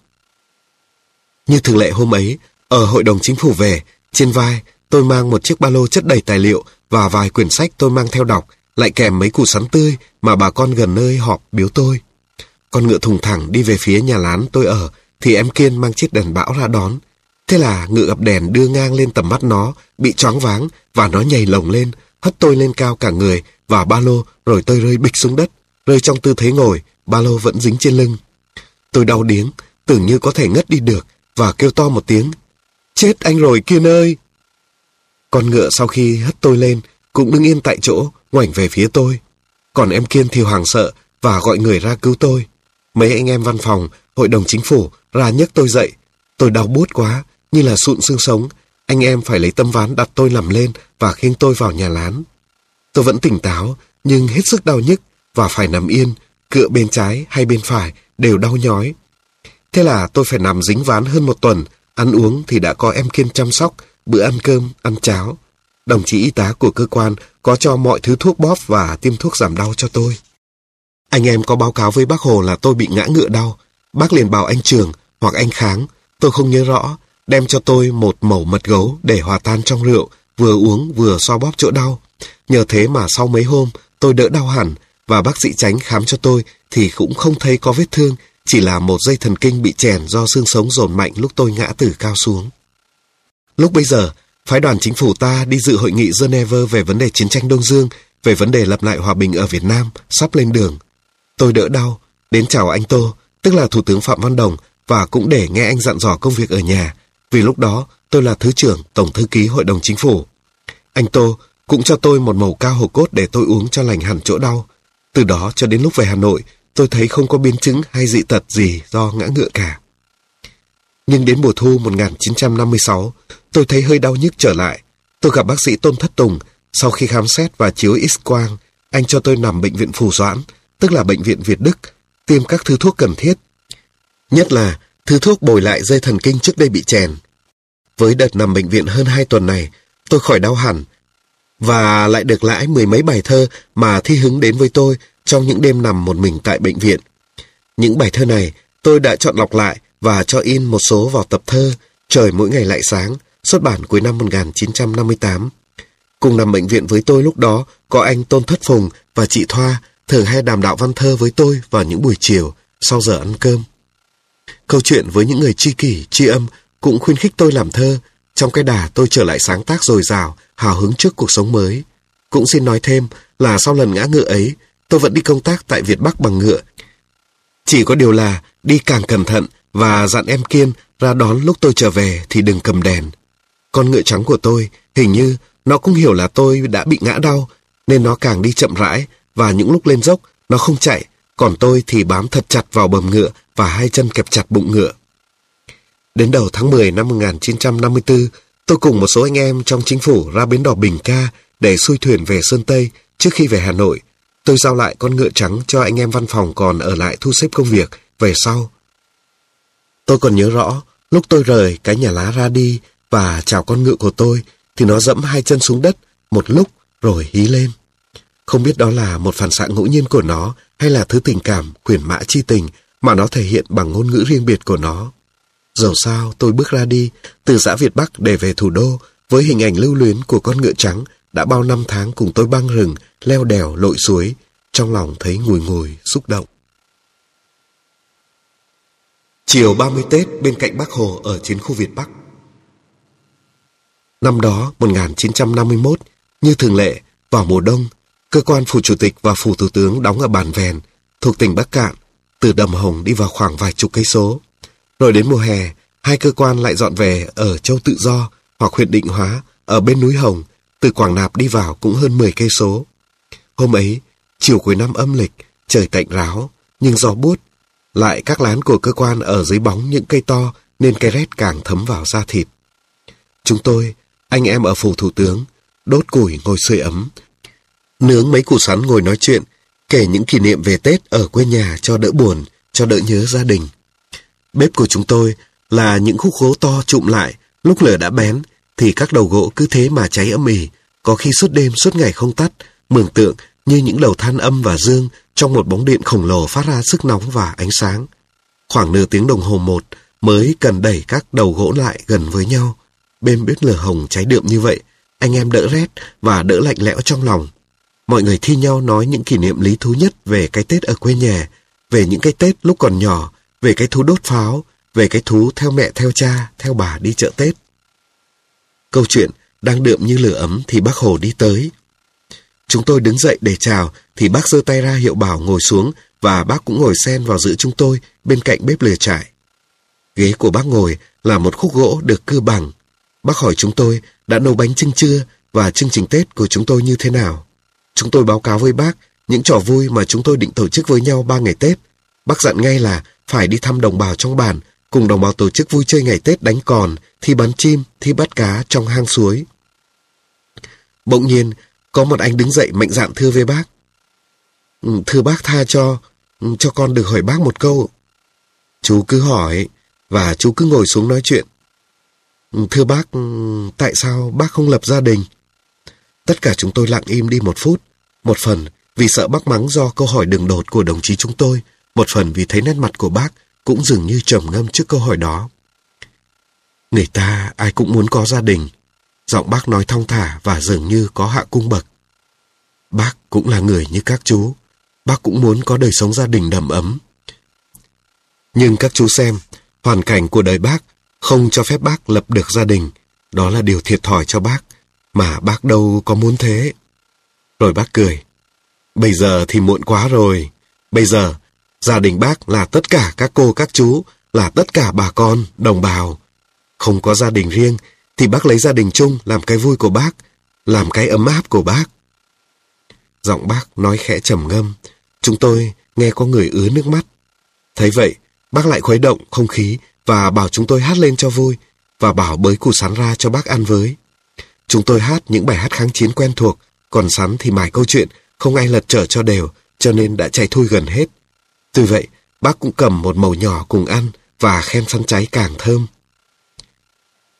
Như thường lệ hôm ấy, ở hội đồng chính phủ về, trên vai Tôi mang một chiếc ba lô chất đầy tài liệu và vài quyển sách tôi mang theo đọc, lại kèm mấy củ sắn tươi mà bà con gần nơi họp biếu tôi. Con ngựa thùng thẳng đi về phía nhà lán tôi ở, thì em Kiên mang chiếc đèn bão ra đón. Thế là ngựa gặp đèn đưa ngang lên tầm mắt nó, bị choáng váng và nó nhảy lồng lên, hất tôi lên cao cả người và ba lô rồi tôi rơi bịch xuống đất, rơi trong tư thế ngồi, ba lô vẫn dính trên lưng. Tôi đau điếng, tưởng như có thể ngất đi được và kêu to một tiếng. Chết anh rồi Kiên ơi! Con ngựa sau khi hất tôi lên, cũng đứng yên tại chỗ, ngoảnh về phía tôi. Còn em Kiên thì hoảng sợ và gọi người ra cứu tôi. Mấy anh em văn phòng, hội đồng chính phủ ra nhấc tôi dậy. Tôi đau bút quá, như là sụn xương sống. Anh em phải lấy tấm ván đặt tôi nằm lên và khiêng tôi vào nhà lán. Tôi vẫn tỉnh táo, nhưng hết sức đau nhức và phải nằm yên, cựa bên trái hay bên phải đều đau nhói. Thế là tôi phải nằm dính ván hơn một tuần, ăn uống thì đã có em Kiên chăm sóc, bữa ăn cơm, ăn cháo. Đồng chí y tá của cơ quan có cho mọi thứ thuốc bóp và tiêm thuốc giảm đau cho tôi. Anh em có báo cáo với bác Hồ là tôi bị ngã ngựa đau. Bác liền bảo anh Trường hoặc anh Kháng, tôi không nhớ rõ, đem cho tôi một mẩu mật gấu để hòa tan trong rượu, vừa uống vừa xoa bóp chỗ đau. Nhờ thế mà sau mấy hôm tôi đỡ đau hẳn và bác sĩ tránh khám cho tôi thì cũng không thấy có vết thương, chỉ là một dây thần kinh bị chèn do xương sống dồn mạnh lúc tôi ngã từ cao xuống. Lúc bây giờ, phái đoàn chính phủ ta đi dự hội nghị Geneva về vấn đề chiến tranh Đông Dương, về vấn đề lập lại hòa bình ở Việt Nam, sắp lên đường. Tôi đỡ đau, đến chào anh Tô, tức là Thủ tướng Phạm Văn Đồng, và cũng để nghe anh dặn dò công việc ở nhà, vì lúc đó tôi là Thứ trưởng Tổng Thư ký Hội đồng Chính phủ. Anh Tô cũng cho tôi một màu cao hồ cốt để tôi uống cho lành hẳn chỗ đau. Từ đó cho đến lúc về Hà Nội, tôi thấy không có biến chứng hay dị tật gì do ngã ngựa cả. Nhưng đến mùa thu 1956, tôi thấy hơi đau nhức trở lại. Tôi gặp bác sĩ Tôn Thất Tùng, sau khi khám xét và chiếu X-quang, anh cho tôi nằm bệnh viện Phù Doãn, tức là bệnh viện Việt Đức, tiêm các thứ thuốc cần thiết. Nhất là thứ thuốc bồi lại dây thần kinh trước đây bị chèn. Với đợt nằm bệnh viện hơn hai tuần này, tôi khỏi đau hẳn, và lại được lãi mười mấy bài thơ mà thi hứng đến với tôi trong những đêm nằm một mình tại bệnh viện. Những bài thơ này tôi đã chọn lọc lại và cho in một số vào tập thơ Trời mỗi ngày lại sáng, xuất bản cuối năm 1958. Cùng nằm bệnh viện với tôi lúc đó có anh Tôn Thất Phùng và chị Thoa thường hay đàm đạo văn thơ với tôi vào những buổi chiều sau giờ ăn cơm. Câu chuyện với những người tri kỷ, tri âm cũng khuyến khích tôi làm thơ. Trong cái đà tôi trở lại sáng tác dồi dào, hào hứng trước cuộc sống mới. Cũng xin nói thêm là sau lần ngã ngựa ấy, tôi vẫn đi công tác tại Việt Bắc bằng ngựa. Chỉ có điều là đi càng cẩn thận và dặn em Kiên ra đón lúc tôi trở về thì đừng cầm đèn. Con ngựa trắng của tôi, hình như nó cũng hiểu là tôi đã bị ngã đau, nên nó càng đi chậm rãi và những lúc lên dốc nó không chạy, còn tôi thì bám thật chặt vào bầm ngựa và hai chân kẹp chặt bụng ngựa. Đến đầu tháng 10 năm 1954, tôi cùng một số anh em trong chính phủ ra bến đò Bình Ca để xuôi thuyền về Sơn Tây trước khi về Hà Nội. Tôi giao lại con ngựa trắng cho anh em văn phòng còn ở lại thu xếp công việc về sau. Tôi còn nhớ rõ, lúc tôi rời cái nhà lá ra đi và chào con ngựa của tôi thì nó dẫm hai chân xuống đất một lúc rồi hí lên. Không biết đó là một phản xạ ngẫu nhiên của nó hay là thứ tình cảm quyển mã chi tình mà nó thể hiện bằng ngôn ngữ riêng biệt của nó. Dẫu sao tôi bước ra đi từ xã Việt Bắc để về thủ đô với hình ảnh lưu luyến của con ngựa trắng đã bao năm tháng cùng tôi băng rừng, leo đèo, lội suối, trong lòng thấy ngùi ngùi, xúc động. Chiều 30 Tết bên cạnh Bắc Hồ ở chiến khu Việt Bắc. Năm đó, 1951, như thường lệ, vào mùa đông, cơ quan phủ chủ tịch và phủ thủ tướng đóng ở Bản Vèn, thuộc tỉnh Bắc Cạn, từ Đầm Hồng đi vào khoảng vài chục cây số. Rồi đến mùa hè, hai cơ quan lại dọn về ở Châu Tự Do hoặc huyện Định Hóa ở bên núi Hồng, từ Quảng Nạp đi vào cũng hơn 10 cây số. Hôm ấy, chiều cuối năm âm lịch, trời tạnh ráo, nhưng gió buốt, lại các lán của cơ quan ở dưới bóng những cây to nên cái rét càng thấm vào da thịt. Chúng tôi, anh em ở phủ thủ tướng, đốt củi ngồi sưởi ấm, nướng mấy củ sắn ngồi nói chuyện, kể những kỷ niệm về Tết ở quê nhà cho đỡ buồn, cho đỡ nhớ gia đình. Bếp của chúng tôi là những khúc gỗ to trụm lại, lúc lửa đã bén, thì các đầu gỗ cứ thế mà cháy âm ỉ, có khi suốt đêm suốt ngày không tắt, mường tượng như những đầu than âm và dương trong một bóng điện khổng lồ phát ra sức nóng và ánh sáng. Khoảng nửa tiếng đồng hồ một mới cần đẩy các đầu gỗ lại gần với nhau. Bên bếp lửa hồng cháy đượm như vậy, anh em đỡ rét và đỡ lạnh lẽo trong lòng. Mọi người thi nhau nói những kỷ niệm lý thú nhất về cái Tết ở quê nhà, về những cái Tết lúc còn nhỏ, về cái thú đốt pháo, về cái thú theo mẹ theo cha, theo bà đi chợ Tết. Câu chuyện đang đượm như lửa ấm thì bác Hồ đi tới. Chúng tôi đứng dậy để chào thì bác giơ tay ra hiệu bảo ngồi xuống và bác cũng ngồi xen vào giữa chúng tôi bên cạnh bếp lửa trại. Ghế của bác ngồi là một khúc gỗ được cưa bằng. Bác hỏi chúng tôi đã nấu bánh trưng chưa và chương trình Tết của chúng tôi như thế nào. Chúng tôi báo cáo với bác những trò vui mà chúng tôi định tổ chức với nhau ba ngày Tết. Bác dặn ngay là phải đi thăm đồng bào trong bản, cùng đồng bào tổ chức vui chơi ngày Tết đánh còn, thi bắn chim, thi bắt cá trong hang suối. Bỗng nhiên, có một anh đứng dậy mạnh dạn thưa với bác. Ừ, thưa bác tha cho, ừ, cho con được hỏi bác một câu. Chú cứ hỏi, và chú cứ ngồi xuống nói chuyện. Ừ, thưa bác, tại sao bác không lập gia đình? Tất cả chúng tôi lặng im đi một phút. Một phần vì sợ bác mắng do câu hỏi đường đột của đồng chí chúng tôi, một phần vì thấy nét mặt của bác cũng dường như trầm ngâm trước câu hỏi đó. Người ta ai cũng muốn có gia đình. Giọng bác nói thong thả và dường như có hạ cung bậc. Bác cũng là người như các chú. Bác cũng muốn có đời sống gia đình đầm ấm. Nhưng các chú xem, hoàn cảnh của đời bác không cho phép bác lập được gia đình. Đó là điều thiệt thòi cho bác, mà bác đâu có muốn thế. Rồi bác cười. Bây giờ thì muộn quá rồi. Bây giờ, gia đình bác là tất cả các cô các chú, là tất cả bà con, đồng bào. Không có gia đình riêng, thì bác lấy gia đình chung làm cái vui của bác, làm cái ấm áp của bác. Giọng bác nói khẽ trầm ngâm, chúng tôi nghe có người ứa nước mắt. Thấy vậy, bác lại khuấy động không khí và bảo chúng tôi hát lên cho vui và bảo bới củ sắn ra cho bác ăn với. Chúng tôi hát những bài hát kháng chiến quen thuộc, còn sắn thì mải câu chuyện, không ai lật trở cho đều, cho nên đã chạy thui gần hết. Tuy vậy, bác cũng cầm một màu nhỏ cùng ăn và khen sắn cháy càng thơm.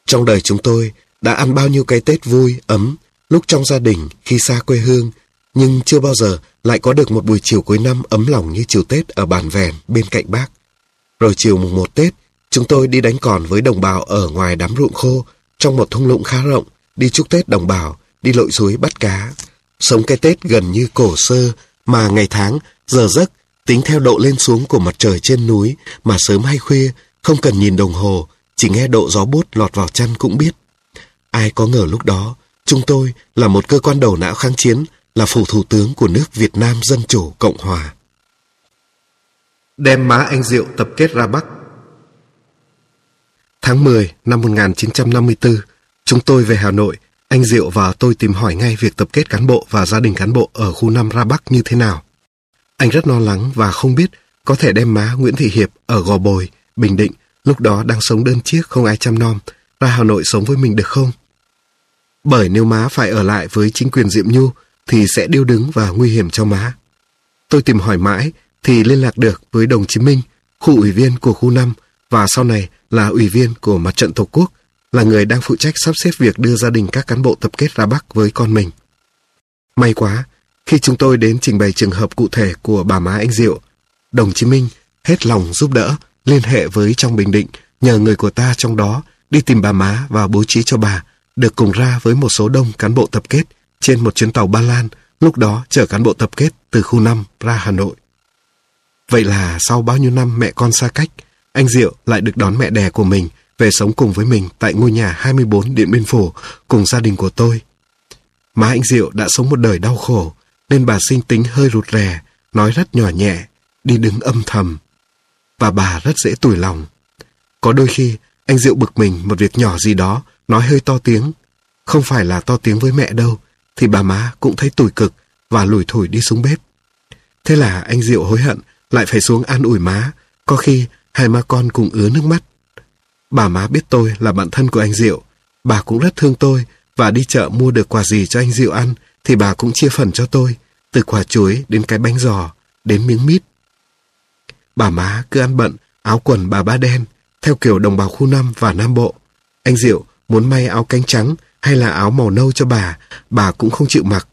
Trong đời chúng tôi đã ăn bao nhiêu cái Tết vui, ấm, lúc trong gia đình, khi xa quê hương, nhưng chưa bao giờ lại có được một buổi chiều cuối năm ấm lòng như chiều Tết ở bàn vèn bên cạnh bác. Rồi chiều mùng một Tết, chúng tôi đi đánh còn với đồng bào ở ngoài đám ruộng khô, trong một thung lũng khá rộng, đi chúc Tết đồng bào, đi lội suối bắt cá. Sống cái Tết gần như cổ sơ, mà ngày tháng, giờ giấc, tính theo độ lên xuống của mặt trời trên núi, mà sớm hay khuya, không cần nhìn đồng hồ, chỉ nghe độ gió bút lọt vào chăn cũng biết. Ai có ngờ lúc đó, chúng tôi là một cơ quan đầu não kháng chiến, là phủ thủ tướng của nước Việt Nam Dân Chủ Cộng Hòa. Đem má anh Diệu tập kết ra Bắc Tháng 10 năm 1954, chúng tôi về Hà Nội, anh Diệu và tôi tìm hỏi ngay việc tập kết cán bộ và gia đình cán bộ ở khu 5 ra Bắc như thế nào. Anh rất lo lắng và không biết có thể đem má Nguyễn Thị Hiệp ở Gò Bồi, Bình Định, lúc đó đang sống đơn chiếc không ai chăm nom, ra Hà Nội sống với mình được không? Bởi nếu má phải ở lại với chính quyền Diệm Nhu thì sẽ điêu đứng và nguy hiểm cho má. Tôi tìm hỏi mãi thì liên lạc được với đồng chí Minh, khu ủy viên của khu 5 và sau này là ủy viên của Mặt trận Tổ quốc, là người đang phụ trách sắp xếp việc đưa gia đình các cán bộ tập kết ra Bắc với con mình. May quá, khi chúng tôi đến trình bày trường hợp cụ thể của bà má anh Diệu, đồng chí Minh hết lòng giúp đỡ, liên hệ với trong Bình Định, nhờ người của ta trong đó đi tìm bà má và bố trí cho bà, được cùng ra với một số đông cán bộ tập kết trên một chuyến tàu Ba Lan, lúc đó chở cán bộ tập kết từ khu 5 ra Hà Nội. Vậy là sau bao nhiêu năm mẹ con xa cách, anh Diệu lại được đón mẹ đẻ của mình về sống cùng với mình tại ngôi nhà 24 Điện Biên Phủ cùng gia đình của tôi. Má anh Diệu đã sống một đời đau khổ, nên bà sinh tính hơi rụt rè, nói rất nhỏ nhẹ, đi đứng âm thầm. Và bà rất dễ tủi lòng. Có đôi khi, anh Diệu bực mình một việc nhỏ gì đó, nói hơi to tiếng. Không phải là to tiếng với mẹ đâu, thì bà má cũng thấy tủi cực và lủi thủi đi xuống bếp. Thế là anh Diệu hối hận, lại phải xuống an ủi má, có khi hai má con cùng ứa nước mắt. Bà má biết tôi là bạn thân của anh Diệu, bà cũng rất thương tôi và đi chợ mua được quà gì cho anh Diệu ăn thì bà cũng chia phần cho tôi, từ quả chuối đến cái bánh giò, đến miếng mít. Bà má cứ ăn bận, áo quần bà ba đen, theo kiểu đồng bào khu năm và Nam Bộ. Anh Diệu muốn may áo cánh trắng hay là áo màu nâu cho bà, bà cũng không chịu mặc.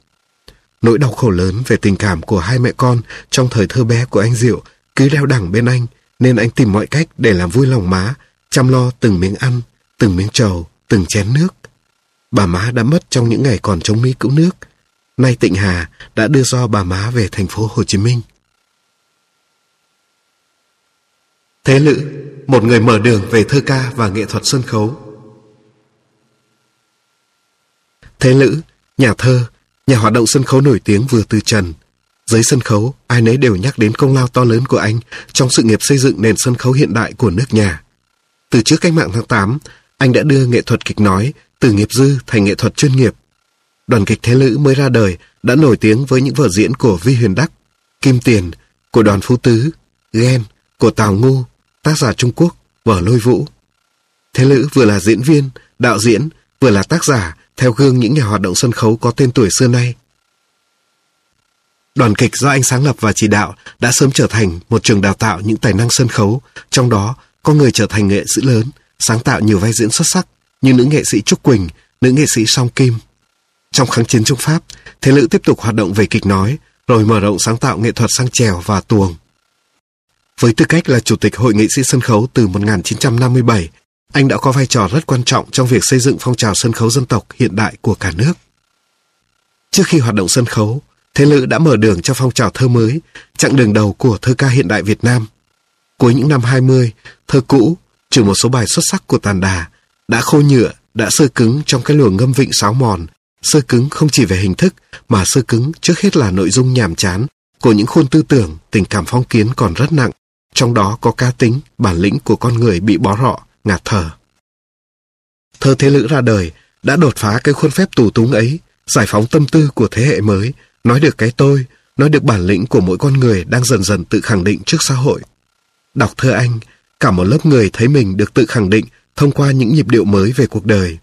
Nỗi đau khổ lớn về tình cảm của hai mẹ con trong thời thơ bé của anh Diệu cứ đeo đẳng bên anh, nên anh tìm mọi cách để làm vui lòng má, chăm lo từng miếng ăn, từng miếng trầu, từng chén nước. Bà má đã mất trong những ngày còn chống Mỹ cứu nước. Nay Tịnh Hà đã đưa do bà má về thành phố Hồ Chí Minh. Thế Lữ, một người mở đường về thơ ca và nghệ thuật sân khấu. Thế Lữ, nhà thơ, nhà hoạt động sân khấu nổi tiếng vừa từ trần. Dưới sân khấu, ai nấy đều nhắc đến công lao to lớn của anh trong sự nghiệp xây dựng nền sân khấu hiện đại của nước nhà. Từ trước cách mạng tháng 8, anh đã đưa nghệ thuật kịch nói từ nghiệp dư thành nghệ thuật chuyên nghiệp. đoàn kịch Thế Lữ mới ra đời đã nổi tiếng với những vở diễn của Vi Huyền Đắc, Kim Tiền, của đoàn Phú Tứ, Ghen, của Tào Ngu, tác giả Trung Quốc, vở Lôi Vũ. Thế Lữ vừa là diễn viên, đạo diễn, vừa là tác giả theo gương những nhà hoạt động sân khấu có tên tuổi xưa nay. Đoàn kịch do anh sáng lập và chỉ đạo đã sớm trở thành một trường đào tạo những tài năng sân khấu, trong đó có người trở thành nghệ sĩ lớn, sáng tạo nhiều vai diễn xuất sắc như nữ nghệ sĩ Trúc Quỳnh, nữ nghệ sĩ Song Kim. Trong kháng chiến chống Pháp, Thế Lữ tiếp tục hoạt động về kịch nói, rồi mở rộng sáng tạo nghệ thuật sang trèo và tuồng. Với tư cách là Chủ tịch Hội nghệ sĩ sân khấu từ 1957, anh đã có vai trò rất quan trọng trong việc xây dựng phong trào sân khấu dân tộc hiện đại của cả nước. Trước khi hoạt động sân khấu, Thế Lữ đã mở đường cho phong trào thơ mới, chặng đường đầu của thơ ca hiện đại Việt Nam. Cuối những năm 20, thơ cũ, trừ một số bài xuất sắc của Tàn Đà, đã khô nhựa, đã sơ cứng trong cái luồng ngâm vịnh sáo mòn, sơ cứng không chỉ về hình thức, mà sơ cứng trước hết là nội dung nhàm chán của những khuôn tư tưởng, tình cảm phong kiến còn rất nặng, trong đó có cá tính, bản lĩnh của con người bị bó rọ, ngạt thở. Thơ Thế Lữ ra đời đã đột phá cái khuôn phép tù túng ấy, giải phóng tâm tư của thế hệ mới, nói được cái tôi, nói được bản lĩnh của mỗi con người đang dần dần tự khẳng định trước xã hội. Đọc thơ anh, cả một lớp người thấy mình được tự khẳng định thông qua những nhịp điệu mới về cuộc đời.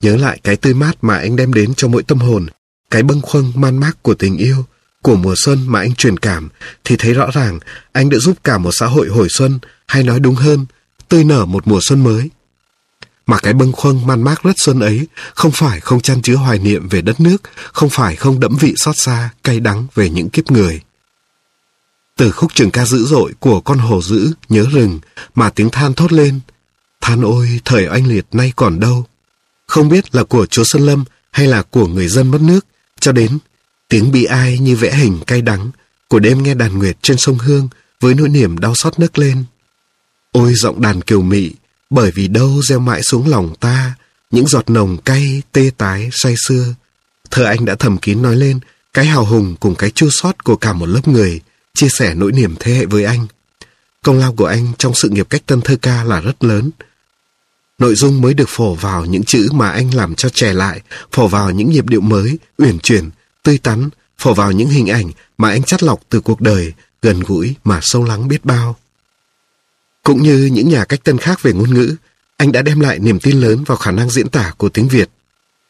Nhớ lại cái tươi mát mà anh đem đến cho mỗi tâm hồn, cái bâng khuâng man mác của tình yêu, của mùa xuân mà anh truyền cảm, thì thấy rõ ràng anh đã giúp cả một xã hội hồi xuân, hay nói đúng hơn, tươi nở một mùa xuân mới. Mà cái bâng khuâng man mác rất xuân ấy không phải không chăn chứa hoài niệm về đất nước, không phải không đẫm vị xót xa, cay đắng về những kiếp người. Từ khúc trường ca dữ dội của con hổ dữ nhớ rừng mà tiếng than thốt lên. Than ôi, thời oanh liệt nay còn đâu. Không biết là của chúa Sơn Lâm hay là của người dân mất nước, cho đến tiếng bị ai như vẽ hình cay đắng của đêm nghe đàn nguyệt trên sông Hương với nỗi niềm đau xót nức lên. Ôi giọng đàn kiều mị, bởi vì đâu gieo mãi xuống lòng ta, những giọt nồng cay, tê tái, say xưa. Thơ anh đã thầm kín nói lên cái hào hùng cùng cái chua xót của cả một lớp người, chia sẻ nỗi niềm thế hệ với anh. Công lao của anh trong sự nghiệp cách tân thơ ca là rất lớn. Nội dung mới được phổ vào những chữ mà anh làm cho trẻ lại, phổ vào những nhịp điệu mới, uyển chuyển, tươi tắn, phổ vào những hình ảnh mà anh chắt lọc từ cuộc đời, gần gũi mà sâu lắng biết bao. Cũng như những nhà cách tân khác về ngôn ngữ, anh đã đem lại niềm tin lớn vào khả năng diễn tả của tiếng Việt.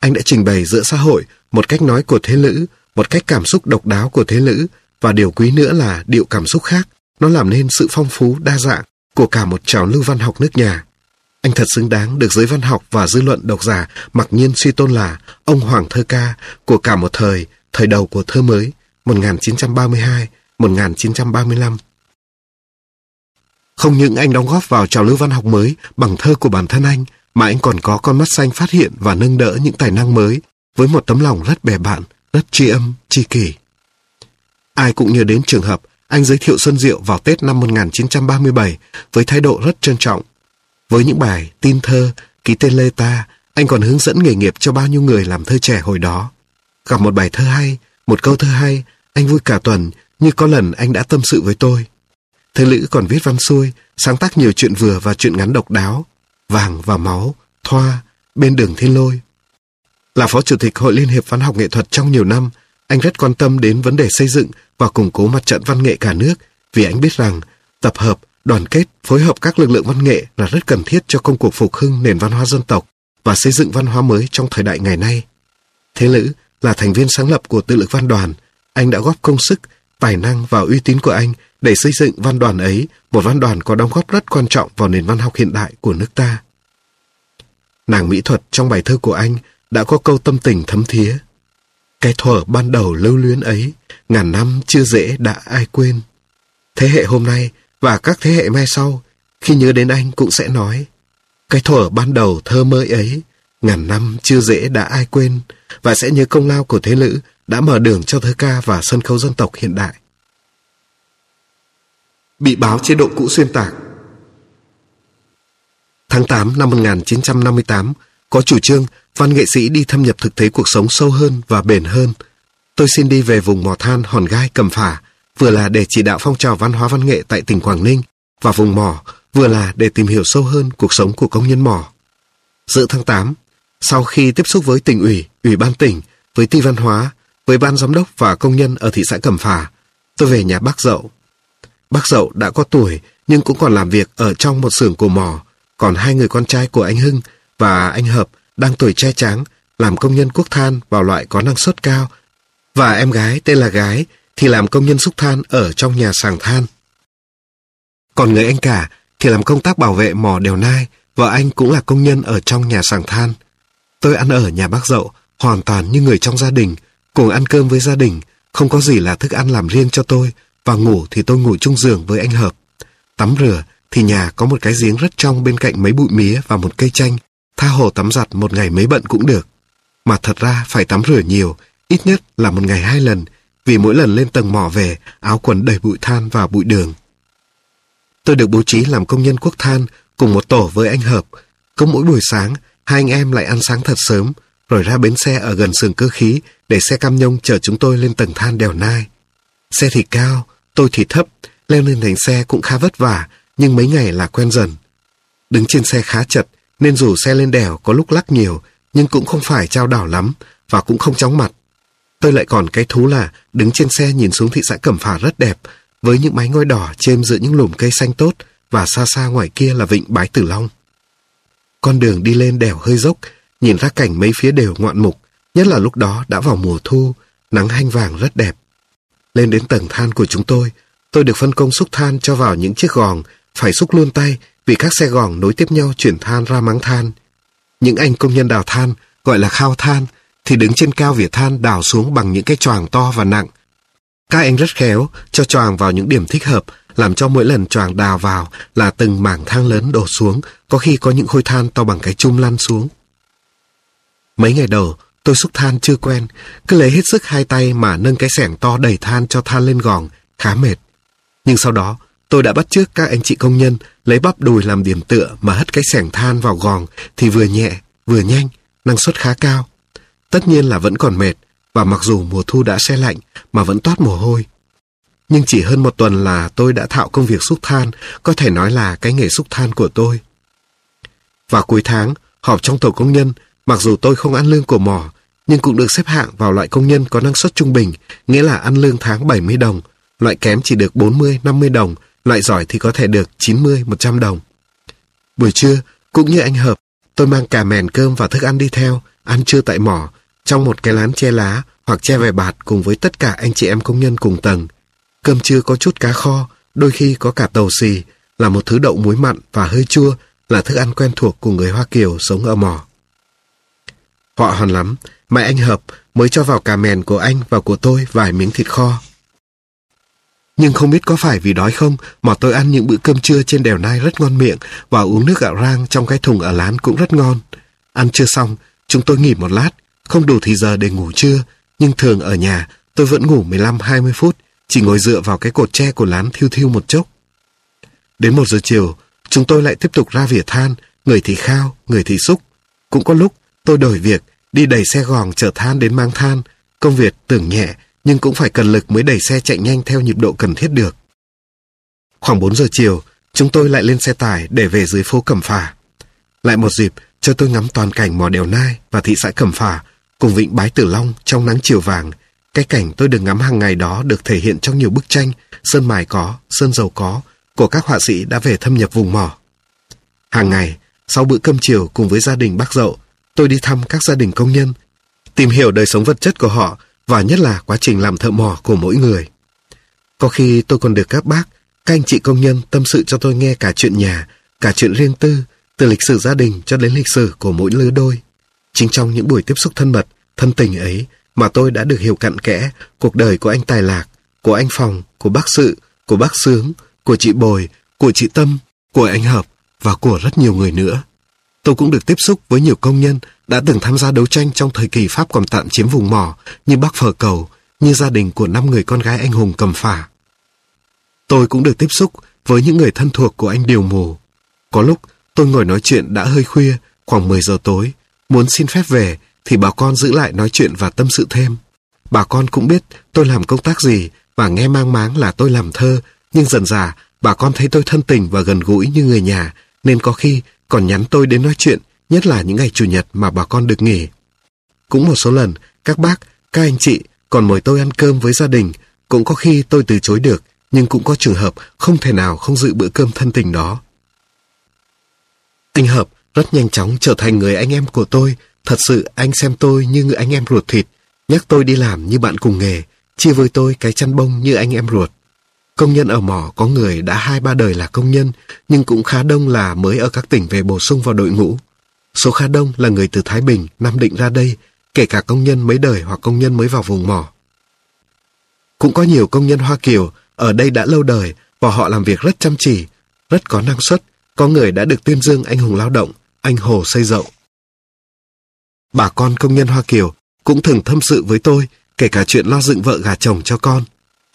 Anh đã trình bày giữa xã hội một cách nói của thế lữ, một cách cảm xúc độc đáo của thế lữ, và điều quý nữa là điệu cảm xúc khác, nó làm nên sự phong phú, đa dạng của cả một trào lưu văn học nước nhà. Anh thật xứng đáng được giới văn học và dư luận độc giả mặc nhiên suy tôn là ông Hoàng thơ ca của cả một thời, thời đầu của thơ mới, 1932-1935. Không những anh đóng góp vào trào lưu văn học mới bằng thơ của bản thân anh, mà anh còn có con mắt xanh phát hiện và nâng đỡ những tài năng mới với một tấm lòng rất bè bạn, rất tri âm, tri kỷ. Ai cũng nhớ đến trường hợp anh giới thiệu Xuân Diệu vào Tết năm 1937 với thái độ rất trân trọng. Với những bài tin thơ, ký tên Lê Ta, anh còn hướng dẫn nghề nghiệp cho bao nhiêu người làm thơ trẻ hồi đó. Gặp một bài thơ hay, một câu thơ hay, anh vui cả tuần như có lần anh đã tâm sự với tôi. Thơ Lữ còn viết văn xuôi, sáng tác nhiều chuyện vừa và chuyện ngắn độc đáo, Vàng và Máu, Thoa, Bên đường Thiên Lôi. Là Phó Chủ tịch Hội Liên hiệp Văn học Nghệ thuật trong nhiều năm, anh rất quan tâm đến vấn đề xây dựng và củng cố mặt trận văn nghệ cả nước vì anh biết rằng tập hợp, đoàn kết, phối hợp các lực lượng văn nghệ là rất cần thiết cho công cuộc phục hưng nền văn hóa dân tộc và xây dựng văn hóa mới trong thời đại ngày nay. Thế Lữ là thành viên sáng lập của tự lực văn đoàn, anh đã góp công sức, tài năng và uy tín của anh để xây dựng văn đoàn ấy, một văn đoàn có đóng góp rất quan trọng vào nền văn học hiện đại của nước ta. Nàng mỹ thuật trong bài thơ của anh đã có câu tâm tình thấm thía. Cái thuở ban đầu lưu luyến ấy, ngàn năm chưa dễ đã ai quên. Thế hệ hôm nay và các thế hệ mai sau, khi nhớ đến anh cũng sẽ nói, cái thuở ban đầu thơ mơ ấy, ngàn năm chưa dễ đã ai quên, và sẽ nhớ công lao của thế lữ đã mở đường cho thơ ca và sân khấu dân tộc hiện đại. Bị báo chế độ cũ xuyên tạc Tháng 8 năm 1958, có chủ trương văn nghệ sĩ đi thâm nhập thực tế cuộc sống sâu hơn và bền hơn. Tôi xin đi về vùng mỏ than Hòn Gai Cầm Phả, vừa là để chỉ đạo phong trào văn hóa văn nghệ tại tỉnh Quảng Ninh, và vùng mỏ vừa là để tìm hiểu sâu hơn cuộc sống của công nhân mỏ. Giữa tháng 8, sau khi tiếp xúc với tỉnh ủy, ủy ban tỉnh, với ti văn hóa, với ban giám đốc và công nhân ở thị xã Cẩm Phả. Tôi về nhà bác Dậu. Bác Dậu đã có tuổi nhưng cũng còn làm việc ở trong một xưởng cổ mỏ. Còn hai người con trai của anh Hưng và anh Hợp đang tuổi trai tráng làm công nhân quốc than vào loại có năng suất cao. Và em gái tên là Gái thì làm công nhân xúc than ở trong nhà sàng than. Còn người anh cả thì làm công tác bảo vệ mỏ đèo nai, vợ anh cũng là công nhân ở trong nhà sàng than. Tôi ăn ở nhà bác dậu, hoàn toàn như người trong gia đình, cùng ăn cơm với gia đình, không có gì là thức ăn làm riêng cho tôi, và ngủ thì tôi ngủ chung giường với anh Hợp. Tắm rửa thì nhà có một cái giếng rất trong bên cạnh mấy bụi mía và một cây chanh, tha hồ tắm giặt một ngày mấy bận cũng được. Mà thật ra phải tắm rửa nhiều, ít nhất là một ngày hai lần, vì mỗi lần lên tầng mỏ về, áo quần đầy bụi than và bụi đường. Tôi được bố trí làm công nhân quốc than cùng một tổ với anh Hợp. Cứ mỗi buổi sáng, hai anh em lại ăn sáng thật sớm, rồi ra bến xe ở gần sườn cơ khí để xe cam nhông chở chúng tôi lên tầng than đèo Nai. Xe thì cao, tôi thì thấp, leo lên thành xe cũng khá vất vả, nhưng mấy ngày là quen dần. Đứng trên xe khá chật, nên dù xe lên đèo có lúc lắc nhiều, nhưng cũng không phải trao đảo lắm, và cũng không chóng mặt. Tôi lại còn cái thú là đứng trên xe nhìn xuống thị xã Cẩm Phả rất đẹp, với những mái ngôi đỏ chêm giữa những lùm cây xanh tốt và xa xa ngoài kia là vịnh Bái Tử Long. Con đường đi lên đèo hơi dốc, nhìn ra cảnh mấy phía đều ngoạn mục, nhất là lúc đó đã vào mùa thu, nắng hanh vàng rất đẹp. Lên đến tầng than của chúng tôi, tôi được phân công xúc than cho vào những chiếc gòn, phải xúc luôn tay vì các xe gòn nối tiếp nhau chuyển than ra máng than. Những anh công nhân đào than, gọi là khao than, thì đứng trên cao vỉa than đào xuống bằng những cái choàng to và nặng, các anh rất khéo cho choàng vào những điểm thích hợp, làm cho mỗi lần choàng đào vào là từng mảng than lớn đổ xuống, có khi có những khối than to bằng cái chum lăn xuống. Mấy ngày đầu, tôi xúc than chưa quen, cứ lấy hết sức hai tay mà nâng cái xẻng to đầy than cho than lên gòn, khá mệt. Nhưng sau đó, tôi đã bắt trước các anh chị công nhân lấy bắp đùi làm điểm tựa mà hất cái xẻng than vào gòn thì vừa nhẹ, vừa nhanh, năng suất khá cao. Tất nhiên là vẫn còn mệt, và mặc dù mùa thu đã xe lạnh mà vẫn toát mồ hôi. Nhưng chỉ hơn một tuần là tôi đã thạo công việc xúc than, có thể nói là cái nghề xúc than của tôi. Vào cuối tháng, họp trong tổ công nhân, mặc dù tôi không ăn lương của mỏ, nhưng cũng được xếp hạng vào loại công nhân có năng suất trung bình, nghĩa là ăn lương tháng 70 đồng, loại kém chỉ được 40-50 đồng, loại giỏi thì có thể được 90-100 đồng. Buổi trưa, cũng như anh Hợp, tôi mang cả mèn cơm và thức ăn đi theo, ăn trưa tại mỏ, trong một cái lán che lá hoặc che vải bạt cùng với tất cả anh chị em công nhân cùng tầng. Cơm trưa có chút cá kho, đôi khi có cả tàu xì, là một thứ đậu muối mặn và hơi chua, là thức ăn quen thuộc của người Hoa Kiều sống ở mỏ. Họ hòn lắm, mẹ anh Hợp mới cho vào cà mèn của anh và của tôi vài miếng thịt kho. Nhưng không biết có phải vì đói không mà tôi ăn những bữa cơm trưa trên đèo Nai rất ngon miệng và uống nước gạo rang trong cái thùng ở lán cũng rất ngon. Ăn chưa xong, chúng tôi nghỉ một lát không đủ thì giờ để ngủ trưa, nhưng thường ở nhà tôi vẫn ngủ 15-20 phút, chỉ ngồi dựa vào cái cột tre của lán thiêu thiêu một chốc. Đến một giờ chiều, chúng tôi lại tiếp tục ra vỉa than, người thì khao, người thì xúc. Cũng có lúc tôi đổi việc, đi đẩy xe gòn chở than đến mang than. Công việc tưởng nhẹ, nhưng cũng phải cần lực mới đẩy xe chạy nhanh theo nhịp độ cần thiết được. Khoảng 4 giờ chiều, chúng tôi lại lên xe tải để về dưới phố Cẩm Phả. Lại một dịp cho tôi ngắm toàn cảnh mỏ đèo Nai và thị xã Cẩm Phả cùng vịnh Bái Tử Long trong nắng chiều vàng. Cái cảnh tôi được ngắm hàng ngày đó được thể hiện trong nhiều bức tranh, sơn mài có, sơn dầu có, của các họa sĩ đã về thâm nhập vùng mỏ. Hàng ngày, sau bữa cơm chiều cùng với gia đình bác dậu, tôi đi thăm các gia đình công nhân, tìm hiểu đời sống vật chất của họ và nhất là quá trình làm thợ mỏ của mỗi người. Có khi tôi còn được các bác, các anh chị công nhân tâm sự cho tôi nghe cả chuyện nhà, cả chuyện riêng tư, từ lịch sử gia đình cho đến lịch sử của mỗi lứa đôi. Chính trong những buổi tiếp xúc thân mật, thân tình ấy mà tôi đã được hiểu cặn kẽ cuộc đời của anh Tài Lạc, của anh Phòng, của bác Sự, của bác Sướng, của chị Bồi, của chị Tâm, của anh Hợp và của rất nhiều người nữa. Tôi cũng được tiếp xúc với nhiều công nhân đã từng tham gia đấu tranh trong thời kỳ Pháp còn tạm chiếm vùng mỏ như bác Phở Cầu, như gia đình của năm người con gái anh hùng cầm phả. Tôi cũng được tiếp xúc với những người thân thuộc của anh Điều Mù. Có lúc tôi ngồi nói chuyện đã hơi khuya, khoảng 10 giờ tối, Muốn xin phép về thì bà con giữ lại nói chuyện và tâm sự thêm. Bà con cũng biết tôi làm công tác gì và nghe mang máng là tôi làm thơ, nhưng dần dà bà con thấy tôi thân tình và gần gũi như người nhà, nên có khi còn nhắn tôi đến nói chuyện, nhất là những ngày Chủ nhật mà bà con được nghỉ. Cũng một số lần, các bác, các anh chị còn mời tôi ăn cơm với gia đình. Cũng có khi tôi từ chối được, nhưng cũng có trường hợp không thể nào không dự bữa cơm thân tình đó. Anh Hợp rất nhanh chóng trở thành người anh em của tôi. Thật sự anh xem tôi như người anh em ruột thịt, nhắc tôi đi làm như bạn cùng nghề, chia với tôi cái chăn bông như anh em ruột. Công nhân ở mỏ có người đã hai ba đời là công nhân, nhưng cũng khá đông là mới ở các tỉnh về bổ sung vào đội ngũ. Số khá đông là người từ Thái Bình, Nam Định ra đây, kể cả công nhân mấy đời hoặc công nhân mới vào vùng mỏ. Cũng có nhiều công nhân Hoa Kiều ở đây đã lâu đời và họ làm việc rất chăm chỉ, rất có năng suất, có người đã được tuyên dương anh hùng lao động, anh Hồ xây dậu. Bà con công nhân Hoa Kiều cũng thường thâm sự với tôi, kể cả chuyện lo dựng vợ gà chồng cho con.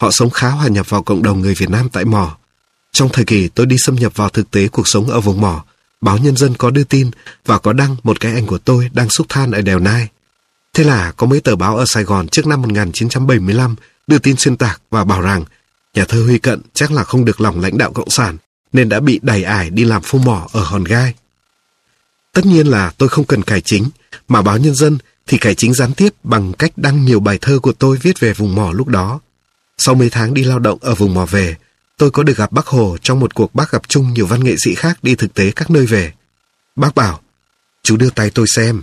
Họ sống khá hòa nhập vào cộng đồng người Việt Nam tại mỏ. Trong thời kỳ tôi đi xâm nhập vào thực tế cuộc sống ở vùng mỏ, báo Nhân dân có đưa tin và có đăng một cái ảnh của tôi đang xúc than ở đèo Nai. Thế là có mấy tờ báo ở Sài Gòn trước năm 1975 đưa tin xuyên tạc và bảo rằng nhà thơ Huy Cận chắc là không được lòng lãnh đạo Cộng sản nên đã bị đẩy ải đi làm phu mỏ ở Hòn Gai. Tất nhiên là tôi không cần cải chính, mà báo Nhân dân thì cải chính gián tiếp bằng cách đăng nhiều bài thơ của tôi viết về vùng mỏ lúc đó. Sau mấy tháng đi lao động ở vùng mỏ về, tôi có được gặp bác Hồ trong một cuộc bác gặp chung nhiều văn nghệ sĩ khác đi thực tế các nơi về. Bác bảo, chú đưa tay tôi xem.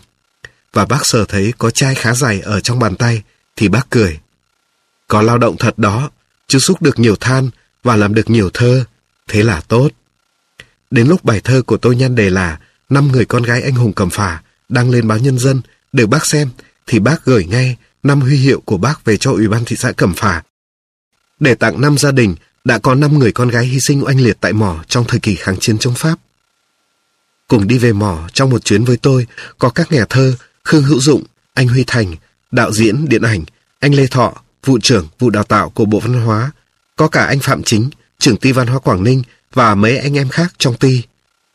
Và bác sờ thấy có chai khá dày ở trong bàn tay, thì bác cười. Có lao động thật đó, chú xúc được nhiều than và làm được nhiều thơ, thế là tốt. Đến lúc bài thơ của tôi nhan đề là năm người con gái anh hùng cầm phả đăng lên báo nhân dân để bác xem, thì bác gửi ngay năm huy hiệu của bác về cho Ủy ban thị xã Cẩm Phả. Để tặng năm gia đình đã có năm người con gái hy sinh oanh liệt tại mỏ trong thời kỳ kháng chiến chống Pháp. Cùng đi về mỏ trong một chuyến với tôi có các nhà thơ Khương Hữu Dụng, anh Huy Thành, đạo diễn điện ảnh, anh Lê Thọ, vụ trưởng vụ đào tạo của Bộ Văn hóa, có cả anh Phạm Chính, trưởng ty văn hóa Quảng Ninh và mấy anh em khác trong ty.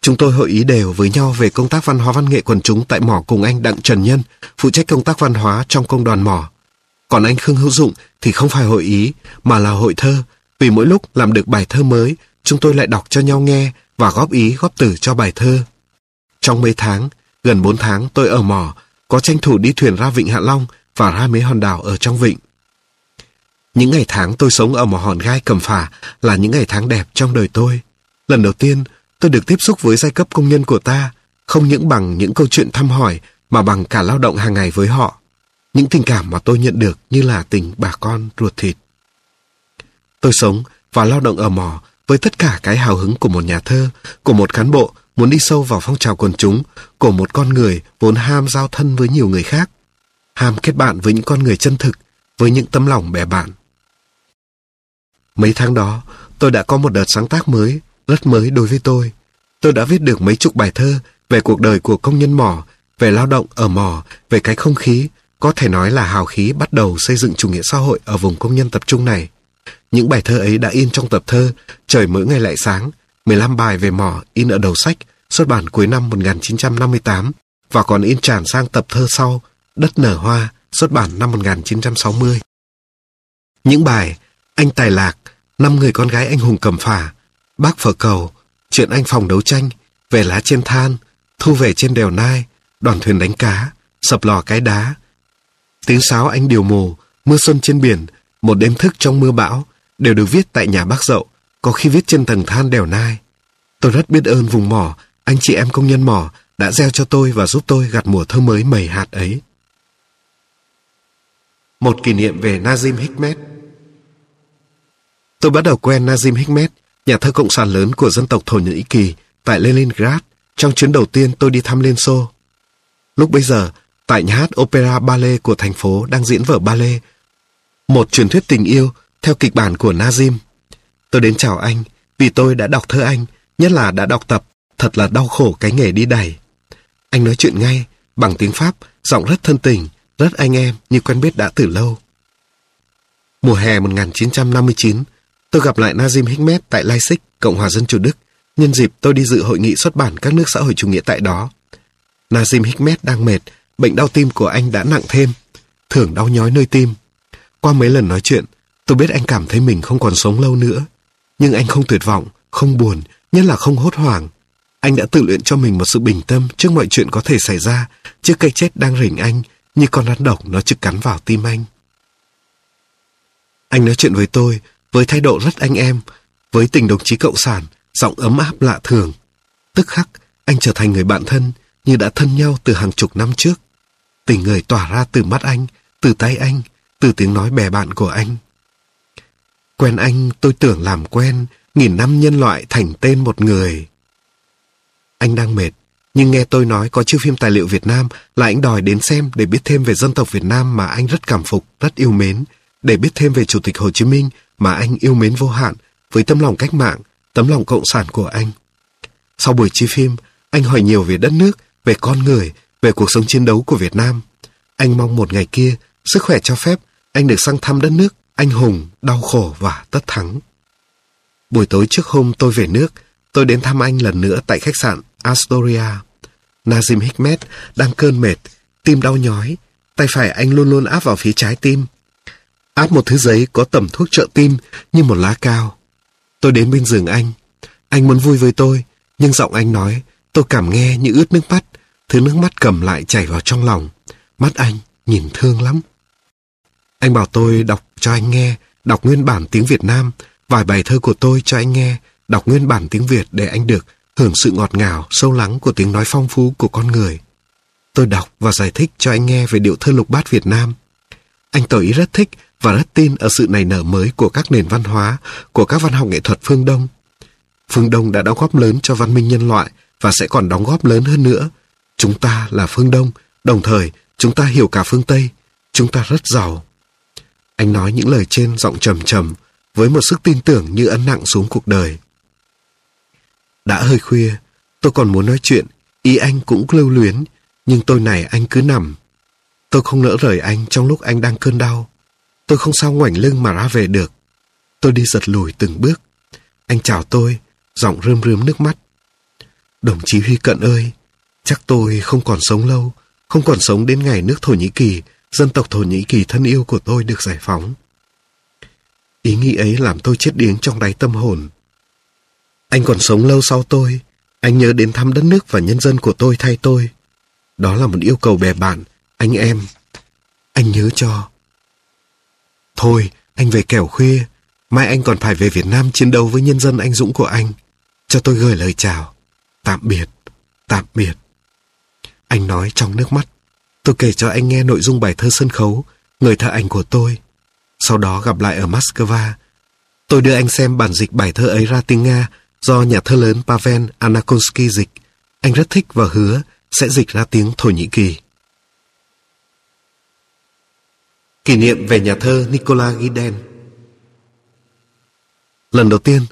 Chúng tôi hội ý đều với nhau về công tác văn hóa văn nghệ quần chúng tại mỏ cùng anh Đặng Trần Nhân, phụ trách công tác văn hóa trong công đoàn mỏ. Còn anh Khương Hữu Dụng thì không phải hội ý, mà là hội thơ. Vì mỗi lúc làm được bài thơ mới, chúng tôi lại đọc cho nhau nghe và góp ý góp từ cho bài thơ. Trong mấy tháng, gần 4 tháng tôi ở mỏ, có tranh thủ đi thuyền ra vịnh Hạ Long và ra mấy hòn đảo ở trong vịnh. Những ngày tháng tôi sống ở một hòn gai cầm phả là những ngày tháng đẹp trong đời tôi. Lần đầu tiên, tôi được tiếp xúc với giai cấp công nhân của ta, không những bằng những câu chuyện thăm hỏi mà bằng cả lao động hàng ngày với họ. Những tình cảm mà tôi nhận được như là tình bà con ruột thịt. Tôi sống và lao động ở mỏ với tất cả cái hào hứng của một nhà thơ, của một cán bộ muốn đi sâu vào phong trào quần chúng, của một con người vốn ham giao thân với nhiều người khác, ham kết bạn với những con người chân thực, với những tấm lòng bè bạn. Mấy tháng đó, tôi đã có một đợt sáng tác mới, rất mới đối với tôi. Tôi đã viết được mấy chục bài thơ về cuộc đời của công nhân mỏ, về lao động ở mỏ, về cái không khí, có thể nói là hào khí bắt đầu xây dựng chủ nghĩa xã hội ở vùng công nhân tập trung này. Những bài thơ ấy đã in trong tập thơ Trời mỗi ngày lại sáng, 15 bài về mỏ in ở đầu sách, xuất bản cuối năm 1958 và còn in tràn sang tập thơ sau Đất nở hoa, xuất bản năm 1960. Những bài Anh Tài Lạc, Năm người con gái anh hùng cầm phả, Bác phở cầu, Chuyện anh phòng đấu tranh, Về lá trên than, Thu về trên đèo Nai, Đoàn thuyền đánh cá, Sập lò cái đá, Tiếng sáo anh điều mù, Mưa xuân trên biển, một đêm thức trong mưa bão, đều được viết tại nhà bác dậu, có khi viết trên tầng than đèo Nai. Tôi rất biết ơn vùng mỏ, anh chị em công nhân mỏ đã gieo cho tôi và giúp tôi gặt mùa thơ mới mầy hạt ấy. Một kỷ niệm về Nazim Hikmet Tôi bắt đầu quen Nazim Hikmet, nhà thơ cộng sản lớn của dân tộc Thổ Nhĩ Kỳ tại Leningrad trong chuyến đầu tiên tôi đi thăm Liên Xô. Lúc bấy giờ, tại nhà hát Opera Ballet của thành phố đang diễn vở ballet, một truyền thuyết tình yêu theo kịch bản của Nazim. Tôi đến chào anh vì tôi đã đọc thơ anh, nhất là đã đọc tập Thật là đau khổ cái nghề đi đẩy. Anh nói chuyện ngay, bằng tiếng Pháp, giọng rất thân tình, rất anh em như quen biết đã từ lâu. Mùa hè 1959, tôi gặp lại Nazim Hikmet tại Leipzig, Cộng hòa Dân chủ Đức, nhân dịp tôi đi dự hội nghị xuất bản các nước xã hội chủ nghĩa tại đó. Nazim Hikmet đang mệt, bệnh đau tim của anh đã nặng thêm, thường đau nhói nơi tim. Qua mấy lần nói chuyện, tôi biết anh cảm thấy mình không còn sống lâu nữa. Nhưng anh không tuyệt vọng, không buồn, nhất là không hốt hoảng. Anh đã tự luyện cho mình một sự bình tâm trước mọi chuyện có thể xảy ra, trước cái chết đang rình anh, như con rắn độc nó trực cắn vào tim anh. Anh nói chuyện với tôi với thái độ rất anh em, với tình đồng chí cộng sản, giọng ấm áp lạ thường. Tức khắc, anh trở thành người bạn thân như đã thân nhau từ hàng chục năm trước. Tình người tỏa ra từ mắt anh, từ tay anh, từ tiếng nói bè bạn của anh. Quen anh tôi tưởng làm quen, nghìn năm nhân loại thành tên một người. Anh đang mệt, nhưng nghe tôi nói có chiếu phim tài liệu Việt Nam là anh đòi đến xem để biết thêm về dân tộc Việt Nam mà anh rất cảm phục, rất yêu mến, để biết thêm về Chủ tịch Hồ Chí Minh mà anh yêu mến vô hạn với tấm lòng cách mạng, tấm lòng cộng sản của anh. Sau buổi chiếu phim, anh hỏi nhiều về đất nước, về con người, về cuộc sống chiến đấu của Việt Nam. Anh mong một ngày kia, sức khỏe cho phép, anh được sang thăm đất nước, anh hùng, đau khổ và tất thắng. Buổi tối trước hôm tôi về nước, tôi đến thăm anh lần nữa tại khách sạn Astoria. Nazim Hikmet đang cơn mệt, tim đau nhói, tay phải anh luôn luôn áp vào phía trái tim. Áp một thứ giấy có tẩm thuốc trợ tim như một lá cao. Tôi đến bên giường anh. Anh muốn vui với tôi, nhưng giọng anh nói, tôi cảm nghe như ướt nước mắt, thứ nước mắt cầm lại chảy vào trong lòng. Mắt anh nhìn thương lắm. Anh bảo tôi đọc cho anh nghe, đọc nguyên bản tiếng Việt Nam, vài bài thơ của tôi cho anh nghe, đọc nguyên bản tiếng Việt để anh được hưởng sự ngọt ngào, sâu lắng của tiếng nói phong phú của con người. Tôi đọc và giải thích cho anh nghe về điệu thơ lục bát Việt Nam. Anh tỏ ý rất thích và rất tin ở sự nảy nở mới của các nền văn hóa, của các văn học nghệ thuật phương Đông. Phương Đông đã đóng góp lớn cho văn minh nhân loại và sẽ còn đóng góp lớn hơn nữa. Chúng ta là phương Đông, đồng thời chúng ta hiểu cả phương Tây. Chúng ta rất giàu. Anh nói những lời trên giọng trầm trầm, với một sức tin tưởng như ấn nặng xuống cuộc đời. Đã hơi khuya, tôi còn muốn nói chuyện, ý anh cũng lưu luyến, nhưng tôi này anh cứ nằm. Tôi không nỡ rời anh trong lúc anh đang cơn đau. Tôi không sao ngoảnh lưng mà ra về được. Tôi đi giật lùi từng bước. Anh chào tôi, giọng rơm rớm nước mắt. Đồng chí Huy Cận ơi, chắc tôi không còn sống lâu, không còn sống đến ngày nước Thổ Nhĩ Kỳ, dân tộc Thổ Nhĩ Kỳ thân yêu của tôi được giải phóng. Ý nghĩ ấy làm tôi chết điếng trong đáy tâm hồn. Anh còn sống lâu sau tôi, anh nhớ đến thăm đất nước và nhân dân của tôi thay tôi. Đó là một yêu cầu bè bạn, anh em. Anh nhớ cho. Thôi, anh về kẻo khuya, mai anh còn phải về Việt Nam chiến đấu với nhân dân anh dũng của anh. Cho tôi gửi lời chào. Tạm biệt, tạm biệt. Anh nói trong nước mắt. Tôi kể cho anh nghe nội dung bài thơ sân khấu, người thợ ảnh của tôi. Sau đó gặp lại ở Moscow. Tôi đưa anh xem bản dịch bài thơ ấy ra tiếng Nga do nhà thơ lớn Pavel Anakonsky dịch. Anh rất thích và hứa sẽ dịch ra tiếng Thổ Nhĩ Kỳ. Kỷ niệm về nhà thơ Nicola Giden Lần đầu tiên,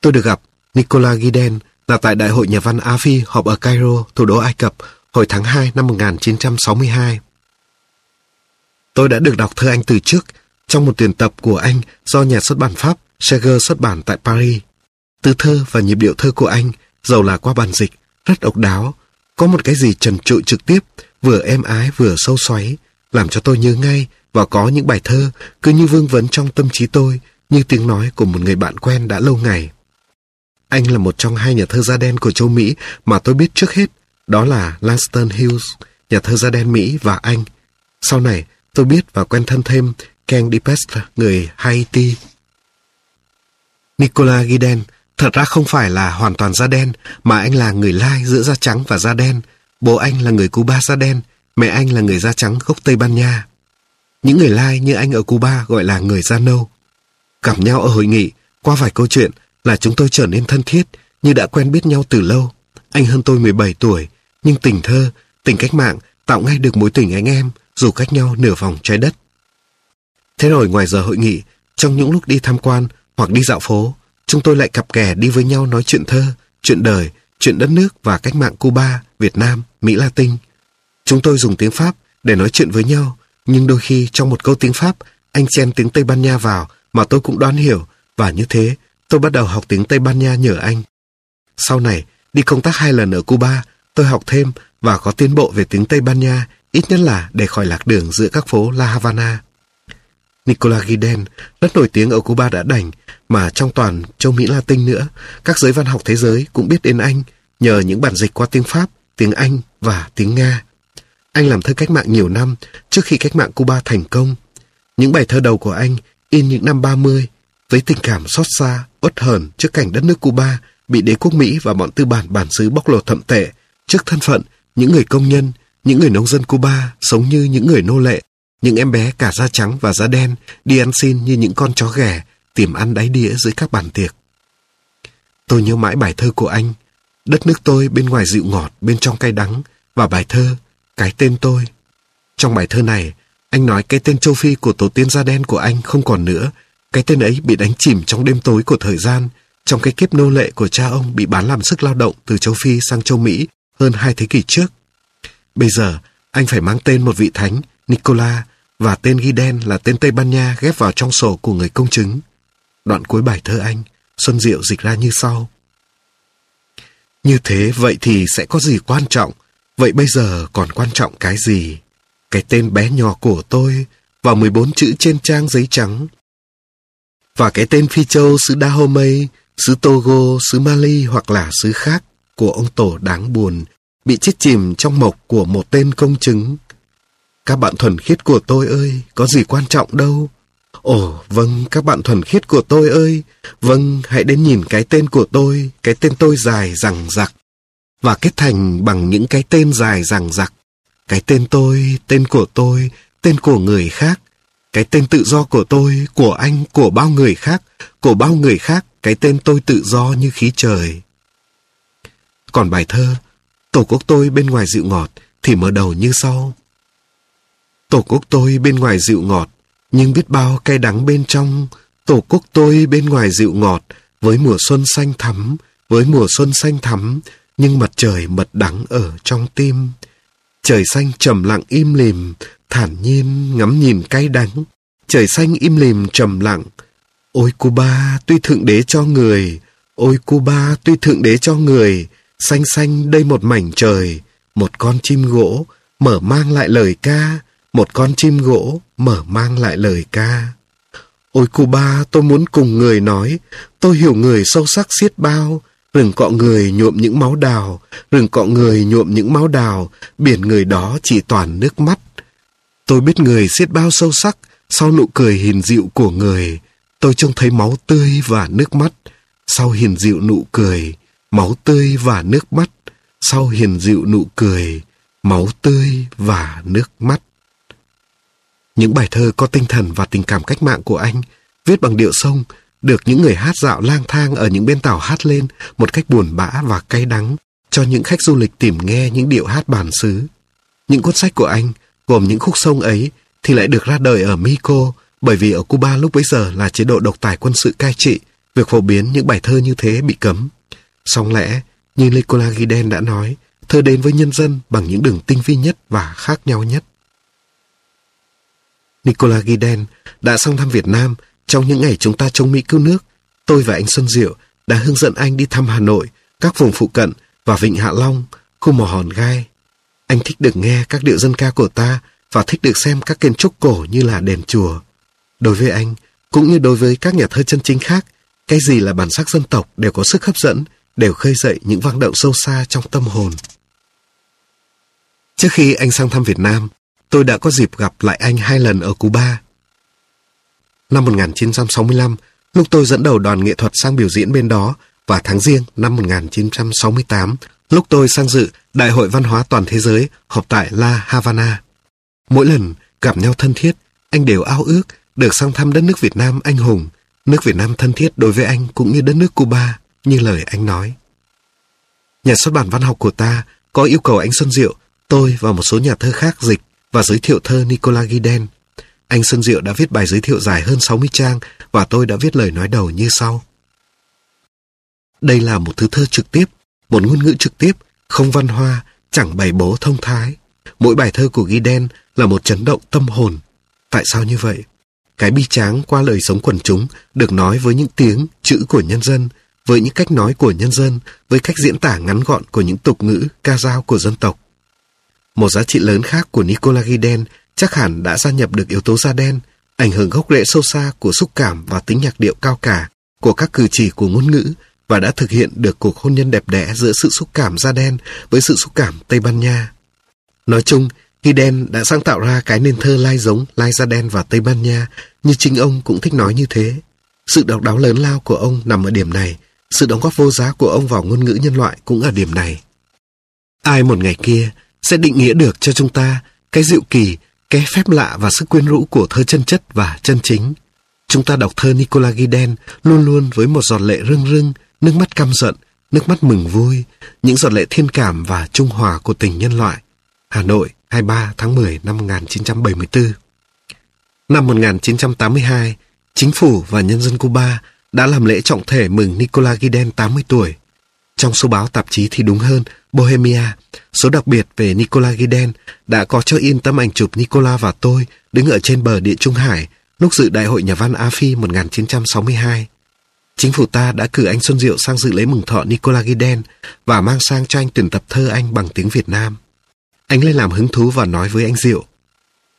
tôi được gặp Nicola Giden là tại Đại hội Nhà văn Á Phi họp ở Cairo, thủ đô Ai Cập, hồi tháng 2 năm 1962. Tôi đã được đọc thơ anh từ trước trong một tuyển tập của anh do nhà xuất bản Pháp Seger xuất bản tại Paris. Từ thơ và nhịp điệu thơ của anh, dầu là qua bản dịch, rất độc đáo, có một cái gì trần trụi trực tiếp, vừa êm ái vừa sâu xoáy, làm cho tôi nhớ ngay và có những bài thơ cứ như vương vấn trong tâm trí tôi, như tiếng nói của một người bạn quen đã lâu ngày. Anh là một trong hai nhà thơ da đen của châu Mỹ mà tôi biết trước hết, đó là Langston Hughes, nhà thơ da đen Mỹ và anh. Sau này, tôi biết và quen thân thêm Ken DePest, người Haiti. Nicola Giden thật ra không phải là hoàn toàn da đen, mà anh là người lai giữa da trắng và da đen. Bố anh là người Cuba da đen, mẹ anh là người da trắng gốc Tây Ban Nha. Những người lai như anh ở Cuba gọi là người da nâu. Gặp nhau ở hội nghị, qua vài câu chuyện là chúng tôi trở nên thân thiết, như đã quen biết nhau từ lâu. Anh hơn tôi 17 tuổi, nhưng tình thơ, tình cách mạng tạo ngay được mối tình anh em, dù cách nhau nửa vòng trái đất. Thế rồi ngoài giờ hội nghị, trong những lúc đi tham quan hoặc đi dạo phố, chúng tôi lại cặp kè đi với nhau nói chuyện thơ, chuyện đời, chuyện đất nước và cách mạng Cuba, Việt Nam, Mỹ Latin. Chúng tôi dùng tiếng Pháp để nói chuyện với nhau, nhưng đôi khi trong một câu tiếng Pháp, anh chen tiếng Tây Ban Nha vào mà tôi cũng đoán hiểu, và như thế tôi bắt đầu học tiếng Tây Ban Nha nhờ anh. Sau này, đi công tác hai lần ở Cuba, tôi học thêm và có tiến bộ về tiếng Tây Ban Nha, ít nhất là để khỏi lạc đường giữa các phố La Havana. Nicola Giden rất nổi tiếng ở Cuba đã đành, mà trong toàn châu Mỹ Latin nữa, các giới văn học thế giới cũng biết đến anh nhờ những bản dịch qua tiếng Pháp, tiếng Anh và tiếng Nga. Anh làm thơ cách mạng nhiều năm trước khi cách mạng Cuba thành công. Những bài thơ đầu của anh in những năm 30 với tình cảm xót xa, uất hờn trước cảnh đất nước Cuba bị đế quốc Mỹ và bọn tư bản bản xứ bóc lột thậm tệ trước thân phận những người công nhân, những người nông dân Cuba sống như những người nô lệ, những em bé cả da trắng và da đen đi ăn xin như những con chó ghẻ tìm ăn đáy đĩa dưới các bàn tiệc. Tôi nhớ mãi bài thơ của anh, đất nước tôi bên ngoài dịu ngọt, bên trong cay đắng, và bài thơ, cái tên tôi. Trong bài thơ này, anh nói cái tên châu Phi của tổ tiên da đen của anh không còn nữa, cái tên ấy bị đánh chìm trong đêm tối của thời gian, trong cái kiếp nô lệ của cha ông bị bán làm sức lao động từ châu Phi sang châu Mỹ hơn hai thế kỷ trước. Bây giờ, anh phải mang tên một vị thánh, Nicola, và tên ghi đen là tên Tây Ban Nha ghép vào trong sổ của người công chứng. Đoạn cuối bài thơ anh, Xuân Diệu dịch ra như sau. Như thế vậy thì sẽ có gì quan trọng? Vậy bây giờ còn quan trọng cái gì? Cái tên bé nhỏ của tôi và 14 chữ trên trang giấy trắng. Và cái tên Phi Châu xứ Dahomey, xứ Togo, xứ Mali hoặc là xứ khác của ông Tổ đáng buồn bị chết chìm trong mộc của một tên công chứng. Các bạn thuần khiết của tôi ơi, có gì quan trọng đâu. Ồ, vâng, các bạn thuần khiết của tôi ơi. Vâng, hãy đến nhìn cái tên của tôi, cái tên tôi dài rằng giặc. Và kết thành bằng những cái tên dài rằng giặc. Cái tên tôi, tên của tôi, tên của người khác. Cái tên tự do của tôi, của anh, của bao người khác, của bao người khác, cái tên tôi tự do như khí trời. Còn bài thơ, Tổ quốc tôi bên ngoài dịu ngọt, thì mở đầu như sau. Tổ quốc tôi bên ngoài dịu ngọt, nhưng biết bao cay đắng bên trong. Tổ quốc tôi bên ngoài dịu ngọt, với mùa xuân xanh thắm, với mùa xuân xanh thắm, nhưng mặt trời mật đắng ở trong tim. Trời xanh trầm lặng im lìm, thản nhiên ngắm nhìn cay đắng. Trời xanh im lìm trầm lặng. Ôi Cuba, tuy thượng đế cho người, ôi Cuba, tuy thượng đế cho người, xanh xanh đây một mảnh trời, một con chim gỗ, mở mang lại lời ca, một con chim gỗ mở mang lại lời ca. Ôi Cuba, tôi muốn cùng người nói, tôi hiểu người sâu sắc xiết bao, rừng cọ người nhuộm những máu đào, rừng cọ người nhuộm những máu đào, biển người đó chỉ toàn nước mắt. Tôi biết người xiết bao sâu sắc, sau nụ cười hiền dịu của người, tôi trông thấy máu tươi và nước mắt, sau hiền dịu nụ cười, máu tươi và nước mắt, sau hiền dịu nụ cười, máu tươi và nước mắt. Những bài thơ có tinh thần và tình cảm cách mạng của anh, viết bằng điệu sông, được những người hát dạo lang thang ở những bên tàu hát lên một cách buồn bã và cay đắng cho những khách du lịch tìm nghe những điệu hát bản xứ. Những cuốn sách của anh, gồm những khúc sông ấy, thì lại được ra đời ở Mico, bởi vì ở Cuba lúc bấy giờ là chế độ độc tài quân sự cai trị, việc phổ biến những bài thơ như thế bị cấm. Song lẽ, như Nicola Giden đã nói, thơ đến với nhân dân bằng những đường tinh vi nhất và khác nhau nhất. Nicola Giden đã sang thăm Việt Nam trong những ngày chúng ta chống Mỹ cứu nước. Tôi và anh Xuân Diệu đã hướng dẫn anh đi thăm Hà Nội, các vùng phụ cận và Vịnh Hạ Long, khu mỏ hòn gai. Anh thích được nghe các điệu dân ca của ta và thích được xem các kiến trúc cổ như là đền chùa. Đối với anh, cũng như đối với các nhà thơ chân chính khác, cái gì là bản sắc dân tộc đều có sức hấp dẫn, đều khơi dậy những vang động sâu xa trong tâm hồn. Trước khi anh sang thăm Việt Nam, tôi đã có dịp gặp lại anh hai lần ở Cuba. Năm 1965, lúc tôi dẫn đầu đoàn nghệ thuật sang biểu diễn bên đó, và tháng riêng năm 1968, lúc tôi sang dự Đại hội Văn hóa Toàn Thế giới họp tại La Havana. Mỗi lần gặp nhau thân thiết, anh đều ao ước được sang thăm đất nước Việt Nam anh hùng, nước Việt Nam thân thiết đối với anh cũng như đất nước Cuba, như lời anh nói. Nhà xuất bản văn học của ta có yêu cầu anh Xuân Diệu, tôi và một số nhà thơ khác dịch và giới thiệu thơ Nicola Giden. Anh Xuân Diệu đã viết bài giới thiệu dài hơn 60 trang và tôi đã viết lời nói đầu như sau. Đây là một thứ thơ trực tiếp, một ngôn ngữ trực tiếp, không văn hoa, chẳng bày bố thông thái. Mỗi bài thơ của Giden là một chấn động tâm hồn. Tại sao như vậy? Cái bi tráng qua lời sống quần chúng được nói với những tiếng, chữ của nhân dân, với những cách nói của nhân dân, với cách diễn tả ngắn gọn của những tục ngữ, ca dao của dân tộc. Một giá trị lớn khác của Nicola Giden chắc hẳn đã gia nhập được yếu tố da đen, ảnh hưởng gốc rễ sâu xa của xúc cảm và tính nhạc điệu cao cả, của các cử chỉ của ngôn ngữ và đã thực hiện được cuộc hôn nhân đẹp đẽ giữa sự xúc cảm da đen với sự xúc cảm Tây Ban Nha. Nói chung, Giden đã sáng tạo ra cái nền thơ lai giống lai da đen và Tây Ban Nha, như chính ông cũng thích nói như thế. Sự độc đáo lớn lao của ông nằm ở điểm này, sự đóng góp vô giá của ông vào ngôn ngữ nhân loại cũng ở điểm này. Ai một ngày kia sẽ định nghĩa được cho chúng ta cái dịu kỳ, cái phép lạ và sức quyến rũ của thơ chân chất và chân chính. Chúng ta đọc thơ Nicola Giden luôn luôn với một giọt lệ rưng rưng, nước mắt căm giận, nước mắt mừng vui, những giọt lệ thiên cảm và trung hòa của tình nhân loại. Hà Nội, 23 tháng 10 năm 1974. Năm 1982, chính phủ và nhân dân Cuba đã làm lễ trọng thể mừng Nicola Giden 80 tuổi. Trong số báo tạp chí thì đúng hơn, Bohemia, số đặc biệt về Nicola Giden đã có cho in tấm ảnh chụp Nicola và tôi đứng ở trên bờ địa Trung Hải lúc dự Đại hội Nhà văn Á Phi 1962. Chính phủ ta đã cử anh Xuân Diệu sang dự lễ mừng thọ Nicola Giden và mang sang cho anh tuyển tập thơ anh bằng tiếng Việt Nam. Anh lên làm hứng thú và nói với anh Diệu.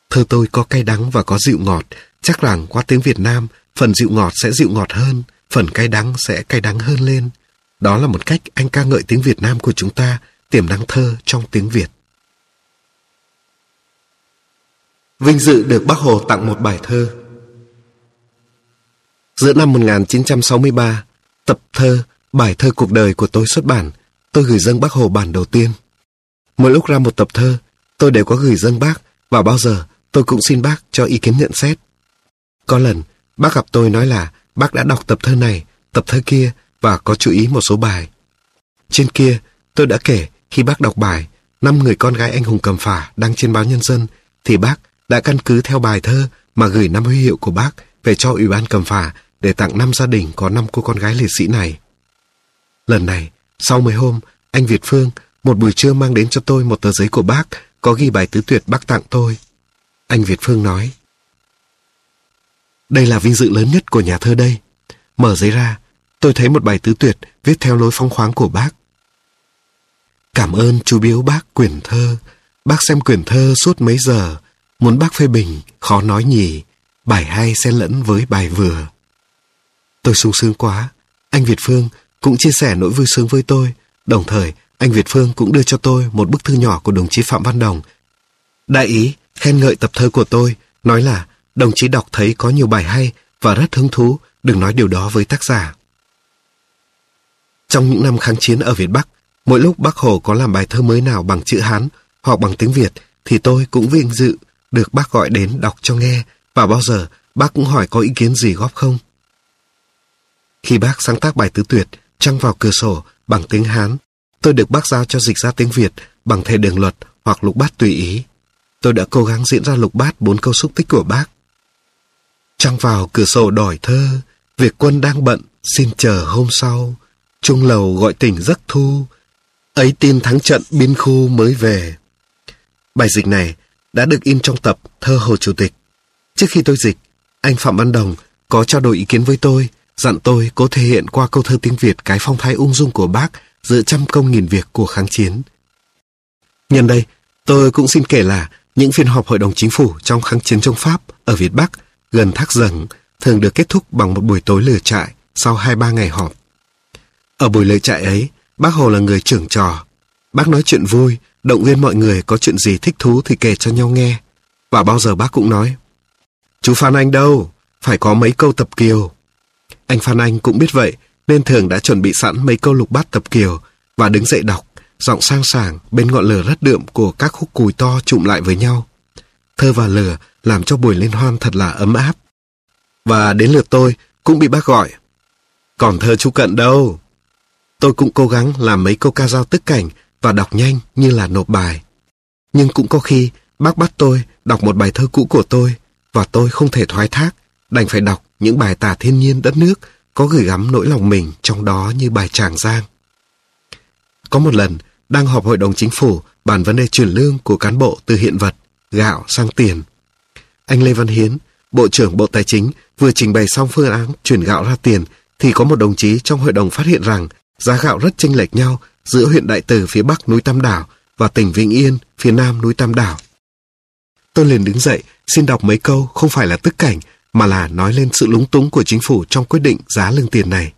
Thơ tôi có cay đắng và có dịu ngọt, chắc rằng qua tiếng Việt Nam, phần dịu ngọt sẽ dịu ngọt hơn, phần cay đắng sẽ cay đắng hơn lên. Đó là một cách anh ca ngợi tiếng Việt Nam của chúng ta, tiềm năng thơ trong tiếng Việt. Vinh dự được Bác Hồ tặng một bài thơ. Giữa năm 1963, tập thơ Bài thơ cuộc đời của tôi xuất bản, tôi gửi dâng Bác Hồ bản đầu tiên. Mỗi lúc ra một tập thơ, tôi đều có gửi dâng bác và bao giờ tôi cũng xin bác cho ý kiến nhận xét. Có lần, bác gặp tôi nói là bác đã đọc tập thơ này, tập thơ kia và có chú ý một số bài. Trên kia, tôi đã kể khi bác đọc bài năm người con gái anh hùng cầm phả đăng trên báo Nhân dân thì bác đã căn cứ theo bài thơ mà gửi năm huy hiệu của bác về cho Ủy ban cầm phả để tặng năm gia đình có năm cô con gái liệt sĩ này. Lần này, sau mấy hôm, anh Việt Phương một buổi trưa mang đến cho tôi một tờ giấy của bác có ghi bài tứ tuyệt bác tặng tôi. Anh Việt Phương nói, đây là vinh dự lớn nhất của nhà thơ đây. Mở giấy ra, tôi thấy một bài tứ tuyệt viết theo lối phong khoáng của bác. Cảm ơn chú biếu bác quyển thơ. Bác xem quyển thơ suốt mấy giờ. Muốn bác phê bình, khó nói nhỉ. Bài hay xen lẫn với bài vừa. Tôi sung sướng quá. Anh Việt Phương cũng chia sẻ nỗi vui sướng với tôi. Đồng thời, anh Việt Phương cũng đưa cho tôi một bức thư nhỏ của đồng chí Phạm Văn Đồng. Đại ý khen ngợi tập thơ của tôi, nói là đồng chí đọc thấy có nhiều bài hay và rất hứng thú, đừng nói điều đó với tác giả. Trong những năm kháng chiến ở Việt Bắc, mỗi lúc Bác Hồ có làm bài thơ mới nào bằng chữ Hán hoặc bằng tiếng Việt thì tôi cũng vinh dự được bác gọi đến đọc cho nghe và bao giờ bác cũng hỏi có ý kiến gì góp không. Khi bác sáng tác bài tứ tuyệt trăng vào cửa sổ bằng tiếng Hán Tôi được bác giao cho dịch ra tiếng Việt bằng thể đường luật hoặc lục bát tùy ý. Tôi đã cố gắng diễn ra lục bát bốn câu xúc tích của bác. Trăng vào cửa sổ đòi thơ, việc quân đang bận, xin chờ hôm sau. Trung lầu gọi tỉnh giấc thu, ấy tin thắng trận biên khu mới về. Bài dịch này đã được in trong tập Thơ Hồ Chủ tịch. Trước khi tôi dịch, anh Phạm Văn Đồng có trao đổi ý kiến với tôi, dặn tôi cố thể hiện qua câu thơ tiếng Việt cái phong thái ung dung của bác giữa trăm công nghìn việc của kháng chiến. Nhân đây, tôi cũng xin kể là những phiên họp Hội đồng Chính phủ trong kháng chiến chống Pháp ở Việt Bắc gần Thác rừng thường được kết thúc bằng một buổi tối lửa trại sau hai ba ngày họp. Ở buổi lửa trại ấy, bác Hồ là người trưởng trò. Bác nói chuyện vui, động viên mọi người có chuyện gì thích thú thì kể cho nhau nghe. Và bao giờ bác cũng nói, Chú Phan Anh đâu? Phải có mấy câu tập kiều. Anh Phan Anh cũng biết vậy, nên thường đã chuẩn bị sẵn mấy câu lục bát tập kiều và đứng dậy đọc, giọng sang sảng bên ngọn lửa rất đượm của các khúc cùi to trụm lại với nhau. Thơ và lửa làm cho buổi liên hoan thật là ấm áp. Và đến lượt tôi cũng bị bác gọi. Còn thơ chú Cận đâu? Tôi cũng cố gắng làm mấy câu ca dao tức cảnh và đọc nhanh như là nộp bài. Nhưng cũng có khi bác bắt tôi đọc một bài thơ cũ của tôi và tôi không thể thoái thác, đành phải đọc những bài tả thiên nhiên đất nước có gửi gắm nỗi lòng mình trong đó như bài Tràng Giang. Có một lần, đang họp hội đồng chính phủ bàn vấn đề chuyển lương của cán bộ từ hiện vật, gạo sang tiền. Anh Lê Văn Hiến, Bộ trưởng Bộ Tài chính vừa trình bày xong phương án chuyển gạo ra tiền thì có một đồng chí trong hội đồng phát hiện rằng giá gạo rất chênh lệch nhau giữa huyện Đại Từ phía Bắc núi Tam Đảo và tỉnh Vĩnh Yên phía Nam núi Tam Đảo. Tôi liền đứng dậy xin đọc mấy câu không phải là tức cảnh mà là nói lên sự lúng túng của chính phủ trong quyết định giá lương tiền này.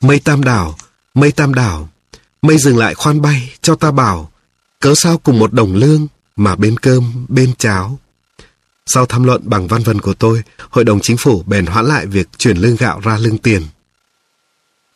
Mây tam đảo, mây tam đảo, mây dừng lại khoan bay cho ta bảo, cớ sao cùng một đồng lương, mà bên cơm, bên cháo. Sau tham luận bằng văn vần của tôi, Hội đồng Chính phủ bèn hoãn lại việc chuyển lương gạo ra lương tiền.